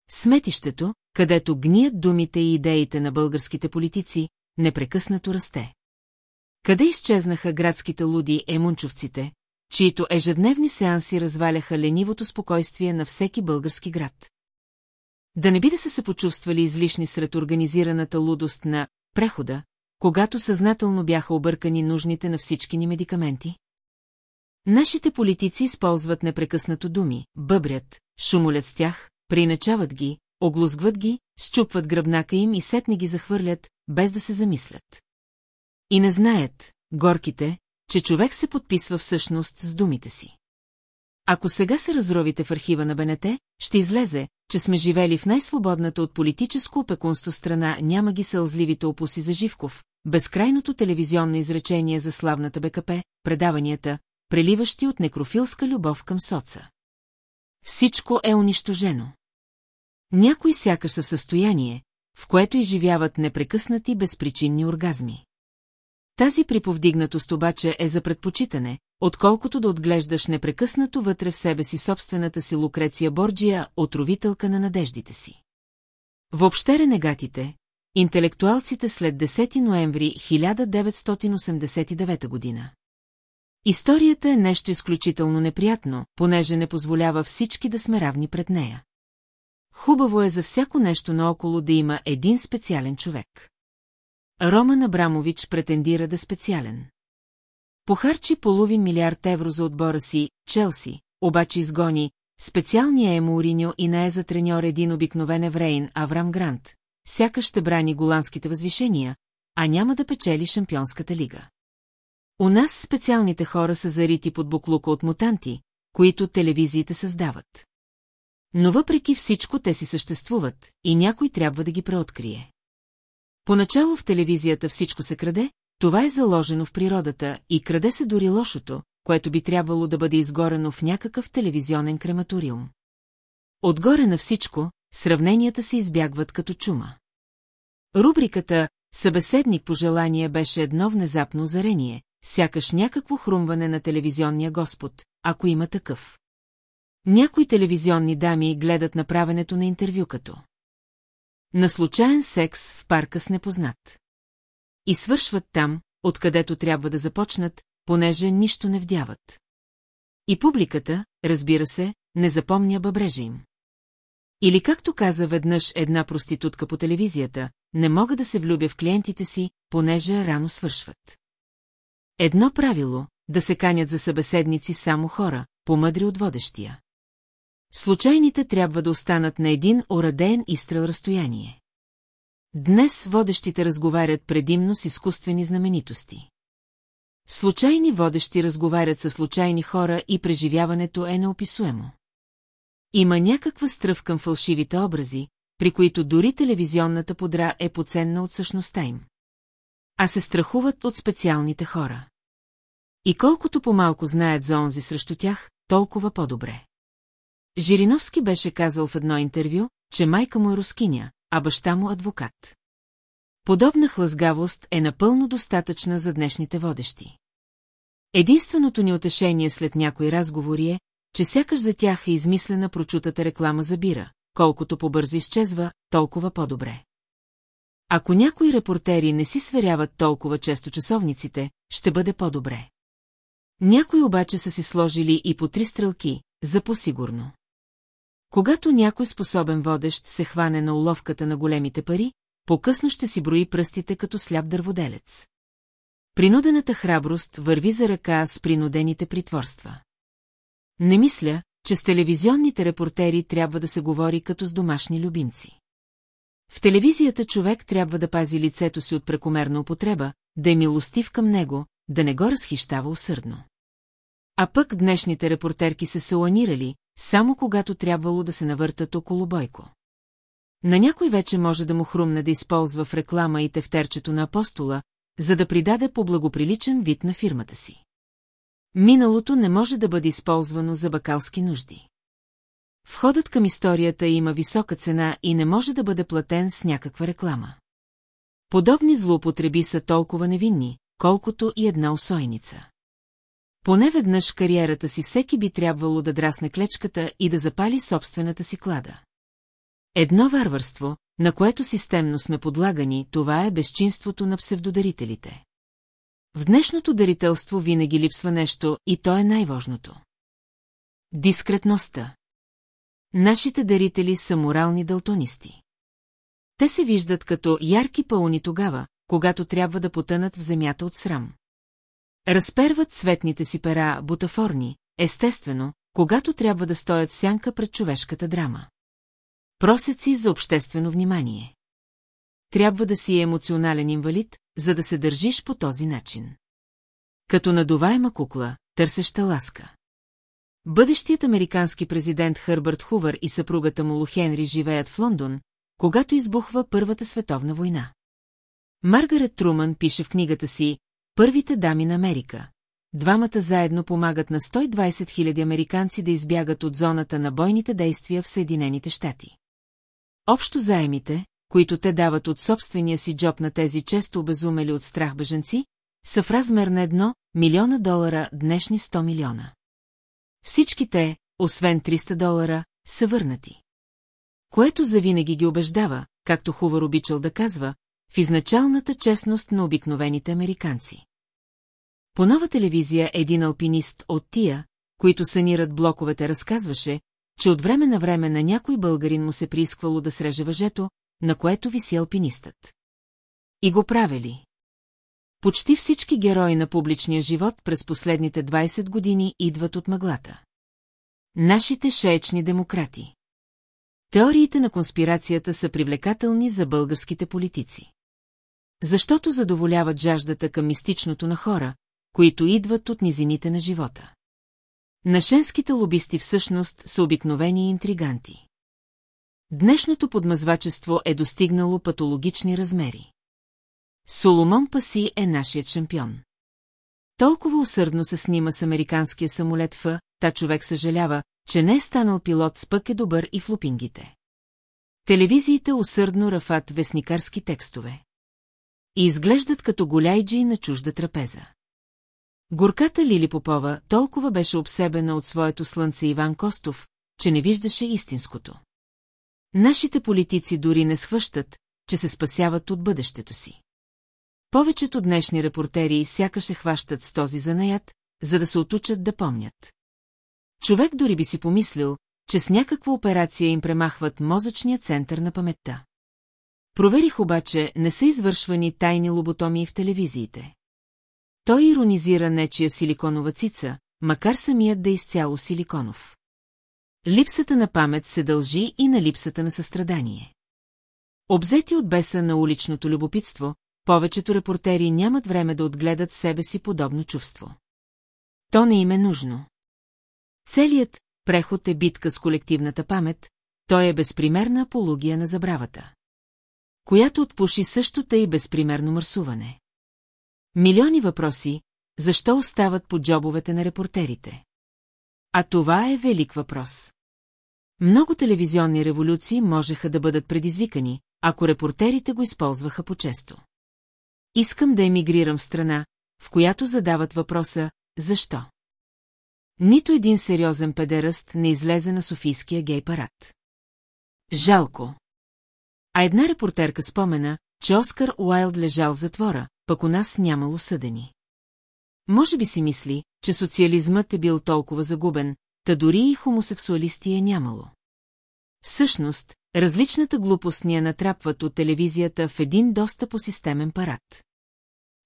Сметището, където гният думите и идеите на българските политици, непрекъснато расте. Къде изчезнаха градските луди емунчовците, чието ежедневни сеанси разваляха ленивото спокойствие на всеки български град? Да не би да са се почувствали излишни сред организираната лудост на прехода, когато съзнателно бяха объркани нужните на всички ни медикаменти? Нашите политици използват непрекъснато думи, бъбрят, шумолят с тях, приначават ги, оглузгват ги, щупват гръбнака им и сетне ги захвърлят, без да се замислят. И не знаят, горките, че човек се подписва всъщност с думите си. Ако сега се разровите в архива на БНТ, ще излезе, че сме живели в най-свободната от политическо опекунство страна няма ги сълзливите опуси за Живков, безкрайното телевизионно изречение за славната БКП, предаванията, преливащи от некрофилска любов към соца. Всичко е унищожено. Някои сякаш са в състояние, в което изживяват непрекъснати безпричинни оргазми. Тази приповдигнатост обаче е за предпочитане, отколкото да отглеждаш непрекъснато вътре в себе си собствената си Лукреция Борджия, отровителка на надеждите си. Въобще ренегатите, интелектуалците след 10 ноември 1989 година. Историята е нещо изключително неприятно, понеже не позволява всички да сме равни пред нея. Хубаво е за всяко нещо наоколо да има един специален човек. Роман Абрамович претендира да специален. Похарчи половин милиард евро за отбора си, Челси, обаче изгони специалния е Мауриньо и не е за треньор един обикновен еврейн Аврам Грант, сякаш ще брани голандските възвишения, а няма да печели Шампионската лига. У нас специалните хора са зарити под буклука от мутанти, които телевизиите създават. Но въпреки всичко те си съществуват и някой трябва да ги преоткрие. Поначало в телевизията всичко се краде, това е заложено в природата и краде се дори лошото, което би трябвало да бъде изгорено в някакъв телевизионен крематориум. Отгоре на всичко, сравненията се избягват като чума. Рубриката «Събеседник по желание» беше едно внезапно озарение, сякаш някакво хрумване на телевизионния господ, ако има такъв. Някои телевизионни дами гледат направенето на интервю като на случайен секс в парка с непознат. И свършват там, откъдето трябва да започнат, понеже нищо не вдяват. И публиката, разбира се, не запомня бъбрежа им. Или както каза веднъж една проститутка по телевизията, не мога да се влюбя в клиентите си, понеже рано свършват. Едно правило – да се канят за събеседници само хора, помъдри от водещия. Случайните трябва да останат на един ораден изстрел разстояние. Днес водещите разговарят предимно с изкуствени знаменитости. Случайни водещи разговарят с случайни хора и преживяването е неописуемо. Има някаква стръв към фалшивите образи, при които дори телевизионната подра е поценна от същността им. А се страхуват от специалните хора. И колкото по-малко знаят за онзи срещу тях, толкова по-добре. Жириновски беше казал в едно интервю, че майка му е рускиня, а баща му адвокат. Подобна хлъзгавост е напълно достатъчна за днешните водещи. Единственото ни утешение след някои разговори е, че сякаш за тях е измислена прочутата реклама за бира, колкото по-бързо изчезва, толкова по-добре. Ако някои репортери не си сверяват толкова често часовниците, ще бъде по-добре. Някои обаче са си сложили и по три стрелки, за по-сигурно. Когато някой способен водещ се хване на уловката на големите пари, по-късно ще си брои пръстите като сляп дърводелец. Принудената храброст върви за ръка с принудените притворства. Не мисля, че с телевизионните репортери трябва да се говори като с домашни любимци. В телевизията човек трябва да пази лицето си от прекомерна употреба, да е милостив към него, да не го разхищава усърдно. А пък днешните репортерки се саланирали, само когато трябвало да се навъртат около Бойко. На някой вече може да му хрумне да използва в реклама и тефтерчето на апостола, за да придаде по благоприличен вид на фирмата си. Миналото не може да бъде използвано за бакалски нужди. Входът към историята има висока цена и не може да бъде платен с някаква реклама. Подобни злоупотреби са толкова невинни, колкото и една усойница. Поне веднъж в кариерата си всеки би трябвало да драсне клечката и да запали собствената си клада. Едно варварство, на което системно сме подлагани, това е безчинството на псевдодарителите. В днешното дарителство винаги липсва нещо и то е най-важното. Дискретността. Нашите дарители са морални дълтонисти. Те се виждат като ярки пауни тогава, когато трябва да потънат в земята от срам. Разперват цветните си пера бутафорни, естествено, когато трябва да стоят сянка пред човешката драма. Просеци за обществено внимание. Трябва да си емоционален инвалид, за да се държиш по този начин. Като надуваема кукла, търсеща ласка. Бъдещият американски президент Хърбърт Хувър и съпругата му Лу Хенри живеят в Лондон, когато избухва Първата световна война. Маргарет Труман пише в книгата си «Първите дами на Америка». Двамата заедно помагат на 120 000 американци да избягат от зоната на бойните действия в Съединените щати. Общо заемите, които те дават от собствения си джоб на тези често обезумели от страх бежанци, са в размер на едно милиона долара днешни 100 милиона. Всички те, освен 300 долара, са върнати. Което завинаги ги убеждава, както Хувър обичал да казва, в изначалната честност на обикновените американци. По нова телевизия един алпинист от тия, които санират блоковете, разказваше, че от време на време на някой българин му се приисквало да среже въжето, на което виси алпинистът. И го правили. Почти всички герои на публичния живот през последните 20 години идват от мъглата. Нашите шеечни демократи. Теориите на конспирацията са привлекателни за българските политици. Защото задоволяват жаждата към мистичното на хора, които идват от низините на живота. Нашенските лобисти всъщност са обикновени интриганти. Днешното подмазвачество е достигнало патологични размери. Соломон Паси е нашият шампион. Толкова усърдно се снима с американския самолет Ф, та човек съжалява, че не е станал пилот с пък е добър и в лупингите. Телевизиите усърдно рафат вестникарски текстове. И изглеждат като голяйджи на чужда трапеза. Горката Лили Попова толкова беше обсебена от своето слънце Иван Костов, че не виждаше истинското. Нашите политици дори не схващат, че се спасяват от бъдещето си. Повечето днешни репортери сякаш се хващат с този занаят, за да се отучат да помнят. Човек дори би си помислил, че с някаква операция им премахват мозъчния център на паметта. Проверих обаче, не са извършвани тайни лоботомии в телевизиите. Той иронизира нечия силиконова цица, макар самият да е изцяло силиконов. Липсата на памет се дължи и на липсата на състрадание. Обзети от беса на уличното любопитство, повечето репортери нямат време да отгледат себе си подобно чувство. То не им е нужно. Целият преход е битка с колективната памет, той е безпримерна апология на забравата. Която отпуши същото и безпримерно мърсуване. Милиони въпроси, защо остават по джобовете на репортерите? А това е велик въпрос. Много телевизионни революции можеха да бъдат предизвикани, ако репортерите го използваха по-често. Искам да емигрирам в страна, в която задават въпроса «Защо?». Нито един сериозен педеръст не излезе на Софийския гей парад. Жалко. А една репортерка спомена, че Оскар Уайлд лежал в затвора, пък у нас нямало съдени. Може би си мисли, че социализмът е бил толкова загубен, та дори и хомосексуалисти е нямало. Всъщност, различната глупост ни я натрапват от телевизията в един доста посистемен парад.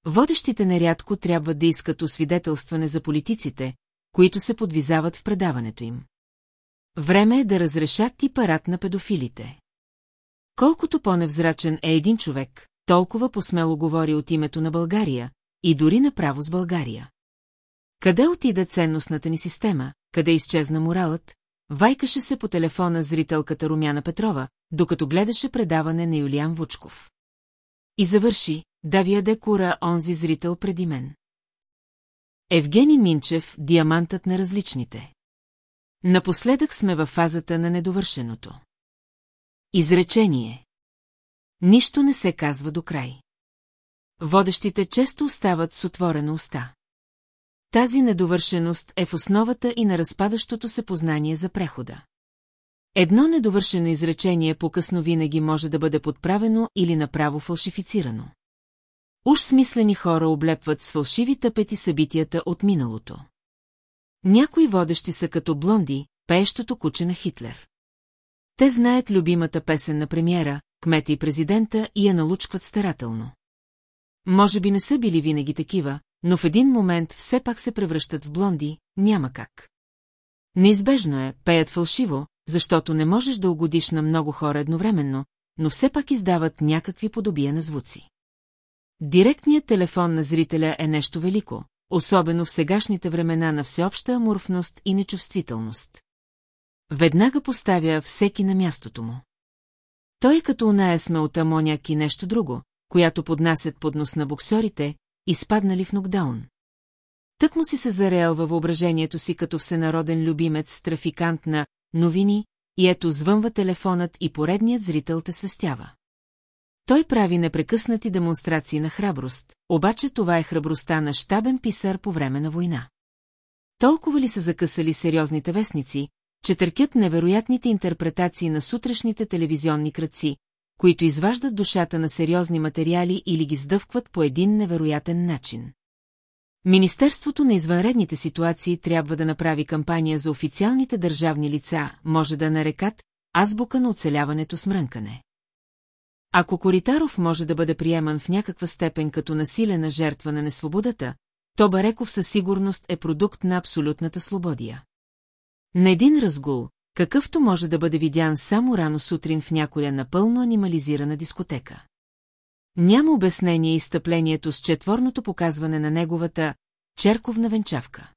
Водещите нерядко трябва да искат освидетелстване за политиците, които се подвизават в предаването им. Време е да разрешат ти парад на педофилите. Колкото по-невзрачен е един човек, толкова посмело говори от името на България и дори направо с България. Къде отида ценностната ни система, къде изчезна моралът, вайкаше се по телефона зрителката Румяна Петрова, докато гледаше предаване на Юлиан Вучков. И завърши, да ви яде кура онзи зрител преди мен. Евгений Минчев, диамантът на различните. Напоследък сме във фазата на недовършеното. Изречение. Нищо не се казва до край. Водещите често остават с отворена уста. Тази недовършеност е в основата и на разпадащото се познание за прехода. Едно недовършено изречение по-късно винаги може да бъде подправено или направо фалшифицирано. Уж смислени хора облепват с фалшиви тъпети събитията от миналото. Някои водещи са като блонди, пеещото куче на Хитлер. Те знаят любимата песен на премиера, кмета и президента и я налучкват старателно. Може би не са били винаги такива, но в един момент все пак се превръщат в блонди, няма как. Неизбежно е, пеят фалшиво, защото не можеш да угодиш на много хора едновременно, но все пак издават някакви подобия на звуци. Директният телефон на зрителя е нещо велико, особено в сегашните времена на всеобща аморфност и нечувствителност. Веднага поставя всеки на мястото му. Той като оная сме от амоняк и нещо друго, която поднасят под нос на боксерите, изпаднали в нокдаун. Тък му си се зареял във въображението си като всенароден любимец, трафикант на новини, и ето звънва телефонът и поредният зрител те свестява. Той прави непрекъснати демонстрации на храброст, обаче това е храбростта на щабен писар по време на война. Толкова ли са закъсали сериозните вестници, че търкят невероятните интерпретации на сутрешните телевизионни кръци, които изваждат душата на сериозни материали или ги сдъвкват по един невероятен начин. Министерството на извънредните ситуации трябва да направи кампания за официалните държавни лица, може да нарекат азбука на оцеляването с мрънкане. Ако Коритаров може да бъде приеман в някаква степен като насилена жертва на несвободата, то Бареков със сигурност е продукт на абсолютната свободия. На един разгул, какъвто може да бъде видян само рано сутрин в някоя напълно анимализирана дискотека. Няма обяснение изтъплението с четворното показване на неговата черковна венчавка.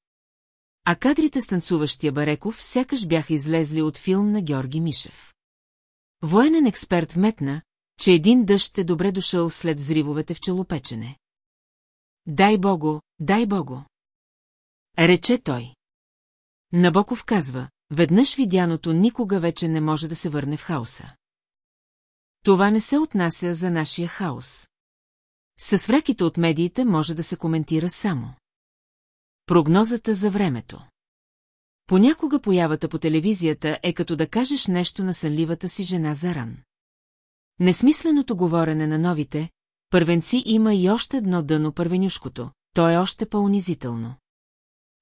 А кадрите с танцуващия Бареков сякаш бяха излезли от филм на Георги Мишев. Военен експерт вметна, че един дъжд е добре дошъл след зривовете в челопечене. Дай бого, дай бого. Рече той. Набоков казва, веднъж видяното никога вече не може да се върне в хаоса. Това не се отнася за нашия хаос. С враките от медиите може да се коментира само. Прогнозата за времето. Понякога появата по телевизията е като да кажеш нещо на сънливата си жена Заран. Несмисленото говорене на новите, първенци има и още едно дъно първенюшкото, то е още по-унизително.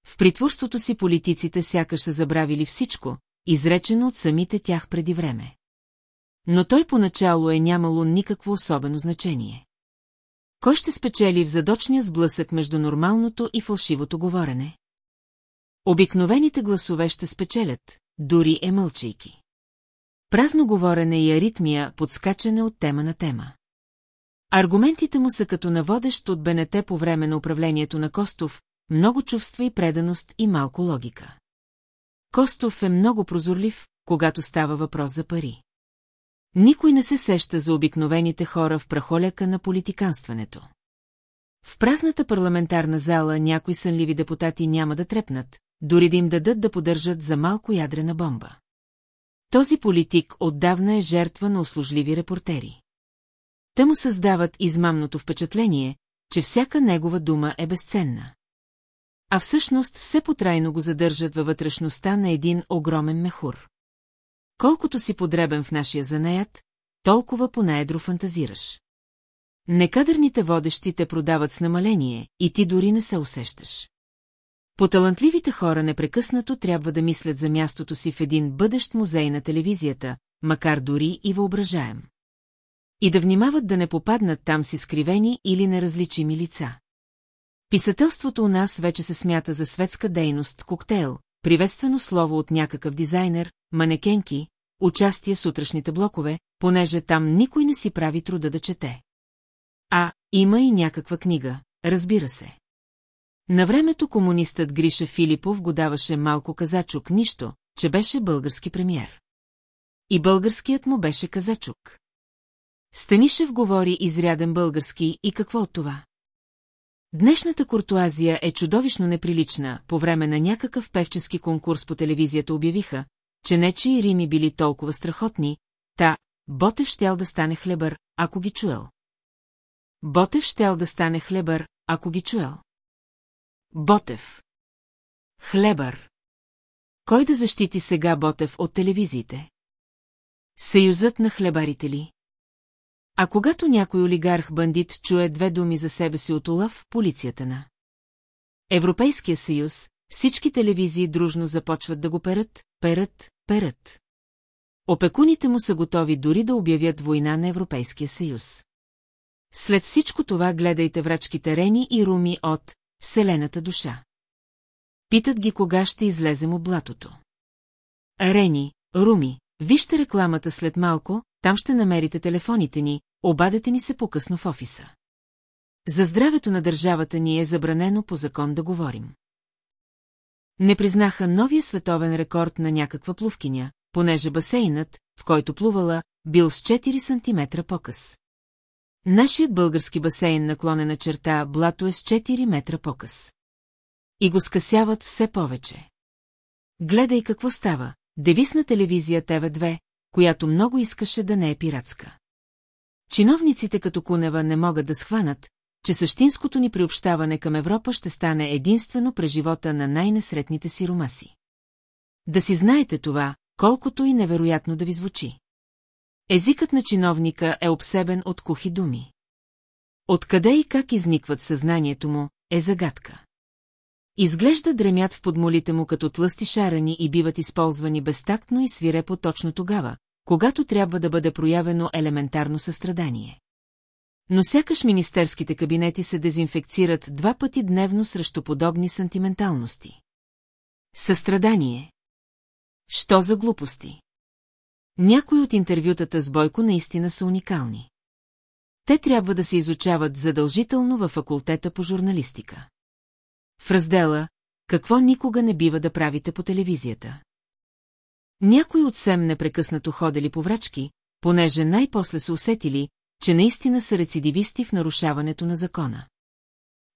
В притворството си политиците сякаш са забравили всичко, изречено от самите тях преди време. Но той поначало е нямало никакво особено значение. Кой ще спечели в задочния сблъсък между нормалното и фалшивото говорене? Обикновените гласове ще спечелят, дори е мълчайки. Празно говорене и аритмия, подскачане от тема на тема. Аргументите му са като наводещ от БНТ по време на управлението на Костов, много чувства и преданост и малко логика. Костов е много прозорлив, когато става въпрос за пари. Никой не се сеща за обикновените хора в прахоляка на политиканстването. В празната парламентарна зала някои сънливи депутати няма да трепнат, дори да им дадат да поддържат за малко ядрена бомба. Този политик отдавна е жертва на услужливи репортери. Те му създават измамното впечатление, че всяка негова дума е безценна. А всъщност все потрайно го задържат във вътрешността на един огромен мехур. Колкото си подребен в нашия занаят, толкова понаедро фантазираш. Некадърните водещи те продават с намаление и ти дори не се усещаш. Поталантливите хора непрекъснато трябва да мислят за мястото си в един бъдещ музей на телевизията, макар дори и въображаем. И да внимават да не попаднат там си скривени или неразличими лица. Писателството у нас вече се смята за светска дейност, коктейл, приветствено слово от някакъв дизайнер, манекенки, участие с утрешните блокове, понеже там никой не си прави труда да чете. А, има и някаква книга, разбира се. На времето комунистът Гриша Филипов го даваше малко казачук, нищо, че беше български премьер. И българският му беше казачук. Станишев говори изряден български и какво от това? Днешната куртуазия е чудовищно неприлична, по време на някакъв певчески конкурс по телевизията обявиха, че нечи рими били толкова страхотни, та Ботев щял да стане хлебър, ако ги чуел. Ботев щял да стане хлебър, ако ги чуел. Ботев. Хлебър. Кой да защити сега Ботев от телевизиите? Съюзът на хлебарите ли? А когато някой олигарх-бандит чуе две думи за себе си от Олаф, полицията на Европейския съюз, всички телевизии дружно започват да го перат, перат, перат. Опекуните му са готови дори да обявят война на Европейския съюз. След всичко това гледайте врачките Рени и Руми от Вселената душа. Питат ги кога ще излезем от блатото. Рени, Руми, вижте рекламата след малко, там ще намерите телефоните ни, обадете ни се по-късно в офиса. За здравето на държавата ни е забранено по закон да говорим. Не признаха новия световен рекорд на някаква плувкиня, понеже басейнът, в който плувала, бил с 4 см по-къс. Нашият български басейн наклонена черта блато е с 4 метра по-къс. И го скъсяват все повече. Гледай какво става, девис на телевизия ТВ2, която много искаше да не е пиратска. Чиновниците като Кунева не могат да схванат, че същинското ни приобщаване към Европа ще стане единствено през живота на най-несретните си ромаси. Да си знаете това, колкото и невероятно да ви звучи. Езикът на чиновника е обсебен от кухи думи. Откъде и как изникват съзнанието му, е загадка. Изглежда дремят в подмолите му като тлъсти шарани и биват използвани безтактно и свирепо точно тогава, когато трябва да бъде проявено елементарно състрадание. Но сякаш министерските кабинети се дезинфекцират два пъти дневно срещу подобни сантименталности. Състрадание. Що за глупости? Някои от интервютата с Бойко наистина са уникални. Те трябва да се изучават задължително във факултета по журналистика. В раздела «Какво никога не бива да правите по телевизията?» Някои от Сем непрекъснато ходели по врачки, понеже най-после се усетили, че наистина са рецидивисти в нарушаването на закона.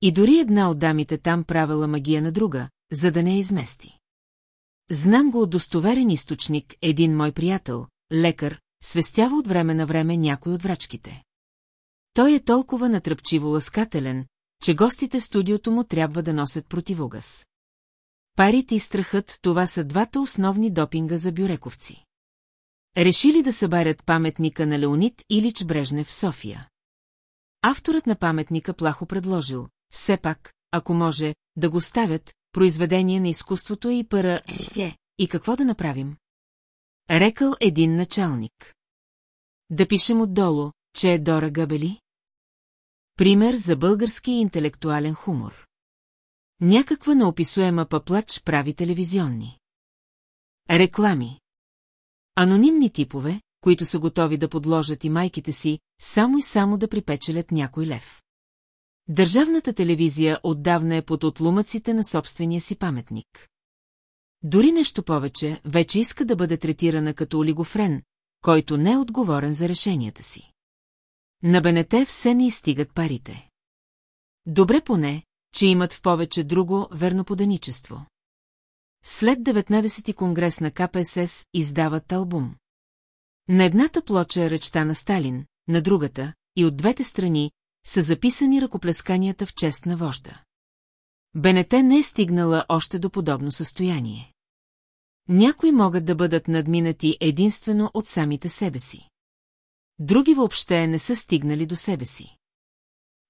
И дори една от дамите там правила магия на друга, за да не я измести. Знам го от достоверен източник, един мой приятел, лекар, свестява от време на време някой от врачките. Той е толкова натръпчиво ласкателен, че гостите в студиото му трябва да носят противогаз. Парите и страхът, това са двата основни допинга за бюрековци. Решили да събарят паметника на Леонид Илич Брежнев в София. Авторът на паметника плахо предложил, все пак, ако може, да го ставят, произведение на изкуството и пара и какво да направим? Рекал един началник. Да пишем отдолу, че е Дора Габели? Пример за български интелектуален хумор. Някаква неописуема паплач прави телевизионни. Реклами. Анонимни типове, които са готови да подложат и майките си, само и само да припечелят някой лев. Държавната телевизия отдавна е под отлумъците на собствения си паметник. Дори нещо повече, вече иска да бъде третирана като олигофрен, който не е отговорен за решенията си. На Бенете все не изстигат парите. Добре поне, че имат в повече друго верноподаничество. След 19-ти конгрес на КПСС издават албум. На едната плоча е речта на Сталин, на другата, и от двете страни, са записани ръкоплесканията в чест на вожда. Бенете не е стигнала още до подобно състояние. Някои могат да бъдат надминати единствено от самите себе си. Други въобще не са стигнали до себе си.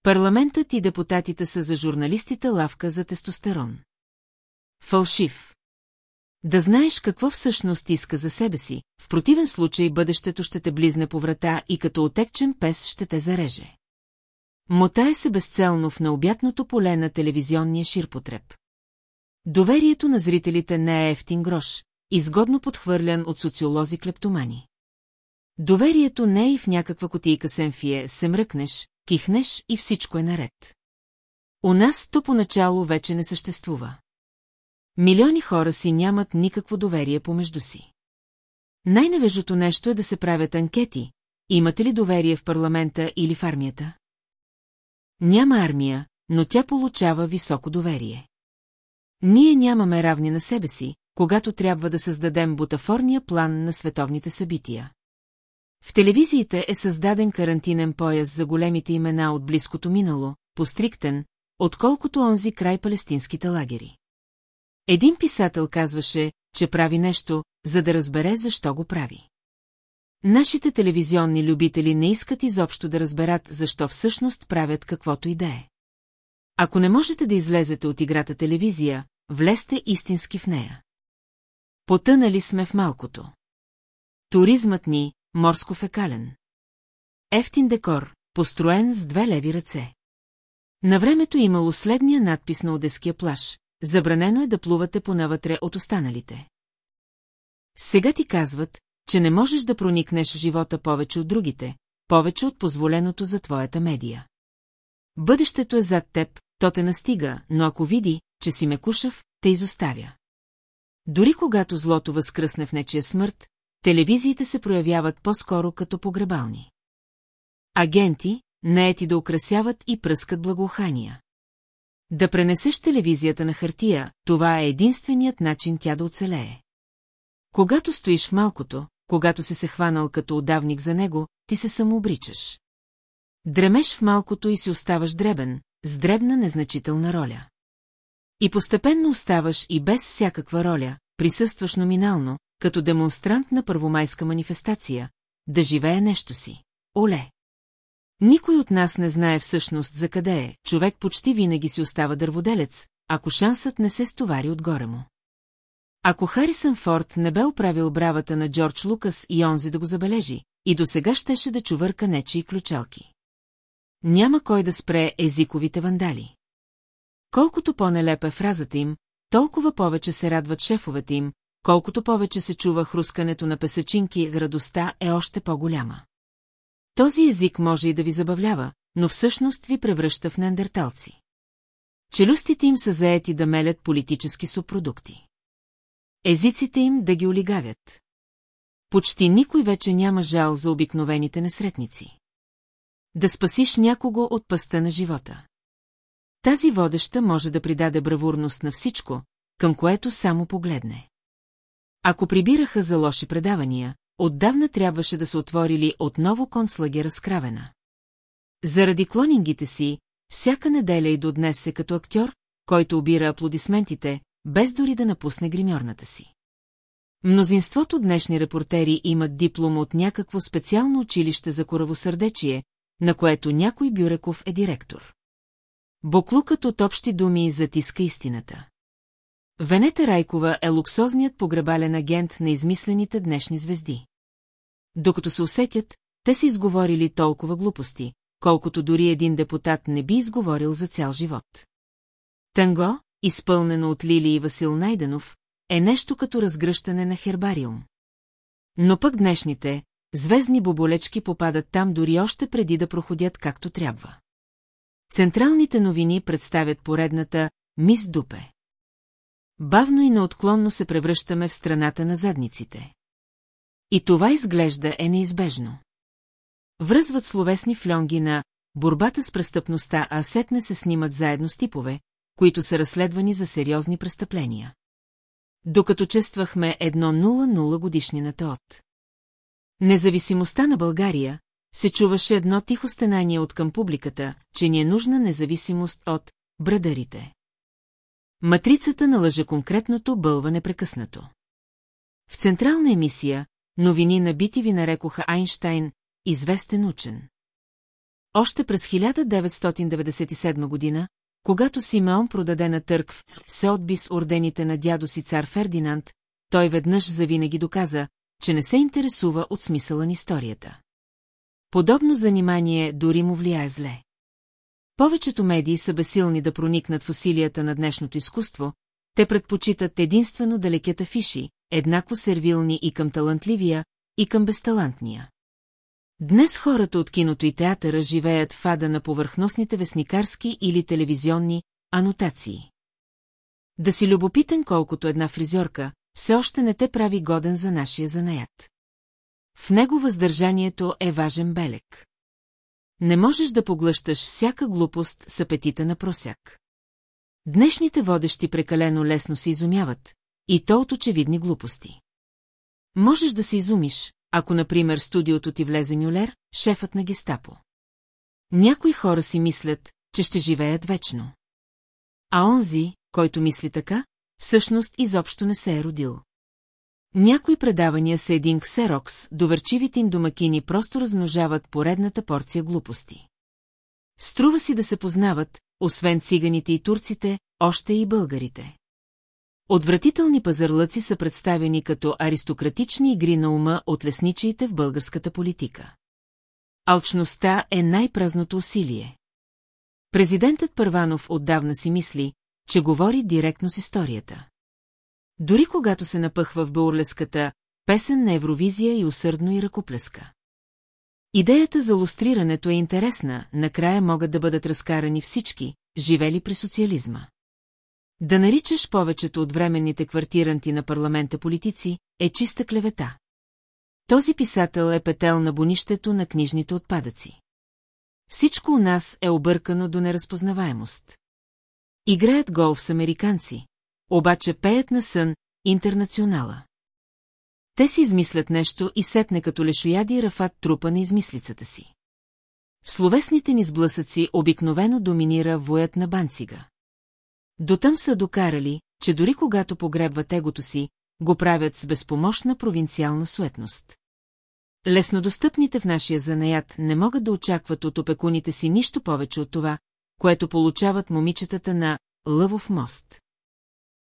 Парламентът и депутатите са за журналистите лавка за тестостерон. Фалшив. Да знаеш какво всъщност иска за себе си, в противен случай бъдещето ще те близне по врата и като отекчен пес ще те зареже. Мотае се безцелно в необятното поле на телевизионния ширпотреб. Доверието на зрителите не е ефтин грош, изгодно подхвърлян от социолози клептомани. Доверието не е и в някаква котийка семфие, се мръкнеш, кихнеш и всичко е наред. У нас то поначало вече не съществува. Милиони хора си нямат никакво доверие помежду си. Най-невежото нещо е да се правят анкети. Имате ли доверие в парламента или в армията? Няма армия, но тя получава високо доверие. Ние нямаме равни на себе си, когато трябва да създадем бутафорния план на световните събития. В телевизиите е създаден карантинен пояс за големите имена от близкото минало, постриктен, отколкото онзи край палестинските лагери. Един писател казваше, че прави нещо, за да разбере защо го прави. Нашите телевизионни любители не искат изобщо да разберат защо всъщност правят каквото и да е. Ако не можете да излезете от играта телевизия, влезте истински в нея. Потънали сме в малкото. Туризмът ни, морско-фекален. Ефтин декор, построен с две леви ръце. На времето имало следния надпис на Одеския плаш. Забранено е да плувате понавътре от останалите. Сега ти казват, че не можеш да проникнеш в живота повече от другите, повече от позволеното за твоята медия. Бъдещето е зад теб, то те настига, но ако види, че си мекушав, те изоставя. Дори когато злото възкръсне в нечия смърт, телевизиите се проявяват по-скоро като погребални. Агенти, наети да украсяват и пръскат благоухания. Да пренесеш телевизията на хартия, това е единственият начин тя да оцелее. Когато стоиш в малкото, когато си се хванал като отдавник за него, ти се самообричаш. Дремеш в малкото и си оставаш дребен, с дребна незначителна роля. И постепенно оставаш и без всякаква роля, присъстваш номинално, като демонстрант на първомайска манифестация, да живее нещо си. Оле! Никой от нас не знае всъщност за къде е, човек почти винаги си остава дърводелец, ако шансът не се стовари отгоре му. Ако Харисън Форд не бе оправил бравата на Джордж Лукас и онзи да го забележи, и до сега щеше да чувърка нечи и ключалки. Няма кой да спре езиковите вандали. Колкото по-нелепа е фразата им, толкова повече се радват шефовете им, колкото повече се чува хрускането на песачинки, радостта е още по-голяма. Този език може и да ви забавлява, но всъщност ви превръща в неандерталци. Челюстите им са заети да мелят политически субпродукти. Езиците им да ги олигавят. Почти никой вече няма жал за обикновените несретници. Да спасиш някого от пъста на живота. Тази водеща може да придаде бравурност на всичко, към което само погледне. Ако прибираха за лоши предавания, отдавна трябваше да се отворили отново концлагера с кравена. Заради клонингите си, всяка неделя и до днес е като актьор, който обира аплодисментите, без дори да напусне гримьорната си. Мнозинството днешни репортери имат диплом от някакво специално училище за коравосърдечие, на което някой Бюреков е директор. Боклукът от общи думи затиска истината. Венета Райкова е луксозният погребален агент на измислените днешни звезди. Докато се усетят, те са изговорили толкова глупости, колкото дори един депутат не би изговорил за цял живот. Танго, изпълнено от Лили и Васил Найденов, е нещо като разгръщане на хербариум. Но пък днешните, звездни боболечки попадат там дори още преди да проходят както трябва. Централните новини представят поредната «Мис Дупе». Бавно и неотклонно се превръщаме в страната на задниците. И това изглежда е неизбежно. Връзват словесни флонги на борбата с престъпността, а сетне се снимат заедно с типове, които са разследвани за сериозни престъпления. Докато чествахме едно 0-0 годишнината от независимостта на България, се чуваше едно тихо стенание от към публиката, че ни е нужна независимост от брадарите. Матрицата на лъжа конкретното бълва непрекъснато. В централна емисия новини на бити ви нарекоха Айнштайн известен учен. Още през 1997 година, когато Симеон продаде на търг в Сеотбис ордените на дядо си цар Фердинанд, той веднъж завинаги доказа, че не се интересува от смисъла на историята. Подобно занимание дори му влияе зле. Повечето медии са безсилни да проникнат в усилията на днешното изкуство, те предпочитат единствено да лекят афиши, еднакво сервилни и към талантливия, и към безталантния. Днес хората от киното и театъра живеят в ада на повърхностните вестникарски или телевизионни анотации. Да си любопитен колкото една фризьорка, все още не те прави годен за нашия занаят. В него въздържанието е важен белек. Не можеш да поглъщаш всяка глупост с апетита на просяк. Днешните водещи прекалено лесно се изумяват, и то от очевидни глупости. Можеш да се изумиш, ако, например, студиото ти влезе Мюлер, шефът на гестапо. Някои хора си мислят, че ще живеят вечно. А онзи, който мисли така, всъщност изобщо не се е родил. Някои предавания са един ксерокс, доверчивите им домакини просто размножават поредната порция глупости. Струва си да се познават, освен циганите и турците, още и българите. Отвратителни пазарлъци са представени като аристократични игри на ума от лесничиите в българската политика. Алчността е най-празното усилие. Президентът Първанов отдавна си мисли, че говори директно с историята. Дори когато се напъхва в баурлеската песен на Евровизия и усърдно и ръкоплеска. Идеята за лустрирането е интересна, накрая могат да бъдат разкарани всички, живели при социализма. Да наричаш повечето от временните квартиранти на парламента политици е чиста клевета. Този писател е петел на бонището на книжните отпадъци. Всичко у нас е объркано до неразпознаваемост. Играят голф с американци, обаче пеят на сън интернационала. Те си измислят нещо и сетне като лешояди Рафат трупа на измислицата си. В словесните ни сблъсъци обикновено доминира воят на банцига. Дотъм са докарали, че дори когато погребват егото си, го правят с безпомощна провинциална суетност. Леснодостъпните в нашия занаят не могат да очакват от опекуните си нищо повече от това, което получават момичетата на Лъвов мост.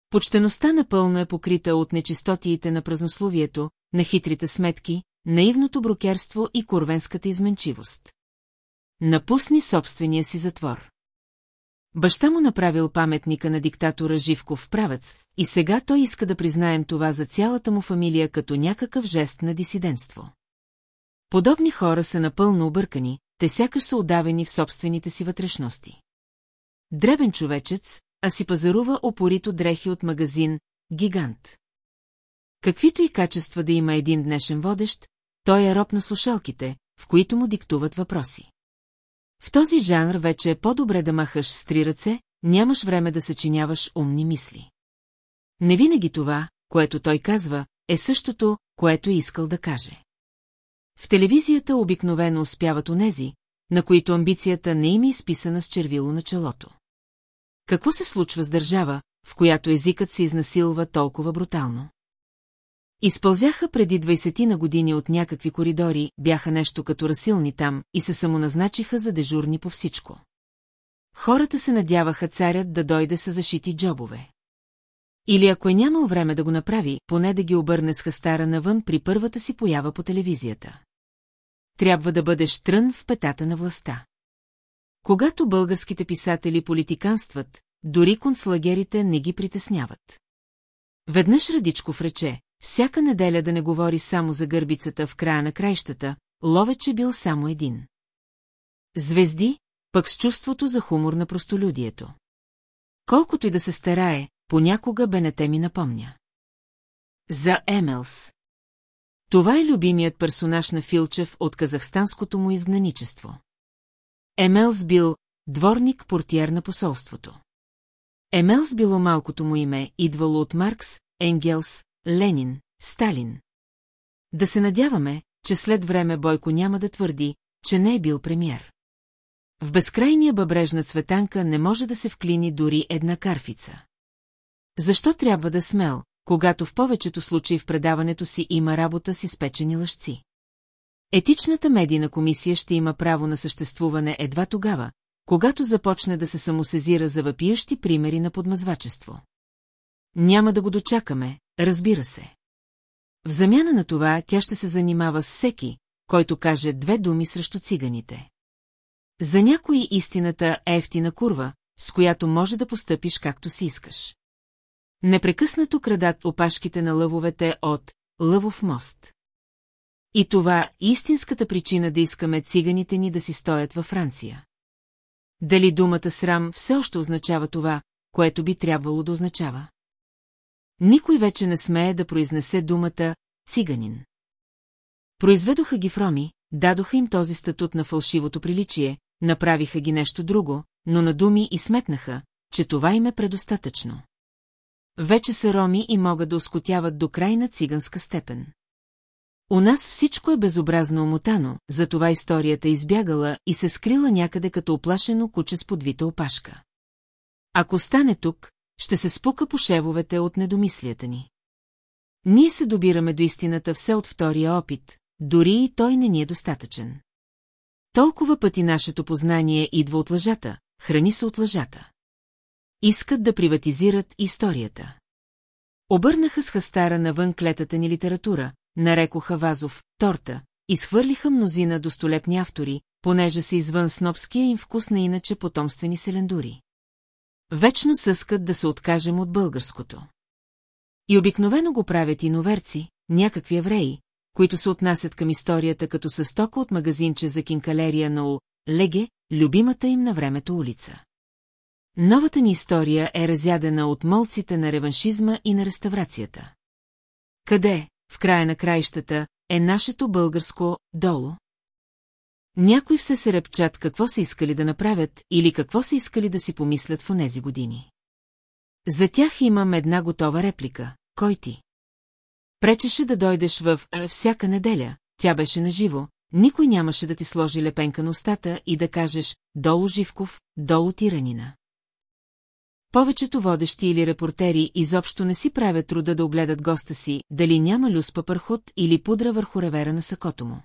Почтеността напълно е покрита от нечистотиите на празнословието, на хитрите сметки, наивното брокерство и корвенската изменчивост. Напусни собствения си затвор. Баща му направил паметника на диктатора Живков правец, и сега той иска да признаем това за цялата му фамилия като някакъв жест на дисидентство. Подобни хора са напълно объркани, те сякаш са удавени в собствените си вътрешности. Дребен човечец, а си пазарува опорито дрехи от магазин «Гигант». Каквито и качества да има един днешен водещ, той е роб на слушалките, в които му диктуват въпроси. В този жанр вече е по-добре да махаш с три ръце, нямаш време да съчиняваш умни мисли. Не винаги това, което той казва, е същото, което е искал да каже. В телевизията обикновено успяват онези, на които амбицията не им е изписана с червило на челото. Какво се случва с държава, в която езикът се изнасилва толкова брутално? Изпълзяха преди 20 на години от някакви коридори, бяха нещо като расилни там и се самоназначиха за дежурни по всичко. Хората се надяваха царят да дойде с зашити джобове. Или ако е нямал време да го направи, поне да ги обърне с хастара навън при първата си поява по телевизията. Трябва да бъдеш трън в петата на властта. Когато българските писатели политиканстват, дори концлагерите не ги притесняват. Веднъж Радичков рече, всяка неделя да не говори само за гърбицата в края на краищата, ловече бил само един. Звезди, пък с чувството за хумор на простолюдието. Колкото и да се старае, понякога Бенете ми напомня. За Емелс. Това е любимият персонаж на Филчев от казахстанското му изгнаничество. Емелс бил дворник-портиер на посолството. Емелс било малкото му име, идвало от Маркс, Енгелс, Ленин, Сталин. Да се надяваме, че след време Бойко няма да твърди, че не е бил премьер. В безкрайния бъбрежна цветанка не може да се вклини дори една карфица. Защо трябва да смел, когато в повечето случаи в предаването си има работа с изпечени лъжци? Етичната медийна комисия ще има право на съществуване едва тогава, когато започне да се самосезира за въпиющи примери на подмазвачество. Няма да го дочакаме, разбира се. В замяна на това тя ще се занимава с всеки, който каже две думи срещу циганите. За някои истината е ефтина курва, с която може да постъпиш както си искаш. Непрекъснато крадат опашките на лъвовете от Лъвов мост. И това е истинската причина да искаме циганите ни да си стоят във Франция. Дали думата срам все още означава това, което би трябвало да означава? Никой вече не смее да произнесе думата циганин. Произведоха ги в Роми, дадоха им този статут на фалшивото приличие, направиха ги нещо друго, но на думи и сметнаха, че това им е предостатъчно. Вече са роми и могат да оскотяват до крайна циганска степен. У нас всичко е безобразно омотано, затова историята е избягала и се скрила някъде като оплашено куче с подвита опашка. Ако стане тук, ще се спука по шевовете от недомислията ни. Ние се добираме до истината все от втория опит, дори и той не ни е достатъчен. Толкова пъти нашето познание идва от лъжата, храни се от лъжата. Искат да приватизират историята. Обърнаха с хастара навън клетата ни литература, нарекоха Вазов, торта, изхвърлиха мнозина достолепни автори, понеже са извън снобския им вкус на иначе потомствени селендури. Вечно съскат да се откажем от българското. И обикновено го правят иноверци, някакви евреи, които се отнасят към историята като със стока от магазинче за кинкалерия на Ул, Леге, любимата им на времето улица. Новата ни история е разядена от молците на реваншизма и на реставрацията. Къде, в края на краищата, е нашето българско долу? Някои все се репчат какво са искали да направят или какво са искали да си помислят в онези години. За тях имам една готова реплика. Кой ти? Пречеше да дойдеш в всяка неделя, тя беше наживо, никой нямаше да ти сложи лепенка на устата и да кажеш «Долу Живков, долу Тиранина». Повечето водещи или репортери изобщо не си правят труда да огледат госта си, дали няма люс папърхот или пудра върху ревера на сакото му.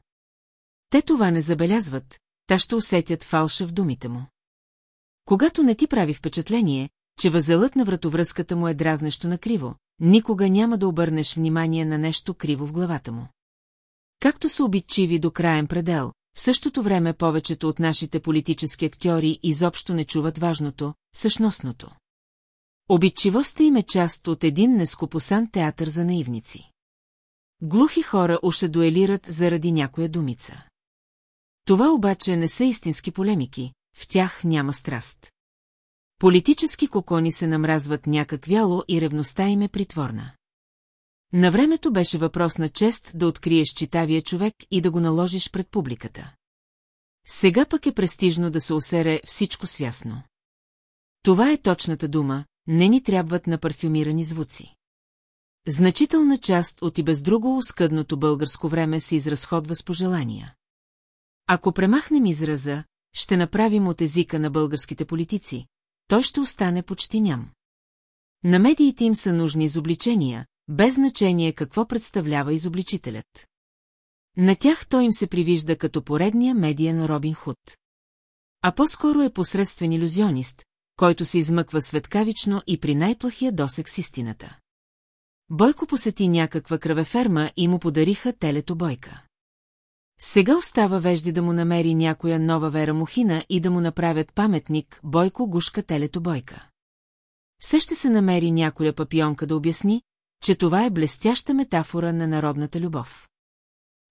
Те това не забелязват, та ще усетят фалша в думите му. Когато не ти прави впечатление, че възелът на вратовръзката му е дразнещо накриво, никога няма да обърнеш внимание на нещо криво в главата му. Както са обидчиви до краен предел, в същото време повечето от нашите политически актьори изобщо не чуват важното, същностното. Обидчивостта им е част от един нескопосан театър за наивници. Глухи хора уше дуелират заради някоя думица. Това обаче не са истински полемики, в тях няма страст. Политически кокони се намразват някак вяло и ревността им е притворна. На времето беше въпрос на чест да откриеш читавия човек и да го наложиш пред публиката. Сега пък е престижно да се осере всичко свясно. Това е точната дума, не ни трябват на парфюмирани звуци. Значителна част от и без друго оскъдното българско време се изразходва с пожелания. Ако премахнем израза, ще направим от езика на българските политици, той ще остане почти ням. На медиите им са нужни изобличения, без значение какво представлява изобличителят. На тях той им се привижда като поредния медия на Робин Худ. А по-скоро е посредствен иллюзионист, който се измъква светкавично и при най-плахия досек с истината. Бойко посети някаква кръвеферма и му подариха телето Бойка. Сега остава вежди да му намери някоя нова Вера Мухина и да му направят паметник Бойко Гушка телето Бойка. Все ще се намери някоя папионка да обясни, че това е блестяща метафора на народната любов.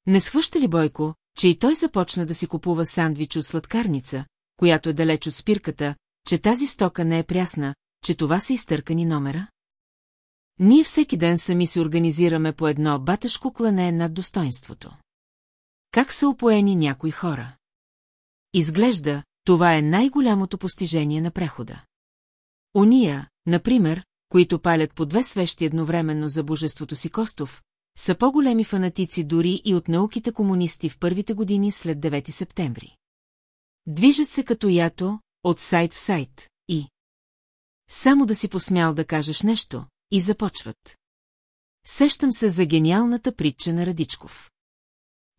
Не схваща ли Бойко, че и той започна да си купува сандвич от сладкарница, която е далеч от спирката, че тази стока не е прясна, че това са изтъркани номера? Ние всеки ден сами се организираме по едно батъшко клане над достоинството. Как са опоени някои хора? Изглежда, това е най-голямото постижение на прехода. Ония, например, които палят по две свещи едновременно за божеството си Костов, са по-големи фанатици дори и от науките комунисти в първите години след 9 септември. Движат се като ято, от сайт в сайт, и... Само да си посмял да кажеш нещо, и започват. Сещам се за гениалната притча на Радичков.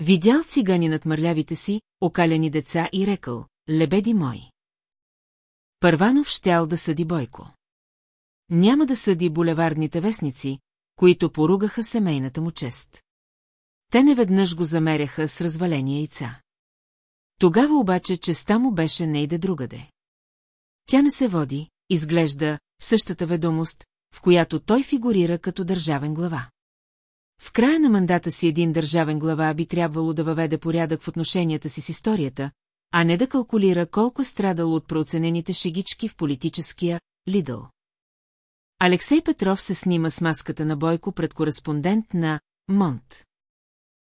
Видял цигани над мърлявите си, окаляни деца и рекал, лебеди мой. Първанов щял да съди Бойко. Няма да съди булеварните вестници, които поругаха семейната му чест. Те неведнъж го замеряха с развалени яйца. Тогава обаче честа му беше нейде другаде. Тя не се води, изглежда, същата ведомост, в която той фигурира като държавен глава. В края на мандата си един държавен глава би трябвало да въведе порядък в отношенията си с историята, а не да калкулира колко е страдал от преоценените шегички в политическия Лидъл. Алексей Петров се снима с маската на Бойко пред кореспондент на Монт.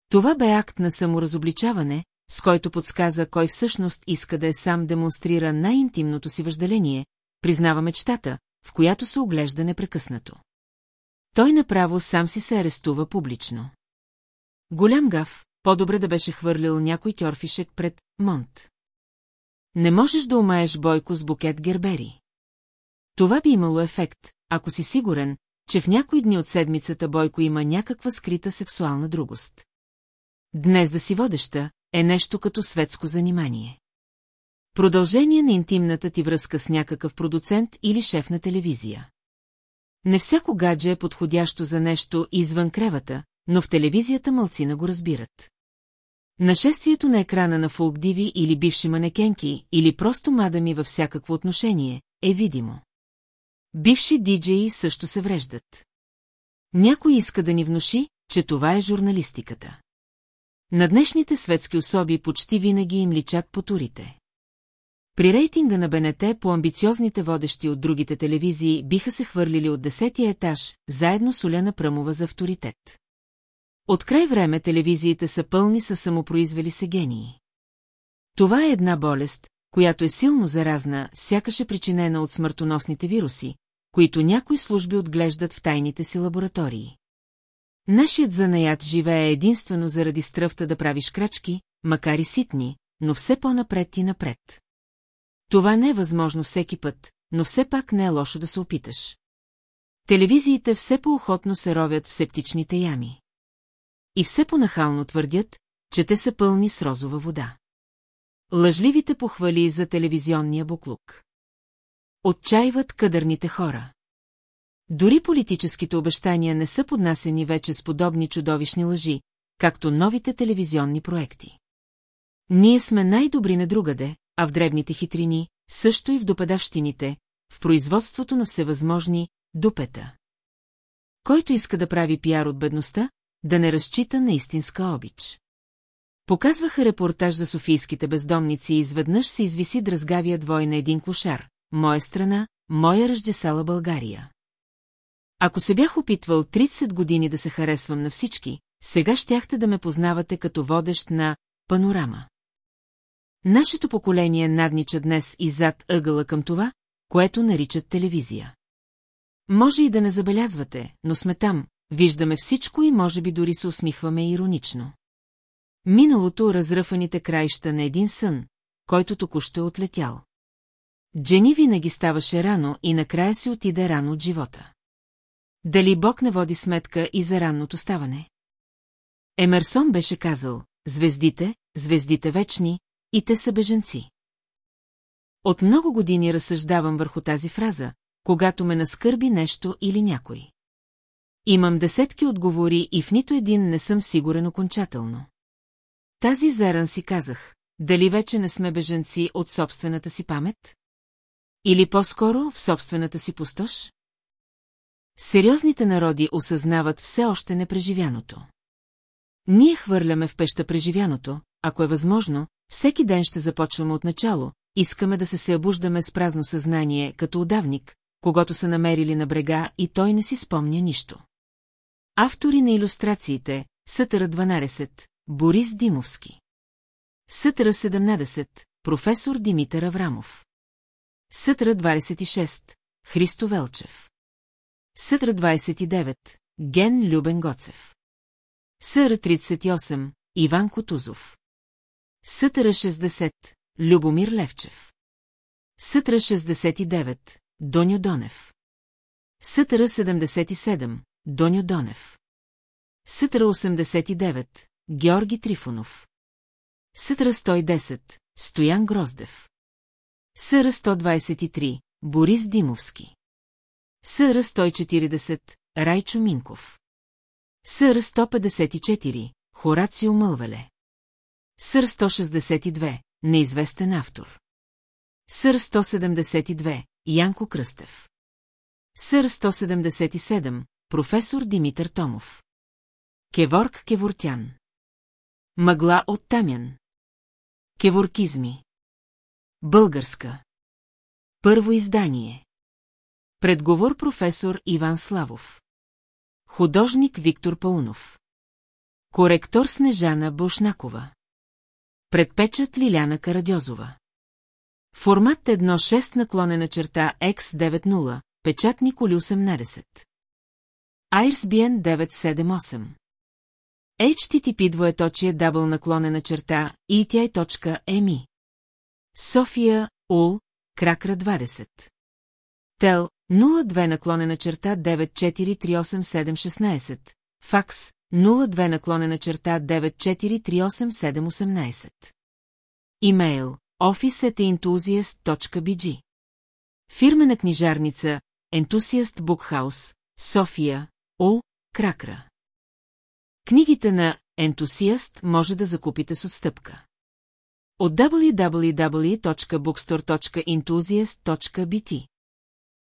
Това бе акт на саморазобличаване, с който подсказа кой всъщност иска да е сам демонстрира най-интимното си въжделение, признава мечтата, в която се оглежда непрекъснато. Той направо сам си се арестува публично. Голям гав, по-добре да беше хвърлил някой кьорфишек пред Монт. Не можеш да умаеш Бойко с букет гербери. Това би имало ефект, ако си сигурен, че в някои дни от седмицата Бойко има някаква скрита сексуална другост. Днес да си водеща е нещо като светско занимание. Продължение на интимната ти връзка с някакъв продуцент или шеф на телевизия. Не всяко гадже е подходящо за нещо извън кревата, но в телевизията мълцина го разбират. Нашествието на екрана на фолкдиви или бивши манекенки, или просто мадами във всякакво отношение, е видимо. Бивши диджеи също се вреждат. Някой иска да ни внуши, че това е журналистиката. На днешните светски особи почти винаги им личат по турите. При рейтинга на БНТ по амбициозните водещи от другите телевизии биха се хвърлили от десетия етаж, заедно с Оляна Пръмова за авторитет. От край време телевизиите са пълни със самопроизвели се гении. Това е една болест, която е силно заразна, сякаш е причинена от смъртоносните вируси, които някои служби отглеждат в тайните си лаборатории. Нашият занаят живее единствено заради стръвта да правиш крачки, макар и ситни, но все по-напред и напред. Това не е възможно всеки път, но все пак не е лошо да се опиташ. Телевизиите все по-охотно се ровят в септичните ями. И все по-нахално твърдят, че те са пълни с розова вода. Лъжливите похвали за телевизионния буклук. Отчаиват кадърните хора. Дори политическите обещания не са поднасени вече с подобни чудовищни лъжи, както новите телевизионни проекти. Ние сме най-добри на другаде, а в дребните хитрини, също и в допадавщините, в производството на всевъзможни дупета. Който иска да прави пиар от бедността, да не разчита на истинска обич. Показваха репортаж за софийските бездомници и изведнъж се извиси дразгавия двой на един клошар. Моя страна, моя ръждесала България. Ако се бях опитвал 30 години да се харесвам на всички, сега щяхте да ме познавате като водещ на панорама. Нашето поколение наднича днес и зад ъгъла към това, което наричат телевизия. Може и да не забелязвате, но сме там, виждаме всичко и може би дори се усмихваме иронично. Миналото разръфаните краища на един сън, който току-що е отлетял. Джени винаги ставаше рано и накрая си отиде рано от живота. Дали Бог не води сметка и за ранното ставане? Емерсон беше казал, звездите, звездите вечни, и те са беженци. От много години разсъждавам върху тази фраза, когато ме наскърби нещо или някой. Имам десетки отговори и в нито един не съм сигурен окончателно. Тази заран си казах, дали вече не сме беженци от собствената си памет? Или по-скоро в собствената си пустош? Сериозните народи осъзнават все още непреживяното. Ние хвърляме в пеща преживяното, ако е възможно, всеки ден ще започваме от начало, искаме да се обуждаме с празно съзнание, като удавник, когато са намерили на брега и той не си спомня нищо. Автори на иллюстрациите Сътъра 12, Борис Димовски. Сътъра 17, професор Димитър Аврамов. Сътъра 26, Христо Велчев. Сътра 29, Ген Любен Гоцев. Съра 38, Иван Котузов. Сътра 60, Любомир Левчев. Сътра 69, Доню Донев. Сътра 77, Доню Донев. Сътра 89, Георги Трифонов. Сътра 110, Стоян Гроздев. Съра 123, Борис Димовски. Съра 140, Райчо Минков. Съра 154, Хорацио Мълвеле. Сър 162, неизвестен автор. Сър 172, Янко Кръстев. Сър 177, професор Димитър Томов. Кеворк Кевортян. Мъгла от Тамян. Кеворкизми. Българска. Първо издание. Предговор професор Иван Славов. Художник Виктор Паунов. Коректор Снежана Бошнакова. Предпечат Лиляна Карадьозова. Формат 1.6 наклонена черта X90, печатник Оли 18. IRSBN 978. HTTP двоеточие дабл наклонена черта ETI.ME. София, Ул, Кракра 20. Тел 02 наклонена черта 9438716. Факс 02 наклонена черта 9438718. Имейл office.enthusiast.bg Фирмена книжарница Enthusiast Bookhouse, София, Ул, Кракра. Книгите на Ентусиаст може да закупите с отстъпка. От www.bookstore.enthusiast.bt